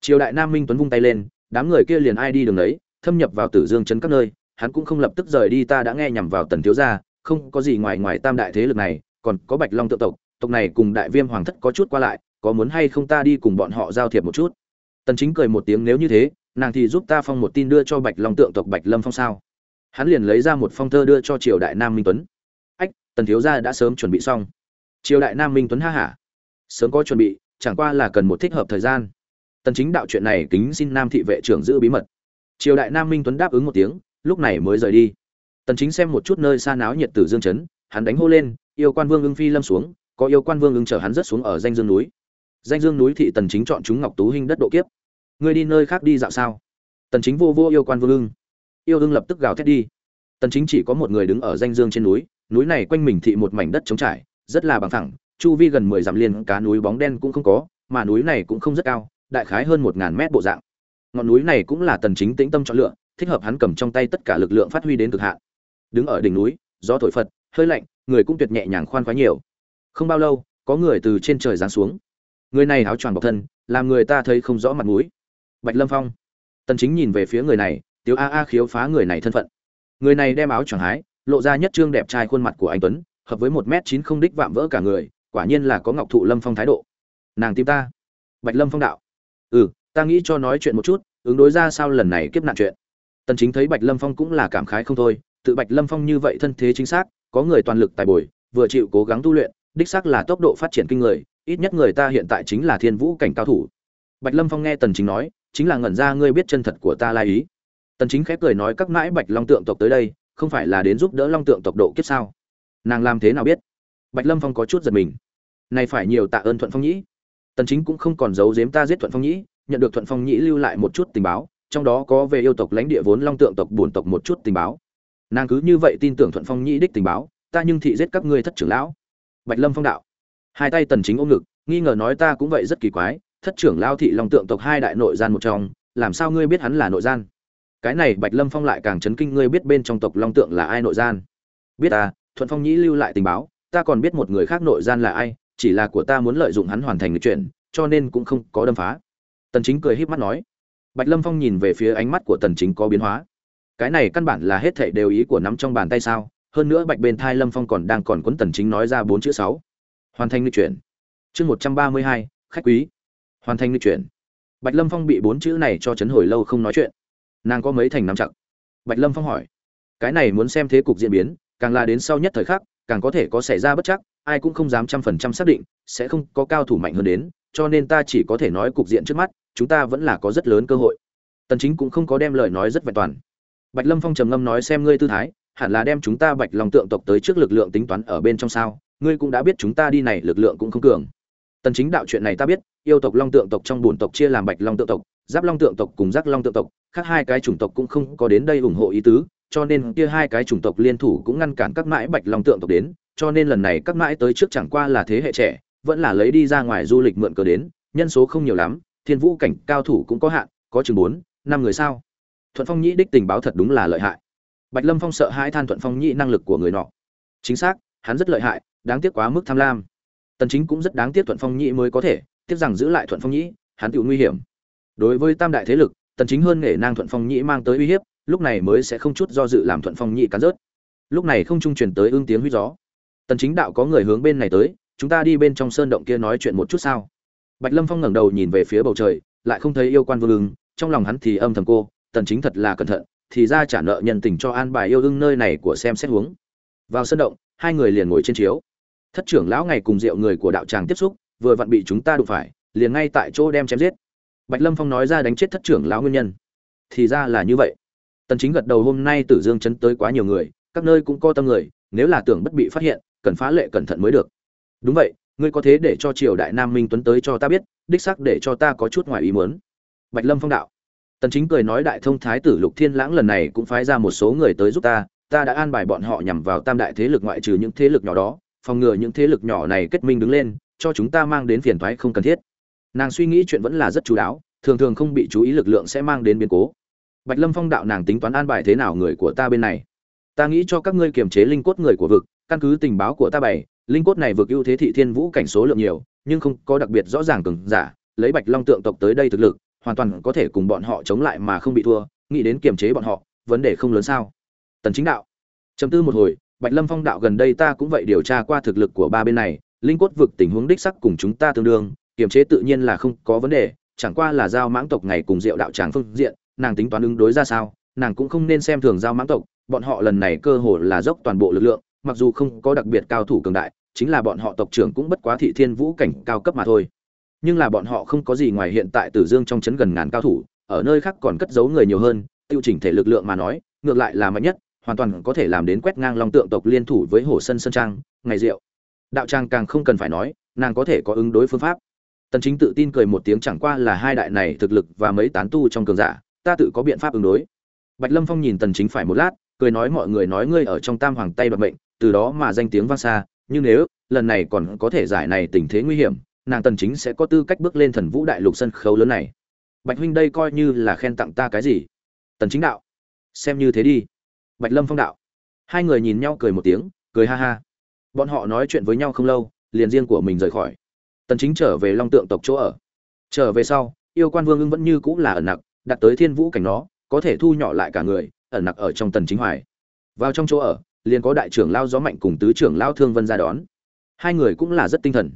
A: Triều đại nam minh tuấn vung tay lên, đám người kia liền ai đi đường đấy thâm nhập vào tử dương chấn các nơi, hắn cũng không lập tức rời đi, ta đã nghe nhằm vào tần thiếu gia, không có gì ngoài ngoài tam đại thế lực này, còn có bạch long tự tộc tộc này cùng đại viêm hoàng thất có chút qua lại, có muốn hay không ta đi cùng bọn họ giao thiệp một chút? Tần chính cười một tiếng, nếu như thế, nàng thì giúp ta phong một tin đưa cho bạch long tượng tộc bạch lâm phong sao? Hắn liền lấy ra một phong thơ đưa cho triều đại nam minh tuấn. Ách, tần thiếu gia đã sớm chuẩn bị xong triều đại nam minh tuấn ha hả. Sớm có chuẩn bị, chẳng qua là cần một thích hợp thời gian. Tần chính đạo chuyện này kính xin nam thị vệ trưởng giữ bí mật. Triều đại nam minh tuấn đáp ứng một tiếng, lúc này mới rời đi. Tần chính xem một chút nơi xa náo nhiệt tử dương chấn, hắn đánh hô lên, yêu quan vương ưng phi lâm xuống, có yêu quan vương ưng chở hắn rất xuống ở danh dương núi. Danh dương núi thị tần chính chọn chúng ngọc tú hình đất độ kiếp. Ngươi đi nơi khác đi dạo sao? Tần chính vô vô yêu quan vương ưng. Yêu ưng lập tức gào thét đi. Tần chính chỉ có một người đứng ở danh dương trên núi núi này quanh mình thị một mảnh đất trống trải rất là bằng phẳng, chu vi gần 10 dặm liền cá núi bóng đen cũng không có, mà núi này cũng không rất cao, đại khái hơn một ngàn mét bộ dạng. Ngọn núi này cũng là tần chính tĩnh tâm chọn lựa, thích hợp hắn cầm trong tay tất cả lực lượng phát huy đến cực hạn. Đứng ở đỉnh núi, gió thổi phật, hơi lạnh, người cũng tuyệt nhẹ nhàng khoan khoái nhiều. Không bao lâu, có người từ trên trời giáng xuống. Người này áo choàng bọc thân, làm người ta thấy không rõ mặt mũi. Bạch lâm phong. Tần chính nhìn về phía người này, tiếu a a khiếu phá người này thân phận. Người này đem áo choàng hái, lộ ra nhất trương đẹp trai khuôn mặt của anh tuấn hợp với một m chín không đích vạm vỡ cả người, quả nhiên là có ngọc thụ lâm phong thái độ. Nàng tìm ta. Bạch lâm phong đạo. Ừ ta nghĩ cho nói chuyện một chút, ứng đối ra sao lần này kiếp nạn chuyện. Tần chính thấy bạch lâm phong cũng là cảm khái không thôi, tự bạch lâm phong như vậy thân thế chính xác, có người toàn lực tài bồi, vừa chịu cố gắng tu luyện, đích xác là tốc độ phát triển kinh người, ít nhất người ta hiện tại chính là thiên vũ cảnh cao thủ. Bạch lâm phong nghe tần chính nói, chính là ngẩn ra, ngươi biết chân thật của ta lai ý. Tần chính khép cười nói, các mãi bạch long tượng tộc tới đây, không phải là đến giúp đỡ long tượng tộc độ kiếp sao? Nàng làm thế nào biết? Bạch lâm phong có chút giật mình. Này phải nhiều tạ ơn thuận phong nhĩ. Tần chính cũng không còn giấu giếm ta giết thuận phong nhĩ, nhận được thuận phong nhĩ lưu lại một chút tình báo, trong đó có về yêu tộc lãnh địa vốn long tượng tộc, bổn tộc một chút tình báo. Nàng cứ như vậy tin tưởng thuận phong nhĩ đích tình báo, ta nhưng thị giết các ngươi thất trưởng lão. Bạch lâm phong đạo. Hai tay tần chính ôm ngực, nghi ngờ nói ta cũng vậy rất kỳ quái, thất trưởng lao thị long tượng tộc hai đại nội gian một trong, làm sao ngươi biết hắn là nội gian? Cái này bạch lâm phong lại càng chấn kinh ngươi biết bên trong tộc long tượng là ai nội gian? Biết ta thuận phong nhĩ lưu lại tình báo ta còn biết một người khác nội gian là ai chỉ là của ta muốn lợi dụng hắn hoàn thành lịch chuyện cho nên cũng không có đâm phá. Tần chính cười híp mắt nói. Bạch lâm phong nhìn về phía ánh mắt của tần chính có biến hóa. Cái này căn bản là hết thảy đều ý của nắm trong bàn tay sao? Hơn nữa bạch bên thai lâm phong còn đang còn quấn tần chính nói ra bốn chữ sáu. Hoàn thành lịch chuyển. Chương 132, khách quý. Hoàn thành lịch chuyển. Bạch lâm phong bị bốn chữ này cho chấn hồi lâu không nói chuyện. Nàng có mấy thành nắm chặt? Bạch lâm phong hỏi. Cái này muốn xem thế cục diễn biến càng là đến sau nhất thời khắc, càng có thể có xảy ra bất chắc, ai cũng không dám trăm phần trăm xác định, sẽ không có cao thủ mạnh hơn đến, cho nên ta chỉ có thể nói cục diện trước mắt, chúng ta vẫn là có rất lớn cơ hội. Tần chính cũng không có đem lời nói rất vẹn toàn. Bạch lâm phong trầm ngâm nói xem ngươi tư thái, hẳn là đem chúng ta bạch long tượng tộc tới trước lực lượng tính toán ở bên trong sao, ngươi cũng đã biết chúng ta đi này lực lượng cũng không cường. Tần chính đạo chuyện này ta biết, yêu tộc long tượng tộc trong bổn tộc chia làm bạch long tượng tộc, giáp long tượng tộc cùng giác long tượng tộc, khác hai cái chủng tộc cũng không có đến đây ủng hộ ý tứ cho nên kia hai cái chủng tộc liên thủ cũng ngăn cản các mãi bạch long tượng tộc đến, cho nên lần này các mãi tới trước chẳng qua là thế hệ trẻ, vẫn là lấy đi ra ngoài du lịch mượn cờ đến, nhân số không nhiều lắm, thiên vũ cảnh cao thủ cũng có hạn, có chừng bốn, năm người sao? Thuận phong nhĩ đích tình báo thật đúng là lợi hại. Bạch lâm phong sợ hai than thuận phong nhĩ năng lực của người nọ. Chính xác, hắn rất lợi hại, đáng tiếc quá mức tham lam. Tần chính cũng rất đáng tiếc thuận phong nhĩ mới có thể, tiếc rằng giữ lại thuận phong nhĩ, hắn tự nguy hiểm. Đối với tam đại thế lực, tần chính hơn nghề nang thuận phong nhĩ mang tới uy hiếp lúc này mới sẽ không chút do dự làm thuận phong nhị cắn rớt. Lúc này không trung truyền tới ương tiếng huýt gió. Tần chính đạo có người hướng bên này tới, chúng ta đi bên trong sơn động kia nói chuyện một chút sao? Bạch lâm phong ngẩng đầu nhìn về phía bầu trời, lại không thấy yêu quan vương ưng, trong lòng hắn thì âm thầm cô, tần chính thật là cẩn thận, thì ra trả nợ nhân tình cho an bài yêu ưng nơi này của xem xét huống. Vào sân động, hai người liền ngồi trên chiếu. Thất trưởng lão ngày cùng rượu người của đạo tràng tiếp xúc, vừa vặn bị chúng ta đụng phải, liền ngay tại chỗ đem chém giết. Bạch lâm phong nói ra đánh chết thất trưởng lão nguyên nhân. Thì ra là như vậy tần chính gật đầu, hôm nay tử dương chấn tới quá nhiều người, các nơi cũng có tâm người, nếu là tưởng bất bị phát hiện, cần phá lệ cẩn thận mới được. Đúng vậy, ngươi có thế để cho triều đại nam minh tuấn tới cho ta biết, đích xác để cho ta có chút ngoài ý muốn. Bạch lâm phong đạo. Tần chính cười nói, đại thông thái tử lục thiên lãng lần này cũng phái ra một số người tới giúp ta ta đã an bài bọn họ nhằm vào tam đại thế lực ngoại trừ những thế lực nhỏ đó, phòng ngừa những thế lực nhỏ này kết minh đứng lên, cho chúng ta mang đến phiền toái không cần thiết. Nàng suy nghĩ chuyện vẫn là rất chú đáo, thường thường không bị chú ý lực lượng sẽ mang đến biến cố bạch lâm phong đạo nàng tính toán an bài thế nào người của ta bên này. Ta nghĩ cho các ngươi kiềm chế linh cốt người của vực, căn cứ tình báo của ta bày, linh cốt này vực ưu thế thị thiên vũ cảnh số lượng nhiều, nhưng không có đặc biệt rõ ràng cường giả, lấy bạch long tượng tộc tới đây thực lực, hoàn toàn có thể cùng bọn họ chống lại mà không bị thua, nghĩ đến kiềm chế bọn họ, vấn đề không lớn sao? Tần chính đạo. Chấm tư một hồi, bạch lâm phong đạo gần đây ta cũng vậy điều tra qua thực lực của ba bên này, linh cốt vực tình huống đích sắc cùng chúng ta tương đương, kiềm chế tự nhiên là không có vấn đề, chẳng qua là giao mãng tộc ngày cùng diệu đạo tràng phương diện nàng tính toán ứng đối ra sao, nàng cũng không nên xem thường giao mãng tộc, bọn họ lần này cơ hồ là dốc toàn bộ lực lượng, mặc dù không có đặc biệt cao thủ cường đại, chính là bọn họ tộc trưởng cũng bất quá thị thiên vũ cảnh cao cấp mà thôi nhưng là bọn họ không có gì ngoài hiện tại tử dương trong chấn gần ngàn cao thủ, ở nơi khác còn cất giấu người nhiều hơn, tiêu chỉnh thể lực lượng mà nói, ngược lại là mạnh nhất, hoàn toàn có thể làm đến quét ngang long tượng tộc liên thủ với hồ sân sơn trang, ngày rượu. đạo trang càng không cần phải nói, nàng có thể có ứng đối phương pháp tần chính tự tin cười một tiếng, chẳng qua là hai đại này thực lực và mấy tán tu trong cường giả ta tự có biện pháp ứng đối. Bạch lâm phong nhìn tần chính phải một lát, cười nói mọi người nói ngươi ở trong tam hoàng tay đoạt mệnh, từ đó mà danh tiếng vang xa, nhưng nếu, lần này còn có thể giải này tình thế nguy hiểm, nàng tần chính sẽ có tư cách bước lên thần vũ đại lục sân khấu lớn này. Bạch huynh đây coi như là khen tặng ta cái gì? Tần chính đạo. Xem như thế đi. Bạch lâm phong đạo. Hai người nhìn nhau cười một tiếng, cười ha ha. Bọn họ nói chuyện với nhau không lâu, liền riêng của mình rời khỏi. Tần chính trở về long tượng tộc chỗ ở. Trở về sau, yêu quan vương ưng vẫn như cũ là ẩn nặc đặt tới thiên vũ cảnh nó, có thể thu nhỏ lại cả người, ẩn nặc ở trong tần chính hoài. Vào trong chỗ ở, liền có đại trưởng lao gió mạnh cùng tứ trưởng lao thương vân ra đón. Hai người cũng là rất tinh thần.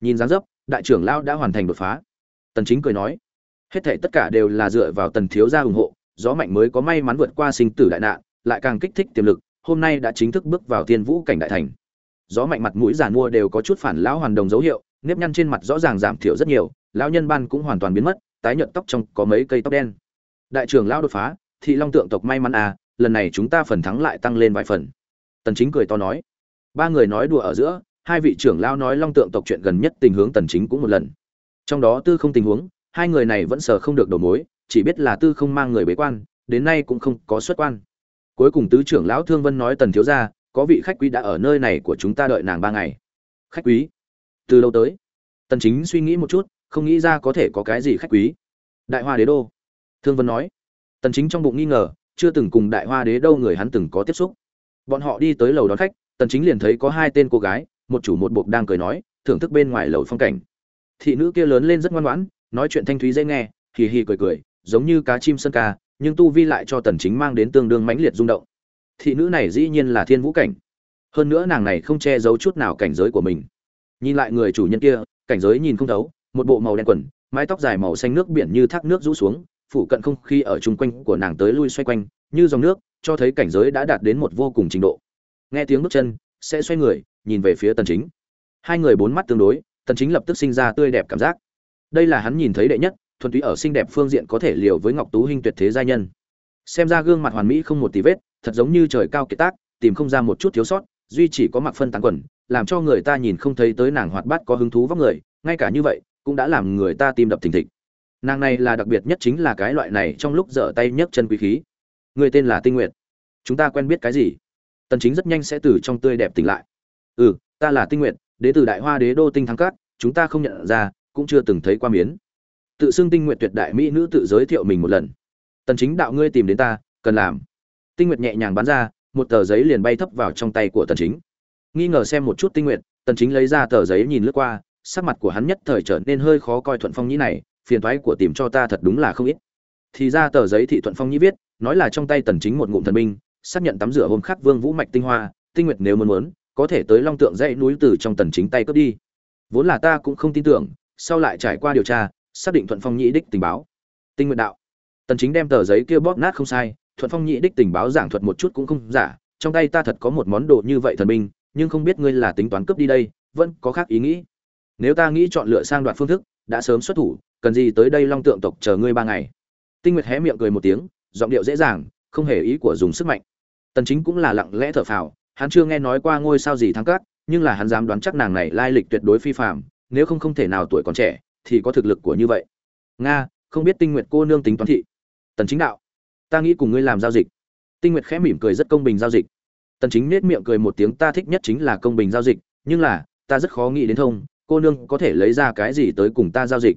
A: Nhìn dáng dấp, đại trưởng lao đã hoàn thành đột phá. Tần chính cười nói, hết thảy tất cả đều là dựa vào tần thiếu gia ủng hộ, gió mạnh mới có may mắn vượt qua sinh tử đại nạn, lại càng kích thích tiềm lực, hôm nay đã chính thức bước vào thiên vũ cảnh đại thành. Gió mạnh mặt mũi giàn mua đều có chút phản lão hoàn đồng dấu hiệu, nếp nhăn trên mặt rõ ràng giảm thiểu rất nhiều, lão nhân ban cũng hoàn toàn biến mất tái nhợt tóc trong có mấy cây tóc đen. Đại trưởng lão đột phá, thị long tượng tộc may mắn à lần này chúng ta phần thắng lại tăng lên vài phần. Tần chính cười to nói. Ba người nói đùa ở giữa, hai vị trưởng lão nói long tượng tộc chuyện gần nhất tình hướng tần chính cũng một lần. Trong đó tư không tình huống, hai người này vẫn sờ không được đầu mối, chỉ biết là tư không mang người bế quan, đến nay cũng không có xuất quan. Cuối cùng tứ trưởng lão thương vân nói tần thiếu gia, có vị khách quý đã ở nơi này của chúng ta đợi nàng ba ngày. Khách quý? Từ lâu tới. Tần chính suy nghĩ một chút không nghĩ ra có thể có cái gì khách quý. Đại hoa đế đô. Thương vân nói. Tần chính trong bụng nghi ngờ, chưa từng cùng đại hoa đế đâu người hắn từng có tiếp xúc. Bọn họ đi tới lầu đón khách, tần chính liền thấy có hai tên cô gái, một chủ một bộc đang cười nói, thưởng thức bên ngoài lầu phong cảnh. Thị nữ kia lớn lên rất ngoan ngoãn, nói chuyện thanh thúy dễ nghe, hì hì cười cười, giống như cá chim sơn ca, nhưng tu vi lại cho tần chính mang đến tương đương mãnh liệt rung động. Thị nữ này dĩ nhiên là thiên vũ cảnh. Hơn nữa nàng này không che giấu chút nào cảnh giới của mình. Nhìn lại người chủ nhân kia, cảnh giới nhìn không thấu một bộ màu đen quần, mái tóc dài màu xanh nước biển như thác nước rũ xuống, phủ cận không khí ở chung quanh của nàng tới lui xoay quanh, như dòng nước, cho thấy cảnh giới đã đạt đến một vô cùng trình độ. Nghe tiếng bước chân, sẽ xoay người, nhìn về phía tần chính. Hai người bốn mắt tương đối, tần chính lập tức sinh ra tươi đẹp cảm giác. Đây là hắn nhìn thấy đệ nhất, thuần túy ở xinh đẹp phương diện có thể liều với ngọc tú hình tuyệt thế gia nhân. Xem ra gương mặt hoàn mỹ không một tí vết, thật giống như trời cao kiệt tác, tìm không ra một chút thiếu sót, duy chỉ có mặc phân tán quần, làm cho người ta nhìn không thấy tới nàng hoạt bát có hứng thú vóc người, ngay cả như vậy cũng đã làm người ta tim đập thình thịch. Nàng này là đặc biệt nhất chính là cái loại này trong lúc dở tay nhấc chân quý khí. Người tên là tinh nguyệt. Chúng ta quen biết cái gì? Tần chính rất nhanh sẽ từ trong tươi đẹp tỉnh lại. Ừ ta là tinh nguyệt đế từ đại hoa đế đô tinh thắng cát chúng ta không nhận ra, cũng chưa từng thấy qua miến. Tự xưng tinh nguyệt tuyệt đại mỹ nữ tự giới thiệu mình một lần. Tần chính đạo ngươi tìm đến ta, cần làm. Tinh nguyệt nhẹ nhàng bắn ra, một tờ giấy liền bay thấp vào trong tay của tần chính. Nghi ngờ xem một chút tinh nguyệt, tần chính lấy ra tờ giấy nhìn lướt qua sắc mặt của hắn nhất thời trở nên hơi khó coi thuận phong nhĩ này, phiền thoái của tìm cho ta thật đúng là không ít. Thì ra tờ giấy thị thuận phong nhĩ viết, nói là trong tay tần chính một ngụm thần binh, xác nhận tắm rửa hôm khắc vương vũ mạch tinh hoa, tinh nguyệt nếu muốn muốn, có thể tới long tượng dãy núi từ trong tần chính tay cướp đi. Vốn là ta cũng không tin tưởng, sau lại trải qua điều tra, xác định thuận phong nhĩ đích tình báo. Tinh nguyện đạo. Tần chính đem tờ giấy kia bóp nát không sai, thuận phong nhĩ đích tình báo giảng thuật một chút cũng không giả, trong tay ta thật có một món đồ như vậy thần binh, nhưng không biết ngươi là tính toán cướp đi đây, vẫn có khác ý nghĩ nếu ta nghĩ chọn lựa sang đoạt phương thức, đã sớm xuất thủ, cần gì tới đây long tượng tộc chờ ngươi ba ngày? Tinh nguyệt hé miệng cười một tiếng, giọng điệu dễ dàng, không hề ý của dùng sức mạnh. Tần chính cũng là lặng lẽ thở phào, hắn chưa nghe nói qua ngôi sao gì thắng cát nhưng là hắn dám đoán chắc nàng này lai lịch tuyệt đối phi phàm, nếu không không thể nào tuổi còn trẻ, thì có thực lực của như vậy. Nga, không biết tinh nguyệt cô nương tính toán thị. Tần chính đạo, ta nghĩ cùng ngươi làm giao dịch. Tinh nguyệt khẽ mỉm cười rất công bình giao dịch. Tần chính nét miệng cười một tiếng, ta thích nhất chính là công bình giao dịch, nhưng là, ta rất khó nghĩ đến thông cô nương có thể lấy ra cái gì tới cùng ta giao dịch?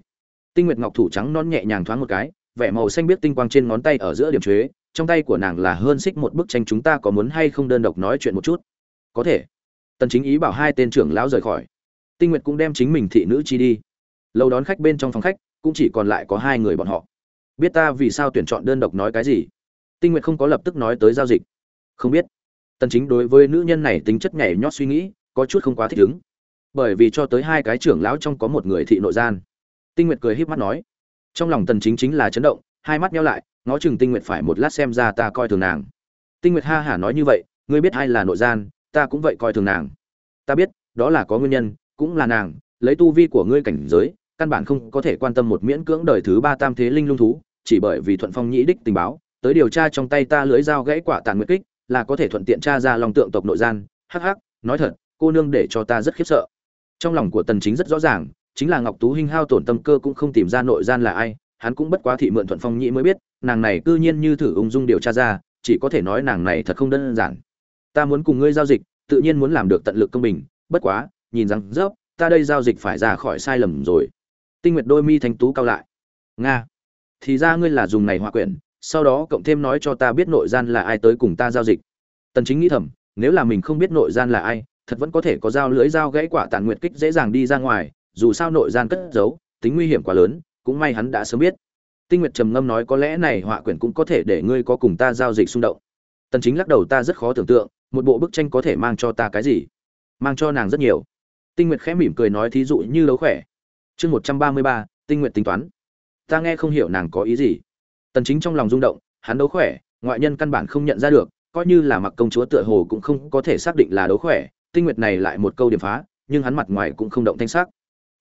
A: Tinh nguyệt ngọc thủ trắng non nhẹ nhàng thoáng một cái, vẻ màu xanh biết tinh quang trên ngón tay ở giữa điểm chế, trong tay của nàng là hơn xích một bức tranh chúng ta có muốn hay không đơn độc nói chuyện một chút? Có thể. Tần chính ý bảo hai tên trưởng lão rời khỏi. Tinh nguyệt cũng đem chính mình thị nữ chi đi. Lâu đón khách bên trong phòng khách, cũng chỉ còn lại có hai người bọn họ. Biết ta vì sao tuyển chọn đơn độc nói cái gì? Tinh nguyệt không có lập tức nói tới giao dịch. Không biết. Tần chính đối với nữ nhân này tính chất nhảy nhót suy nghĩ, có chút không quá thích ứng bởi vì cho tới hai cái trưởng lão trong có một người thị nội gian. Tinh nguyệt cười híp mắt nói, trong lòng tần chính chính là chấn động, hai mắt nheo lại, ngó chừng tinh nguyệt phải một lát xem ra ta coi thường nàng. Tinh nguyệt ha hả nói như vậy, ngươi biết ai là nội gian, ta cũng vậy coi thường nàng. Ta biết, đó là có nguyên nhân, cũng là nàng, lấy tu vi của ngươi cảnh giới, căn bản không có thể quan tâm một miễn cưỡng đời thứ ba tam thế linh lung thú, chỉ bởi vì thuận phong nhĩ đích tình báo, tới điều tra trong tay ta lưới dao gãy quả tàn nguyệt kích, là có thể thuận tiện tra ra lòng tượng tộc nội gian. Hắc hắc, nói thật, cô nương để cho ta rất khiếp sợ trong lòng của tần chính rất rõ ràng, chính là ngọc tú hinh hao tổn tâm cơ cũng không tìm ra nội gian là ai, hắn cũng bất quá thị mượn thuận phong nhĩ mới biết, nàng này cư nhiên như thử ung dung điều tra ra, chỉ có thể nói nàng này thật không đơn giản. Ta muốn cùng ngươi giao dịch, tự nhiên muốn làm được tận lực công bình, bất quá, nhìn rằng dốc ta đây giao dịch phải ra khỏi sai lầm rồi. Tinh nguyệt đôi mi thanh tú cao lại. Nga, thì ra ngươi là dùng này hòa quyển, sau đó cộng thêm nói cho ta biết nội gian là ai tới cùng ta giao dịch. Tần chính nghĩ thầm, nếu là mình không biết nội gian là ai thật vẫn có thể có dao lưới dao gãy quả tàn nguyệt kích dễ dàng đi ra ngoài, dù sao nội gian cất giấu, tính nguy hiểm quá lớn, cũng may hắn đã sớm biết. Tinh nguyệt trầm ngâm nói có lẽ này họa quyển cũng có thể để ngươi có cùng ta giao dịch xung động. Tần chính lắc đầu ta rất khó tưởng tượng, một bộ bức tranh có thể mang cho ta cái gì? Mang cho nàng rất nhiều. Tinh nguyệt khẽ mỉm cười nói thí dụ như đấu khỏe. Chương một trăm ba mươi ba, tinh nguyệt tính toán. Ta nghe không hiểu nàng có ý gì. Tần chính trong lòng rung động, hắn đấu khỏe, ngoại nhân căn bản không nhận ra được, coi như là mặc công chúa tựa hồ cũng không có thể xác định là đấu khỏe tinh nguyệt này lại một câu điểm phá, nhưng hắn mặt ngoài cũng không động thanh sắc.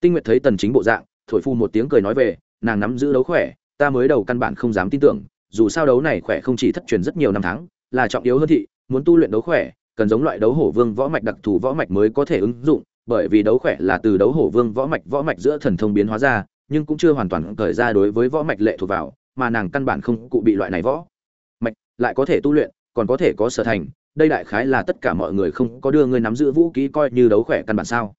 A: Tinh nguyệt thấy tần chính bộ dạng, thổi phu một tiếng cười nói về, nàng nắm giữ đấu khỏe, ta mới đầu căn bản không dám tin tưởng, dù sao đấu này khỏe không chỉ thất truyền rất nhiều năm tháng, là trọng yếu hơn thị, muốn tu luyện đấu khỏe, cần giống loại đấu hổ vương võ mạch đặc thù võ mạch mới có thể ứng dụng, bởi vì đấu khỏe là từ đấu hổ vương võ mạch võ mạch giữa thần thông biến hóa ra, nhưng cũng chưa hoàn toàn khởi ra đối với võ mạch lệ thuộc vào, mà nàng căn bản không cụ bị loại này võ mạch, lại có thể tu luyện, còn có thể có sở thành đây đại khái là tất cả mọi người không có đưa người nắm giữ vũ khí coi như đấu khỏe căn bản sao?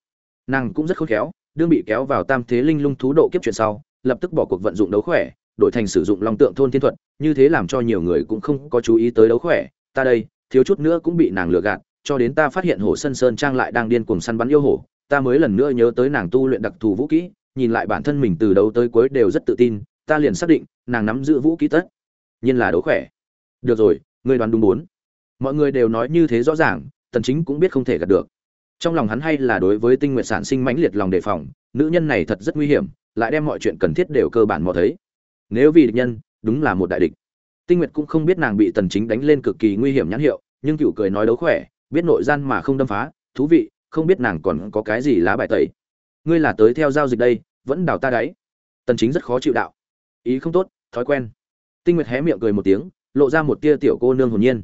A: Nàng cũng rất khôn khéo, đương bị kéo vào tam thế linh lung thú độ kiếp chuyện sau, lập tức bỏ cuộc vận dụng đấu khỏe, đổi thành sử dụng long tượng thôn thiên thuật, như thế làm cho nhiều người cũng không có chú ý tới đấu khỏe. Ta đây, thiếu chút nữa cũng bị nàng lừa gạt, cho đến ta phát hiện hồ sân sơn trang lại đang điên cuồng săn bắn yêu hổ ta mới lần nữa nhớ tới nàng tu luyện đặc thù vũ kỹ nhìn lại bản thân mình từ đầu tới cuối đều rất tự tin, ta liền xác định nàng nắm giữ vũ kỹ tất nhiên là đấu khỏe. Được rồi, ngươi đoán đúng bốn mọi người đều nói như thế rõ ràng, tần chính cũng biết không thể gạt được. Trong lòng hắn hay là đối với tinh nguyện sản sinh mãnh liệt lòng đề phòng, nữ nhân này thật rất nguy hiểm, lại đem mọi chuyện cần thiết đều cơ bản mò thấy. Nếu vì địch nhân, đúng là một đại địch. Tinh nguyệt cũng không biết nàng bị tần chính đánh lên cực kỳ nguy hiểm nhãn hiệu, nhưng cựu cười nói đấu khỏe, biết nội gian mà không đâm phá, thú vị, không biết nàng còn có cái gì lá bài tẩy. Ngươi là tới theo giao dịch đây, vẫn đào ta đáy. Tần chính rất khó chịu đạo. Ý không tốt, thói quen. Tinh nguyệt hé miệng cười một tiếng, lộ ra một tia tiểu cô nương hồn nhiên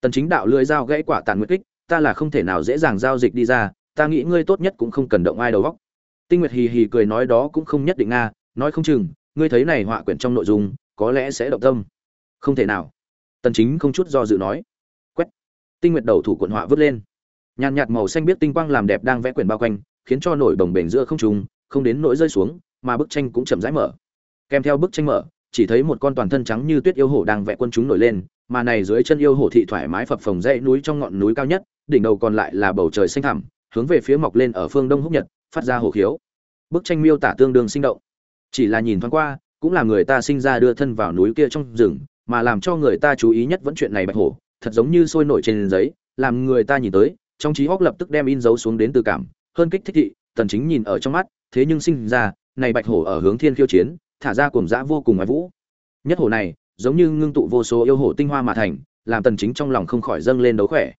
A: tần chính đạo lưỡi dao gãy quả tàn nguyệt kích, ta là không thể nào dễ dàng giao dịch đi ra, ta nghĩ ngươi tốt nhất cũng không cần động ai đầu vóc. tinh nguyệt hì hì cười nói đó cũng không nhất định nga nói không chừng, ngươi thấy này họa quyển trong nội dung, có lẽ sẽ động tâm. Không thể nào. Tần chính không chút do dự nói. Quét. Tinh nguyệt đầu thủ cuộn họa vứt lên. Nhàn nhạt màu xanh biết tinh quang làm đẹp đang vẽ quyển bao quanh, khiến cho nổi đồng bền giữa không trung, không đến nỗi rơi xuống, mà bức tranh cũng chậm rãi mở. Kèm theo bức tranh mở, chỉ thấy một con toàn thân trắng như tuyết yêu hổ đang vẽ quân chúng nổi lên mà này dưới chân yêu hổ thị thoải mái phập phồng dãy núi trong ngọn núi cao nhất, đỉnh đầu còn lại là bầu trời xanh thẳm, hướng về phía mọc lên ở phương đông húc nhật, phát ra hổ khiếu. Bức tranh miêu tả tương đương sinh động. Chỉ là nhìn thoáng qua, cũng là người ta sinh ra đưa thân vào núi kia trong rừng, mà làm cho người ta chú ý nhất vẫn chuyện này bạch hổ, thật giống như sôi nổi trên giấy, làm người ta nhìn tới, trong trí óc lập tức đem in dấu xuống đến từ cảm, hơn kích thích thị, tần chính nhìn ở trong mắt, thế nhưng sinh ra, này bạch hổ ở hướng thiên khiêu chiến, thả ra cuồng dã vô cùng ngoài vũ. Nhất hổ này giống như ngưng tụ vô số yêu hổ tinh hoa mà thành, làm tần chính trong lòng không khỏi dâng lên đấu khỏe.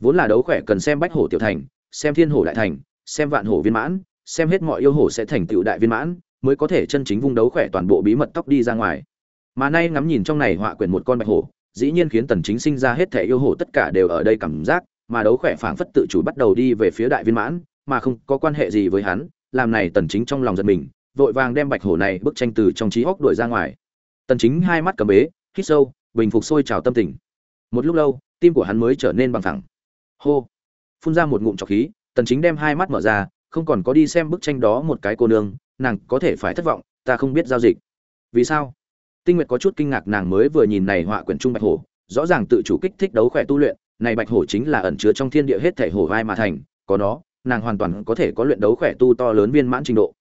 A: Vốn là đấu khỏe cần xem bách hổ tiểu thành, xem thiên hổ đại thành, xem vạn hổ viên mãn, xem hết mọi yêu hổ sẽ thành tựu đại viên mãn, mới có thể chân chính vung đấu khỏe toàn bộ bí mật tóc đi ra ngoài. Mà nay ngắm nhìn trong này họa quyển một con bạch hổ, dĩ nhiên khiến tần chính sinh ra hết thể yêu hổ tất cả đều ở đây cảm giác, mà đấu khỏe phảng phất tự chủ bắt đầu đi về phía đại viên mãn, mà không có quan hệ gì với hắn, làm này tần chính trong lòng giật mình, vội vàng đem bạch hổ này bức tranh từ trong trí óc đuổi ra ngoài tần chính hai mắt cầm bế, hít sâu, bình phục sôi trào tâm tình. Một lúc lâu, tim của hắn mới trở nên bằng thẳng. Hô! Phun ra một ngụm trọc khí, tần chính đem hai mắt mở ra, không còn có đi xem bức tranh đó một cái cô nương, nàng có thể phải thất vọng, ta không biết giao dịch. Vì sao? Tinh nguyệt có chút kinh ngạc nàng mới vừa nhìn này họa quyển trung bạch hổ, rõ ràng tự chủ kích thích đấu khỏe tu luyện, này bạch hổ chính là ẩn chứa trong thiên địa hết thể hổ vai mà thành, có nó, nàng hoàn toàn có thể có luyện đấu khỏe tu to lớn viên mãn trình độ.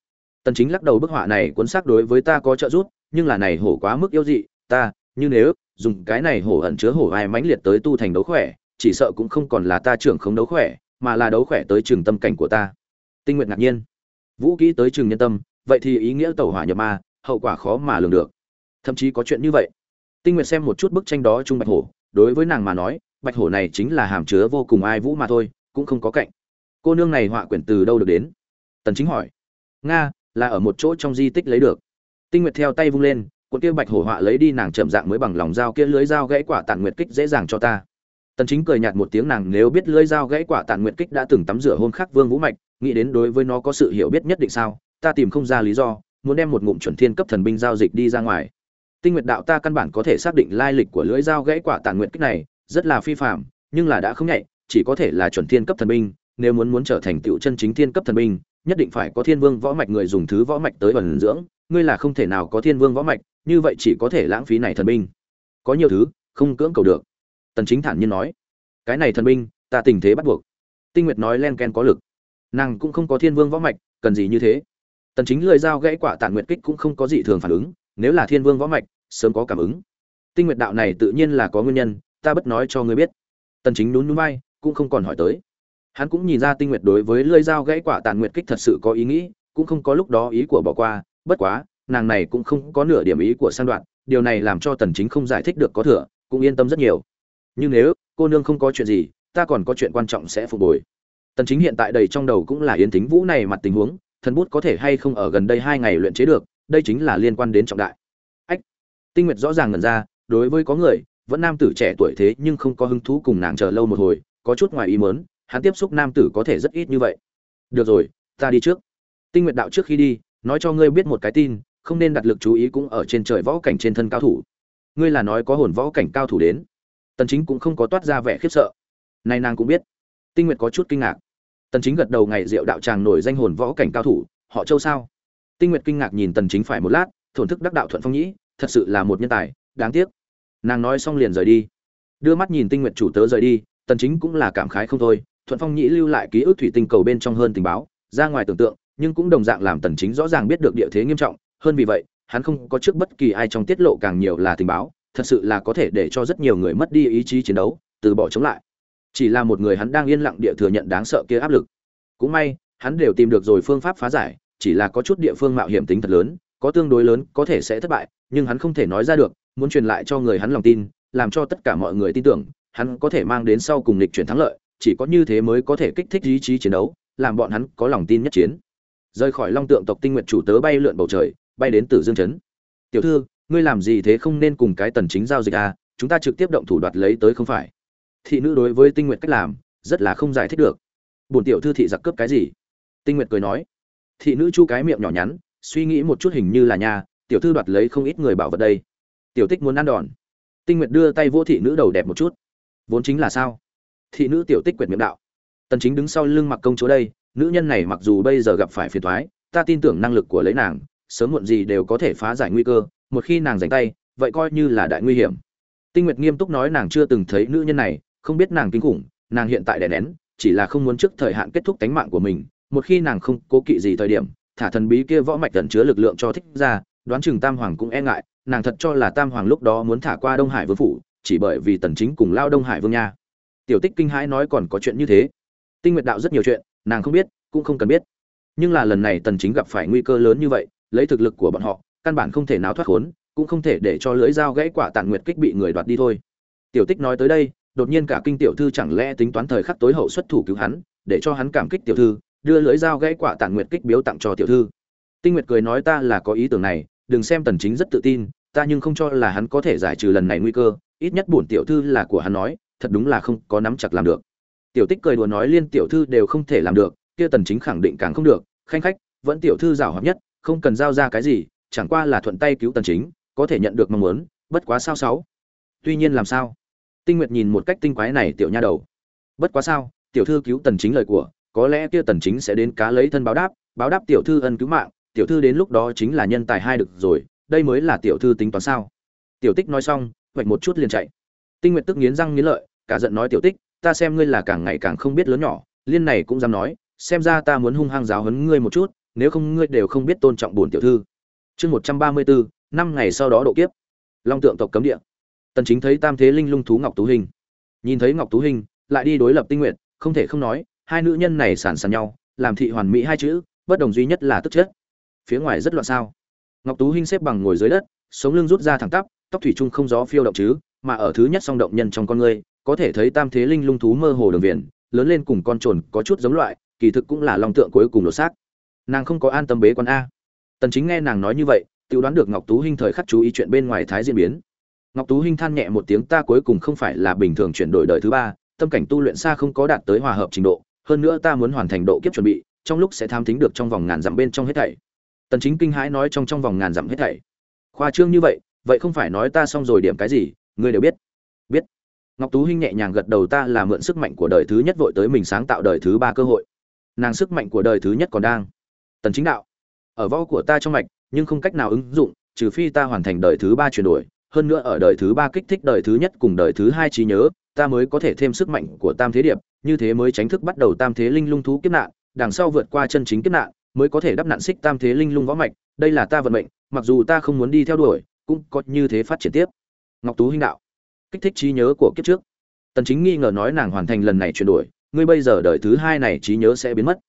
A: Tần chính lắc đầu bức họa này cuốn xác đối với ta có trợ giúp nhưng là này hổ quá mức yêu dị, ta, như nếu, dùng cái này hổ ẩn chứa hổ ai mãnh liệt tới tu thành đấu khỏe, chỉ sợ cũng không còn là ta trưởng không đấu khỏe, mà là đấu khỏe tới trường tâm cảnh của ta. Tinh nguyện ngạc nhiên. Vũ kỹ tới trường nhân tâm, vậy thì ý nghĩa tẩu hỏa nhập ma, hậu quả khó mà lường được. Thậm chí có chuyện như vậy. Tinh nguyện xem một chút bức tranh đó trung bạch hổ, đối với nàng mà nói, bạch hổ này chính là hàm chứa vô cùng ai vũ mà thôi, cũng không có cạnh. Cô nương này họa quyển từ đâu được đến? Tần chính hỏi. Nga, là ở một chỗ trong di tích lấy được tinh nguyệt theo tay vung lên, cuộn kia bạch hổ họa lấy đi nàng chậm dạng mới bằng lòng dao kia lưới dao gãy quả tàn nguyệt kích dễ dàng cho ta. Tần chính cười nhạt một tiếng nàng nếu biết lưới dao gãy quả tàn nguyệt kích đã từng tắm rửa hôn khắc vương vũ mạch, nghĩ đến đối với nó có sự hiểu biết nhất định sao, ta tìm không ra lý do, muốn đem một ngụm chuẩn thiên cấp thần binh giao dịch đi ra ngoài. Tinh nguyệt đạo ta căn bản có thể xác định lai lịch của lưỡi dao gãy quả tàn nguyệt kích này, rất là phi phạm nhưng là đã không nhạy, chỉ có thể là chuẩn thiên cấp thần binh, nếu muốn muốn trở thành tựu chân chính thiên cấp thần binh, nhất định phải có thiên vương võ mạch người dùng thứ võ mạch tới bẩn dưỡng ngươi là không thể nào có thiên vương võ mạch, như vậy chỉ có thể lãng phí này thần binh. Có nhiều thứ, không cưỡng cầu được. Tần chính thản nhiên nói. Cái này thần binh, ta tình thế bắt buộc. Tinh nguyệt nói len ken có lực. Nàng cũng không có thiên vương võ mạch, cần gì như thế? Tần chính lười dao gãy quả tản nguyệt kích cũng không có gì thường phản ứng, nếu là thiên vương võ mạch, sớm có cảm ứng. Tinh nguyệt đạo này tự nhiên là có nguyên nhân, ta bất nói cho ngươi biết. Tần chính nhún nhún vai, cũng không còn hỏi tới. Hắn cũng nhìn ra tinh nguyệt đối với lưỡi dao gãy quả tàn nguyệt kích thật sự có ý nghĩ, cũng không có lúc đó ý của bỏ qua bất quá, nàng này cũng không có nửa điểm ý của sang đoạn, điều này làm cho tần chính không giải thích được có thừa, cũng yên tâm rất nhiều. Nhưng nếu cô nương không có chuyện gì, ta còn có chuyện quan trọng sẽ phục hồi. Tần chính hiện tại đầy trong đầu cũng là yến thính vũ này mặt tình huống, thần bút có thể hay không ở gần đây hai ngày luyện chế được, đây chính là liên quan đến trọng đại. Ách! Tinh nguyệt rõ ràng ngẩn ra, đối với có người, vẫn nam tử trẻ tuổi thế nhưng không có hứng thú cùng nàng chờ lâu một hồi, có chút ngoài ý muốn, hắn tiếp xúc nam tử có thể rất ít như vậy. Được rồi, ta đi trước. Tinh nguyệt đạo trước khi đi nói cho ngươi biết một cái tin, không nên đặt lực chú ý cũng ở trên trời võ cảnh trên thân cao thủ. Ngươi là nói có hồn võ cảnh cao thủ đến. Tần chính cũng không có toát ra vẻ khiếp sợ. Này nàng cũng biết. Tinh nguyệt có chút kinh ngạc. Tần chính gật đầu ngày diệu đạo tràng nổi danh hồn võ cảnh cao thủ, họ châu sao? Tinh nguyệt kinh ngạc nhìn tần chính phải một lát, thổn thức đắc đạo thuận phong nhĩ, thật sự là một nhân tài, đáng tiếc. Nàng nói xong liền rời đi. Đưa mắt nhìn tinh nguyệt chủ tớ rời đi, tần chính cũng là cảm khái không thôi, thuận phong nhĩ lưu lại ký ức thủy tinh cầu bên trong hơn tình báo, ra ngoài tưởng tượng nhưng cũng đồng dạng làm tần chính rõ ràng biết được địa thế nghiêm trọng, hơn vì vậy, hắn không có trước bất kỳ ai trong tiết lộ càng nhiều là tình báo, thật sự là có thể để cho rất nhiều người mất đi ý chí chiến đấu, từ bỏ chống lại. Chỉ là một người hắn đang yên lặng địa thừa nhận đáng sợ kia áp lực. Cũng may, hắn đều tìm được rồi phương pháp phá giải, chỉ là có chút địa phương mạo hiểm tính thật lớn, có tương đối lớn, có thể sẽ thất bại, nhưng hắn không thể nói ra được, muốn truyền lại cho người hắn lòng tin, làm cho tất cả mọi người tin tưởng, hắn có thể mang đến sau cùng lịch chuyển thắng lợi, chỉ có như thế mới có thể kích thích ý chí chiến đấu, làm bọn hắn có lòng tin nhất chiến rời khỏi long tượng tộc tinh nguyện chủ tớ bay lượn bầu trời, bay đến tử dương Trấn. tiểu thư, ngươi làm gì thế không nên cùng cái tần chính giao dịch à? Chúng ta trực tiếp động thủ đoạt lấy tới không phải. Thị nữ đối với tinh nguyện cách làm, rất là không giải thích được. Bổn tiểu thư thị giặc cướp cái gì? Tinh nguyện cười nói. Thị nữ chu cái miệng nhỏ nhắn, suy nghĩ một chút hình như là nhà, tiểu thư đoạt lấy không ít người bảo vật đây. Tiểu tích muốn ăn đòn. Tinh nguyện đưa tay vô thị nữ đầu đẹp một chút. Vốn chính là sao? Thị nữ tiểu tích quyệt miệng đạo. Tần chính đứng sau lưng mặc công chúa đây nữ nhân này mặc dù bây giờ gặp phải phiền toái ta tin tưởng năng lực của lấy nàng, sớm muộn gì đều có thể phá giải nguy cơ, một khi nàng giành tay, vậy coi như là đại nguy hiểm. Tinh nguyệt nghiêm túc nói nàng chưa từng thấy nữ nhân này, không biết nàng kinh khủng, nàng hiện tại đè nén, chỉ là không muốn trước thời hạn kết thúc tánh mạng của mình, một khi nàng không cố kỵ gì thời điểm, thả thần bí kia võ mạch tận chứa lực lượng cho thích ra, đoán chừng tam hoàng cũng e ngại, nàng thật cho là tam hoàng lúc đó muốn thả qua đông hải vương phủ, chỉ bởi vì tần chính cùng lao đông hải vương nha. Tiểu tích kinh hãi nói còn có chuyện như thế. Tinh nguyệt đạo rất nhiều chuyện nàng không biết, cũng không cần biết. Nhưng là lần này tần chính gặp phải nguy cơ lớn như vậy, lấy thực lực của bọn họ, căn bản không thể nào thoát khốn, cũng không thể để cho lưỡi dao gãy quả tàn nguyệt kích bị người đoạt đi thôi. Tiểu tích nói tới đây, đột nhiên cả kinh tiểu thư chẳng lẽ tính toán thời khắc tối hậu xuất thủ cứu hắn, để cho hắn cảm kích tiểu thư, đưa lưỡi dao gãy quả tàn nguyệt kích biếu tặng cho tiểu thư. Tinh nguyệt cười nói ta là có ý tưởng này, đừng xem tần chính rất tự tin, ta nhưng không cho là hắn có thể giải trừ lần này nguy cơ, ít nhất bổn tiểu thư là của hắn nói, thật đúng là không có nắm chặt làm được tiểu tích cười đùa nói liên tiểu thư đều không thể làm được, kia tần chính khẳng định càng không được, khanh khách, vẫn tiểu thư giảo hợp nhất, không cần giao ra cái gì, chẳng qua là thuận tay cứu tần chính, có thể nhận được mong muốn, bất quá sao sáu? Tuy nhiên làm sao? Tinh nguyệt nhìn một cách tinh quái này tiểu nha đầu. Bất quá sao, tiểu thư cứu tần chính lời của, có lẽ kia tần chính sẽ đến cá lấy thân báo đáp báo đáp tiểu thư ân cứu mạng, tiểu thư đến lúc đó chính là nhân tài hai được rồi, đây mới là tiểu thư tính toán sao? Tiểu tích nói xong vạch một chút liền chạy. Tinh nguyệt tức nghiến răng nghiến lợi, cả giận nói tiểu tích ta xem ngươi là càng ngày càng không biết lớn nhỏ, liên này cũng dám nói, xem ra ta muốn hung hăng giáo huấn ngươi một chút, nếu không ngươi đều không biết tôn trọng bổn tiểu thư. Chương một trăm ba mươi bốn, năm ngày sau đó độ kiếp. Long tượng tộc cấm địa. Tần chính thấy tam thế linh lung thú ngọc tú hình. Nhìn thấy ngọc tú hình, lại đi đối lập tinh nguyện, không thể không nói, hai nữ nhân này sản sản nhau, làm thị hoàn mỹ hai chữ, bất đồng duy nhất là tức chất phía ngoài rất loạn sao. Ngọc tú hình xếp bằng ngồi dưới đất, sống lưng rút ra thẳng tắp, tóc thủy chung không gió phiêu động chứ, mà ở thứ nhất song động nhân trong con người có thể thấy tam thế linh lung thú mơ hồ đường viền, lớn lên cùng con trồn có chút giống loại, kỳ thực cũng là long tượng cuối cùng lột xác. Nàng không có an tâm bế con a. Tần chính nghe nàng nói như vậy tự đoán được ngọc tú hinh thời khắc chú ý chuyện bên ngoài thái diễn biến. Ngọc tú hinh than nhẹ một tiếng, ta cuối cùng không phải là bình thường chuyển đổi đời thứ ba, tâm cảnh tu luyện xa không có đạt tới hòa hợp trình độ, hơn nữa ta muốn hoàn thành độ kiếp chuẩn bị, trong lúc sẽ tham thính được trong vòng ngàn dặm bên trong hết thảy. Tần chính kinh hãi nói trong trong vòng ngàn dặm hết thảy. Khoa trương như vậy vậy không phải nói ta xong rồi điểm cái gì, ngươi đều biết ngọc tú hinh nhẹ nhàng gật đầu, ta là mượn sức mạnh của đời thứ nhất vội tới mình sáng tạo đời thứ ba cơ hội. Nàng sức mạnh của đời thứ nhất còn đang. Tần chính đạo, ở võ của ta trong mạch, nhưng không cách nào ứng dụng, trừ phi ta hoàn thành đời thứ ba chuyển đổi. Hơn nữa ở đời thứ ba kích thích đời thứ nhất cùng đời thứ hai trí nhớ, ta mới có thể thêm sức mạnh của tam thế điệp, như thế mới tránh thức bắt đầu tam thế linh lung thú kiếp nạn, đằng sau vượt qua chân chính kiếp nạn, mới có thể đắp nạn xích tam thế linh lung võ mạch. Đây là ta vận mệnh, mặc dù ta không muốn đi theo đuổi, cũng có như thế phát triển tiếp. Ngọc tú hinh đạo kích thích trí nhớ của kiếp trước. Tần chính nghi ngờ nói nàng hoàn thành lần này chuyển đổi, ngươi bây giờ đời thứ hai này trí nhớ sẽ biến mất.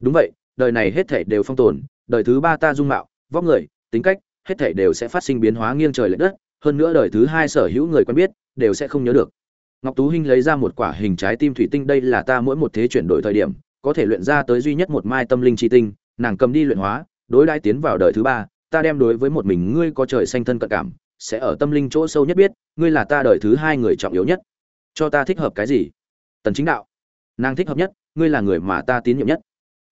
A: Đúng vậy, đời này hết thảy đều phong tồn, đời thứ ba ta dung mạo, vóc người, tính cách, hết thảy đều sẽ phát sinh biến hóa nghiêng trời lệch đất, hơn nữa đời thứ hai sở hữu người quen biết, đều sẽ không nhớ được. Ngọc tú hinh lấy ra một quả hình trái tim thủy tinh, đây là ta mỗi một thế chuyển đổi thời điểm, có thể luyện ra tới duy nhất một mai tâm linh chi tinh, nàng cầm đi luyện hóa, đối đãi tiến vào đời thứ ba, ta đem đối với một mình ngươi có trời xanh thân cận cảm sẽ ở tâm linh chỗ sâu nhất biết, ngươi là ta đời thứ hai người trọng yếu nhất. Cho ta thích hợp cái gì? Tần chính đạo. Nàng thích hợp nhất, ngươi là người mà ta tín nhiệm nhất.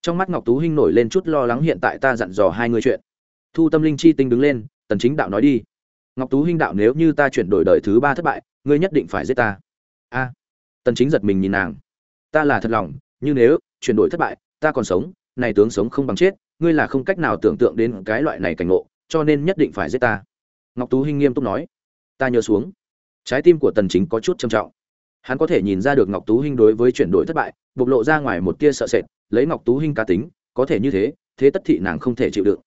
A: Trong mắt ngọc tú hinh nổi lên chút lo lắng hiện tại ta dặn dò hai người chuyện. Thu tâm linh chi tinh đứng lên, tần chính đạo nói đi. Ngọc tú hinh đạo nếu như ta chuyển đổi đời thứ ba thất bại, ngươi nhất định phải giết ta. A. Tần chính giật mình nhìn nàng. Ta là thật lòng, như nếu chuyển đổi thất bại, ta còn sống, này tướng sống không bằng chết, ngươi là không cách nào tưởng tượng đến cái loại này cảnh ngộ, cho nên nhất định phải giết ta ngọc tú hinh nghiêm túc nói, ta nhớ xuống. Trái tim của tần chính có chút trầm trọng. Hắn có thể nhìn ra được ngọc tú hinh đối với chuyển đổi thất bại, bộc lộ ra ngoài một tia sợ sệt, lấy ngọc tú hinh cá tính, có thể như thế thế tất thị nàng không thể chịu đựng.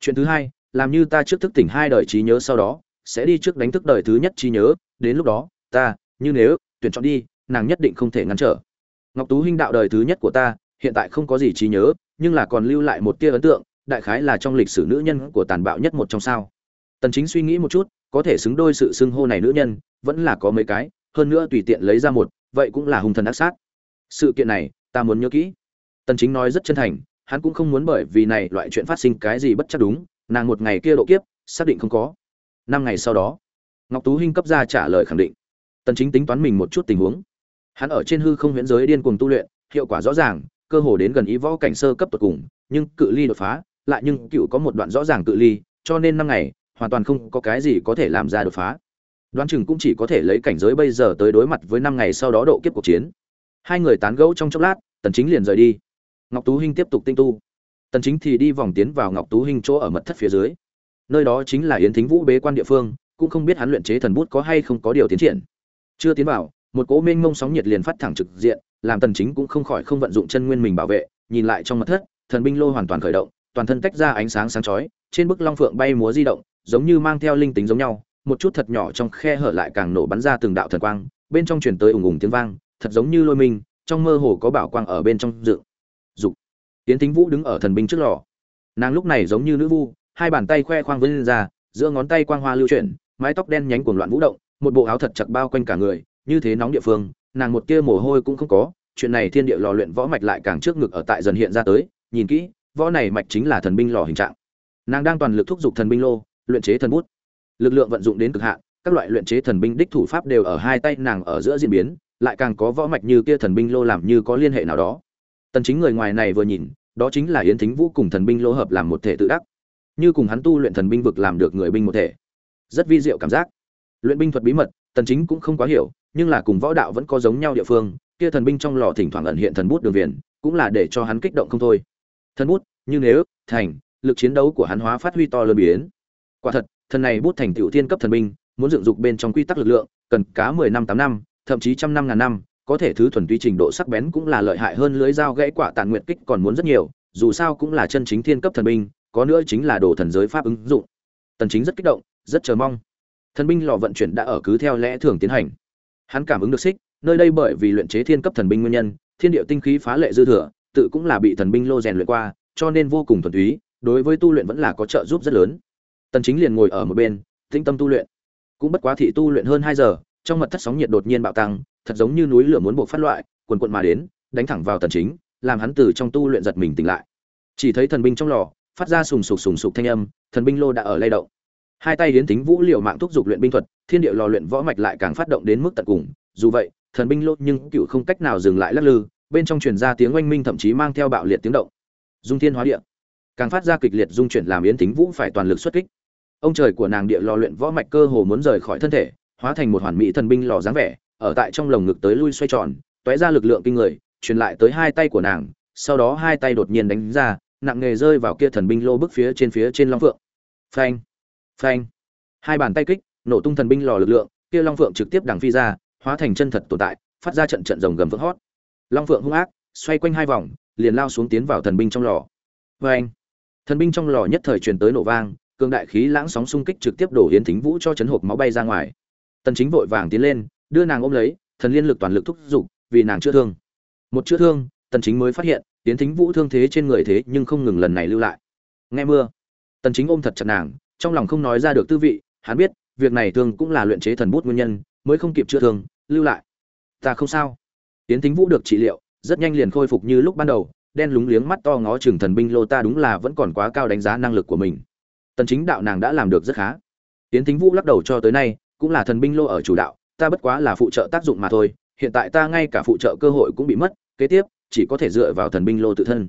A: Chuyện thứ hai, làm như ta trước thức tỉnh hai đời trí nhớ sau đó, sẽ đi trước đánh thức đời thứ nhất trí nhớ, đến lúc đó, ta, như nếu, tuyển chọn đi, nàng nhất định không thể ngăn trở. Ngọc tú hinh đạo đời thứ nhất của ta, hiện tại không có gì trí nhớ, nhưng là còn lưu lại một tia ấn tượng, đại khái là trong lịch sử nữ nhân của tàn bạo nhất một trong sao tần chính suy nghĩ một chút, có thể xứng đôi sự xưng hô này nữ nhân, vẫn là có mấy cái, hơn nữa tùy tiện lấy ra một, vậy cũng là hung thần ác sát. Sự kiện này, ta muốn nhớ kỹ. Tần chính nói rất chân thành, hắn cũng không muốn bởi vì này loại chuyện phát sinh cái gì bất chắc đúng, nàng một ngày kia độ kiếp, xác định không có. Năm ngày sau đó, ngọc tú hinh cấp ra trả lời khẳng định. Tần chính tính toán mình một chút tình huống. Hắn ở trên hư không huyễn giới điên cuồng tu luyện, hiệu quả rõ ràng, cơ hồ đến gần ý võ cảnh sơ cấp tuyệt cùng, nhưng cự ly đột phá, lại nhưng cựu có một đoạn rõ ràng cự ly, cho nên năm ngày hoàn toàn không có cái gì có thể làm ra đột phá. Đoán chừng cũng chỉ có thể lấy cảnh giới bây giờ tới đối mặt với năm ngày sau đó độ kiếp cuộc chiến. Hai người tán gẫu trong chốc lát, tần chính liền rời đi. Ngọc tú hinh tiếp tục tinh tu. Tần chính thì đi vòng tiến vào ngọc tú hinh chỗ ở mật thất phía dưới. Nơi đó chính là yến thính vũ bế quan địa phương, cũng không biết hắn luyện chế thần bút có hay không có điều tiến triển. Chưa tiến vào, một cỗ mênh mông sóng nhiệt liền phát thẳng trực diện, làm tần chính cũng không khỏi không vận dụng chân nguyên mình bảo vệ, nhìn lại trong mật thất, thần binh lô hoàn toàn khởi động, toàn thân tách ra ánh sáng sáng chói, trên bức long phượng bay múa di động giống như mang theo linh tính giống nhau, một chút thật nhỏ trong khe hở lại càng nổ bắn ra từng đạo thần quang, bên trong truyền tới ùng ùng tiếng vang, thật giống như lôi minh, trong mơ hồ có bảo quang ở bên trong dự dục. Tiến tính vũ đứng ở thần binh trước lò. Nàng lúc này giống như nữ vu, hai bàn tay khoe khoang vươn ra, giữa ngón tay quang hoa lưu chuyển, mái tóc đen nhánh cuồng loạn vũ động, một bộ áo thật chặt bao quanh cả người, như thế nóng địa phương, nàng một tia mồ hôi cũng không có, chuyện này thiên địa lò luyện võ mạch lại càng trước ngực ở tại dần hiện ra tới, nhìn kỹ, võ này mạch chính là thần binh lò hình trạng. Nàng đang toàn lực thúc giục thần binh lô luyện chế thần bút. Lực lượng vận dụng đến cực hạn, các loại luyện chế thần binh đích thủ pháp đều ở hai tay nàng ở giữa diễn biến, lại càng có võ mạch như kia thần binh lô làm như có liên hệ nào đó. Tần chính người ngoài này vừa nhìn, đó chính là yến thính vũ cùng thần binh lô hợp làm một thể tự đắc. Như cùng hắn tu luyện thần binh vực làm được người binh một thể. Rất vi diệu cảm giác. Luyện binh thuật bí mật, tần chính cũng không quá hiểu, nhưng là cùng võ đạo vẫn có giống nhau địa phương, kia thần binh trong lò thỉnh thoảng ẩn hiện thần bút đường viền, cũng là để cho hắn kích động không thôi. Thần bút, như nếu, thành, lực chiến đấu của hắn hóa phát huy to lớn biến quả thật, thần này bút thành tiểu thiên cấp thần binh, muốn dựng dục bên trong quy tắc lực lượng, cần cá 10 năm tám năm, thậm chí trăm năm ngàn năm, có thể thứ thuần túy trình độ sắc bén cũng là lợi hại hơn lưới dao gãy quả tàn nguyện kích còn muốn rất nhiều, dù sao cũng là chân chính thiên cấp thần binh, có nữa chính là đồ thần giới pháp ứng dụng. Tần chính rất kích động, rất chờ mong. Thần binh lò vận chuyển đã ở cứ theo lẽ thường tiến hành. Hắn cảm ứng được xích, nơi đây bởi vì luyện chế thiên cấp thần binh nguyên nhân, thiên địa tinh khí phá lệ dư thừa, tự cũng là bị thần binh lô rèn luyện qua, cho nên vô cùng thuần túy, đối với tu luyện vẫn là có trợ giúp rất lớn tần chính liền ngồi ở một bên, tĩnh tâm tu luyện. Cũng bất quá thị tu luyện hơn 2 giờ, trong mật thất sóng nhiệt đột nhiên bạo tăng, thật giống như núi lửa muốn buộc phát loại, cuồn cuộn mà đến, đánh thẳng vào tần chính, làm hắn từ trong tu luyện giật mình tỉnh lại. Chỉ thấy thần binh trong lò, phát ra sùng sục sùng sục thanh âm, thần binh lô đã ở lay động. Hai tay hiến tính vũ liệu mạng thúc dục luyện binh thuật, thiên địa lò luyện võ mạch lại càng phát động đến mức tận cùng. Dù vậy, thần binh lô nhưng cựu không cách nào dừng lại lắc lư, bên trong truyền ra tiếng oanh minh thậm chí mang theo bạo liệt tiếng động. Dung thiên hóa địa. Càng phát ra kịch liệt dung chuyển làm yến tính vũ phải toàn lực xuất kích ông trời của nàng địa lò luyện võ mạch cơ hồ muốn rời khỏi thân thể, hóa thành một hoàn mỹ thần binh lò dáng vẻ, ở tại trong lồng ngực tới lui xoay tròn tóe ra lực lượng kinh người, truyền lại tới hai tay của nàng, sau đó hai tay đột nhiên đánh ra, nặng nghề rơi vào kia thần binh lô bức phía trên phía trên long phượng. Phanh phanh. Hai bàn tay kích, nổ tung thần binh lò lực lượng, kia long phượng trực tiếp đằng phi ra, hóa thành chân thật tồn tại, phát ra trận trận rồng gầm vỡ hót. Long phượng hung ác, xoay quanh hai vòng, liền lao xuống tiến vào thần binh trong lò. Phanh. Thần binh trong lò nhất thời truyền tới nổ vang cường đại khí lãng sóng xung kích trực tiếp đổ yến thính vũ cho chấn hộp máu bay ra ngoài. Tần chính vội vàng tiến lên, đưa nàng ôm lấy, thần liên lực toàn lực thúc giục, vì nàng chữa thương. Một chữa thương, tần chính mới phát hiện, yến thính vũ thương thế trên người thế nhưng không ngừng lần này lưu lại. Nghe mưa, tần chính ôm thật chặt nàng, trong lòng không nói ra được tư vị, hắn biết, việc này thường cũng là luyện chế thần bút nguyên nhân, mới không kịp chữa thương, lưu lại. Ta không sao. Yến thính vũ được trị liệu, rất nhanh liền khôi phục như lúc ban đầu, đen lúng liếng mắt to ngó chừng thần binh lô ta đúng là vẫn còn quá cao đánh giá năng lực của mình tần chính đạo nàng đã làm được rất khá. Tiến thính vũ lắc đầu cho tới nay, cũng là thần binh lô ở chủ đạo, ta bất quá là phụ trợ tác dụng mà thôi, hiện tại ta ngay cả phụ trợ cơ hội cũng bị mất, kế tiếp, chỉ có thể dựa vào thần binh lô tự thân.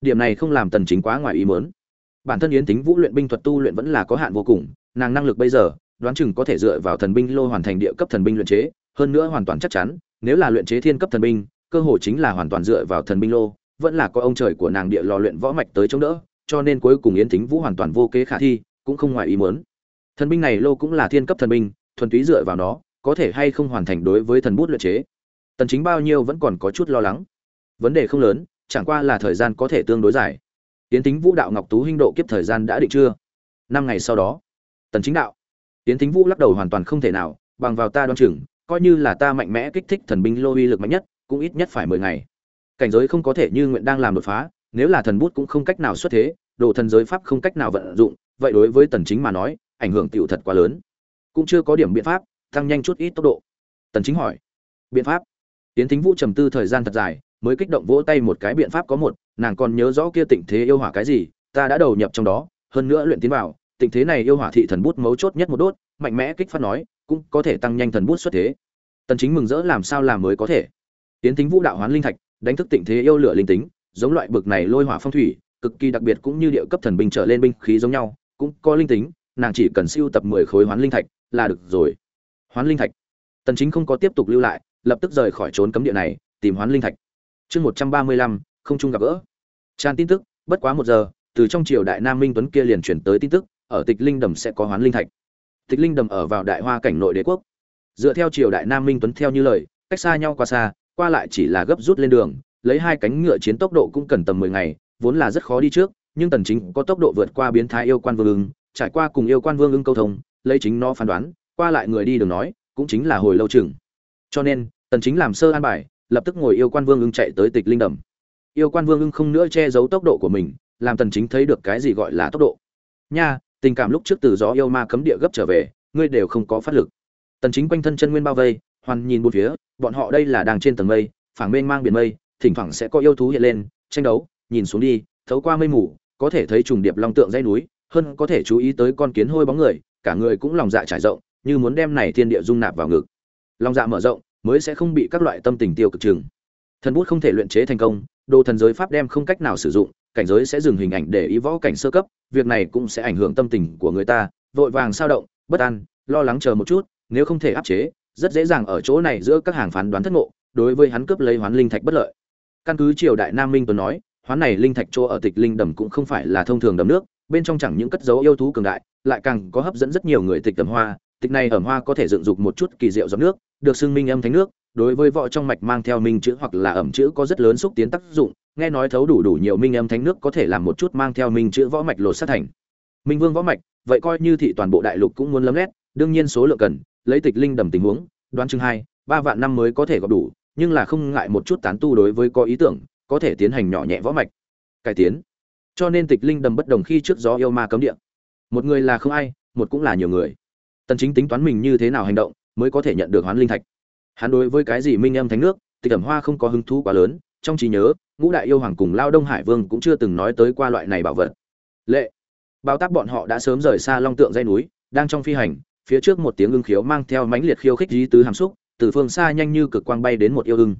A: Điểm này không làm tần chính quá ngoài ý muốn. Bản thân yến tính vũ luyện binh thuật tu luyện vẫn là có hạn vô cùng, nàng năng lực bây giờ, đoán chừng có thể dựa vào thần binh lô hoàn thành địa cấp thần binh luyện chế, hơn nữa hoàn toàn chắc chắn, nếu là luyện chế thiên cấp thần binh, cơ hội chính là hoàn toàn dựa vào thần binh lô, vẫn là có ông trời của nàng địa lò luyện võ mạch tới chống đỡ cho nên cuối cùng yến tính vũ hoàn toàn vô kế khả thi, cũng không ngoài ý muốn. Thần binh này lô cũng là thiên cấp thần binh, thuần túy dựa vào nó, có thể hay không hoàn thành đối với thần bút luyện chế. Tần chính bao nhiêu vẫn còn có chút lo lắng. Vấn đề không lớn, chẳng qua là thời gian có thể tương đối dài. Yến tính vũ đạo ngọc tú hinh độ kiếp thời gian đã định chưa? Năm ngày sau đó. Tần chính đạo. Yến tính vũ lắc đầu hoàn toàn không thể nào, bằng vào ta đoan chừng, coi như là ta mạnh mẽ kích thích thần binh lô uy lực mạnh nhất, cũng ít nhất phải 10 ngày. Cảnh giới không có thể như nguyện đang làm đột phá nếu là thần bút cũng không cách nào xuất thế, đồ thần giới pháp không cách nào vận dụng, vậy đối với tần chính mà nói, ảnh hưởng tiểu thật quá lớn. Cũng chưa có điểm biện pháp, tăng nhanh chút ít tốc độ. Tần chính hỏi, biện pháp? Tiến thính vũ trầm tư thời gian thật dài, mới kích động vỗ tay một cái, biện pháp có một, nàng còn nhớ rõ kia tịnh thế yêu hỏa cái gì, ta đã đầu nhập trong đó, hơn nữa luyện tiến vào, tịnh thế này yêu hỏa thị thần bút mấu chốt nhất một đốt, mạnh mẽ kích phát nói, cũng có thể tăng nhanh thần bút xuất thế. Tần chính mừng rỡ, làm sao làm mới có thể? Tiến thính vũ đạo hoán linh thạch, đánh thức tịnh thế yêu lửa linh tính giống loại bực này lôi hỏa phong thủy cực kỳ đặc biệt cũng như địa cấp thần binh trở lên binh khí giống nhau cũng có linh tính nàng chỉ cần siêu tập 10 khối hoán linh thạch là được rồi. Hoán linh thạch. Tần chính không có tiếp tục lưu lại lập tức rời khỏi trốn cấm địa này tìm hoán linh thạch. Chương 135, không chung gặp gỡ. Tràn tin tức bất quá một giờ từ trong triều đại nam minh tuấn kia liền chuyển tới tin tức ở tịch linh đầm sẽ có hoán linh thạch. Tịch linh đầm ở vào đại hoa cảnh nội đế quốc. Dựa theo triều đại nam minh tuấn theo như lời cách xa nhau quá xa qua lại chỉ là gấp rút lên đường lấy hai cánh ngựa chiến tốc độ cũng cần tầm 10 ngày, vốn là rất khó đi trước, nhưng tần chính có tốc độ vượt qua biến thái yêu quan vương ưng, trải qua cùng yêu quan vương ưng câu thông, lấy chính nó phán đoán, qua lại người đi đường nói, cũng chính là hồi lâu chừng. Cho nên, tần chính làm sơ an bài, lập tức ngồi yêu quan vương ưng chạy tới tịch linh đầm. Yêu quan vương ưng không nữa che giấu tốc độ của mình, làm tần chính thấy được cái gì gọi là tốc độ. Nha, tình cảm lúc trước từ gió yêu ma cấm địa gấp trở về, ngươi đều không có phát lực. Tần chính quanh thân chân nguyên bao vây, hoàn nhìn bốn phía, bọn họ đây là đang trên tầng mây, phảng mênh mang biển mây thỉnh thoảng sẽ có yêu thú hiện lên, tranh đấu, nhìn xuống đi, thấu qua mây mù, có thể thấy trùng điệp long tượng dãy núi, hơn có thể chú ý tới con kiến hôi bóng người, cả người cũng lòng dạ trải rộng, như muốn đem này thiên địa dung nạp vào ngực. Lòng dạ mở rộng, mới sẽ không bị các loại tâm tình tiêu cực chừng. Thần bút không thể luyện chế thành công, đồ thần giới pháp đem không cách nào sử dụng, cảnh giới sẽ dừng hình ảnh để ý võ cảnh sơ cấp, việc này cũng sẽ ảnh hưởng tâm tình của người ta, vội vàng sao động, bất an, lo lắng chờ một chút, nếu không thể áp chế, rất dễ dàng ở chỗ này giữa các hàng phán đoán thất ngộ, đối với hắn cướp lấy hoán linh thạch bất lợi căn cứ triều đại nam minh tuấn nói, hoán này linh thạch chỗ ở tịch linh đầm cũng không phải là thông thường đầm nước, bên trong chẳng những cất dấu yêu thú cường đại, lại càng có hấp dẫn rất nhiều người tịch tầm hoa. Tịch này ẩm hoa có thể dựng dục một chút kỳ diệu giọt nước, được xưng minh âm thánh nước, đối với võ trong mạch mang theo minh chữ hoặc là ẩm chữ có rất lớn xúc tiến tác dụng, nghe nói thấu đủ đủ nhiều minh âm thánh nước có thể làm một chút mang theo minh chữ võ mạch lột sát thành. Minh vương võ mạch, vậy coi như thị toàn bộ đại lục cũng muốn lấm lét, đương nhiên số lượng cần, lấy tịch linh đầm tình huống, đoán chừng hai, ba vạn năm mới có thể gặp đủ nhưng là không ngại một chút tán tu đối với có ý tưởng, có thể tiến hành nhỏ nhẹ võ mạch. Cải tiến. Cho nên tịch linh đầm bất đồng khi trước gió yêu ma cấm địa. Một người là không ai, một cũng là nhiều người. Tần chính tính toán mình như thế nào hành động, mới có thể nhận được hoán linh thạch. Hắn đối với cái gì minh âm thánh nước, tịch ẩm hoa không có hứng thú quá lớn, trong trí nhớ, ngũ đại yêu hoàng cùng lao đông hải vương cũng chưa từng nói tới qua loại này bảo vật. Lệ. Bao tác bọn họ đã sớm rời xa long tượng dây núi, đang trong phi hành, phía trước một tiếng ưng khiếu mang theo mãnh liệt khiêu khích dí tứ hàm xúc từ phương xa nhanh như cực quang bay đến một yêu ưng.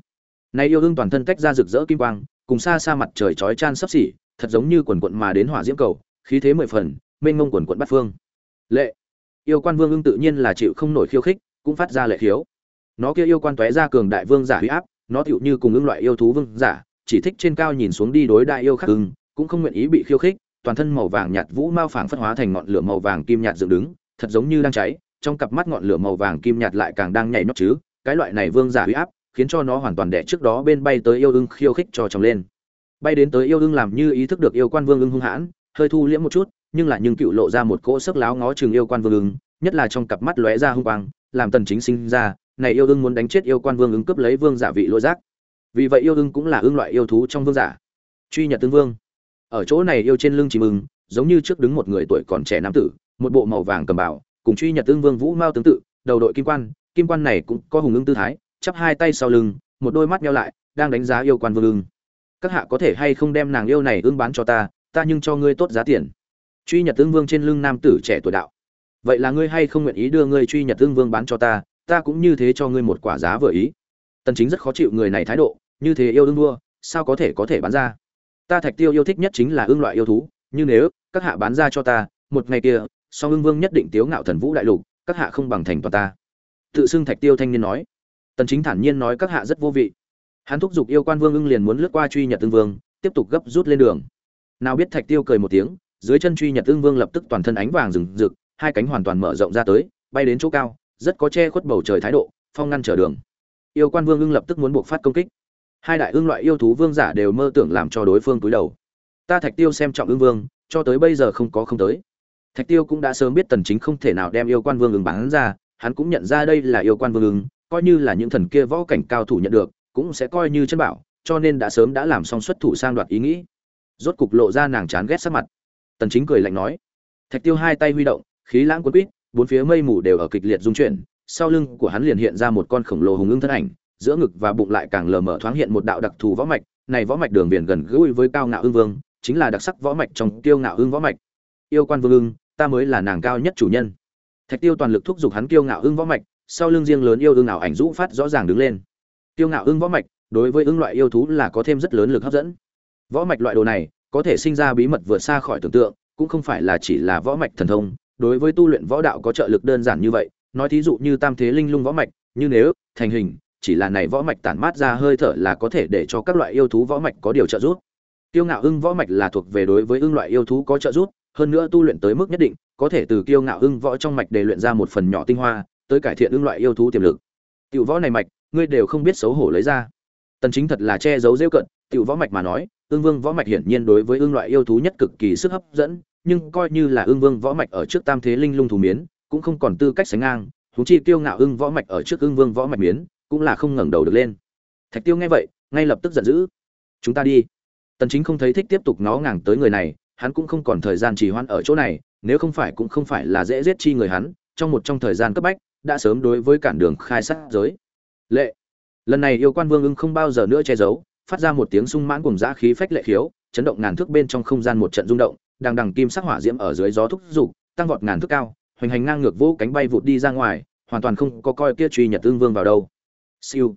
A: Nay yêu ưng toàn thân tách ra rực rỡ kim quang, cùng xa xa mặt trời chói chan sấp xỉ, thật giống như quần quận mà đến hỏa diễm cầu, khí thế mười phần, mênh mông quần quận bát phương. Lệ. Yêu quan vương ưng tự nhiên là chịu không nổi khiêu khích, cũng phát ra lệ khiếu. Nó kia yêu quan tóe ra cường đại vương giả huy áp, nó tựu như cùng ưng loại yêu thú vương giả, chỉ thích trên cao nhìn xuống đi đối đại yêu khác ưng, cũng không nguyện ý bị khiêu khích, toàn thân màu vàng nhạt vũ mao phảng phất hóa thành ngọn lửa màu vàng kim nhạt dựng đứng, thật giống như đang cháy, trong cặp mắt ngọn lửa màu vàng kim nhạt lại càng đang nhảy nhót chứ cái loại này vương giả huy áp, khiến cho nó hoàn toàn đẻ trước đó bên bay tới yêu ưng khiêu khích cho chồng lên. Bay đến tới yêu ưng làm như ý thức được yêu quan vương ưng hung hãn, hơi thu liễm một chút, nhưng lại nhưng cựu lộ ra một cỗ sức láo ngó chừng yêu quan vương ưng, nhất là trong cặp mắt lóe ra hung quang, làm tần chính sinh ra, này yêu ưng muốn đánh chết yêu quan vương ứng cướp lấy vương giả vị lỗi giác. Vì vậy yêu ưng cũng là ưng loại yêu thú trong vương giả. Truy nhật tương vương. Ở chỗ này yêu trên lưng chỉ mừng, giống như trước đứng một người tuổi còn trẻ nam tử, một bộ màu vàng cầm bảo cùng truy nhật tương vương vũ mao tương tự, đầu đội kim quan kim quan này cũng có hùng ưng tư thái, chắp hai tay sau lưng, một đôi mắt nhau lại, đang đánh giá yêu quan vương ưng. Các hạ có thể hay không đem nàng yêu này ưng bán cho ta ta nhưng cho ngươi tốt giá tiền. Truy nhật tương vương trên lưng nam tử trẻ tuổi đạo. Vậy là ngươi hay không nguyện ý đưa ngươi truy nhật tương vương bán cho ta ta cũng như thế cho ngươi một quả giá vừa ý. Tần chính rất khó chịu người này thái độ, như thế yêu đương đua sao có thể có thể bán ra? Ta thạch tiêu yêu thích nhất chính là ưng loại yêu thú như nếu các hạ bán ra cho ta, một ngày kia, song ưng vương nhất định tiếu ngạo thần vũ đại lục, các hạ không bằng thành toàn ta tự xưng thạch tiêu thanh niên nói. Tần chính thản nhiên nói các hạ rất vô vị. Hắn thúc giục yêu quan vương ưng liền muốn lướt qua truy nhật tương vương, tiếp tục gấp rút lên đường. Nào biết thạch tiêu cười một tiếng, dưới chân truy nhật tương vương lập tức toàn thân ánh vàng rừng rực, hai cánh hoàn toàn mở rộng ra tới, bay đến chỗ cao, rất có che khuất bầu trời thái độ, phong ngăn trở đường. Yêu quan vương ưng lập tức muốn buộc phát công kích. Hai đại ưng loại yêu thú vương giả đều mơ tưởng làm cho đối phương cúi đầu. Ta thạch tiêu xem trọng ưng vương, cho tới bây giờ không có không tới. Thạch tiêu cũng đã sớm biết tần chính không thể nào đem yêu quan vương ưng bắn ra hắn cũng nhận ra đây là yêu quan vương ứng, coi như là những thần kia võ cảnh cao thủ nhận được cũng sẽ coi như chân bảo cho nên đã sớm đã làm xong xuất thủ sang đoạt ý nghĩ. Rốt cục lộ ra nàng chán ghét sắc mặt. Tần chính cười lạnh nói thạch tiêu hai tay huy động khí lãng cuốn quýt bốn phía mây mù đều ở kịch liệt dung chuyển sau lưng của hắn liền hiện ra một con khổng lồ hùng ưng thân ảnh giữa ngực và bụng lại càng lờ mờ thoáng hiện một đạo đặc thù võ mạch này võ mạch đường viền gần gũi với cao ngạo ưng vương chính là đặc sắc võ mạch trong tiêu ngạo ưng võ mạch. Yêu quan vương ưng ta mới là nàng cao nhất chủ nhân thạch tiêu toàn lực thúc giục hắn kiêu ngạo ưng võ mạch, sau lưng riêng lớn yêu ưng ảo ảnh rũ phát rõ ràng đứng lên. Kiêu ngạo ưng võ mạch, đối với ưng loại yêu thú là có thêm rất lớn lực hấp dẫn. Võ mạch loại đồ này, có thể sinh ra bí mật vượt xa khỏi tưởng tượng, cũng không phải là chỉ là võ mạch thần thông. Đối với tu luyện võ đạo có trợ lực đơn giản như vậy, nói thí dụ như tam thế linh lung võ mạch, như nếu, thành hình, chỉ là này võ mạch tản mát ra hơi thở là có thể để cho các loại yêu thú võ mạch có điều trợ giúp. Tiêu ngạo ưng võ mạch là thuộc về đối với ưng loại yêu thú có trợ giúp hơn nữa tu luyện tới mức nhất định, có thể từ kiêu ngạo ưng võ trong mạch để luyện ra một phần nhỏ tinh hoa, tới cải thiện ưng loại yêu thú tiềm lực. Tiểu võ này mạch, ngươi đều không biết xấu hổ lấy ra. Tần chính thật là che giấu rêu cận, tiểu võ mạch mà nói ương vương võ mạch hiển nhiên đối với ương loại yêu thú nhất cực kỳ sức hấp dẫn, nhưng coi như là ương vương võ mạch ở trước tam thế linh lung thú miến, cũng không còn tư cách sánh ngang thú chi kiêu ngạo ương võ mạch ở trước ương vương võ mạch miến, cũng là không ngẩng đầu được lên. Thạch tiêu nghe vậy, ngay lập tức giận dữ. Chúng ta đi. Tần chính không thấy thích tiếp tục ngó ngàng tới người này hắn cũng không còn thời gian trì hoãn ở chỗ này nếu không phải cũng không phải là dễ giết chi người hắn trong một trong thời gian cấp bách đã sớm đối với cản đường khai sát giới. Lệ. Lần này yêu quan vương ưng không bao giờ nữa che giấu phát ra một tiếng sung mãn cùng dã khí phách lệ khiếu chấn động ngàn thước bên trong không gian một trận rung động đằng đằng kim sắc hỏa diễm ở dưới gió thúc dục, tăng vọt ngàn thước cao hoành hành ngang ngược vỗ cánh bay vụt đi ra ngoài hoàn toàn không có coi kia truy nhật tương vương vào đâu. Siêu.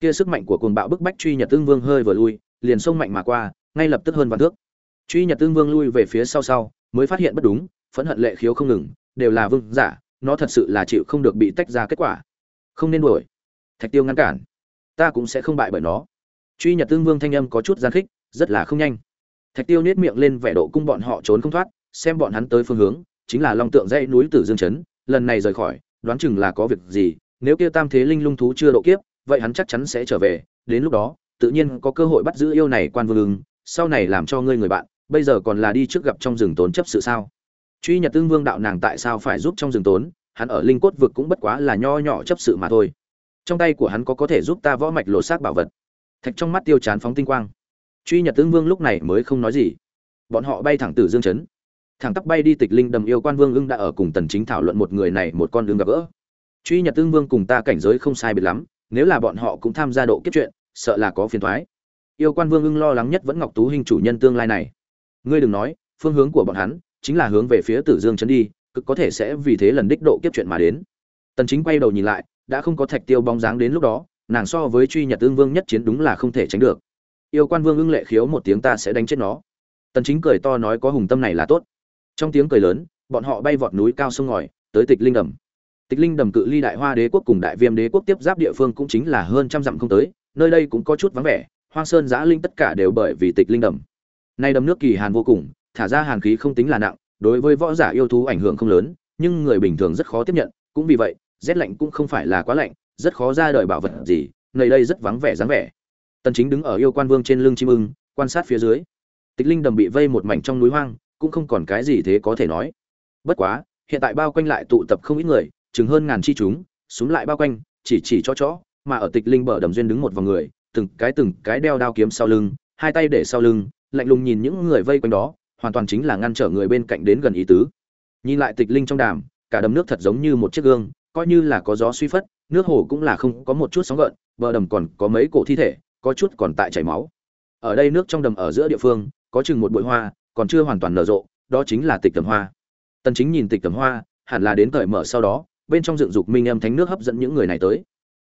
A: Kia sức mạnh của cuồng bạo bức bách truy nhật tương vương hơi vừa lui liền xông mạnh mà qua ngay lập tức hơn vạn thước truy nhật tương vương lui về phía sau sau, mới phát hiện bất đúng, phẫn hận lệ khiếu không ngừng, đều là vương giả, nó thật sự là chịu không được bị tách ra kết quả. Không nên đuổi. Thạch tiêu ngăn cản. Ta cũng sẽ không bại bởi nó. Truy nhật tương vương thanh âm có chút gian khích, rất là không nhanh. Thạch tiêu nết miệng lên vẻ độ cung bọn họ trốn không thoát, xem bọn hắn tới phương hướng, chính là long tượng dãy núi tử dương chấn, lần này rời khỏi, đoán chừng là có việc gì, nếu kia tam thế linh lung thú chưa độ kiếp, vậy hắn chắc chắn sẽ trở về, đến lúc đó, tự nhiên có cơ hội bắt giữ yêu này quan vương sau này làm cho ngươi người bạn bây giờ còn là đi trước gặp trong rừng tốn chấp sự sao? Truy nhật tương vương đạo nàng tại sao phải giúp trong rừng tốn? Hắn ở linh cốt vực cũng bất quá là nho nhỏ chấp sự mà thôi. Trong tay của hắn có có thể giúp ta võ mạch lộ xác bảo vật. Thạch trong mắt tiêu chán phóng tinh quang. Truy nhật tương vương lúc này mới không nói gì. Bọn họ bay thẳng từ dương chấn. Thẳng tắp bay đi tịch linh đầm yêu quan vương ưng đã ở cùng tần chính thảo luận một người này một con đường gặp gỡ. Truy nhật tương vương cùng ta cảnh giới không sai biệt lắm, nếu là bọn họ cũng tham gia độ kiếp chuyện, sợ là có phiền toái yêu quan vương ưng lo lắng nhất vẫn ngọc tú hình chủ nhân tương lai này ngươi đừng nói, phương hướng của bọn hắn chính là hướng về phía tử dương chấn đi, cực có thể sẽ vì thế lần đích độ kiếp chuyện mà đến. Tần chính quay đầu nhìn lại, đã không có thạch tiêu bóng dáng đến lúc đó, nàng so với truy nhật tương vương nhất chiến đúng là không thể tránh được. Yêu quan vương ưng lệ khiếu một tiếng ta sẽ đánh chết nó. Tần chính cười to nói có hùng tâm này là tốt. Trong tiếng cười lớn, bọn họ bay vọt núi cao sông ngòi, tới tịch linh đầm. Tịch linh đầm cự ly đại hoa đế quốc cùng đại viêm đế quốc tiếp giáp địa phương cũng chính là hơn trăm dặm không tới, nơi đây cũng có chút vắng vẻ, hoang sơn giã linh tất cả đều bởi vì tịch linh đầm nay đầm nước kỳ hàn vô cùng, thả ra hàn khí không tính là nặng, đối với võ giả yêu thú ảnh hưởng không lớn, nhưng người bình thường rất khó tiếp nhận, cũng vì vậy, rét lạnh cũng không phải là quá lạnh, rất khó ra đời bảo vật gì, nơi đây rất vắng vẻ dáng vẻ. Tần chính đứng ở yêu quan vương trên lưng chim ưng, quan sát phía dưới. Tịch linh đầm bị vây một mảnh trong núi hoang, cũng không còn cái gì thế có thể nói. Bất quá, hiện tại bao quanh lại tụ tập không ít người, chừng hơn ngàn chi chúng xuống lại bao quanh, chỉ chỉ cho chó, mà ở tịch linh bờ đầm duyên đứng một vòng người, từng cái từng cái đeo đao kiếm sau lưng, hai tay để sau lưng lạnh lùng nhìn những người vây quanh đó, hoàn toàn chính là ngăn trở người bên cạnh đến gần ý tứ. Nhìn lại tịch linh trong đàm, cả đầm nước thật giống như một chiếc gương, coi như là có gió suy phất, nước hồ cũng là không có một chút sóng gợn, bờ đầm còn có mấy cổ thi thể, có chút còn tại chảy máu. Ở đây nước trong đầm ở giữa địa phương, có chừng một bụi hoa, còn chưa hoàn toàn nở rộ, đó chính là tịch tầm hoa. Tần chính nhìn tịch tầm hoa, hẳn là đến thời mở sau đó, bên trong dựng dục minh âm thánh nước hấp dẫn những người này tới.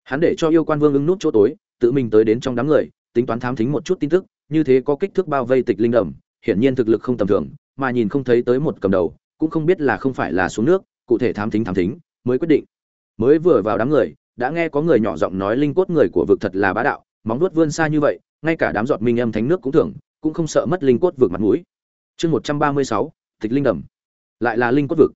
A: Hắn để cho yêu quan vương ứng nút chỗ tối, tự mình tới đến trong đám người, tính toán thám thính một chút tin tức như thế có kích thước bao vây tịch linh đầm hiển nhiên thực lực không tầm thường, mà nhìn không thấy tới một cầm đầu, cũng không biết là không phải là xuống nước, cụ thể thám thính thám thính, mới quyết định. Mới vừa vào đám người, đã nghe có người nhỏ giọng nói linh cốt người của vực thật là bá đạo, móng vuốt vươn xa như vậy, ngay cả đám giọt minh âm thánh nước cũng thường cũng không sợ mất linh cốt vực mặt mũi. Chương một trăm ba mươi sáu, tịch linh đầm lại là linh cốt vực.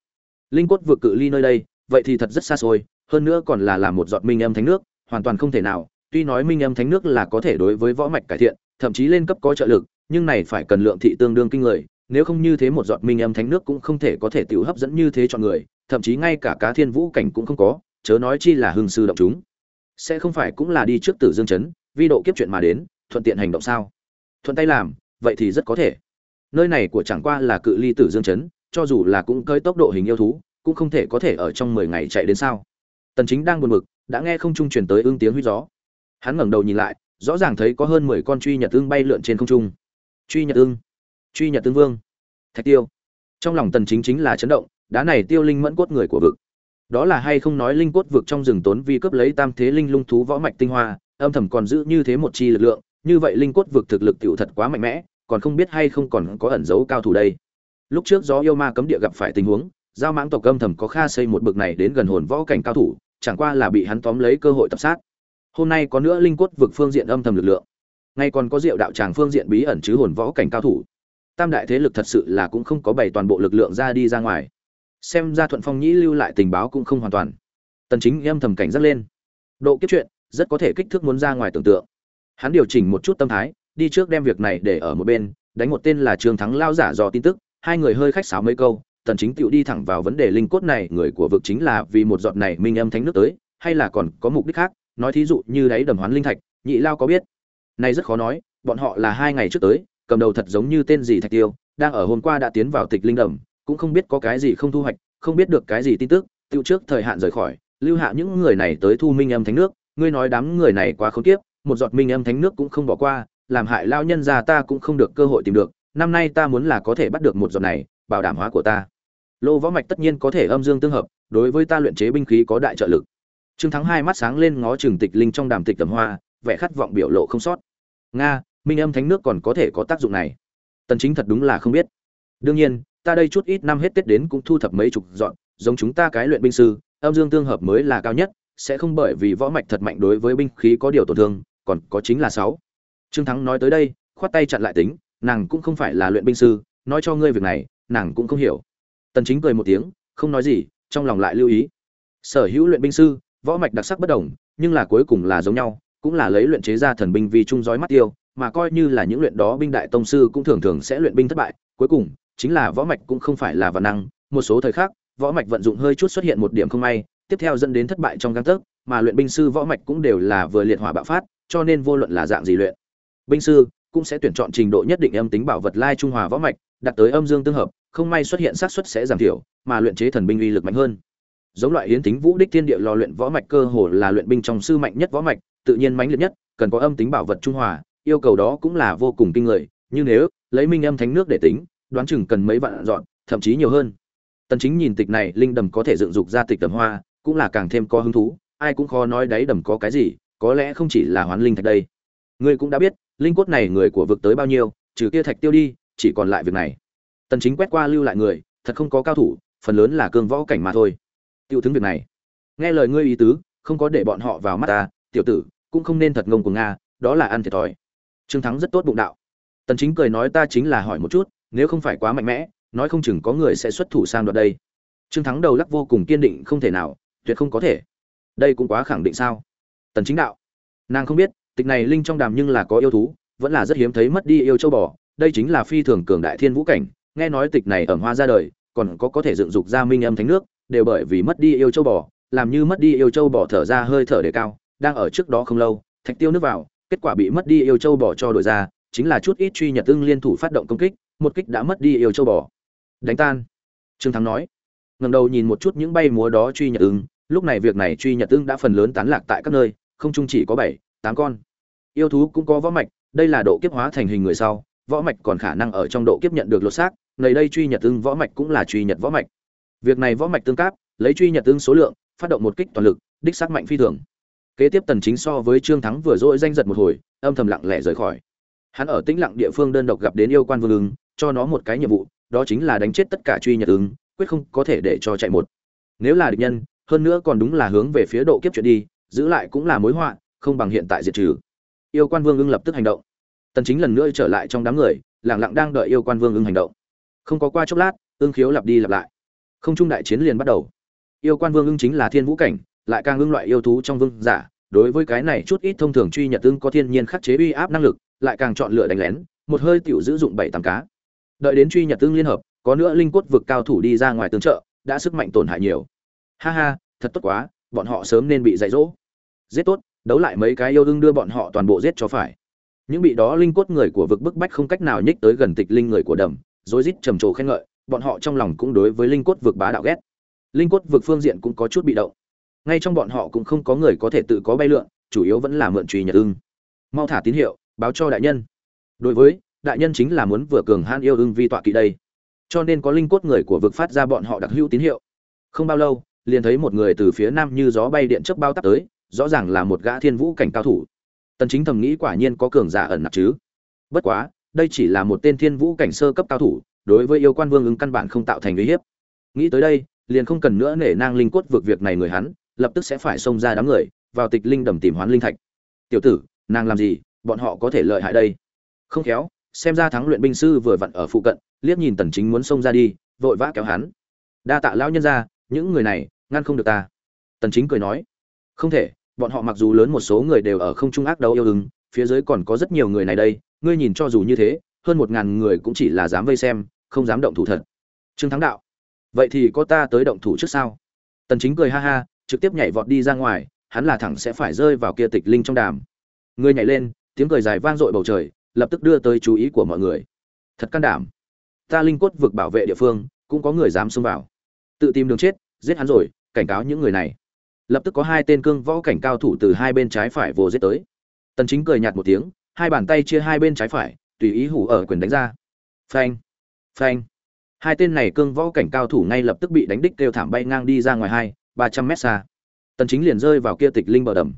A: Linh cốt vực cự ly nơi đây, vậy thì thật rất xa xôi, hơn nữa còn là làm một giọt minh âm thánh nước, hoàn toàn không thể nào, tuy nói minh âm thánh nước là có thể đối với võ mạch cải thiện thậm chí lên cấp có trợ lực, nhưng này phải cần lượng thị tương đương kinh người, nếu không như thế một giọt minh âm thánh nước cũng không thể có thể tiểu hấp dẫn như thế cho người, thậm chí ngay cả cá thiên vũ cảnh cũng không có, chớ nói chi là hưng sư động chúng. Sẽ không phải cũng là đi trước tử dương chấn, vi độ kiếp chuyện mà đến, thuận tiện hành động sao? Thuận tay làm, vậy thì rất có thể. Nơi này của chẳng qua là cự ly tử dương chấn, cho dù là cũng cơi tốc độ hình yêu thú, cũng không thể có thể ở trong mười ngày chạy đến sao. Tần chính đang buồn bực, đã nghe không trung truyền tới ương tiếng huýt gió. Hắn ngẩng đầu nhìn lại rõ ràng thấy có hơn 10 con truy nhật ương bay lượn trên không trung. Truy nhật ương truy nhật tương vương, thạch tiêu. Trong lòng tần chính chính là chấn động, đá này tiêu linh mẫn cốt người của vực. Đó là hay không nói linh cốt vực trong rừng tốn vi cướp lấy tam thế linh lung thú võ mạch tinh hoa, âm thầm còn giữ như thế một chi lực lượng, như vậy linh cốt vực thực lực tiểu thật quá mạnh mẽ, còn không biết hay không còn có ẩn dấu cao thủ đây. Lúc trước gió yêu ma cấm địa gặp phải tình huống, giao mãng tộc âm thầm có kha xây một bực này đến gần hồn võ cảnh cao thủ, chẳng qua là bị hắn tóm lấy cơ hội tập sát hôm nay có nữa linh cốt vực phương diện âm thầm lực lượng, ngay còn có diệu đạo tràng phương diện bí ẩn chứ hồn võ cảnh cao thủ. Tam đại thế lực thật sự là cũng không có bày toàn bộ lực lượng ra đi ra ngoài. Xem ra thuận phong nhĩ lưu lại tình báo cũng không hoàn toàn. Tần chính âm thầm cảnh giác lên. Độ kiếp chuyện, rất có thể kích thước muốn ra ngoài tưởng tượng. Hắn điều chỉnh một chút tâm thái, đi trước đem việc này để ở một bên, đánh một tên là trương thắng lao giả dò tin tức, hai người hơi khách sáo mấy câu, tần chính tựu đi thẳng vào vấn đề linh cốt này, người của vực chính là vì một giọt này minh âm thánh nước tới, hay là còn có mục đích khác? Nói thí dụ như đấy đầm hoán linh thạch, nhị lao có biết? Này rất khó nói, bọn họ là hai ngày trước tới, cầm đầu thật giống như tên gì thạch tiêu, đang ở hôm qua đã tiến vào tịch linh đầm, cũng không biết có cái gì không thu hoạch, không biết được cái gì tin tức, tiêu trước thời hạn rời khỏi, lưu hạ những người này tới thu minh âm thánh nước, ngươi nói đám người này quá khốn kiếp, một giọt minh âm thánh nước cũng không bỏ qua, làm hại lao nhân già ta cũng không được cơ hội tìm được, năm nay ta muốn là có thể bắt được một giọt này, bảo đảm hóa của ta. Lô võ mạch tất nhiên có thể âm dương tương hợp, đối với ta luyện chế binh khí có đại trợ lực trương thắng hai mắt sáng lên ngó trường tịch linh trong đàm tịch tầm hoa, vẻ khát vọng biểu lộ không sót. Nga, minh âm thánh nước còn có thể có tác dụng này. Tần chính thật đúng là không biết. Đương nhiên, ta đây chút ít năm hết tết đến cũng thu thập mấy chục dọn, giống chúng ta cái luyện binh sư, âm dương tương hợp mới là cao nhất, sẽ không bởi vì võ mạch thật mạnh đối với binh khí có điều tổn thương, còn có chính là sáu. Trương thắng nói tới đây, khoát tay chặn lại tính, nàng cũng không phải là luyện binh sư, nói cho ngươi việc này, nàng cũng không hiểu. Tần chính cười một tiếng, không nói gì, trong lòng lại lưu ý. Sở hữu luyện binh sư võ mạch đặc sắc bất đồng, nhưng là cuối cùng là giống nhau, cũng là lấy luyện chế ra thần binh vì trung giói mắt tiêu, mà coi như là những luyện đó binh đại tông sư cũng thường thường sẽ luyện binh thất bại. Cuối cùng, chính là võ mạch cũng không phải là văn năng, một số thời khắc, võ mạch vận dụng hơi chút xuất hiện một điểm không may, tiếp theo dẫn đến thất bại trong găng tấc, mà luyện binh sư võ mạch cũng đều là vừa liệt hỏa bạo phát, cho nên vô luận là dạng gì luyện, binh sư cũng sẽ tuyển chọn trình độ nhất định âm tính bảo vật lai trung hòa võ mạch đặt tới âm dương tương hợp, không may xuất hiện xác suất sẽ giảm thiểu, mà luyện chế thần binh uy lực mạnh hơn giống loại hiến tính vũ đích thiên địa lò luyện võ mạch cơ hồ là luyện binh trong sư mạnh nhất võ mạch, tự nhiên mãnh liệt nhất, cần có âm tính bảo vật trung hòa, yêu cầu đó cũng là vô cùng kinh người, như nếu, lấy minh âm thánh nước để tính, đoán chừng cần mấy vạn dọn, thậm chí nhiều hơn. Tần chính nhìn tịch này, linh đầm có thể dựng dục ra tịch tầm hoa, cũng là càng thêm có hứng thú, ai cũng khó nói đấy đầm có cái gì, có lẽ không chỉ là hoán linh thạch đây. Ngươi cũng đã biết, linh cốt này người của vực tới bao nhiêu, trừ kia thạch tiêu đi, chỉ còn lại việc này. Tần chính quét qua lưu lại người, thật không có cao thủ, phần lớn là cương võ cảnh mà thôi tiêu thứng việc này. Nghe lời ngươi ý tứ, không có để bọn họ vào mắt ta, tiểu tử, cũng không nên thật ngông của nga, đó là ăn thiệt thòi. Trương thắng rất tốt bụng đạo. Tần chính cười nói ta chính là hỏi một chút, nếu không phải quá mạnh mẽ, nói không chừng có người sẽ xuất thủ sang đoạt đây. Trương thắng đầu lắc vô cùng kiên định, không thể nào, tuyệt không có thể. Đây cũng quá khẳng định sao? Tần chính đạo. Nàng không biết, tịch này linh trong đàm nhưng là có yêu thú, vẫn là rất hiếm thấy mất đi yêu châu bò, đây chính là phi thường cường đại thiên vũ cảnh, nghe nói tịch này ẩm hoa ra đời, còn có có thể dựng dục ra minh âm thánh nước đều bởi vì mất đi yêu châu bò, làm như mất đi yêu châu bò thở ra hơi thở đề cao, đang ở trước đó không lâu, thạch tiêu nước vào, kết quả bị mất đi yêu châu bò cho đổi ra, chính là chút ít truy nhật ưng liên thủ phát động công kích, một kích đã mất đi yêu châu bò. đánh tan. Trương thắng nói. Ngầm đầu nhìn một chút những bay múa đó truy nhật ưng, lúc này việc này truy nhật ưng đã phần lớn tán lạc tại các nơi, không chung chỉ có bảy, tám con. Yêu thú cũng có võ mạch, đây là độ kiếp hóa thành hình người sau, võ mạch còn khả năng ở trong độ kiếp nhận được lột xác nơi đây truy nhật ưng võ mạch cũng là truy nhật võ mạch việc này võ mạch tương cáp, lấy truy nhật tương số lượng, phát động một kích toàn lực, đích xác mạnh phi thường. Kế tiếp tần chính so với trương thắng vừa dỗi danh giật một hồi, âm thầm lặng lẽ rời khỏi. Hắn ở tĩnh lặng địa phương đơn độc gặp đến yêu quan vương ứng, cho nó một cái nhiệm vụ, đó chính là đánh chết tất cả truy nhật ứng, quyết không có thể để cho chạy một. Nếu là địch nhân, hơn nữa còn đúng là hướng về phía độ kiếp chuyện đi, giữ lại cũng là mối họa, không bằng hiện tại diệt trừ. Yêu quan vương ứng lập tức hành động. Tần chính lần nữa trở lại trong đám người, lặng lặng đang đợi yêu quan vương ứng hành động. Không có qua chốc lát, ương khiếu lặp đi lặp lại không trung đại chiến liền bắt đầu. Yêu quan vương ưng chính là thiên vũ cảnh, lại càng ưng loại yêu thú trong vương giả. Đối với cái này chút ít thông thường truy nhật ưng có thiên nhiên khắc chế uy áp năng lực, lại càng chọn lựa đánh lén, một hơi tiểu giữ dụng bảy tám cá. Đợi đến truy nhật ưng liên hợp, có nữa linh cốt vực cao thủ đi ra ngoài tương trợ, đã sức mạnh tổn hại nhiều. Ha ha, thật tốt quá, bọn họ sớm nên bị dạy dỗ. Giết tốt, đấu lại mấy cái yêu ưng đưa bọn họ toàn bộ giết cho phải. Những bị đó linh cốt người của vực bức bách không cách nào nhích tới gần tịch linh người của đầm, rối rít trầm trồ khen ngợi bọn họ trong lòng cũng đối với linh cốt vực bá đạo ghét. Linh cốt vực phương diện cũng có chút bị động. Ngay trong bọn họ cũng không có người có thể tự có bay lượn, chủ yếu vẫn là mượn truy nhật ưng. Mau thả tín hiệu, báo cho đại nhân. Đối với, đại nhân chính là muốn vừa cường han yêu ưng vi tọa kỵ đây. Cho nên có linh cốt người của vực phát ra bọn họ đặc hữu tín hiệu. Không bao lâu, liền thấy một người từ phía nam như gió bay điện chớp bao tắp tới, rõ ràng là một gã thiên vũ cảnh cao thủ. Tần chính thầm nghĩ quả nhiên có cường giả ẩn nặc chứ. Bất quá, đây chỉ là một tên thiên vũ cảnh sơ cấp cao thủ đối với yêu quan vương ứng căn bản không tạo thành uy hiếp. Nghĩ tới đây, liền không cần nữa nể nang linh cốt vượt việc này người hắn, lập tức sẽ phải xông ra đám người, vào tịch linh đầm tìm hoán linh thạch. Tiểu tử, nàng làm gì? Bọn họ có thể lợi hại đây. Không khéo, xem ra thắng luyện binh sư vừa vặn ở phụ cận, liếc nhìn tần chính muốn xông ra đi, vội vã kéo hắn. Đa tạ lão nhân ra những người này ngăn không được ta. Tần chính cười nói. Không thể, bọn họ mặc dù lớn một số người đều ở không trung ác đấu yêu ứng phía dưới còn có rất nhiều người này đây, ngươi nhìn cho dù như thế, hơn một ngàn người cũng chỉ là dám vây xem không dám động thủ thật. Trương thắng đạo, vậy thì có ta tới động thủ trước sao? Tần chính cười ha ha, trực tiếp nhảy vọt đi ra ngoài, hắn là thẳng sẽ phải rơi vào kia tịch linh trong đàm. Người nhảy lên, tiếng cười dài vang dội bầu trời, lập tức đưa tới chú ý của mọi người. Thật can đảm. Ta linh cốt vực bảo vệ địa phương, cũng có người dám xông vào. Tự tìm đường chết, giết hắn rồi, cảnh cáo những người này. Lập tức có hai tên cương võ cảnh cao thủ từ hai bên trái phải vồ giết tới. Tần chính cười nhạt một tiếng, hai bàn tay chia hai bên trái phải, tùy ý hủ ở quyền đánh ra. Phanh phanh. Hai tên này cương võ cảnh cao thủ ngay lập tức bị đánh đích kêu thảm bay ngang đi ra ngoài hai, ba trăm mét xa. Tần chính liền rơi vào kia tịch linh bờ đầm.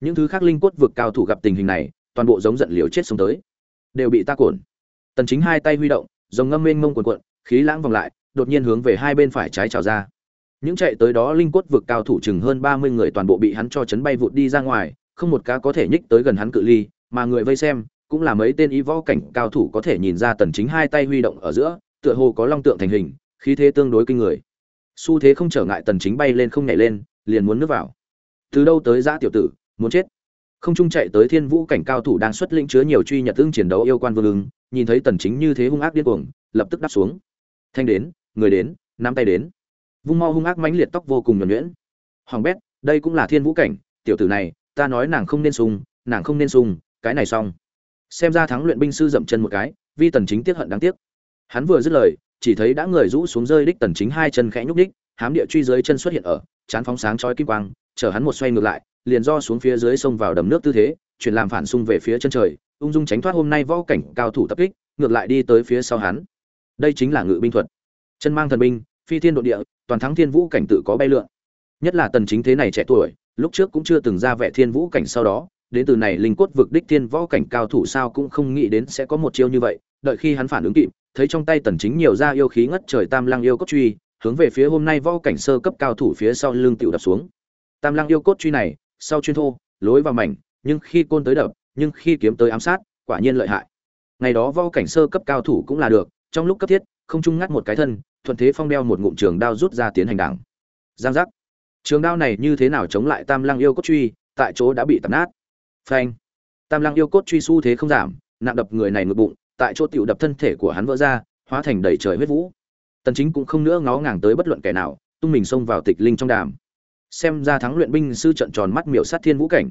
A: Những thứ khác linh cốt vực cao thủ gặp tình hình này, toàn bộ giống giận liều chết xuống tới. Đều bị ta cồn tần chính hai tay huy động dòng ngâm mênh mông cuộn cuộn, khí lãng vòng lại, đột nhiên hướng về hai bên phải trái trào ra. Những chạy tới đó linh cốt vực cao thủ chừng hơn 30 người toàn bộ bị hắn cho chấn bay vụt đi ra ngoài, không một cá có thể nhích tới gần hắn cự ly, mà người vây xem cũng là mấy tên y võ cảnh cao thủ có thể nhìn ra tần chính hai tay huy động ở giữa, tựa hồ có long tượng thành hình, khí thế tương đối kinh người. Xu thế không trở ngại tần chính bay lên không nhảy lên, liền muốn nước vào. Từ đâu tới giã tiểu tử, muốn chết? Không trung chạy tới thiên vũ cảnh cao thủ đang xuất lĩnh chứa nhiều truy nhật tương chiến đấu yêu quan vương ưng, nhìn thấy tần chính như thế hung ác điên cuồng, lập tức đáp xuống. Thanh đến, người đến, nắm tay đến. Vung mau hung ác mãnh liệt tóc vô cùng nhuần nhuyễn. Hoàng bét, đây cũng là thiên vũ cảnh, tiểu tử này, ta nói nàng không nên sung, nàng không nên sung, cái này xong xem ra thắng luyện binh sư dậm chân một cái, vi tần chính tiếc hận đáng tiếc. Hắn vừa dứt lời, chỉ thấy đã người rũ xuống rơi đích tần chính hai chân khẽ nhúc đích hám địa truy dưới chân xuất hiện ở, chán phóng sáng chói kim quang chở hắn một xoay ngược lại, liền do xuống phía dưới sông vào đầm nước tư thế, chuyển làm phản xung về phía chân trời, ung dung tránh thoát hôm nay võ cảnh cao thủ tập kích, ngược lại đi tới phía sau hắn. Đây chính là ngự binh thuật. Chân mang thần binh, phi thiên độ địa, toàn thắng thiên vũ cảnh tự có bay lượn. Nhất là tần chính thế này trẻ tuổi, lúc trước cũng chưa từng ra vẻ thiên vũ cảnh sau đó đến từ này linh cốt vực đích thiên võ cảnh cao thủ sao cũng không nghĩ đến sẽ có một chiêu như vậy. Đợi khi hắn phản ứng kịp, thấy trong tay tần chính nhiều ra yêu khí ngất trời tam lăng yêu cốt truy, hướng về phía hôm nay võ cảnh sơ cấp cao thủ phía sau lưng tiểu đập xuống. Tam lăng yêu cốt truy này, sau chuyên thô, lối vào mảnh, nhưng khi côn tới đập, nhưng khi kiếm tới ám sát, quả nhiên lợi hại. Ngày đó võ cảnh sơ cấp cao thủ cũng là được, trong lúc cấp thiết, không trung ngắt một cái thân, thuận thế phong đeo một ngụm trường đao rút ra tiến hành đảng giang giác. Trường đao này như thế nào chống lại tam lăng yêu cốt truy, tại chỗ đã bị tạt nát phanh. Tam lăng yêu cốt truy xu thế không giảm nặng đập người này ngực bụng, tại chỗ tiểu đập thân thể của hắn vỡ ra, hóa thành đầy trời huyết vũ. Tần chính cũng không nữa ngó ngàng tới bất luận kẻ nào, tung mình xông vào tịch linh trong đàm. Xem ra thắng luyện binh sư trận tròn mắt miểu sát thiên vũ cảnh.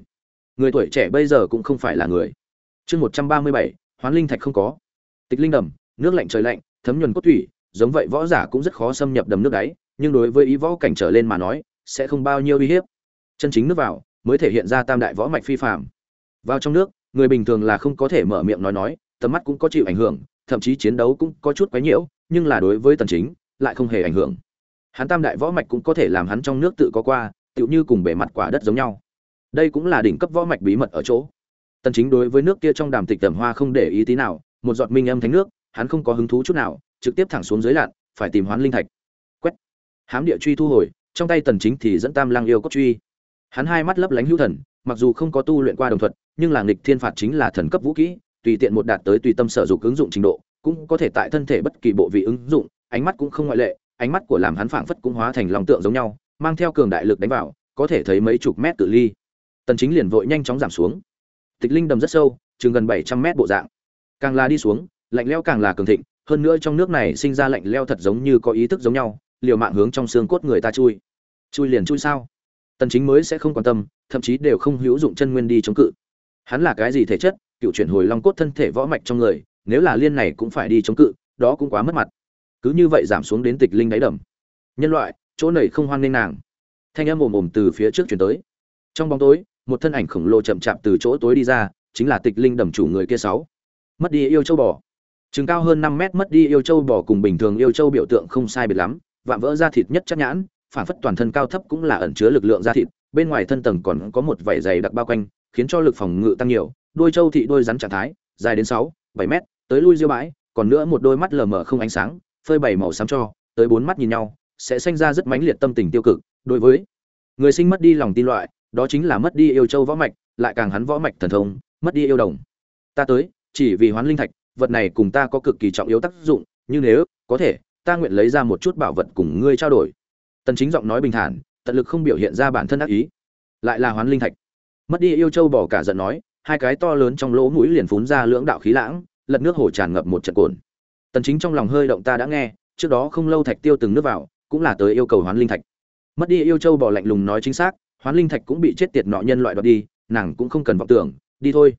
A: Người tuổi trẻ bây giờ cũng không phải là người. Chương một trăm ba mươi bảy, hoán linh thạch không có. Tịch linh đầm, nước lạnh trời lạnh, thấm nhuần cốt thủy, giống vậy võ giả cũng rất khó xâm nhập đầm nước đáy, nhưng đối với ý võ cảnh trở lên mà nói, sẽ không bao nhiêu uy hiếp. Chân chính nước vào, mới thể hiện ra tam đại võ mạch phi phạm vào trong nước, người bình thường là không có thể mở miệng nói nói, tầm mắt cũng có chịu ảnh hưởng, thậm chí chiến đấu cũng có chút quấy nhiễu, nhưng là đối với tần chính, lại không hề ảnh hưởng. Hắn tam đại võ mạch cũng có thể làm hắn trong nước tự có qua, tựu như cùng bề mặt quả đất giống nhau. Đây cũng là đỉnh cấp võ mạch bí mật ở chỗ. Tần chính đối với nước kia trong đàm tịch tẩm hoa không để ý tí nào, một giọt minh âm thánh nước, hắn không có hứng thú chút nào, trực tiếp thẳng xuống dưới lặn phải tìm hoán linh thạch. Quét. Hám địa truy thu hồi, trong tay tần chính thì dẫn tam lang yêu cốt truy. Hắn hai mắt lấp lánh hữu thần mặc dù không có tu luyện qua đồng thuật nhưng là nghịch thiên phạt chính là thần cấp vũ khí, tùy tiện một đạt tới tùy tâm sở dụng ứng dụng trình độ cũng có thể tại thân thể bất kỳ bộ vị ứng dụng ánh mắt cũng không ngoại lệ ánh mắt của làm hắn phảng phất cũng hóa thành lòng tượng giống nhau mang theo cường đại lực đánh vào có thể thấy mấy chục mét cự ly. Tần chính liền vội nhanh chóng giảm xuống. Tịch linh đầm rất sâu chừng gần 700 mét bộ dạng. Càng là đi xuống lạnh lẽo càng là cường thịnh hơn nữa trong nước này sinh ra lạnh lẽo thật giống như có ý thức giống nhau liều mạng hướng trong xương cốt người ta chui. Chui liền chui sao? Tần chính mới sẽ không quan tâm thậm chí đều không hữu dụng chân nguyên đi chống cự. Hắn là cái gì thể chất? Cựu chuyển hồi long cốt thân thể võ mạch trong người, nếu là liên này cũng phải đi chống cự, đó cũng quá mất mặt. Cứ như vậy giảm xuống đến tịch linh đáy đầm. Nhân loại, chỗ này không hoan nghênh nàng. Thanh âm ồm ồm từ phía trước chuyển tới. Trong bóng tối, một thân ảnh khổng lồ chậm chạp từ chỗ tối đi ra, chính là tịch linh đầm chủ người kia sáu. Mất đi yêu châu bò. Chừng cao hơn năm mét mất đi yêu châu bò cùng bình thường yêu châu biểu tượng không sai biệt lắm, vạm vỡ ra thịt nhất chắc nhãn, phản phất toàn thân cao thấp cũng là ẩn chứa lực lượng da thịt bên ngoài thân tầng còn có một vảy dày đặc bao quanh, khiến cho lực phòng ngự tăng nhiều, đôi châu thị đôi rắn trạng thái, dài đến sáu, bảy mét, tới lui diêu bãi, còn nữa một đôi mắt lờ mờ không ánh sáng, phơi bảy màu xám cho, tới bốn mắt nhìn nhau, sẽ sinh ra rất mãnh liệt tâm tình tiêu cực. Đối với người sinh mất đi lòng tin loại, đó chính là mất đi yêu châu võ mạch, lại càng hắn võ mạch thần thông, mất đi yêu đồng. Ta tới, chỉ vì hoán linh thạch, vật này cùng ta có cực kỳ trọng yếu tác dụng như nếu có thể, ta nguyện lấy ra một chút bảo vật cùng ngươi trao đổi. Tần chính giọng nói bình thản tận lực không biểu hiện ra bản thân ác ý. Lại là hoán linh thạch. Mất đi yêu châu bỏ cả giận nói, hai cái to lớn trong lỗ mũi liền phún ra lưỡng đạo khí lãng, lật nước hồ tràn ngập một trận cồn tần chính trong lòng hơi động ta đã nghe, trước đó không lâu thạch tiêu từng nước vào, cũng là tới yêu cầu hoán linh thạch. Mất đi yêu châu bỏ lạnh lùng nói chính xác, hoán linh thạch cũng bị chết tiệt nọ nhân loại đoạt đi, nàng cũng không cần vọng tưởng, đi thôi.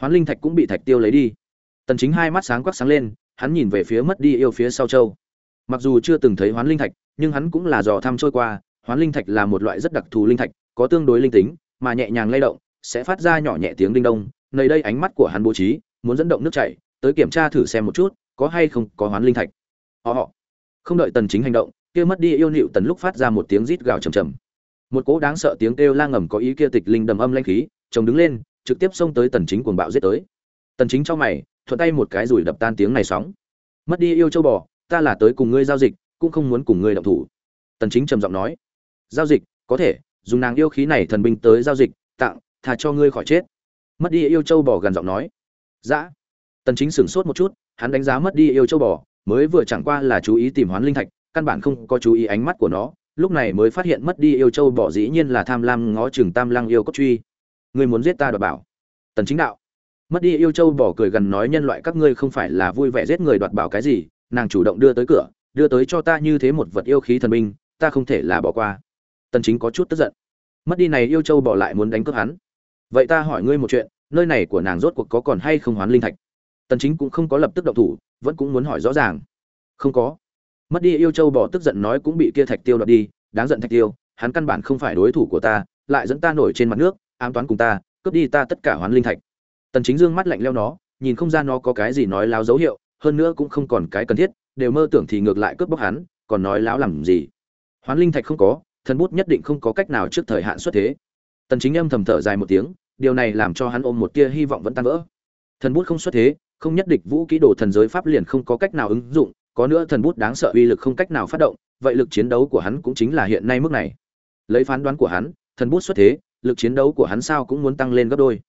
A: Hoán linh thạch cũng bị thạch tiêu lấy đi. Tần chính hai mắt sáng quắc sáng lên, hắn nhìn về phía mất đi yêu phía sau châu. Mặc dù chưa từng thấy hoán linh thạch, nhưng hắn cũng là dò thăm trôi qua hoán linh thạch là một loại rất đặc thù linh thạch, có tương đối linh tính, mà nhẹ nhàng lay động, sẽ phát ra nhỏ nhẹ tiếng đinh đông. Nơi đây ánh mắt của hắn bố trí, muốn dẫn động nước chảy, tới kiểm tra thử xem một chút, có hay không có hoán linh thạch. Họ họ. Không đợi tần chính hành động, kia mất đi yêu nịu tần lúc phát ra một tiếng rít gào trầm trầm một cỗ đáng sợ tiếng kêu la ngầm có ý kia tịch linh đầm âm lanh khí, chồng đứng lên, trực tiếp xông tới tần chính cuồng bạo giết tới. Tần chính cho mày, thuận tay một cái rủi đập tan tiếng này sóng. Mất đi yêu châu bò, ta là tới cùng ngươi giao dịch, cũng không muốn cùng ngươi động thủ. Tần chính trầm giọng nói giao dịch, có thể, dùng nàng yêu khí này thần binh tới giao dịch, tặng, thà cho ngươi khỏi chết. Mất đi yêu châu bò gần giọng nói. Dã tần chính sửng sốt một chút, hắn đánh giá mất đi yêu châu bò, mới vừa chẳng qua là chú ý tìm hoán linh thạch, căn bản không có chú ý ánh mắt của nó, lúc này mới phát hiện mất đi yêu châu bò dĩ nhiên là tham lam ngó chừng tam lăng yêu cốt truy. Ngươi muốn giết ta đoạt bảo. Tần chính đạo. Mất đi yêu châu bò cười gần nói nhân loại các ngươi không phải là vui vẻ giết người đoạt bảo cái gì, nàng chủ động đưa tới cửa, đưa tới cho ta như thế một vật yêu khí thần binh, ta không thể là bỏ qua tần chính có chút tức giận. Mất đi này yêu châu bỏ lại muốn đánh cướp hắn. Vậy ta hỏi ngươi một chuyện, nơi này của nàng rốt cuộc có còn hay không hoán linh thạch? Tần chính cũng không có lập tức động thủ, vẫn cũng muốn hỏi rõ ràng. Không có. Mất đi yêu châu bỏ tức giận nói cũng bị kia thạch tiêu đoạt đi, đáng giận thạch tiêu, hắn căn bản không phải đối thủ của ta, lại dẫn ta nổi trên mặt nước, ám toán cùng ta, cướp đi ta tất cả hoán linh thạch. Tần chính dương mắt lạnh leo nó, nhìn không ra nó có cái gì nói láo dấu hiệu, hơn nữa cũng không còn cái cần thiết, đều mơ tưởng thì ngược lại cướp bóc hắn, còn nói láo làm gì? Hoán linh thạch không có thần bút nhất định không có cách nào trước thời hạn xuất thế. Tần chính âm thầm thở dài một tiếng, điều này làm cho hắn ôm một tia hy vọng vẫn tan vỡ. Thần bút không xuất thế, không nhất định vũ kỹ đồ thần giới pháp liền không có cách nào ứng dụng, có nữa thần bút đáng sợ uy lực không cách nào phát động, vậy lực chiến đấu của hắn cũng chính là hiện nay mức này. Lấy phán đoán của hắn, thần bút xuất thế, lực chiến đấu của hắn sao cũng muốn tăng lên gấp đôi.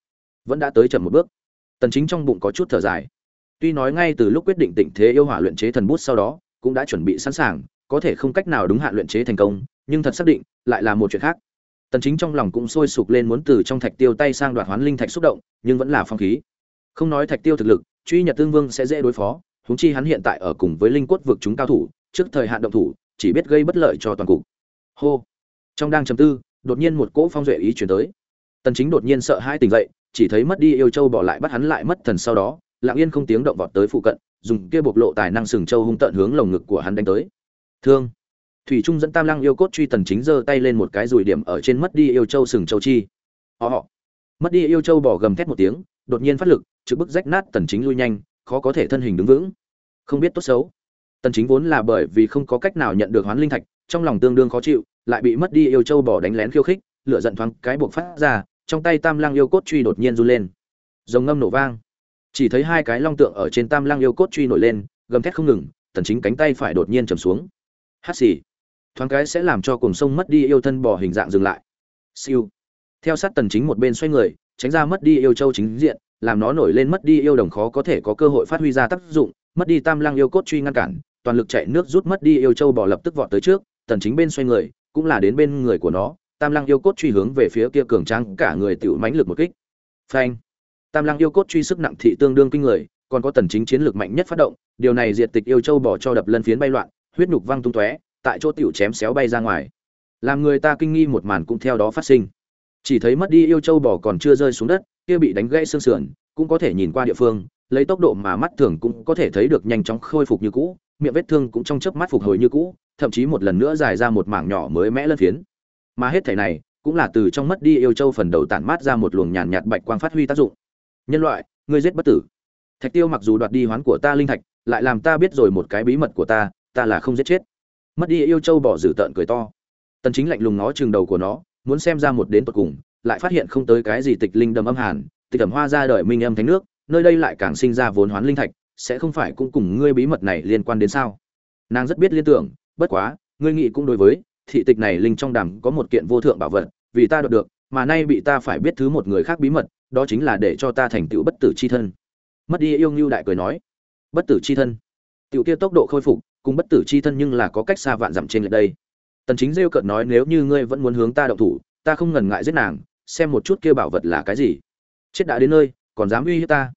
A: Vẫn đã tới chậm một bước. Tần chính trong bụng có chút thở dài. Tuy nói ngay từ lúc quyết định tịnh thế yêu hỏa luyện chế thần bút sau đó, cũng đã chuẩn bị sẵn sàng, có thể không cách nào đúng hạn luyện chế thành công nhưng thật xác định lại là một chuyện khác. Tần chính trong lòng cũng sôi sục lên muốn từ trong thạch tiêu tay sang đoạt hoán linh thạch xúc động, nhưng vẫn là phong khí. Không nói thạch tiêu thực lực, truy nhật tương vương sẽ dễ đối phó, huống chi hắn hiện tại ở cùng với linh quất vực chúng cao thủ, trước thời hạn động thủ, chỉ biết gây bất lợi cho toàn cục. Hô! Trong đang trầm tư, đột nhiên một cỗ phong duệ ý chuyển tới. Tần chính đột nhiên sợ hai tỉnh dậy, chỉ thấy mất đi yêu châu bỏ lại bắt hắn lại mất thần sau đó, lặng yên không tiếng động vọt tới phụ cận, dùng kia bộc lộ tài năng sừng châu hung tận hướng lồng ngực của hắn đánh tới. Thương! Thủy trung dẫn tam lăng yêu cốt truy tần chính giơ tay lên một cái rùi điểm ở trên mất đi yêu châu sừng châu chi. Họ mất đi yêu châu bỏ gầm thét một tiếng, đột nhiên phát lực, trực bức rách nát tần chính lui nhanh, khó có thể thân hình đứng vững. Không biết tốt xấu. Tần chính vốn là bởi vì không có cách nào nhận được hoán linh thạch, trong lòng tương đương khó chịu, lại bị mất đi yêu châu bỏ đánh lén khiêu khích, lửa giận thoáng cái buộc phát ra, trong tay tam lăng yêu cốt truy đột nhiên run lên. Rồng ngâm nổ vang. Chỉ thấy hai cái long tượng ở trên tam lăng yêu cốt truy nổi lên, gầm thét không ngừng, tần chính cánh tay phải đột nhiên trầm xuống. Hát xì thoáng cái sẽ làm cho cùng sông mất đi yêu thân bò hình dạng dừng lại. Siêu. Theo sát tần chính một bên xoay người, tránh ra mất đi yêu châu chính diện, làm nó nổi lên mất đi yêu đồng khó có thể có cơ hội phát huy ra tác dụng, mất đi tam lăng yêu cốt truy ngăn cản, toàn lực chạy nước rút mất đi yêu châu bỏ lập tức vọt tới trước, tần chính bên xoay người, cũng là đến bên người của nó, tam lăng yêu cốt truy hướng về phía kia cường tráng cả người tiểu mãnh lực một kích. Phanh. Tam lăng yêu cốt truy sức nặng thị tương đương kinh người, còn có tần chính chiến lược mạnh nhất phát động, điều này diệt tịch yêu châu bỏ cho đập lân phiến bay loạn, huyết nhục văng tung tóe tại chỗ tiểu chém xéo bay ra ngoài. Làm người ta kinh nghi một màn cũng theo đó phát sinh. Chỉ thấy mất đi yêu châu bò còn chưa rơi xuống đất, kia bị đánh gãy xương sườn, cũng có thể nhìn qua địa phương, lấy tốc độ mà mắt thường cũng có thể thấy được nhanh chóng khôi phục như cũ, miệng vết thương cũng trong chớp mắt phục hồi như cũ, thậm chí một lần nữa dài ra một mảng nhỏ mới mẽ lân phiến. Mà hết thảy này, cũng là từ trong mất đi yêu châu phần đầu tản mát ra một luồng nhàn nhạt bạch quang phát huy tác dụng. Nhân loại, ngươi giết bất tử. Thạch tiêu mặc dù đoạt đi hoán của ta linh thạch, lại làm ta biết rồi một cái bí mật của ta ta là không giết chết mất đi yêu châu bỏ dữ tợn cười to. Tần chính lạnh lùng nó chừng đầu của nó, muốn xem ra một đến tận cùng, lại phát hiện không tới cái gì tịch linh đầm âm hàn, tịch ẩm hoa ra đời minh âm thánh nước, nơi đây lại càng sinh ra vốn hoán linh thạch, sẽ không phải cũng cùng ngươi bí mật này liên quan đến sao? Nàng rất biết liên tưởng, bất quá, ngươi nghĩ cũng đối với, thị tịch này linh trong đàm có một kiện vô thượng bảo vật, vì ta đoạt được, mà nay bị ta phải biết thứ một người khác bí mật, đó chính là để cho ta thành tựu bất tử chi thân. Mất đi yêu ngưu đại cười nói, bất tử chi thân? Tiểu kia tốc độ khôi phục cùng bất tử chi thân nhưng là có cách xa vạn dặm trên lệch đây. Tần chính rêu cợt nói nếu như ngươi vẫn muốn hướng ta động thủ ta không ngần ngại giết nàng xem một chút kia bảo vật là cái gì. Chết đã đến nơi còn dám uy hiếp ta?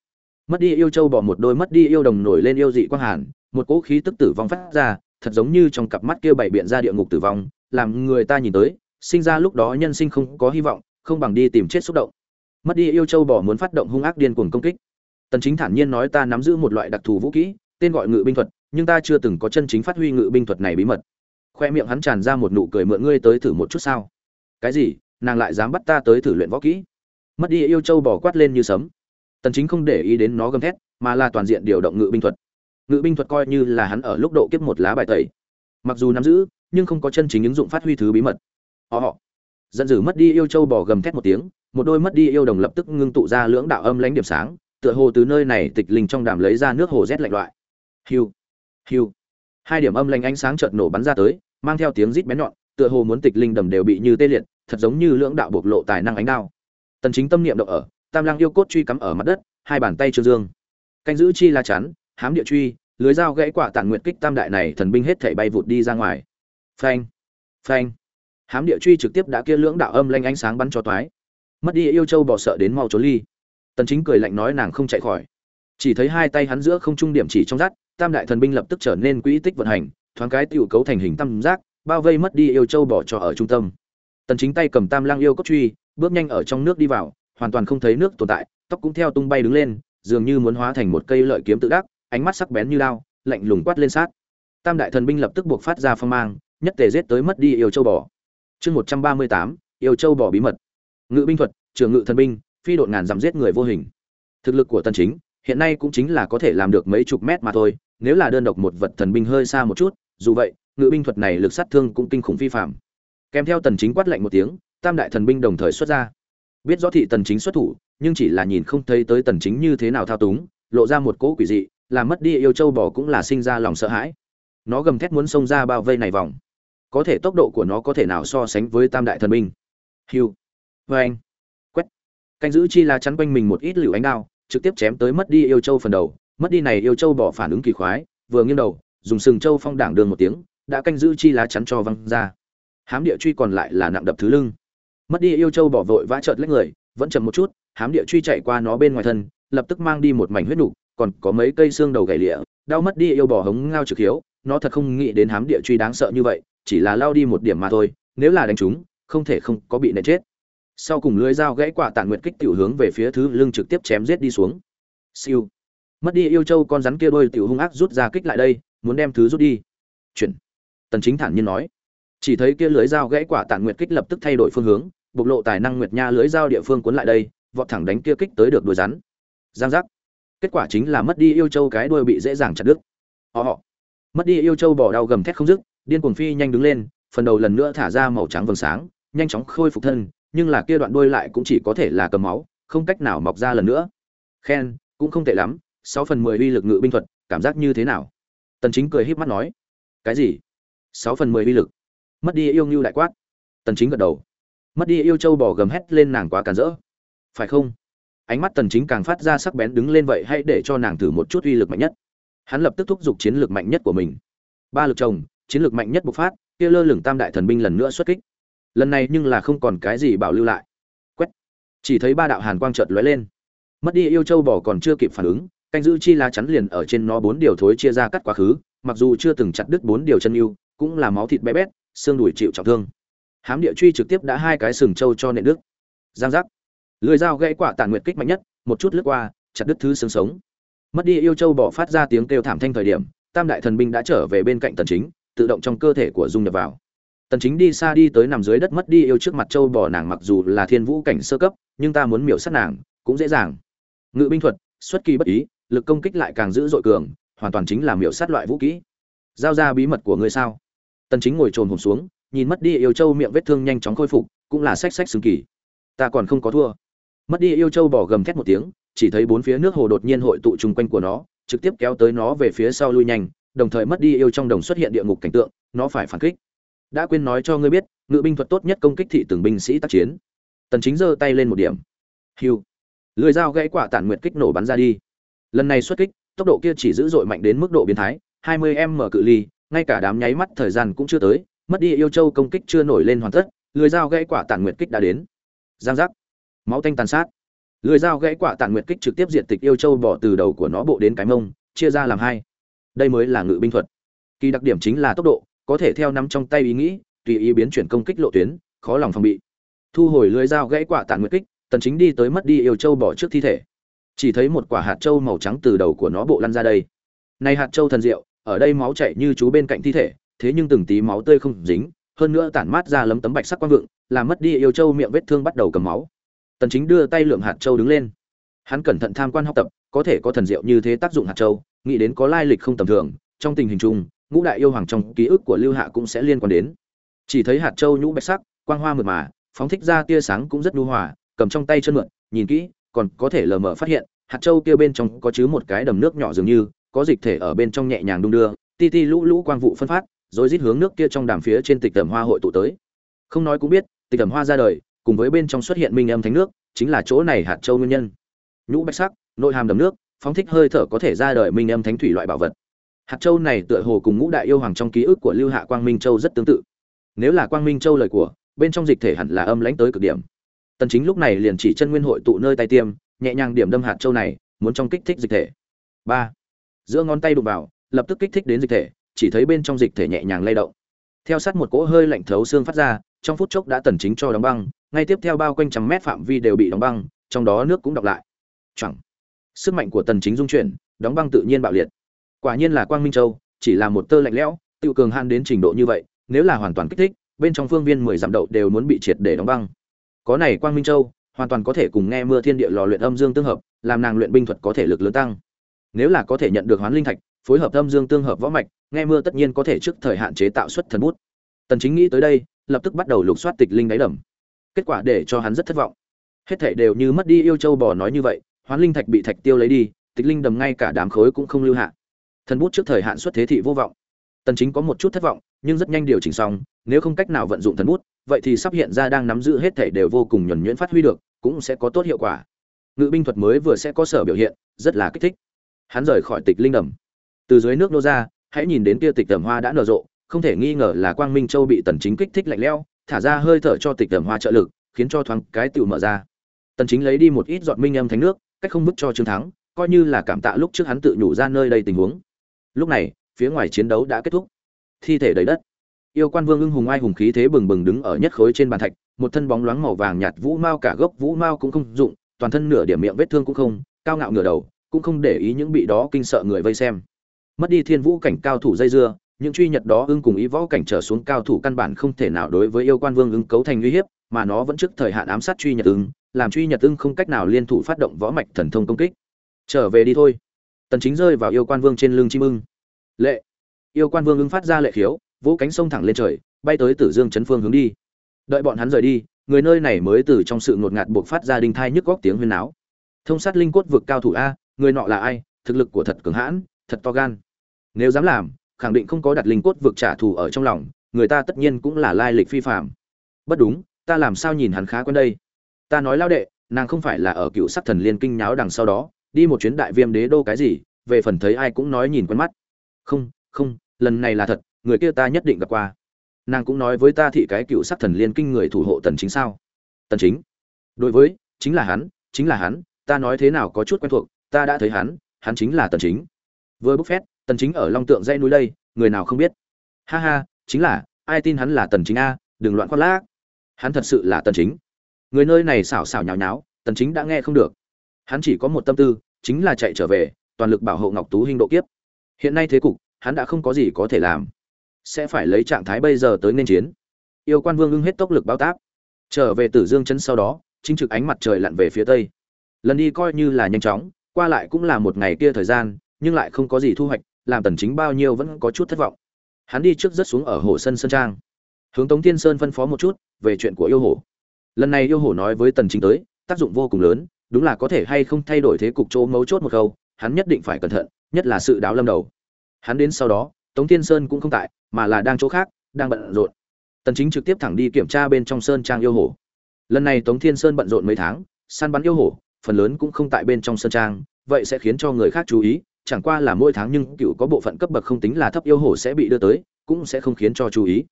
A: Mất đi yêu châu bỏ một đôi mất đi yêu đồng nổi lên yêu dị quang hàn một cỗ khí tức tử vong phát ra thật giống như trong cặp mắt kia bảy biện ra địa ngục tử vong làm người ta nhìn tới sinh ra lúc đó nhân sinh không có hy vọng không bằng đi tìm chết xúc động. Mất đi yêu châu bỏ muốn phát động hung ác điên cuồng công kích. Tần chính thản nhiên nói ta nắm giữ một loại đặc thù vũ khí, tên gọi ngự binh thuật nhưng ta chưa từng có chân chính phát huy ngự binh thuật này bí mật. Khoe miệng hắn tràn ra một nụ cười mượn ngươi tới thử một chút sao? Cái gì? Nàng lại dám bắt ta tới thử luyện võ kỹ? Mất đi yêu châu bỏ quát lên như sấm. Tần chính không để ý đến nó gầm thét, mà là toàn diện điều động ngự binh thuật. Ngự binh thuật coi như là hắn ở lúc độ kiếp một lá bài tẩy. Mặc dù nắm giữ, nhưng không có chân chính ứng dụng phát huy thứ bí mật. Họ họ. Giận dữ mất đi yêu châu bò gầm thét một tiếng, một đôi mất đi yêu đồng lập tức ngưng tụ ra lưỡng đạo âm lãnh điểm sáng, tựa hồ từ nơi này tịch linh trong đàm lấy ra nước hồ rét lạnh loại. Hưu Hưu. hai điểm âm lanh ánh sáng chợt nổ bắn ra tới, mang theo tiếng rít bén nhọn, tựa hồ muốn tịch linh đầm đều bị như tê liệt, thật giống như lưỡng đạo bộc lộ tài năng ánh đao. Tần chính tâm niệm động ở, tam lang yêu cốt truy cắm ở mặt đất, hai bàn tay trương dương. Canh giữ chi la chắn, hám địa truy, lưới dao gãy quả tản nguyện kích tam đại này thần binh hết thảy bay vụt đi ra ngoài. Phanh phanh. Hám địa truy trực tiếp đã kia lưỡng đạo âm lanh ánh sáng bắn cho toái. Mất đi yêu châu bỏ sợ đến mau trốn ly. Tần chính cười lạnh nói nàng không chạy khỏi. Chỉ thấy hai tay hắn giữa không trung điểm chỉ trong rát tam đại thần binh lập tức trở nên quỹ tích vận hành, thoáng cái tiểu cấu thành hình tam giác, bao vây mất đi yêu châu bỏ cho ở trung tâm. Tần chính tay cầm tam lang yêu cốt truy, bước nhanh ở trong nước đi vào, hoàn toàn không thấy nước tồn tại, tóc cũng theo tung bay đứng lên, dường như muốn hóa thành một cây lợi kiếm tự đắc, ánh mắt sắc bén như lao lạnh lùng quát lên sát. Tam đại thần binh lập tức buộc phát ra phong mang, nhất tề giết tới mất đi yêu châu bò chương một trăm ba mươi tám, yêu châu bò bí mật. Ngự binh thuật trường ngự thần binh, phi độn ngàn dặm giết người vô hình. Thực lực của Tần chính, hiện nay cũng chính là có thể làm được mấy chục mét mà thôi nếu là đơn độc một vật thần binh hơi xa một chút, dù vậy, ngự binh thuật này lực sát thương cũng kinh khủng phi phàm. kèm theo tần chính quát lạnh một tiếng, tam đại thần binh đồng thời xuất ra biết rõ thị tần chính xuất thủ, nhưng chỉ là nhìn không thấy tới tần chính như thế nào thao túng, lộ ra một cỗ quỷ dị, làm mất đi yêu châu bò cũng là sinh ra lòng sợ hãi nó gầm thét muốn xông ra bao vây này vòng có thể tốc độ của nó có thể nào so sánh với tam đại thần binh Hưu. vê vâng, anh quét canh giữ chi là chắn quanh mình một ít liều ánh đao, trực tiếp chém tới mất đi yêu châu phần đầu mất đi này yêu châu bỏ phản ứng kỳ khoái, vừa nghiêng đầu, dùng sừng châu phong đảng đường một tiếng, đã canh giữ chi lá chắn cho văng ra. Hám địa truy còn lại là nặng đập thứ lưng. Mất đi yêu châu bỏ vội vã trợt lấy người, vẫn chậm một chút, hám địa truy chạy qua nó bên ngoài thân, lập tức mang đi một mảnh huyết nục, còn có mấy cây xương đầu gãy lịa, đau mất đi yêu bỏ hống ngao trực hiếu, nó thật không nghĩ đến hám địa truy đáng sợ như vậy, chỉ là lao đi một điểm mà thôi, nếu là đánh chúng, không thể không có bị nện chết. Sau cùng lưới dao gãy quả tàn nguyện kích tiểu hướng về phía thứ lưng trực tiếp chém giết đi xuống. Siêu mất đi yêu châu con rắn kia đôi tiểu hung ác rút ra kích lại đây, muốn đem thứ rút đi. Chuyển. Tần chính thản nhiên nói. Chỉ thấy kia lưới dao gãy quả tản nguyệt kích lập tức thay đổi phương hướng, bộc lộ tài năng nguyệt nha lưới dao địa phương cuốn lại đây, vọt thẳng đánh kia kích tới được đuôi rắn. Giang giác. Kết quả chính là mất đi yêu châu cái đuôi bị dễ dàng chặt đứt. Họ mất đi yêu châu bỏ đau gầm thét không dứt, điên cuồng phi nhanh đứng lên, phần đầu lần nữa thả ra màu trắng vầng sáng, nhanh chóng khôi phục thân, nhưng là kia đoạn đuôi lại cũng chỉ có thể là cầm máu, không cách nào mọc ra lần nữa. Khen, cũng không tệ lắm sáu phần mười uy lực ngự binh thuật, cảm giác như thế nào? Tần chính cười híp mắt nói, cái gì? Sáu phần mười uy lực? Mất đi yêu ngưu đại quát. Tần chính gật đầu, mất đi yêu châu bò gầm hét lên nàng quá cản rỡ. Phải không? Ánh mắt tần chính càng phát ra sắc bén đứng lên vậy, hãy để cho nàng thử một chút uy lực mạnh nhất. Hắn lập tức thúc giục chiến lược mạnh nhất của mình. Ba lực chồng, chiến lược mạnh nhất bộc phát, kia lơ lửng tam đại thần binh lần nữa xuất kích. Lần này nhưng là không còn cái gì bảo lưu lại. Quét. Chỉ thấy ba đạo hàn quang chợt lóe lên. Mất đi yêu châu bò còn chưa kịp phản ứng canh giữ chi lá chắn liền ở trên nó bốn điều thối chia ra cắt quá khứ, mặc dù chưa từng chặt đứt bốn điều chân yêu, cũng là máu thịt bé bét, xương đùi chịu trọng thương. Hám địa truy trực tiếp đã hai cái sừng trâu cho nện đức giang giác. Lưỡi dao gãy quả tàn nguyệt kích mạnh nhất, một chút lướt qua, chặt đứt thứ xương sống. Mất đi yêu châu bỏ phát ra tiếng kêu thảm thanh thời điểm, tam đại thần binh đã trở về bên cạnh tần chính, tự động trong cơ thể của dung nhập vào. Tần chính đi xa đi tới nằm dưới đất mất đi yêu trước mặt châu bò nàng mặc dù là thiên vũ cảnh sơ cấp, nhưng ta muốn miểu sát nàng, cũng dễ dàng. Ngự binh thuật, xuất kỳ bất ý lực công kích lại càng dữ dội cường hoàn toàn chính là miểu sát loại vũ kỹ. Giao ra bí mật của ngươi sao? Tần chính ngồi trồn hồn xuống nhìn mất đi yêu châu miệng vết thương nhanh chóng khôi phục cũng là sách sách xứng kỳ. Ta còn không có thua. Mất đi yêu châu bỏ gầm thét một tiếng chỉ thấy bốn phía nước hồ đột nhiên hội tụ chung quanh của nó trực tiếp kéo tới nó về phía sau lui nhanh đồng thời mất đi yêu trong đồng xuất hiện địa ngục cảnh tượng nó phải phản kích. Đã quên nói cho ngươi biết ngự binh thuật tốt nhất công kích thị từng binh sĩ tác chiến. Tần chính giơ tay lên một điểm. Hưu, lưỡi dao gãy quả tản nguyệt kích nổ bắn ra đi lần này xuất kích, tốc độ kia chỉ dữ dội mạnh đến mức độ biến thái 20 m cự ly, ngay cả đám nháy mắt thời gian cũng chưa tới, mất đi yêu châu công kích chưa nổi lên hoàn tất lưỡi dao gãy quả tản nguyệt kích đã đến. Giang giác. Máu tanh tàn sát. Lưỡi dao gãy quả tản nguyệt kích trực tiếp diệt tịch yêu châu bỏ từ đầu của nó bộ đến cái mông, chia ra làm hai. Đây mới là ngự binh thuật. Kỳ đặc điểm chính là tốc độ, có thể theo nắm trong tay ý nghĩ, tùy ý biến chuyển công kích lộ tuyến, khó lòng phòng bị. Thu hồi lưỡi dao gãy quả tản nguyệt kích, tần chính đi tới mất đi yêu châu bỏ trước thi thể chỉ thấy một quả hạt châu màu trắng từ đầu của nó bộ lăn ra đây. Này hạt châu thần diệu, ở đây máu chảy như chú bên cạnh thi thể, thế nhưng từng tí máu tươi không dính, hơn nữa tản mát ra lấm tấm bạch sắc quang vượng, làm mất đi yêu châu miệng vết thương bắt đầu cầm máu. Tần chính đưa tay lượm hạt châu đứng lên. Hắn cẩn thận tham quan học tập, có thể có thần diệu như thế tác dụng hạt châu nghĩ đến có lai lịch không tầm thường, trong tình hình chung, ngũ đại yêu hoàng trong ký ức của lưu hạ cũng sẽ liên quan đến. Chỉ thấy hạt châu nhũ bạch sắc, quang hoa mượt mà, phóng thích ra tia sáng cũng rất nhu hòa, cầm trong tay chân mượn, nhìn kỹ còn có thể lờ mờ phát hiện, hạt châu kia bên trong có chứa một cái đầm nước nhỏ dường như, có dịch thể ở bên trong nhẹ nhàng đung đưa, ti ti lũ lũ quang vụ phân phát, rồi rít hướng nước kia trong đàm phía trên tịch tầm hoa hội tụ tới. Không nói cũng biết, tịch tầm hoa ra đời, cùng với bên trong xuất hiện minh âm thánh nước, chính là chỗ này hạt châu nguyên nhân. Nhũ bạch sắc, nội hàm đầm nước, phóng thích hơi thở có thể ra đời minh âm thánh thủy loại bảo vật. Hạt châu này tựa hồ cùng ngũ đại yêu hoàng trong ký ức của lưu hạ quang minh châu rất tương tự. Nếu là quang minh châu lời của, bên trong dịch thể hẳn là âm lãnh tới cực điểm tần chính lúc này liền chỉ chân nguyên hội tụ nơi tay tiêm, nhẹ nhàng điểm đâm hạt châu này, muốn trong kích thích dịch thể. Ba. Giữa ngón tay đụng vào, lập tức kích thích đến dịch thể, chỉ thấy bên trong dịch thể nhẹ nhàng lay động. Theo sát một cỗ hơi lạnh thấu xương phát ra, trong phút chốc đã tần chính cho đóng băng, ngay tiếp theo bao quanh trăm mét phạm vi đều bị đóng băng, trong đó nước cũng đọc lại. Chẳng sức mạnh của tần chính dung chuyển, đóng băng tự nhiên bạo liệt. Quả nhiên là quang minh châu, chỉ là một tơ lạnh lẽo tiêu cường han đến trình độ như vậy, nếu là hoàn toàn kích thích, bên trong phương viên 10 giảm đậu đều muốn bị triệt để đóng băng có này quang minh châu, hoàn toàn có thể cùng nghe mưa thiên địa lò luyện âm dương tương hợp, làm nàng luyện binh thuật có thể lực lớn tăng. Nếu là có thể nhận được hoán linh thạch, phối hợp âm dương tương hợp võ mạch, nghe mưa tất nhiên có thể trước thời hạn chế tạo xuất thần bút. Tần chính nghĩ tới đây, lập tức bắt đầu lục soát tịch linh đáy đầm. Kết quả để cho hắn rất thất vọng. Hết thảy đều như mất đi yêu châu bò nói như vậy, hoán linh thạch bị thạch tiêu lấy đi, tịch linh đầm ngay cả đám khối cũng không lưu hạ. Thần bút trước thời hạn xuất thế thị vô vọng. Tần chính có một chút thất vọng nhưng rất nhanh điều chỉnh xong, nếu không cách nào vận dụng thần bút, vậy thì sắp hiện ra đang nắm giữ hết thể đều vô cùng nhuẩn nhuyễn phát huy được, cũng sẽ có tốt hiệu quả. Ngự binh thuật mới vừa sẽ có sở biểu hiện, rất là kích thích. Hắn rời khỏi tịch linh đầm. Từ dưới nước nô ra, hãy nhìn đến kia tịch tầm hoa đã nở rộ, không thể nghi ngờ là quang minh châu bị tần chính kích thích lạnh lẽo, thả ra hơi thở cho tịch tầm hoa trợ lực, khiến cho thoáng cái tiểu mở ra. Tần chính lấy đi một ít giọt minh âm thánh nước, cách không bức cho trương thắng, coi như là cảm tạ lúc trước hắn tự nhủ ra nơi đây tình huống. Lúc này, phía ngoài chiến đấu đã kết thúc thi thể đầy đất. Yêu quan vương ưng hùng ai hùng khí thế bừng bừng đứng ở nhất khối trên bàn thạch, một thân bóng loáng màu vàng nhạt vũ mao cả gốc vũ mao cũng không dụng, toàn thân nửa điểm miệng vết thương cũng không, cao ngạo ngửa đầu, cũng không để ý những bị đó kinh sợ người vây xem. Mất đi thiên vũ cảnh cao thủ dây dưa, những truy nhật đó ưng cùng ý võ cảnh trở xuống cao thủ căn bản không thể nào đối với yêu quan vương ưng cấu thành uy hiếp, mà nó vẫn trước thời hạn ám sát truy nhật ưng, làm truy nhật ưng không cách nào liên thủ phát động võ mạch thần thông công kích. Trở về đi thôi. Tần chính rơi vào yêu quan vương trên lưng chim ưng. Lệ yêu quan vương ứng phát ra lệ khiếu, vỗ cánh sông thẳng lên trời, bay tới tử dương chấn phương hướng đi. Đợi bọn hắn rời đi, người nơi này mới từ trong sự ngột ngạt buộc phát ra đinh thai nhức góc tiếng huyên náo. Thông sát linh cốt vực cao thủ a, người nọ là ai? Thực lực của thật cường hãn, thật to gan. Nếu dám làm, khẳng định không có đặt linh cốt vực trả thù ở trong lòng, người ta tất nhiên cũng là lai lịch phi phạm bất đúng, ta làm sao nhìn hắn khá quen đây? Ta nói lao đệ, nàng không phải là ở cựu sắc thần liên kinh nháo đằng sau đó, đi một chuyến đại viêm đế đô cái gì, về phần thấy ai cũng nói nhìn quen mắt. Không không lần này là thật, người kia ta nhất định gặp qua. Nàng cũng nói với ta thị cái cựu sắc thần liên kinh người thủ hộ tần chính sao? Tần chính? Đối với, chính là hắn, chính là hắn, ta nói thế nào có chút quen thuộc, ta đã thấy hắn hắn chính là tần chính. Vừa bốc phét, tần chính ở long tượng dãy núi đây, người nào không biết? Ha ha, chính là, ai tin hắn là tần chính a, đừng loạn khoác lác. Hắn thật sự là tần chính. Người nơi này xảo xảo nháo nháo, tần chính đã nghe không được. Hắn chỉ có một tâm tư, chính là chạy trở về, toàn lực bảo hộ ngọc tú hình độ kiếp. Hiện nay thế cục hắn đã không có gì có thể làm. Sẽ phải lấy trạng thái bây giờ tới nên chiến. Yêu quan vương ưng hết tốc lực bao táp. Trở về tử dương chân sau đó, chính trực ánh mặt trời lặn về phía tây. Lần đi coi như là nhanh chóng, qua lại cũng là một ngày kia thời gian, nhưng lại không có gì thu hoạch, làm tần chính bao nhiêu vẫn có chút thất vọng. Hắn đi trước rất xuống ở hồ sân sơn trang. Hướng tống thiên sơn phân phó một chút về chuyện của yêu hồ. Lần này yêu hồ nói với tần chính tới, tác dụng vô cùng lớn, đúng là có thể hay không thay đổi thế cục chỗ mấu chốt một câu, hắn nhất định phải cẩn thận, nhất là sự đáo lâm đầu hắn đến sau đó, tống thiên sơn cũng không tại, mà là đang chỗ khác, đang bận rộn. Tần chính trực tiếp thẳng đi kiểm tra bên trong sơn trang yêu hồ. Lần này tống thiên sơn bận rộn mấy tháng, săn bắn yêu hồ, phần lớn cũng không tại bên trong sơn trang, vậy sẽ khiến cho người khác chú ý, chẳng qua là mỗi tháng nhưng cựu có bộ phận cấp bậc không tính là thấp yêu hồ sẽ bị đưa tới, cũng sẽ không khiến cho chú ý.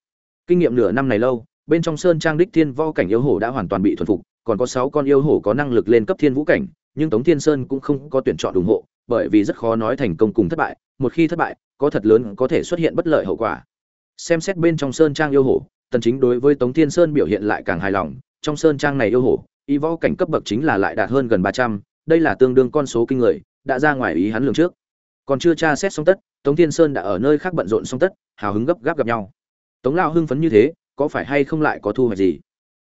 A: Kinh nghiệm nửa năm này lâu, bên trong sơn trang đích thiên vo cảnh yêu hồ đã hoàn toàn bị thuần phục, còn có 6 con yêu hồ có năng lực lên cấp thiên vũ cảnh, nhưng tống thiên sơn cũng không có tuyển chọn ủng hộ, bởi vì rất khó nói thành công cùng thất bại một khi thất bại có thật lớn có thể xuất hiện bất lợi hậu quả. Xem xét bên trong sơn trang yêu hổ, tần chính đối với tống thiên sơn biểu hiện lại càng hài lòng. Trong sơn trang này yêu hổ, y võ cảnh cấp bậc chính là lại đạt hơn gần 300, đây là tương đương con số kinh người đã ra ngoài ý hắn lường trước. Còn chưa tra xét xong tất tống thiên sơn đã ở nơi khác bận rộn xong tất hào hứng gấp gáp gặp nhau. Tống lao hưng phấn như thế có phải hay không lại có thu hoạch gì?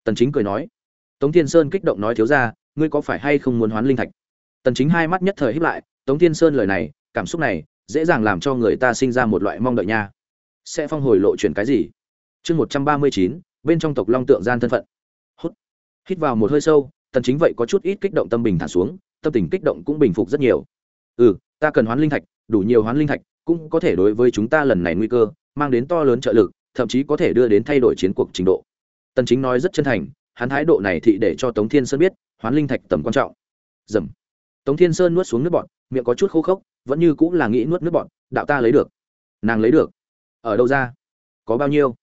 A: Tần chính cười nói. Tống thiên sơn kích động nói thiếu gia, ngươi có phải hay không muốn hoán linh thạch? Tần chính hai mắt nhất thời híp lại tống thiên sơn lời này cảm xúc này dễ dàng làm cho người ta sinh ra một loại mong đợi nha. Sẽ phong hồi lộ chuyển cái gì? Chương 139, bên trong tộc long tượng gian thân phận. Hút. Hít vào một hơi sâu tần chính vậy có chút ít kích động tâm bình thả xuống tâm tình kích động cũng bình phục rất nhiều. Ừ ta cần hoán linh thạch đủ nhiều hoán linh thạch cũng có thể đối với chúng ta lần này nguy cơ mang đến to lớn trợ lực thậm chí có thể đưa đến thay đổi chiến cuộc trình độ. Tần chính nói rất chân thành hắn thái độ này thị để cho tống thiên sơn biết hoán linh thạch tầm quan trọng. Dầm. Tống thiên sơn nuốt xuống nước bọt miệng có chút khô khốc vẫn như cũng là nghĩ nuốt nước bọn, đạo ta lấy được. Nàng lấy được. Ở đâu ra? Có bao nhiêu?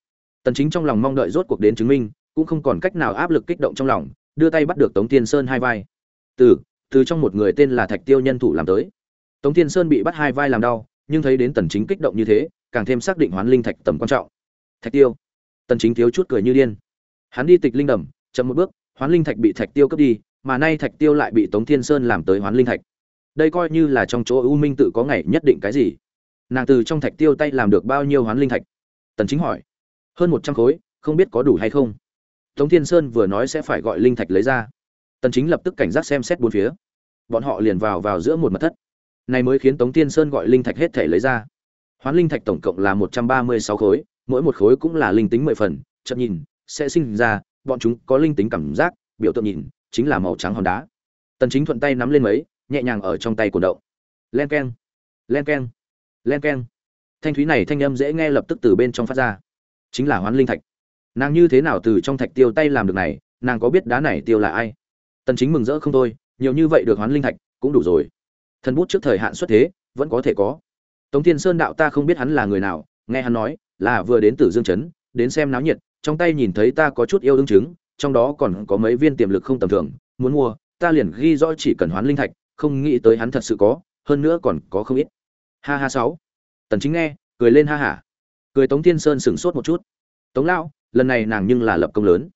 A: Tần chính trong lòng mong đợi rốt cuộc đến chứng minh, cũng không còn cách nào áp lực kích động trong lòng, đưa tay bắt được tống thiên sơn hai vai. Từ từ trong một người tên là thạch tiêu nhân thủ làm tới. Tống thiên sơn bị bắt hai vai làm đau, nhưng thấy đến tần chính kích động như thế, càng thêm xác định hoán linh thạch tầm quan trọng. Thạch tiêu. Tần chính thiếu chút cười như điên. Hắn đi tịch linh đầm, chậm một bước, hoán linh thạch bị thạch tiêu cướp đi, mà nay thạch tiêu lại bị tống thiên sơn làm tới hoán linh thạch đây coi như là trong chỗ u minh tự có ngày nhất định cái gì? Nàng từ trong thạch tiêu tay làm được bao nhiêu hoán linh thạch? Tần chính hỏi. Hơn 100 khối, không biết có đủ hay không? Tống thiên sơn vừa nói sẽ phải gọi linh thạch lấy ra. Tần chính lập tức cảnh giác xem xét bốn phía. Bọn họ liền vào vào giữa một mật thất. Này mới khiến tống thiên sơn gọi linh thạch hết thể lấy ra. Hoán linh thạch tổng cộng là 136 khối, mỗi một khối cũng là linh tính mười phần, chậm nhìn, sẽ sinh ra, bọn chúng có linh tính cảm giác, biểu tượng nhìn, chính là màu trắng hòn đá. Tần chính thuận tay nắm lên mấy nhẹ nhàng ở trong tay của động. Len keng len keng len keng. Thanh thúy này thanh âm dễ nghe lập tức từ bên trong phát ra. Chính là hoán linh thạch. Nàng như thế nào từ trong thạch tiêu tay làm được này, nàng có biết đá này tiêu là ai? Tần chính mừng rỡ không thôi, nhiều như vậy được hoán linh thạch, cũng đủ rồi. Thần bút trước thời hạn xuất thế, vẫn có thể có. Tống thiên sơn đạo ta không biết hắn là người nào, nghe hắn nói, là vừa đến từ dương chấn đến xem náo nhiệt, trong tay nhìn thấy ta có chút yêu đương chứng, trong đó còn có mấy viên tiềm lực không tầm thường, muốn mua, ta liền ghi rõ chỉ cần hoán linh thạch không nghĩ tới hắn thật sự có, hơn nữa còn có không ít. Ha ha sáu. Tần chính nghe, cười lên ha hả. Cười tống thiên sơn sửng sốt một chút. Tống lão, lần này nàng nhưng là lập công lớn.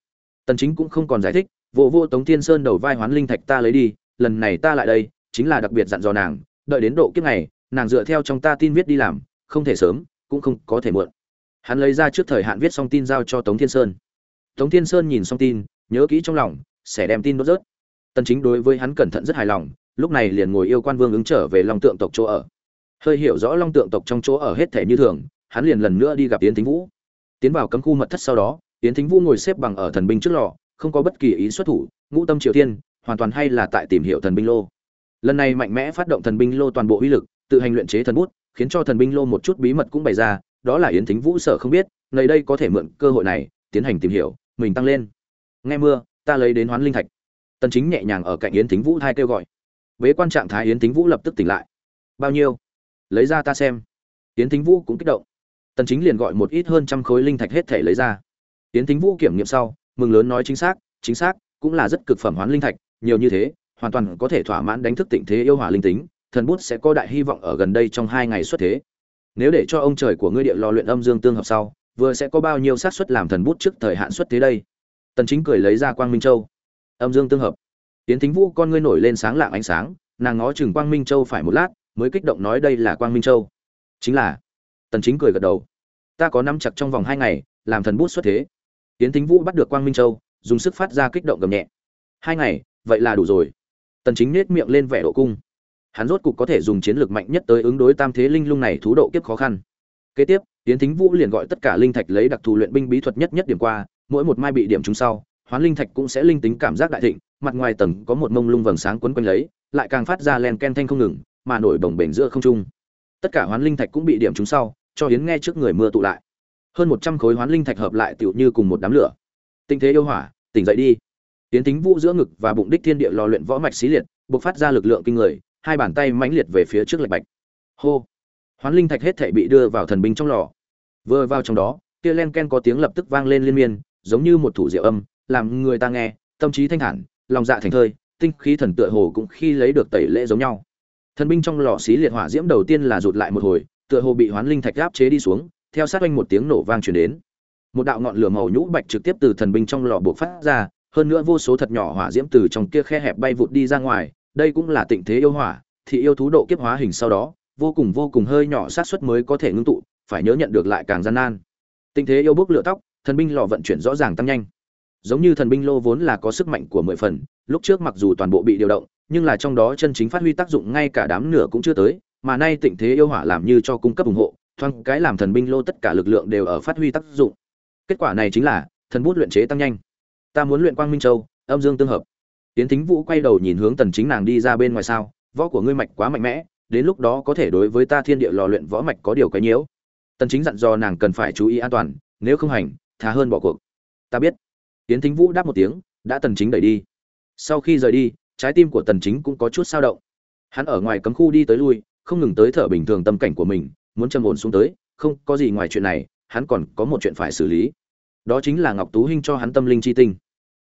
A: Tần chính cũng không còn giải thích vô vô tống thiên sơn đầu vai hoán linh thạch ta lấy đi, lần này ta lại đây, chính là đặc biệt dặn dò nàng, đợi đến độ kiếp này, nàng dựa theo trong ta tin viết đi làm, không thể sớm, cũng không có thể muộn. Hắn lấy ra trước thời hạn viết xong tin giao cho tống thiên sơn. Tống thiên sơn nhìn xong tin, nhớ kỹ trong lòng, sẽ đem tin đốt rớt. Tần chính đối với hắn cẩn thận rất hài lòng lúc này liền ngồi yêu quan vương ứng trở về long tượng tộc chỗ ở. Hơi hiểu rõ long tượng tộc trong chỗ ở hết thể như thường, hắn liền lần nữa đi gặp yến thính vũ. Tiến vào cấm khu mật thất sau đó, yến thính vũ ngồi xếp bằng ở thần binh trước lò, không có bất kỳ ý xuất thủ, ngũ tâm triều tiên hoàn toàn hay là tại tìm hiểu thần binh lô. Lần này mạnh mẽ phát động thần binh lô toàn bộ uy lực, tự hành luyện chế thần bút, khiến cho thần binh lô một chút bí mật cũng bày ra, đó là yến thính vũ sợ không biết nơi đây có thể mượn cơ hội này, tiến hành tìm hiểu, mình tăng lên. Nghe mưa, ta lấy đến hoán linh thạch. Tần chính nhẹ nhàng ở cạnh yến thính vũ thai kêu gọi bế quan trạng thái yến thính vũ lập tức tỉnh lại. Bao nhiêu? Lấy ra ta xem. Yến thính vũ cũng kích động. Tần chính liền gọi một ít hơn trăm khối linh thạch hết thể lấy ra. Yến thính vũ kiểm nghiệm sau, mừng lớn nói chính xác chính xác, cũng là rất cực phẩm hoán linh thạch, nhiều như thế, hoàn toàn có thể thỏa mãn đánh thức tịnh thế yêu hỏa linh tính, thần bút sẽ có đại hy vọng ở gần đây trong hai ngày xuất thế. Nếu để cho ông trời của ngươi địa lò luyện âm dương tương hợp sau, vừa sẽ có bao nhiêu xác suất làm thần bút trước thời hạn xuất thế đây? Tần chính cười lấy ra quang minh châu. Âm dương tương hợp tiến thính vũ con ngươi nổi lên sáng lạng ánh sáng, nàng ngó chừng quang minh châu phải một lát, mới kích động nói đây là quang minh châu. Chính là, tần chính cười gật đầu. Ta có năm chặt trong vòng hai ngày, làm thần bút xuất thế. Tiến thính vũ bắt được quang minh châu, dùng sức phát ra kích động gầm nhẹ. Hai ngày, vậy là đủ rồi. Tần chính nết miệng lên vẻ độ cung. Hắn rốt cục có thể dùng chiến lược mạnh nhất tới ứng đối tam thế linh lung này thú độ kiếp khó khăn. Kế tiếp, tiến thính vũ liền gọi tất cả linh thạch lấy đặc thù luyện binh bí thuật nhất nhất điểm qua, mỗi một mai bị điểm trúng sau hoán linh thạch cũng sẽ linh tính cảm giác đại thịnh, mặt ngoài tầng có một mông lung vầng sáng quấn quanh lấy, lại càng phát ra len ken thanh không ngừng, mà nổi bồng bềnh giữa không trung. Tất cả hoán linh thạch cũng bị điểm trúng sau, cho hiến nghe trước người mưa tụ lại. Hơn một trăm khối hoán linh thạch hợp lại tựu như cùng một đám lửa. Tinh thế yêu hỏa, tỉnh dậy đi. Tiến tính vũ giữa ngực và bụng đích thiên địa lò luyện võ mạch xí liệt, bộc phát ra lực lượng kinh người, hai bàn tay mãnh liệt về phía trước lạch bạch. Hô! Hoán linh thạch hết thể bị đưa vào thần binh trong lò. Vừa vào trong đó, kia len ken có tiếng lập tức vang lên liên miên, giống như một thủ diệu âm làm người ta nghe, tâm trí thanh thản, lòng dạ thành thơi, tinh khí thần tựa hồ cũng khi lấy được tẩy lễ giống nhau. Thần binh trong lò xí liệt hỏa diễm đầu tiên là rụt lại một hồi, tựa hồ bị hoán linh thạch áp chế đi xuống, theo sát oanh một tiếng nổ vang truyền đến. Một đạo ngọn lửa màu nhũ bạch trực tiếp từ thần binh trong lò buộc phát ra, hơn nữa vô số thật nhỏ hỏa diễm từ trong kia khe hẹp bay vụt đi ra ngoài, đây cũng là tịnh thế yêu hỏa, thì yêu thú độ kiếp hóa hình sau đó, vô cùng vô cùng hơi nhỏ sát suất mới có thể ngưng tụ, phải nhớ nhận được lại càng gian nan. Tịnh thế yêu bốc lửa tóc, thần binh lò vận chuyển rõ ràng tăng nhanh giống như thần binh lô vốn là có sức mạnh của mười phần, lúc trước mặc dù toàn bộ bị điều động, nhưng là trong đó chân chính phát huy tác dụng ngay cả đám nửa cũng chưa tới, mà nay tịnh thế yêu hỏa làm như cho cung cấp ủng hộ, thoáng cái làm thần binh lô tất cả lực lượng đều ở phát huy tác dụng. Kết quả này chính là, thần bút luyện chế tăng nhanh. Ta muốn luyện quang minh châu, âm dương tương hợp. Tiến thính vũ quay đầu nhìn hướng tần chính nàng đi ra bên ngoài sao, võ của ngươi mạch quá mạnh mẽ, đến lúc đó có thể đối với ta thiên địa lò luyện võ mạch có điều cái nhiễu. Tần chính dặn dò nàng cần phải chú ý an toàn, nếu không hành, thà hơn bỏ cuộc. Ta biết tiến thính vũ đáp một tiếng, đã tần chính đẩy đi. Sau khi rời đi, trái tim của tần chính cũng có chút sao động. Hắn ở ngoài cấm khu đi tới lui, không ngừng tới thở bình thường tâm cảnh của mình, muốn trầm ổn xuống tới, không có gì ngoài chuyện này, hắn còn có một chuyện phải xử lý. Đó chính là ngọc tú hinh cho hắn tâm linh chi tinh.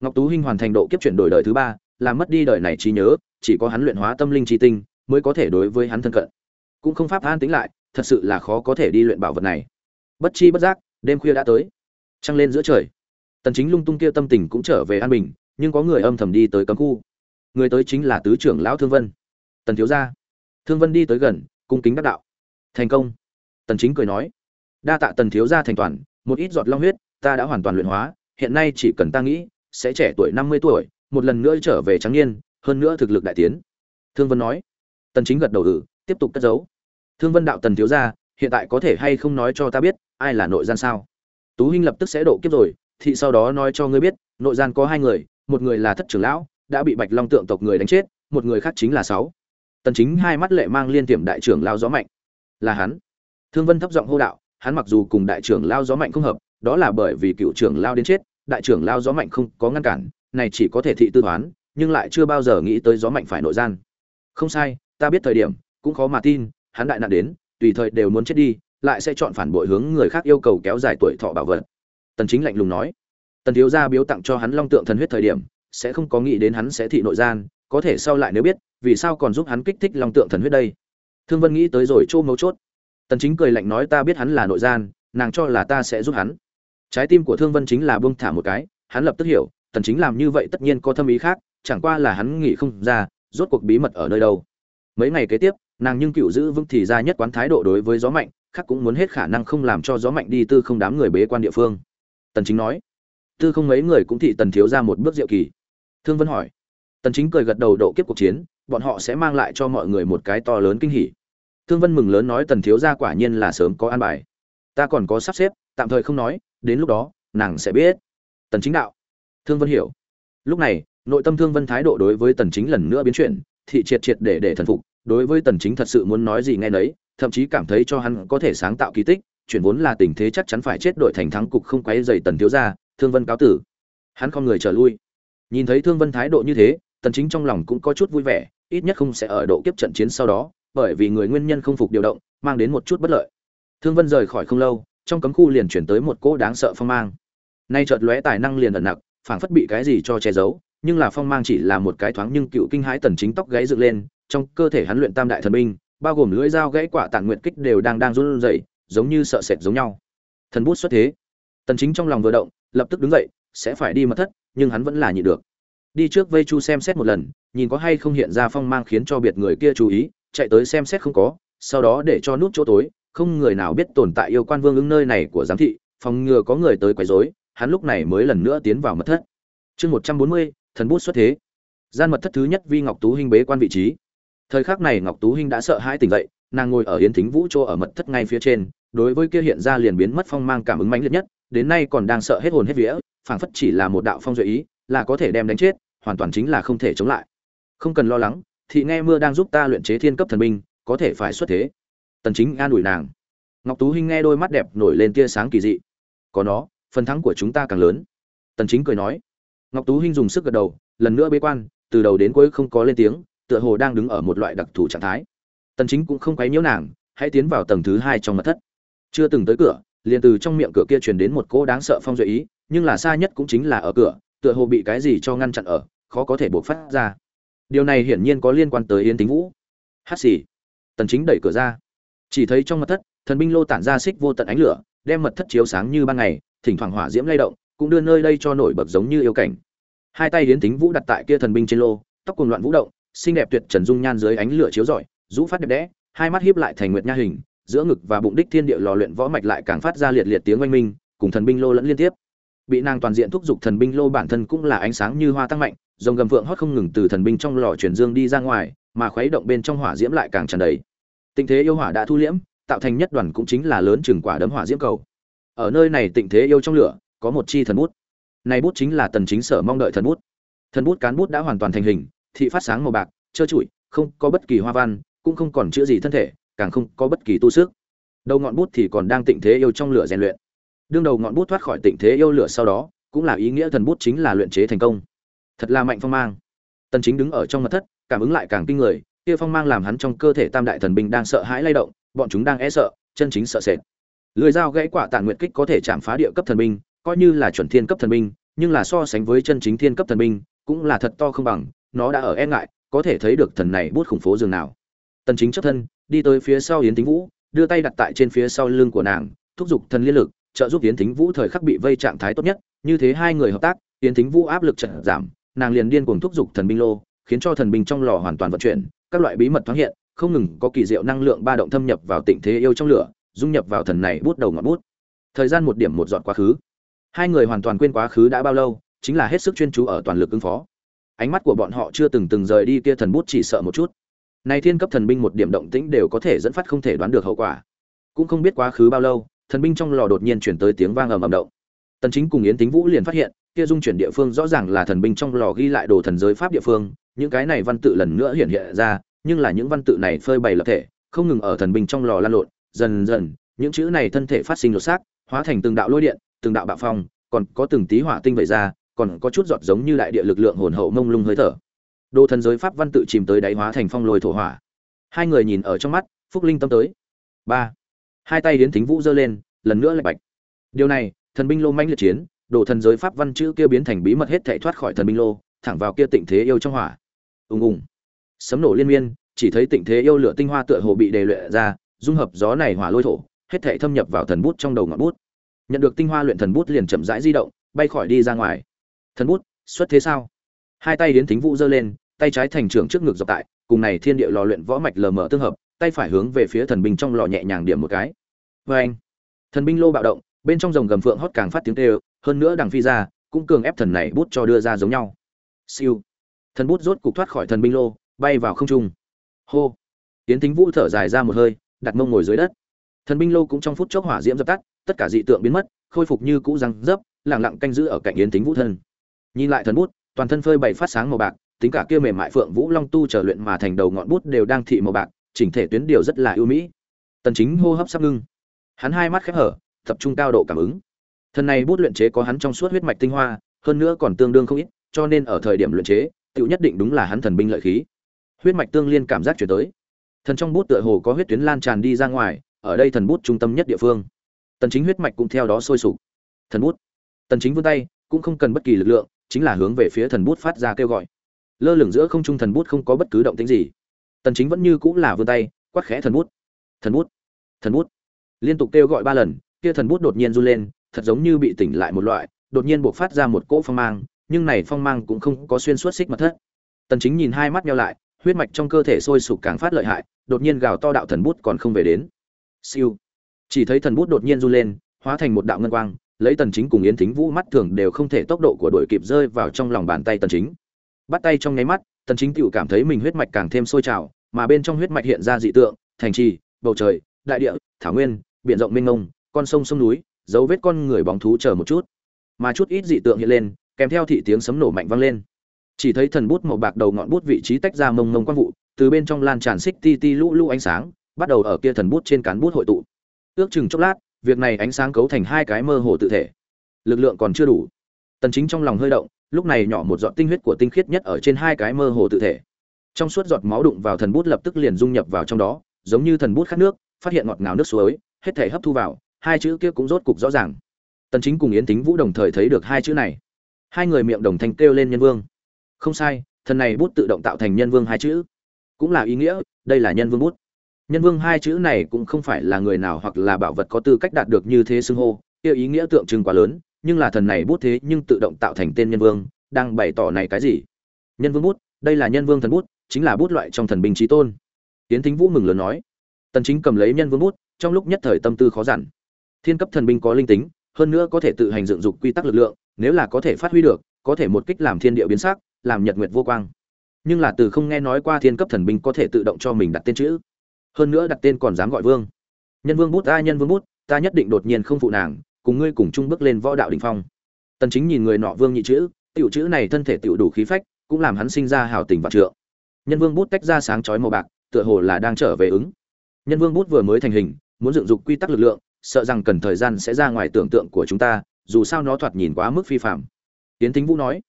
A: Ngọc tú hinh hoàn thành độ kiếp chuyển đổi đời thứ ba, làm mất đi đời này trí nhớ, chỉ có hắn luyện hóa tâm linh chi tinh, mới có thể đối với hắn thân cận. Cũng không pháp an tính lại, thật sự là khó có thể đi luyện bảo vật này. Bất chi bất giác, đêm khuya đã tới. Trăng lên giữa trời tần chính lung tung kia tâm tình cũng trở về an bình, nhưng có người âm thầm đi tới cấm khu. Người tới chính là tứ trưởng lão thương vân. Tần thiếu gia. Thương vân đi tới gần, cung kính đắc đạo. Thành công. Tần chính cười nói. Đa tạ tần thiếu gia thành toàn, một ít giọt long huyết, ta đã hoàn toàn luyện hóa, hiện nay chỉ cần ta nghĩ, sẽ trẻ tuổi 50 tuổi, một lần nữa trở về trắng niên, hơn nữa thực lực đại tiến. Thương vân nói. Tần chính gật đầu ừ tiếp tục cất giấu. Thương vân đạo tần thiếu gia, hiện tại có thể hay không nói cho ta biết, ai là nội gian sao? Tú huynh lập tức sẽ độ kiếp rồi thị sau đó nói cho ngươi biết, nội gian có hai người, một người là thất trưởng lão, đã bị bạch long tượng tộc người đánh chết, một người khác chính là sáu. Tần chính hai mắt lệ mang liên tiệm đại trưởng lao gió mạnh. Là hắn. Thương vân thấp giọng hô đạo, hắn mặc dù cùng đại trưởng lao gió mạnh không hợp, đó là bởi vì cựu trưởng lao đến chết, đại trưởng lao gió mạnh không có ngăn cản, này chỉ có thể thị tư toán, nhưng lại chưa bao giờ nghĩ tới gió mạnh phải nội gian. Không sai, ta biết thời điểm, cũng khó mà tin, hắn đại nạn đến, tùy thời đều muốn chết đi, lại sẽ chọn phản bội hướng người khác yêu cầu kéo dài tuổi thọ bảo vật tần chính lạnh lùng nói, tần thiếu gia biếu tặng cho hắn long tượng thần huyết thời điểm, sẽ không có nghĩ đến hắn sẽ thị nội gian, có thể sau lại nếu biết, vì sao còn giúp hắn kích thích long tượng thần huyết đây? Thương vân nghĩ tới rồi chỗ mấu chốt. Tần chính cười lạnh nói ta biết hắn là nội gian, nàng cho là ta sẽ giúp hắn. Trái tim của thương vân chính là buông thả một cái, hắn lập tức hiểu, tần chính làm như vậy tất nhiên có thâm ý khác, chẳng qua là hắn nghĩ không ra, rốt cuộc bí mật ở nơi đâu. Mấy ngày kế tiếp, nàng nhưng cựu giữ vững thì ra nhất quán thái độ đối với gió mạnh, khác cũng muốn hết khả năng không làm cho gió mạnh đi tư không đám người bế quan địa phương tần chính nói. Tư không mấy người cũng thị tần thiếu ra một bước diệu kỳ. Thương vân hỏi. Tần chính cười gật đầu độ kiếp cuộc chiến, bọn họ sẽ mang lại cho mọi người một cái to lớn kinh hỉ. Thương vân mừng lớn nói tần thiếu gia quả nhiên là sớm có an bài. Ta còn có sắp xếp, tạm thời không nói, đến lúc đó, nàng sẽ biết. Tần chính đạo. Thương vân hiểu. Lúc này, nội tâm thương vân thái độ đối với tần chính lần nữa biến chuyển, thị triệt triệt để để thần phục, đối với tần chính thật sự muốn nói gì nghe nấy, thậm chí cảm thấy cho hắn có thể sáng tạo kỳ tích chuyển vốn là tình thế chắc chắn phải chết đội thành thắng cục không quấy dày tần thiếu gia, thương vân cáo tử. Hắn không người trở lui. Nhìn thấy thương vân thái độ như thế, tần chính trong lòng cũng có chút vui vẻ, ít nhất không sẽ ở độ kiếp trận chiến sau đó, bởi vì người nguyên nhân không phục điều động, mang đến một chút bất lợi. Thương vân rời khỏi không lâu, trong cấm khu liền chuyển tới một cỗ đáng sợ phong mang. Nay chợt lóe tài năng liền ẩn nặc, phảng phất bị cái gì cho che giấu, nhưng là phong mang chỉ là một cái thoáng nhưng cựu kinh hãi tần chính tóc gáy dựng lên, trong cơ thể hắn luyện tam đại thần binh, bao gồm lưỡi dao gãy quả tản nguyện kích đều đang đang run rẩy giống như sợ sệt giống nhau. Thần bút xuất thế. Tần chính trong lòng vừa động, lập tức đứng dậy, sẽ phải đi mật thất, nhưng hắn vẫn là nhịn được. Đi trước vây chu xem xét một lần, nhìn có hay không hiện ra phong mang khiến cho biệt người kia chú ý, chạy tới xem xét không có, sau đó để cho nút chỗ tối, không người nào biết tồn tại yêu quan vương ứng nơi này của giám thị, phòng ngừa có người tới quấy rối, hắn lúc này mới lần nữa tiến vào mật thất. Chương một trăm bốn mươi, thần bút xuất thế. Gian mật thất thứ nhất vi ngọc tú hinh bế quan vị trí. Thời khắc này ngọc tú hinh đã sợ hãi tỉnh dậy nàng ngồi ở yến thính vũ chỗ ở mật thất ngay phía trên, đối với kia hiện ra liền biến mất phong mang cảm ứng mãnh liệt nhất, đến nay còn đang sợ hết hồn hết vía, phảng phất chỉ là một đạo phong duệ ý, là có thể đem đánh chết, hoàn toàn chính là không thể chống lại. Không cần lo lắng, thị nghe mưa đang giúp ta luyện chế thiên cấp thần binh, có thể phải xuất thế. Tần chính an ủi nàng. Ngọc tú hinh nghe đôi mắt đẹp nổi lên tia sáng kỳ dị. Có nó, phần thắng của chúng ta càng lớn. Tần chính cười nói. Ngọc tú hinh dùng sức gật đầu, lần nữa bế quan, từ đầu đến cuối không có lên tiếng, tựa hồ đang đứng ở một loại đặc thù trạng thái tần chính cũng không quấy nhiễu nàng, hãy tiến vào tầng thứ hai trong mật thất. Chưa từng tới cửa, liền từ trong miệng cửa kia truyền đến một cỗ đáng sợ phong duệ ý, nhưng là xa nhất cũng chính là ở cửa, tựa hồ bị cái gì cho ngăn chặn ở, khó có thể bộc phát ra. Điều này hiển nhiên có liên quan tới yến tính vũ. Hát xì. Tần chính đẩy cửa ra. Chỉ thấy trong mật thất, thần binh lô tản ra xích vô tận ánh lửa, đem mật thất chiếu sáng như ban ngày, thỉnh thoảng hỏa diễm lay động, cũng đưa nơi đây cho nổi bật giống như yêu cảnh. Hai tay yến tính vũ đặt tại kia thần binh trên lô, tóc cuồng loạn vũ động, xinh đẹp tuyệt trần dung nhan dưới ánh lửa chiếu rọi rũ phát đẹp đẽ, hai mắt hiếp lại thành nguyệt nha hình, giữa ngực và bụng đích thiên địa lò luyện võ mạch lại càng phát ra liệt liệt tiếng oanh minh, cùng thần binh lô lẫn liên tiếp. Bị nàng toàn diện thúc giục thần binh lô bản thân cũng là ánh sáng như hoa tăng mạnh, dòng gầm phượng hót không ngừng từ thần binh trong lò chuyển dương đi ra ngoài, mà khuấy động bên trong hỏa diễm lại càng tràn đầy. Tình thế yêu hỏa đã thu liễm, tạo thành nhất đoàn cũng chính là lớn chừng quả đấm hỏa diễm cầu. Ở nơi này tình thế yêu trong lửa, có một chi thần bút. Này bút chính là tần chính sở mong đợi thần bút. Thần bút cán bút đã hoàn toàn thành hình, thị phát sáng màu bạc, trơ trụi, không có bất kỳ hoa văn cũng không còn chữa gì thân thể, càng không có bất kỳ tu sức. Đầu ngọn bút thì còn đang tịnh thế yêu trong lửa rèn luyện. Đương đầu ngọn bút thoát khỏi tịnh thế yêu lửa sau đó, cũng là ý nghĩa thần bút chính là luyện chế thành công. Thật là mạnh phong mang. Tần chính đứng ở trong mật thất, cảm ứng lại càng kinh người, kia phong mang làm hắn trong cơ thể tam đại thần binh đang sợ hãi lay động, bọn chúng đang e sợ, chân chính sợ sệt. Lưỡi dao gãy quả tàn nguyện kích có thể chạm phá địa cấp thần binh, coi như là chuẩn thiên cấp thần binh, nhưng là so sánh với chân chính thiên cấp thần binh, cũng là thật to không bằng, nó đã ở e ngại, có thể thấy được thần này bút khủng phố dường nào tần chính chấp thân, đi tới phía sau yến Thính vũ, đưa tay đặt tại trên phía sau lưng của nàng, thúc giục thần liên lực, trợ giúp yến Thính vũ thời khắc bị vây trạng thái tốt nhất. Như thế hai người hợp tác, yến Thính vũ áp lực chậm giảm, nàng liền điên cuồng thúc giục thần binh lô, khiến cho thần binh trong lò hoàn toàn vận chuyển, các loại bí mật thoáng hiện, không ngừng có kỳ diệu năng lượng ba động thâm nhập vào tịnh thế yêu trong lửa, dung nhập vào thần này bút đầu ngọn bút. Thời gian một điểm một dọn quá khứ. Hai người hoàn toàn quên quá khứ đã bao lâu, chính là hết sức chuyên chú ở toàn lực ứng phó. Ánh mắt của bọn họ chưa từng từng rời đi kia thần bút chỉ sợ một chút này thiên cấp thần binh một điểm động tĩnh đều có thể dẫn phát không thể đoán được hậu quả. Cũng không biết quá khứ bao lâu, thần binh trong lò đột nhiên chuyển tới tiếng vang ầm ầm động. Tần chính cùng yến tính vũ liền phát hiện, kia dung chuyển địa phương rõ ràng là thần binh trong lò ghi lại đồ thần giới pháp địa phương, những cái này văn tự lần nữa hiện hiện ra, nhưng là những văn tự này phơi bày lập thể, không ngừng ở thần binh trong lò lan lộn, dần dần, những chữ này thân thể phát sinh lột xác, hóa thành từng đạo lôi điện, từng đạo bạo phong, còn có từng tí hỏa tinh vậy ra, còn có chút giọt giống như đại địa lực lượng hồn hậu mông lung hơi thở đồ thần giới pháp văn tự chìm tới đáy hóa thành phong lôi thổ hỏa. Hai người nhìn ở trong mắt, phúc linh tâm tới. Ba. Hai tay hiến thính vũ giơ lên, lần nữa lại bạch. Điều này, thần binh lô manh liệt chiến, đồ thần giới pháp văn chữ kia biến thành bí mật hết thảy thoát khỏi thần binh lô, thẳng vào kia tịnh thế yêu trong hỏa. Ùng ùng. Sấm nổ liên miên, chỉ thấy tịnh thế yêu lửa tinh hoa tựa hồ bị đề luyện ra, dung hợp gió này hỏa lôi thổ, hết thảy thâm nhập vào thần bút trong đầu ngọn bút. Nhận được tinh hoa luyện thần bút liền chậm rãi di động, bay khỏi đi ra ngoài. Thần bút, xuất thế sao? Hai tay đến thính vũ giơ lên tay trái thành trưởng trước ngực dọc tại, cùng này thiên địa lò luyện võ mạch lờ mờ tương hợp, tay phải hướng về phía thần binh trong lò nhẹ nhàng điểm một cái. Vê anh, thần binh lô bạo động, bên trong rồng gầm phượng hót càng phát tiếng tê hơn nữa đằng phi ra, cũng cường ép thần này bút cho đưa ra giống nhau. Siêu, thần bút rốt cục thoát khỏi thần binh lô, bay vào không trung. Hô tiến tính vũ thở dài ra một hơi, đặt mông ngồi dưới đất. Thần binh lô cũng trong phút chốc hỏa diễm dập tắt, tất cả dị tượng biến mất, khôi phục như cũ răng dấp lẳng lặng canh giữ ở cạnh yến tính vũ thân. Nhìn lại thần bút, toàn thân phơi bày phát sáng màu bạc tính cả kia mềm mại phượng vũ long tu trở luyện mà thành đầu ngọn bút đều đang thị màu bạc, chỉnh thể tuyến điều rất là ưu mỹ. Tần chính hô hấp sắp ngưng. Hắn hai mắt khép hở, tập trung cao độ cảm ứng. Thần này bút luyện chế có hắn trong suốt huyết mạch tinh hoa, hơn nữa còn tương đương không ít, cho nên ở thời điểm luyện chế tự nhất định đúng là hắn thần binh lợi khí. Huyết mạch tương liên cảm giác chuyển tới. Thần trong bút tựa hồ có huyết tuyến lan tràn đi ra ngoài, ở đây thần bút trung tâm nhất địa phương. Tần chính huyết mạch cũng theo đó sôi sục. Thần bút. Tần chính vươn tay, cũng không cần bất kỳ lực lượng, chính là hướng về phía thần bút phát ra kêu gọi lơ lửng giữa không trung thần bút không có bất cứ động tĩnh gì. Tần chính vẫn như cũng là vươn tay, quát khẽ thần bút. Thần bút thần bút. Liên tục kêu gọi ba lần, kia thần bút đột nhiên run lên, thật giống như bị tỉnh lại một loại, đột nhiên buộc phát ra một cỗ phong mang, nhưng này phong mang cũng không có xuyên suốt xích mật thất. Tần chính nhìn hai mắt nheo lại, huyết mạch trong cơ thể sôi sục càng phát lợi hại, đột nhiên gào to đạo thần bút còn không về đến. Siêu. Chỉ thấy thần bút đột nhiên run lên, hóa thành một đạo ngân quang, lấy tần chính cùng yến thính vũ mắt thường đều không thể tốc độ của đội kịp rơi vào trong lòng bàn tay tần chính bắt tay trong nháy mắt, tần chính tựu cảm thấy mình huyết mạch càng thêm sôi trào, mà bên trong huyết mạch hiện ra dị tượng, thành trì, bầu trời, đại địa, thảo nguyên, biển rộng mênh mông, con sông sông núi, dấu vết con người bóng thú chờ một chút. Mà chút ít dị tượng hiện lên, kèm theo thị tiếng sấm nổ mạnh vang lên. Chỉ thấy thần bút màu bạc đầu ngọn bút vị trí tách ra mông mông quang vụ, từ bên trong lan tràn xích ti ti lũ lũ ánh sáng, bắt đầu ở kia thần bút trên cán bút hội tụ. Ước chừng chốc lát, việc này ánh sáng cấu thành hai cái mơ hồ tự thể. Lực lượng còn chưa đủ. Tần chính trong lòng hơi động lúc này nhỏ một giọt tinh huyết của tinh khiết nhất ở trên hai cái mơ hồ tự thể. Trong suốt giọt máu đụng vào thần bút lập tức liền dung nhập vào trong đó, giống như thần bút khát nước, phát hiện ngọt ngào nước suối, hết thể hấp thu vào, hai chữ kia cũng rốt cục rõ ràng. Tần chính cùng yến tính vũ đồng thời thấy được hai chữ này. Hai người miệng đồng thanh kêu lên nhân vương. Không sai, thần này bút tự động tạo thành nhân vương hai chữ. Cũng là ý nghĩa, đây là nhân vương bút. Nhân vương hai chữ này cũng không phải là người nào hoặc là bảo vật có tư cách đạt được như thế xưng hô, kia ý nghĩa tượng trưng quá lớn nhưng là thần này bút thế nhưng tự động tạo thành tên nhân vương, đang bày tỏ này cái gì? Nhân vương bút, đây là nhân vương thần bút, chính là bút loại trong thần binh trí tôn. Tiến thính vũ mừng lớn nói. Tần chính cầm lấy nhân vương bút, trong lúc nhất thời tâm tư khó giản. Thiên cấp thần binh có linh tính, hơn nữa có thể tự hành dựng dục quy tắc lực lượng, nếu là có thể phát huy được, có thể một kích làm thiên địa biến sắc, làm nhật nguyệt vô quang. Nhưng là từ không nghe nói qua thiên cấp thần binh có thể tự động cho mình đặt tên chữ. Hơn nữa đặt tên còn dám gọi vương. Nhân vương bút, ta nhân vương bút, ta nhất định đột nhiên không phụ nàng cùng ngươi cùng chung bước lên võ đạo đỉnh phong. Tần chính nhìn người nọ vương nhị chữ, tiểu chữ này thân thể tiểu đủ khí phách, cũng làm hắn sinh ra hào tình và trượng. Nhân vương bút tách ra sáng chói màu bạc, tựa hồ là đang trở về ứng. Nhân vương bút vừa mới thành hình, muốn dựng dục quy tắc lực lượng, sợ rằng cần thời gian sẽ ra ngoài tưởng tượng của chúng ta, dù sao nó thoạt nhìn quá mức phi phàm. Tiến tính vũ nói,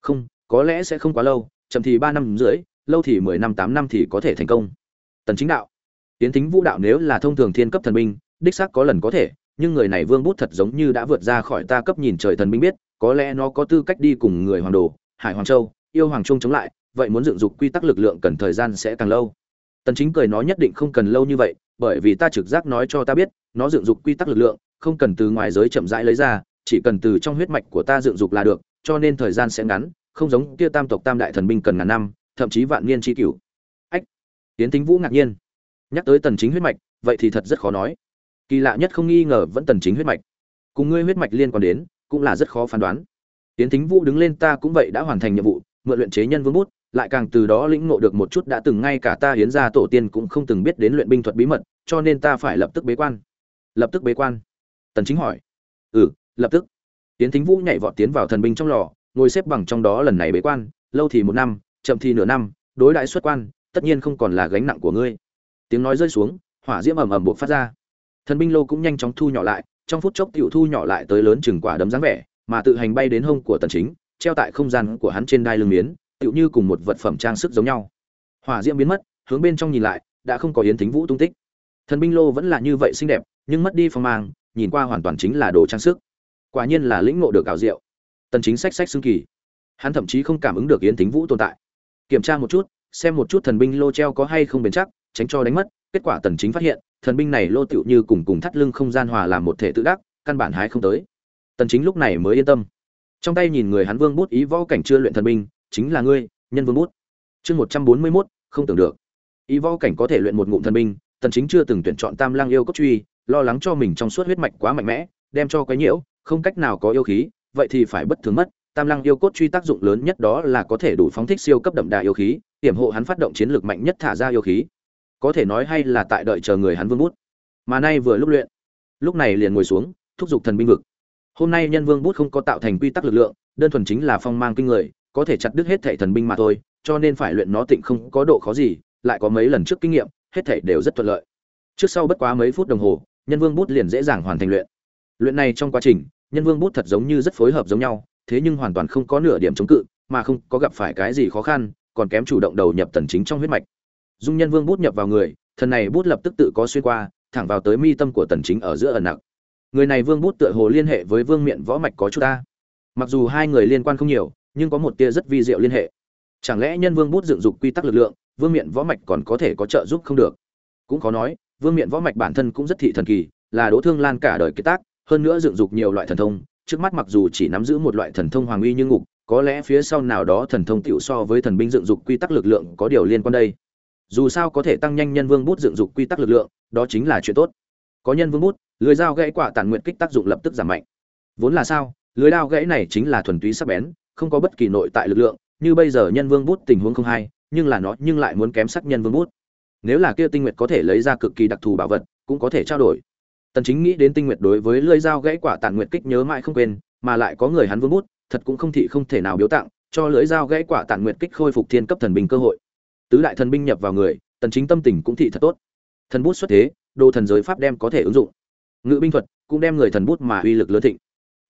A: không, có lẽ sẽ không quá lâu, chậm thì ba năm rưỡi, lâu thì mười năm tám năm thì có thể thành công. Tần chính đạo tiến tính vũ đạo nếu là thông thường thiên cấp thần binh, đích xác có lần có thể nhưng người này vương bút thật giống như đã vượt ra khỏi ta cấp nhìn trời thần minh biết, có lẽ nó có tư cách đi cùng người hoàng đồ, hải hoàng châu, yêu hoàng trung chống lại, vậy muốn dựng dục quy tắc lực lượng cần thời gian sẽ càng lâu. Tần chính cười nói nhất định không cần lâu như vậy, bởi vì ta trực giác nói cho ta biết, nó dựng dục quy tắc lực lượng, không cần từ ngoài giới chậm rãi lấy ra, chỉ cần từ trong huyết mạch của ta dựng dục là được, cho nên thời gian sẽ ngắn, không giống kia tam tộc tam đại thần binh cần ngàn năm, thậm chí vạn niên chi cửu. Ách! Tiến tính vũ ngạc nhiên. Nhắc tới tần chính huyết mạch, vậy thì thật rất khó nói kỳ lạ nhất không nghi ngờ vẫn tần chính huyết mạch. Cùng ngươi huyết mạch liên quan đến, cũng là rất khó phán đoán. Tiến tính vũ đứng lên ta cũng vậy đã hoàn thành nhiệm vụ, mượn luyện chế nhân vương bút, lại càng từ đó lĩnh ngộ được một chút đã từng ngay cả ta hiến ra tổ tiên cũng không từng biết đến luyện binh thuật bí mật, cho nên ta phải lập tức bế quan. Lập tức bế quan. Tần chính hỏi. Ừ lập tức. Tiến thính vũ nhảy vọt tiến vào thần binh trong lò, ngồi xếp bằng trong đó lần này bế quan, lâu thì một năm, chậm thì nửa năm, đối đại xuất quan, tất nhiên không còn là gánh nặng của ngươi. Tiếng nói rơi xuống, hỏa diễm ầm ầm buộc phát ra thần binh lô cũng nhanh chóng thu nhỏ lại, trong phút chốc tiểu thu nhỏ lại tới lớn chừng quả đấm dáng vẻ, mà tự hành bay đến hông của tần chính, treo tại không gian của hắn trên đai lưng miến, tựu như cùng một vật phẩm trang sức giống nhau. Hỏa diễm biến mất, hướng bên trong nhìn lại, đã không có yến thính vũ tung tích. Thần binh lô vẫn là như vậy xinh đẹp, nhưng mất đi phong mang, nhìn qua hoàn toàn chính là đồ trang sức. Quả nhiên là lĩnh ngộ được ảo diệu. Tần chính sách sách xương kỳ. Hắn thậm chí không cảm ứng được yến thính vũ tồn tại. Kiểm tra một chút, xem một chút thần binh lô treo có hay không bền chắc, tránh cho đánh mất, kết quả tần chính phát hiện thần binh này lô tựu như cùng cùng thắt lưng không gian hòa làm một thể tự đắc căn bản hái không tới. Tần chính lúc này mới yên tâm. Trong tay nhìn người hắn vương bút ý võ cảnh chưa luyện thần binh chính là ngươi nhân vương bút. Chương 141, không tưởng được. Ý võ cảnh có thể luyện một ngụm thần binh tần chính chưa từng tuyển chọn tam lang yêu cốt truy lo lắng cho mình trong suốt huyết mạch quá mạnh mẽ đem cho quấy nhiễu không cách nào có yêu khí vậy thì phải bất thường mất. Tam lăng yêu cốt truy tác dụng lớn nhất đó là có thể đủ phóng thích siêu cấp đậm đà yêu khí tiềm hộ hắn phát động chiến lược mạnh nhất thả ra yêu khí có thể nói hay là tại đợi chờ người hắn vương bút. Mà nay vừa lúc luyện, lúc này liền ngồi xuống, thúc giục thần binh vực. Hôm nay nhân vương bút không có tạo thành quy tắc lực lượng, đơn thuần chính là phong mang kinh người, có thể chặt đứt hết thảy thần binh mà thôi, cho nên phải luyện nó tịnh không có độ khó gì, lại có mấy lần trước kinh nghiệm, hết thảy đều rất thuận lợi. Trước sau bất quá mấy phút đồng hồ, nhân vương bút liền dễ dàng hoàn thành luyện. Luyện này trong quá trình, nhân vương bút thật giống như rất phối hợp giống nhau, thế nhưng hoàn toàn không có nửa điểm chống cự, mà không có gặp phải cái gì khó khăn, còn kém chủ động đầu nhập tần chính trong huyết mạch dung nhân vương bút nhập vào người, thần này bút lập tức tự có xuyên qua, thẳng vào tới mi tâm của tần chính ở giữa ẩn nặng người này vương bút tựa hồ liên hệ với vương miện võ mạch có chút ta. Mặc dù hai người liên quan không nhiều, nhưng có một tia rất vi diệu liên hệ. Chẳng lẽ nhân vương bút dựng dục quy tắc lực lượng, vương miện võ mạch còn có thể có trợ giúp không được? Cũng có nói, vương miện võ mạch bản thân cũng rất thị thần kỳ, là đỗ thương lan cả đời kế tác, hơn nữa dựng dục nhiều loại thần thông, trước mắt mặc dù chỉ nắm giữ một loại thần thông hoàng uy như ngục, có lẽ phía sau nào đó thần thông tiểu so với thần binh dựng dục quy tắc lực lượng có điều liên quan đây dù sao có thể tăng nhanh nhân vương bút dựng dục quy tắc lực lượng, đó chính là chuyện tốt. Có nhân vương bút, lưới dao gãy quả tàn nguyện kích tác dụng lập tức giảm mạnh. Vốn là sao, lưới dao gãy này chính là thuần túy sắc bén, không có bất kỳ nội tại lực lượng, như bây giờ nhân vương bút tình huống không hay, nhưng là nó nhưng lại muốn kém sắc nhân vương bút. Nếu là kia tinh nguyệt có thể lấy ra cực kỳ đặc thù bảo vật, cũng có thể trao đổi. Tần chính nghĩ đến tinh nguyệt đối với lưỡi dao gãy quả tàn nguyệt kích nhớ mãi không quên, mà lại có người hắn vương bút, thật cũng không thị không thể nào biếu tặng, cho lưỡi dao gãy quả tàn nguyệt kích khôi phục thiên cấp thần bình cơ hội tứ đại thần binh nhập vào người, tần chính tâm tình cũng thị thật tốt. Thần bút xuất thế, đồ thần giới pháp đem có thể ứng dụng. Ngự binh thuật cũng đem người thần bút mà uy lực lớn thịnh.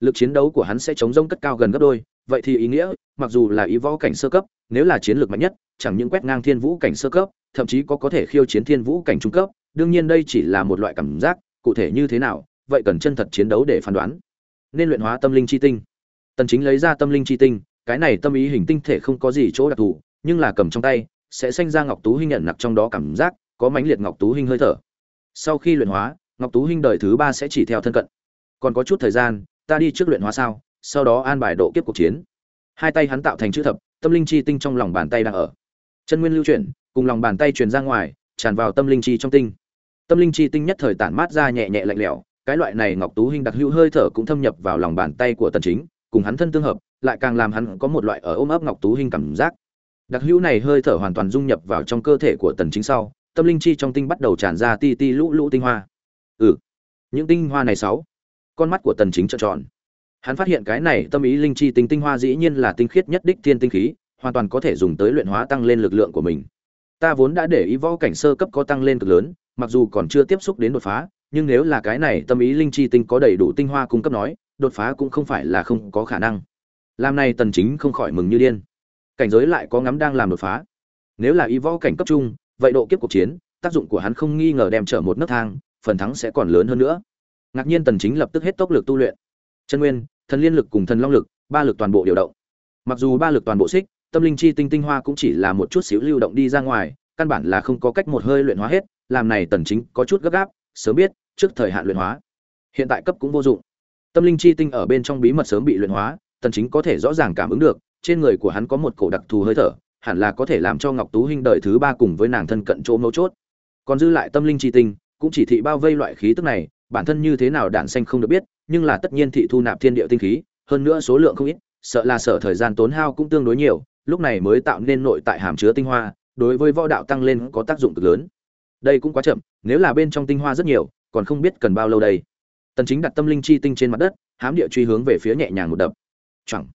A: Lực chiến đấu của hắn sẽ chống rông cất cao gần gấp đôi, vậy thì ý nghĩa, mặc dù là ý võ cảnh sơ cấp, nếu là chiến lược mạnh nhất, chẳng những quét ngang thiên vũ cảnh sơ cấp, thậm chí có có thể khiêu chiến thiên vũ cảnh trung cấp, đương nhiên đây chỉ là một loại cảm giác, cụ thể như thế nào, vậy cần chân thật chiến đấu để phán đoán. Nên luyện hóa tâm linh chi tinh. Tần chính lấy ra tâm linh chi tinh, cái này tâm ý hình tinh thể không có gì chỗ đặc thù, nhưng là cầm trong tay sẽ sinh ra ngọc tú hinh nhận nặc trong đó cảm giác, có mãnh liệt ngọc tú hinh hơi thở. Sau khi luyện hóa, ngọc tú hinh đời thứ ba sẽ chỉ theo thân cận. Còn có chút thời gian, ta đi trước luyện hóa sao, sau đó an bài độ kiếp cuộc chiến. Hai tay hắn tạo thành chữ thập, tâm linh chi tinh trong lòng bàn tay đang ở. Chân nguyên lưu chuyển, cùng lòng bàn tay truyền ra ngoài, tràn vào tâm linh chi trong tinh. Tâm linh chi tinh nhất thời tản mát ra nhẹ nhẹ lạnh lẽo, cái loại này ngọc tú hình đặc hữu hơi thở cũng thâm nhập vào lòng bàn tay của tần chính, cùng hắn thân tương hợp, lại càng làm hắn có một loại ở ôm ấp ngọc tú hình cảm giác đặc hữu này hơi thở hoàn toàn dung nhập vào trong cơ thể của tần chính sau, tâm linh chi trong tinh bắt đầu tràn ra ti ti lũ lũ tinh hoa. Ừ những tinh hoa này sáu. Con mắt của tần chính trợn tròn. Hắn phát hiện cái này tâm ý linh chi tinh tinh hoa dĩ nhiên là tinh khiết nhất đích thiên tinh khí, hoàn toàn có thể dùng tới luyện hóa tăng lên lực lượng của mình. Ta vốn đã để ý võ cảnh sơ cấp có tăng lên cực lớn, mặc dù còn chưa tiếp xúc đến đột phá, nhưng nếu là cái này tâm ý linh chi tinh có đầy đủ tinh hoa cung cấp nói, đột phá cũng không phải là không có khả năng. Làm này tần chính không khỏi mừng như điên cảnh giới lại có ngắm đang làm đột phá. Nếu là y võ cảnh cấp trung, vậy độ kiếp cuộc chiến, tác dụng của hắn không nghi ngờ đem trở một nấc thang, phần thắng sẽ còn lớn hơn nữa. Ngạc nhiên tần chính lập tức hết tốc lực tu luyện. Chân nguyên, thần liên lực cùng thần long lực, ba lực toàn bộ điều động. Mặc dù ba lực toàn bộ xích, tâm linh chi tinh tinh hoa cũng chỉ là một chút xíu lưu động đi ra ngoài, căn bản là không có cách một hơi luyện hóa hết, làm này tần chính có chút gấp gáp, sớm biết, trước thời hạn luyện hóa. Hiện tại cấp cũng vô dụng. Tâm linh chi tinh ở bên trong bí mật sớm bị luyện hóa, tần chính có thể rõ ràng cảm ứng được trên người của hắn có một cổ đặc thù hơi thở, hẳn là có thể làm cho ngọc tú hinh đợi thứ ba cùng với nàng thân cận chỗ mấu chốt. Còn dư lại tâm linh chi tinh, cũng chỉ thị bao vây loại khí tức này, bản thân như thế nào đản xanh không được biết, nhưng là tất nhiên thị thu nạp thiên địa tinh khí, hơn nữa số lượng không ít, sợ là sợ thời gian tốn hao cũng tương đối nhiều, lúc này mới tạo nên nội tại hàm chứa tinh hoa, đối với võ đạo tăng lên có tác dụng cực lớn. Đây cũng quá chậm, nếu là bên trong tinh hoa rất nhiều, còn không biết cần bao lâu đây. Tần chính đặt tâm linh chi tinh trên mặt đất, hám địa truy hướng về phía nhẹ nhàng một đập. Chẳng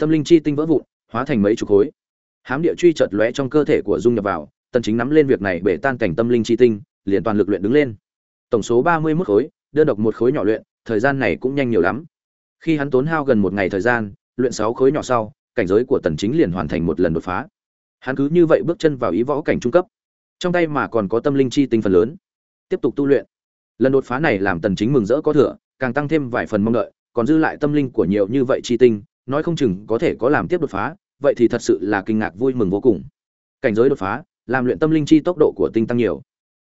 A: tâm linh chi tinh vỡ vụn, hóa thành mấy chục khối. Hám địa truy chợt lóe trong cơ thể của dung nhập vào, tần chính nắm lên việc này bể tan cảnh tâm linh chi tinh, liền toàn lực luyện đứng lên. Tổng số 31 khối, đơn độc một khối nhỏ luyện, thời gian này cũng nhanh nhiều lắm. Khi hắn tốn hao gần một ngày thời gian, luyện 6 khối nhỏ sau, cảnh giới của tần chính liền hoàn thành một lần đột phá. Hắn cứ như vậy bước chân vào ý võ cảnh trung cấp. Trong tay mà còn có tâm linh chi tinh phần lớn. Tiếp tục tu luyện. Lần đột phá này làm tần chính mừng rỡ có thừa, càng tăng thêm vài phần mong đợi, còn dư lại tâm linh của nhiều như vậy chi tinh nói không chừng có thể có làm tiếp đột phá, vậy thì thật sự là kinh ngạc vui mừng vô cùng. Cảnh giới đột phá, làm luyện tâm linh chi tốc độ của tinh tăng nhiều.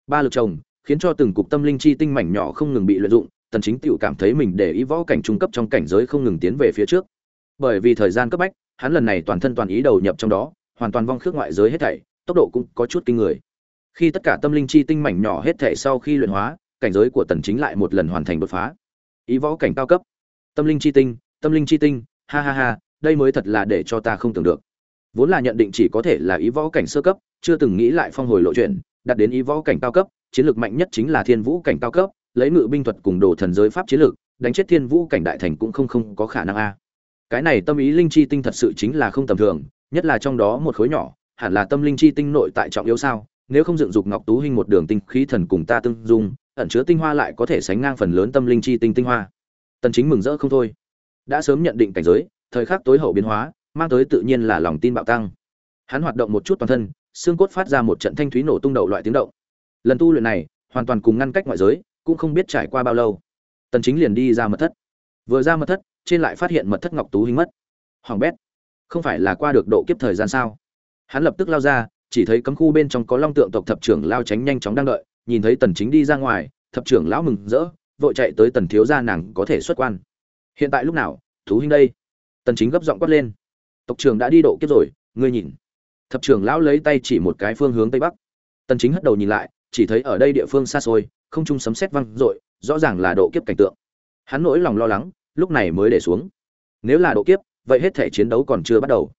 A: Ba lực chồng, khiến cho từng cục tâm linh chi tinh mảnh nhỏ không ngừng bị lợi dụng, tần chính tiểu cảm thấy mình để ý võ cảnh trung cấp trong cảnh giới không ngừng tiến về phía trước. Bởi vì thời gian cấp bách, hắn lần này toàn thân toàn ý đầu nhập trong đó, hoàn toàn vong khước ngoại giới hết thảy, tốc độ cũng có chút kinh người. Khi tất cả tâm linh chi tinh mảnh nhỏ hết thảy sau khi luyện hóa, cảnh giới của tần chính lại một lần hoàn thành đột phá. Ý võ cảnh cao cấp. Tâm linh chi tinh, tâm linh chi tinh ha ha ha, đây mới thật là để cho ta không tưởng được. Vốn là nhận định chỉ có thể là ý võ cảnh sơ cấp, chưa từng nghĩ lại phong hồi lộ chuyện đạt đến ý võ cảnh cao cấp, chiến lược mạnh nhất chính là thiên vũ cảnh cao cấp, lấy ngự binh thuật cùng đồ thần giới pháp chiến lược, đánh chết thiên vũ cảnh đại thành cũng không không có khả năng a. Cái này tâm ý linh chi tinh thật sự chính là không tầm thường, nhất là trong đó một khối nhỏ, hẳn là tâm linh chi tinh nội tại trọng yếu sao? Nếu không dựng dục ngọc tú hình một đường tinh khí thần cùng ta tương dung, ẩn chứa tinh hoa lại có thể sánh ngang phần lớn tâm linh chi tinh tinh hoa. Tần chính mừng rỡ không thôi đã sớm nhận định cảnh giới, thời khắc tối hậu biến hóa, mang tới tự nhiên là lòng tin bạo tăng. Hắn hoạt động một chút toàn thân, xương cốt phát ra một trận thanh thúy nổ tung đầu loại tiếng động. Lần tu luyện này, hoàn toàn cùng ngăn cách ngoại giới, cũng không biết trải qua bao lâu. Tần chính liền đi ra mật thất. Vừa ra mật thất, trên lại phát hiện mật thất ngọc tú hình mất. Hoàng bét, không phải là qua được độ kiếp thời gian sao? Hắn lập tức lao ra, chỉ thấy cấm khu bên trong có long tượng tộc thập trưởng lao tránh nhanh chóng đang đợi, nhìn thấy tần chính đi ra ngoài, thập trưởng lão mừng rỡ, vội chạy tới tần thiếu gia nàng có thể xuất quan hiện tại lúc nào, thú hình đây? Tần chính gấp giọng quát lên. Tộc trưởng đã đi độ kiếp rồi, ngươi nhìn. Thập trưởng lão lấy tay chỉ một cái phương hướng tây bắc. Tần chính hất đầu nhìn lại, chỉ thấy ở đây địa phương xa xôi, không trung sấm sét vang rội rõ ràng là độ kiếp cảnh tượng. Hắn nỗi lòng lo lắng, lúc này mới để xuống. Nếu là độ kiếp, vậy hết thể chiến đấu còn chưa bắt đầu.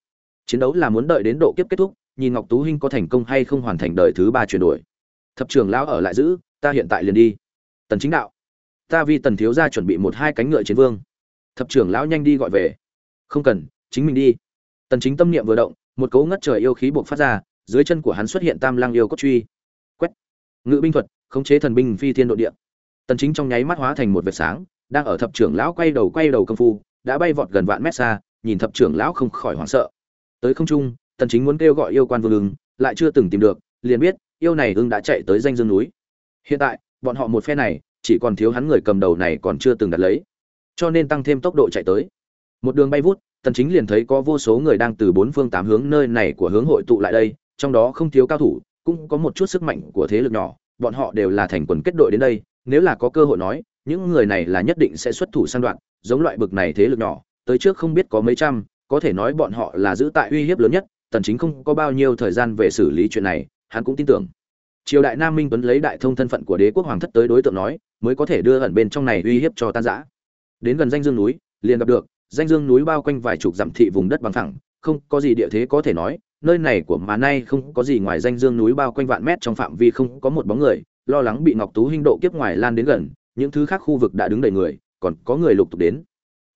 A: Chiến đấu là muốn đợi đến độ kiếp kết thúc, nhìn ngọc tú hinh có thành công hay không hoàn thành đời thứ ba chuyển đổi. Thập trưởng lão ở lại giữ, ta hiện tại liền đi. Tần chính đạo, ta vì tần thiếu gia chuẩn bị một hai cánh ngựa chiến vương thập trưởng lão nhanh đi gọi về. Không cần, chính mình đi. Tần chính tâm niệm vừa động, một cấu ngất trời yêu khí bộc phát ra, dưới chân của hắn xuất hiện tam lang yêu cốt truy. Quét. Ngự binh thuật, khống chế thần binh phi thiên độ địa. Tần chính trong nháy mắt hóa thành một vệt sáng, đang ở thập trưởng lão quay đầu quay đầu công phu, đã bay vọt gần vạn mét xa, nhìn thập trưởng lão không khỏi hoảng sợ. Tới không trung, tần chính muốn kêu gọi yêu quan vương ưng lại chưa từng tìm được, liền biết, yêu này ưng đã chạy tới danh dương núi. Hiện tại, bọn họ một phe này, chỉ còn thiếu hắn người cầm đầu này còn chưa từng đặt lấy cho nên tăng thêm tốc độ chạy tới. Một đường bay vút, tần chính liền thấy có vô số người đang từ bốn phương tám hướng nơi này của hướng hội tụ lại đây, trong đó không thiếu cao thủ, cũng có một chút sức mạnh của thế lực nhỏ, bọn họ đều là thành quần kết đội đến đây, nếu là có cơ hội nói, những người này là nhất định sẽ xuất thủ sang đoạn, giống loại bực này thế lực nhỏ, tới trước không biết có mấy trăm, có thể nói bọn họ là giữ tại uy hiếp lớn nhất, tần chính không có bao nhiêu thời gian về xử lý chuyện này, hắn cũng tin tưởng. Triều đại nam minh tuấn lấy đại thông thân phận của đế quốc hoàng thất tới đối tượng nói, mới có thể đưa ẩn bên trong này uy hiếp cho tan rã đến gần danh dương núi, liền gặp được, danh dương núi bao quanh vài chục dặm thị vùng đất bằng phẳng, không có gì địa thế có thể nói, nơi này của mà nay không có gì ngoài danh dương núi bao quanh vạn mét trong phạm vi không có một bóng người, lo lắng bị ngọc tú hinh độ kiếp ngoài lan đến gần, những thứ khác khu vực đã đứng đầy người, còn có người lục tục đến.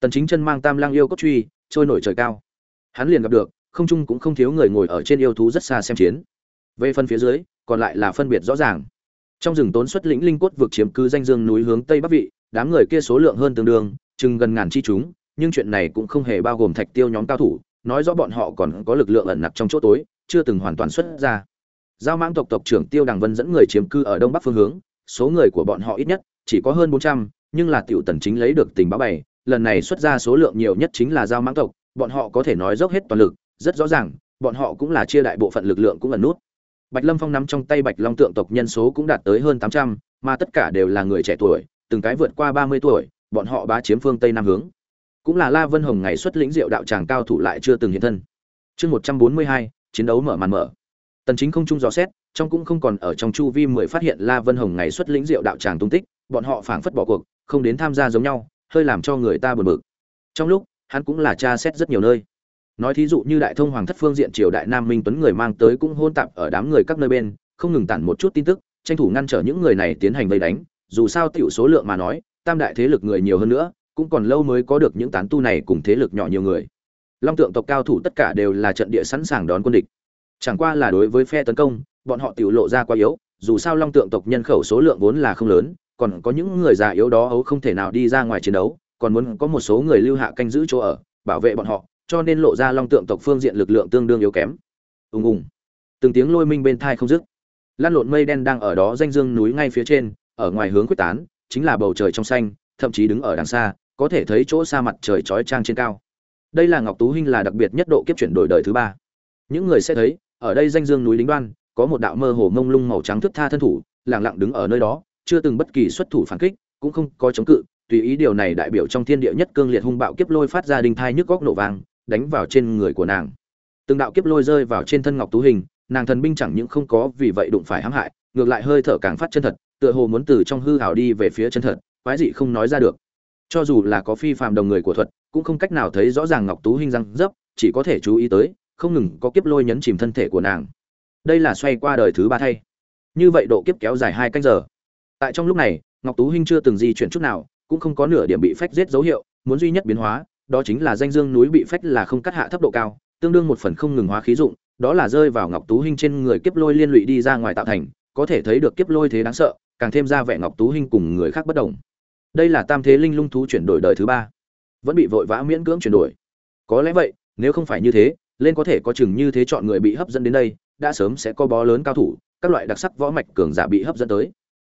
A: Tần chính chân mang tam lang yêu cốt truy, trôi nổi trời cao. Hắn liền gặp được, không trung cũng không thiếu người ngồi ở trên yêu thú rất xa xem chiến. Về phần phía dưới, còn lại là phân biệt rõ ràng. Trong rừng tốn xuất lĩnh linh cốt vực chiếm cứ danh dương núi hướng tây bắc vị đám người kia số lượng hơn tương đương, chừng gần ngàn chi chúng, nhưng chuyện này cũng không hề bao gồm thạch tiêu nhóm cao thủ, nói rõ bọn họ còn có lực lượng ẩn nặc trong chỗ tối, chưa từng hoàn toàn xuất ra. Giao mãng tộc tộc trưởng tiêu đằng vân dẫn người chiếm cư ở đông bắc phương hướng, số người của bọn họ ít nhất, chỉ có hơn bốn trăm, nhưng là tiểu tần chính lấy được tình báo bày, lần này xuất ra số lượng nhiều nhất chính là giao mãng tộc, bọn họ có thể nói dốc hết toàn lực, rất rõ ràng, bọn họ cũng là chia đại bộ phận lực lượng cũng ẩn nút. Bạch lâm phong nắm trong tay bạch long tượng tộc nhân số cũng đạt tới hơn tám trăm, mà tất cả đều là người trẻ tuổi từng cái vượt qua ba mươi tuổi, bọn họ bá chiếm phương tây nam hướng. Cũng là la vân hồng ngày xuất lĩnh diệu đạo tràng cao thủ lại chưa từng hiện thân. Chương một trăm bốn mươi hai, chiến đấu mở màn mở. Tần chính không trung dò xét, trong cũng không còn ở trong chu vi mười phát hiện la vân hồng ngày xuất lĩnh diệu đạo tràng tung tích, bọn họ phảng phất bỏ cuộc, không đến tham gia giống nhau, hơi làm cho người ta buồn bực. Trong lúc, hắn cũng là tra xét rất nhiều nơi. Nói thí dụ như đại thông hoàng thất phương diện triều đại nam minh tuấn người mang tới cũng hôn tạp ở đám người các nơi bên, không ngừng tản một chút tin tức, tranh thủ ngăn trở những người này tiến hành vây đánh dù sao tiểu số lượng mà nói, tam đại thế lực người nhiều hơn nữa, cũng còn lâu mới có được những tán tu này cùng thế lực nhỏ nhiều người. Long tượng tộc cao thủ tất cả đều là trận địa sẵn sàng đón quân địch. Chẳng qua là đối với phe tấn công, bọn họ tiểu lộ ra quá yếu, dù sao long tượng tộc nhân khẩu số lượng vốn là không lớn, còn có những người già yếu đó ấu không thể nào đi ra ngoài chiến đấu, còn muốn có một số người lưu hạ canh giữ chỗ ở, bảo vệ bọn họ, cho nên lộ ra long tượng tộc phương diện lực lượng tương đương yếu kém. Ùng ùng. Từng tiếng lôi minh bên thai không dứt. Lan lộn mây đen đang ở đó danh dương núi ngay phía trên ở ngoài hướng quyết tán, chính là bầu trời trong xanh, thậm chí đứng ở đằng xa, có thể thấy chỗ xa mặt trời chói trang trên cao. Đây là ngọc tú hinh là đặc biệt nhất độ kiếp chuyển đổi đời thứ ba. Những người sẽ thấy, ở đây danh dương núi lính đoan, có một đạo mơ hồ mông lung màu trắng thức tha thân thủ, lặng lặng đứng ở nơi đó, chưa từng bất kỳ xuất thủ phản kích, cũng không có chống cự, tùy ý điều này đại biểu trong thiên địa nhất cương liệt hung bạo kiếp lôi phát ra đình thai nhức góc nổ vang, đánh vào trên người của nàng. Từng đạo kiếp lôi rơi vào trên thân ngọc tú hình nàng thần binh chẳng những không có vì vậy đụng phải hãm hại, ngược lại hơi thở càng phát chân thật tựa hồ muốn từ trong hư hảo đi về phía chân thật, quái dị không nói ra được. Cho dù là có phi phàm đồng người của thuật, cũng không cách nào thấy rõ ràng ngọc tú hình răng dấp, chỉ có thể chú ý tới, không ngừng có kiếp lôi nhấn chìm thân thể của nàng. Đây là xoay qua đời thứ ba thay. Như vậy độ kiếp kéo dài hai canh giờ. Tại trong lúc này, ngọc tú hinh chưa từng di chuyển chút nào, cũng không có nửa điểm bị phách giết dấu hiệu, muốn duy nhất biến hóa, đó chính là danh dương núi bị phách là không cắt hạ thấp độ cao, tương đương một phần không ngừng hóa khí dụng, đó là rơi vào ngọc tú hinh trên người kiếp lôi liên lụy đi ra ngoài tạo thành, có thể thấy được kiếp lôi thế đáng sợ càng thêm ra vẻ ngọc tú hinh cùng người khác bất đồng. Đây là tam thế linh lung thú chuyển đổi đời thứ ba. Vẫn bị vội vã miễn cưỡng chuyển đổi. Có lẽ vậy, nếu không phải như thế, lên có thể có chừng như thế chọn người bị hấp dẫn đến đây, đã sớm sẽ có bó lớn cao thủ, các loại đặc sắc võ mạch cường giả bị hấp dẫn tới.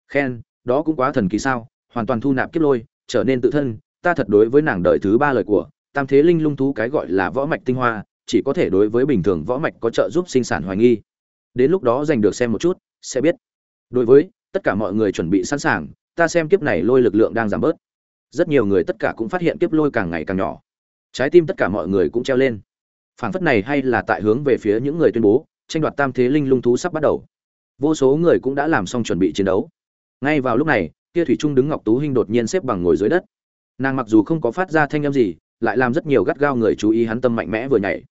A: Khen, đó cũng quá thần kỳ sao, hoàn toàn thu nạp kiếp lôi, trở nên tự thân, ta thật đối với nàng đời thứ ba lời của, tam thế linh lung thú cái gọi là võ mạch tinh hoa, chỉ có thể đối với bình thường võ mạch có trợ giúp sinh sản hoài nghi. Đến lúc đó giành được xem một chút, sẽ biết. Đối với tất cả mọi người chuẩn bị sẵn sàng, ta xem kiếp này lôi lực lượng đang giảm bớt. Rất nhiều người tất cả cũng phát hiện kiếp lôi càng ngày càng nhỏ. Trái tim tất cả mọi người cũng treo lên. Phảng phất này hay là tại hướng về phía những người tuyên bố, tranh đoạt tam thế linh lung thú sắp bắt đầu. Vô số người cũng đã làm xong chuẩn bị chiến đấu. Ngay vào lúc này, kia thủy trung đứng ngọc tú hinh đột nhiên xếp bằng ngồi dưới đất. Nàng mặc dù không có phát ra thanh âm gì, lại làm rất nhiều gắt gao người chú ý hắn tâm mạnh mẽ vừa nhảy.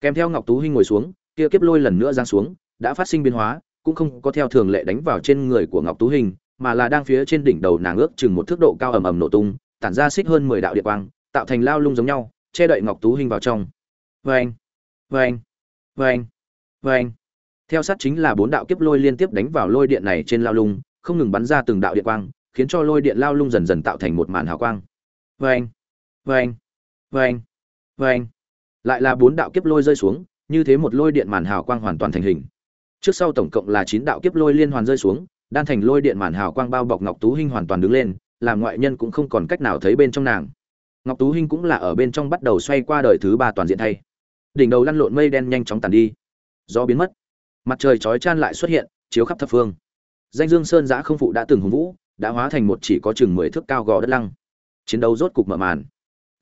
A: Kèm theo ngọc tú hinh ngồi xuống, kia kiếp lôi lần nữa giáng xuống, đã phát sinh biến hóa cũng không có theo thường lệ đánh vào trên người của ngọc tú hình, mà là đang phía trên đỉnh đầu nàng ước chừng một thước độ cao ầm ầm nổ tung, tản ra xích hơn mười đạo điện quang, tạo thành lao lung giống nhau, che đậy ngọc tú hình vào trong. Vâng vâng vâng vâng. Theo sát chính là bốn đạo kiếp lôi liên tiếp đánh vào lôi điện này trên lao lung, không ngừng bắn ra từng đạo điện quang, khiến cho lôi điện lao lung dần dần tạo thành một màn hào quang. Vâng vâng vâng vâng. Lại là bốn đạo kiếp lôi rơi xuống, như thế một lôi điện màn hào quang hoàn toàn thành hình trước sau tổng cộng là chín đạo kiếp lôi liên hoàn rơi xuống, đan thành lôi điện màn hào quang bao bọc ngọc tú hinh hoàn toàn đứng lên, làm ngoại nhân cũng không còn cách nào thấy bên trong nàng. Ngọc tú hinh cũng là ở bên trong bắt đầu xoay qua đời thứ ba toàn diện thay. Đỉnh đầu lăn lộn mây đen nhanh chóng tàn đi. Do biến mất. Mặt trời chói chan lại xuất hiện, chiếu khắp thập phương. Danh dương sơn giã không phụ đã từng hùng vũ, đã hóa thành một chỉ có chừng mười thước cao gò đất lăng. Chiến đấu rốt cục mở màn.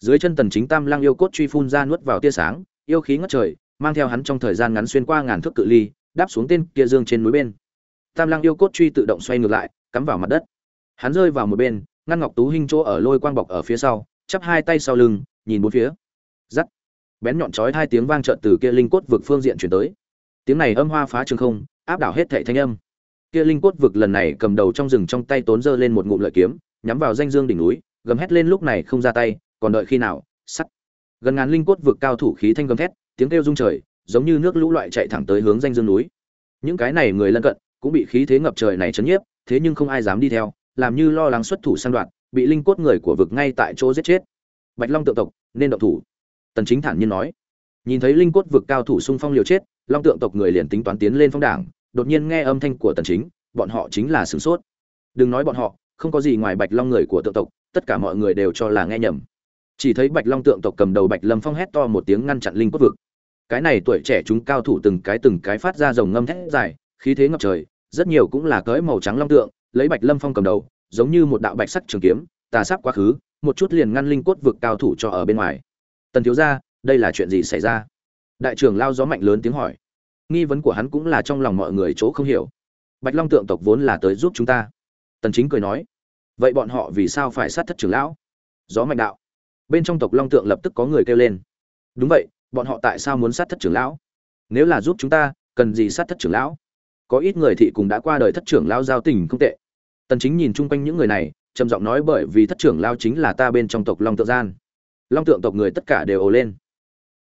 A: Dưới chân tần chính tam lăng yêu cốt truy phun ra nuốt vào tia sáng, yêu khí ngất trời, mang theo hắn trong thời gian ngắn xuyên qua ngàn thước cự ly đáp xuống tên kia dương trên núi bên. Tam lăng yêu cốt truy tự động xoay ngược lại, cắm vào mặt đất. Hắn rơi vào một bên, ngăn ngọc tú hinh chỗ ở lôi quang bọc ở phía sau, chắp hai tay sau lưng, nhìn bốn phía. Giắt. Bén nhọn chói hai tiếng vang trợn từ kia linh cốt vực phương diện chuyển tới. Tiếng này âm hoa phá trường không, áp đảo hết thảy thanh âm. Kia linh cốt vực lần này cầm đầu trong rừng trong tay tốn dơ lên một ngụm lợi kiếm, nhắm vào danh dương đỉnh núi, gầm hét lên lúc này không ra tay, còn đợi khi nào, sắt. Gần ngàn linh cốt vực cao thủ khí thanh gầm thét, tiếng kêu rung trời giống như nước lũ loại chạy thẳng tới hướng danh dương núi. Những cái này người lân cận cũng bị khí thế ngập trời này chấn nhiếp, thế nhưng không ai dám đi theo, làm như lo lắng xuất thủ sang đoạn bị linh cốt người của vực ngay tại chỗ giết chết. Bạch long tượng tộc, nên động thủ. Tần chính thản nhiên nói. Nhìn thấy linh cốt vực cao thủ xung phong liều chết, long tượng tộc người liền tính toán tiến lên phong đảng, đột nhiên nghe âm thanh của tần chính, bọn họ chính là sửng sốt. Đừng nói bọn họ, không có gì ngoài bạch long người của tượng tộc, tất cả mọi người đều cho là nghe nhầm. Chỉ thấy bạch long tượng tộc cầm đầu bạch lâm phong hét to một tiếng ngăn chặn linh cốt vực cái này tuổi trẻ chúng cao thủ từng cái từng cái phát ra rồng ngâm thét dài, khí thế ngập trời, rất nhiều cũng là cỡi màu trắng long tượng, lấy bạch lâm phong cầm đầu, giống như một đạo bạch sắc trường kiếm, tà sắp quá khứ, một chút liền ngăn linh cốt vực cao thủ cho ở bên ngoài. Tần thiếu gia, đây là chuyện gì xảy ra? Đại trưởng lao gió mạnh lớn tiếng hỏi. Nghi vấn của hắn cũng là trong lòng mọi người chỗ không hiểu. Bạch long tượng tộc vốn là tới giúp chúng ta. Tần chính cười nói. Vậy bọn họ vì sao phải sát thất trưởng lão? Gió mạnh đạo. Bên trong tộc long tượng lập tức có người kêu lên. Đúng vậy bọn họ tại sao muốn sát thất trưởng lão? Nếu là giúp chúng ta, cần gì sát thất trưởng lão? Có ít người thị cùng đã qua đời thất trưởng lão giao tình không tệ. Tần chính nhìn chung quanh những người này, trầm giọng nói bởi vì thất trưởng lão chính là ta bên trong tộc long tượng gian. Long tượng tộc người tất cả đều ồ lên.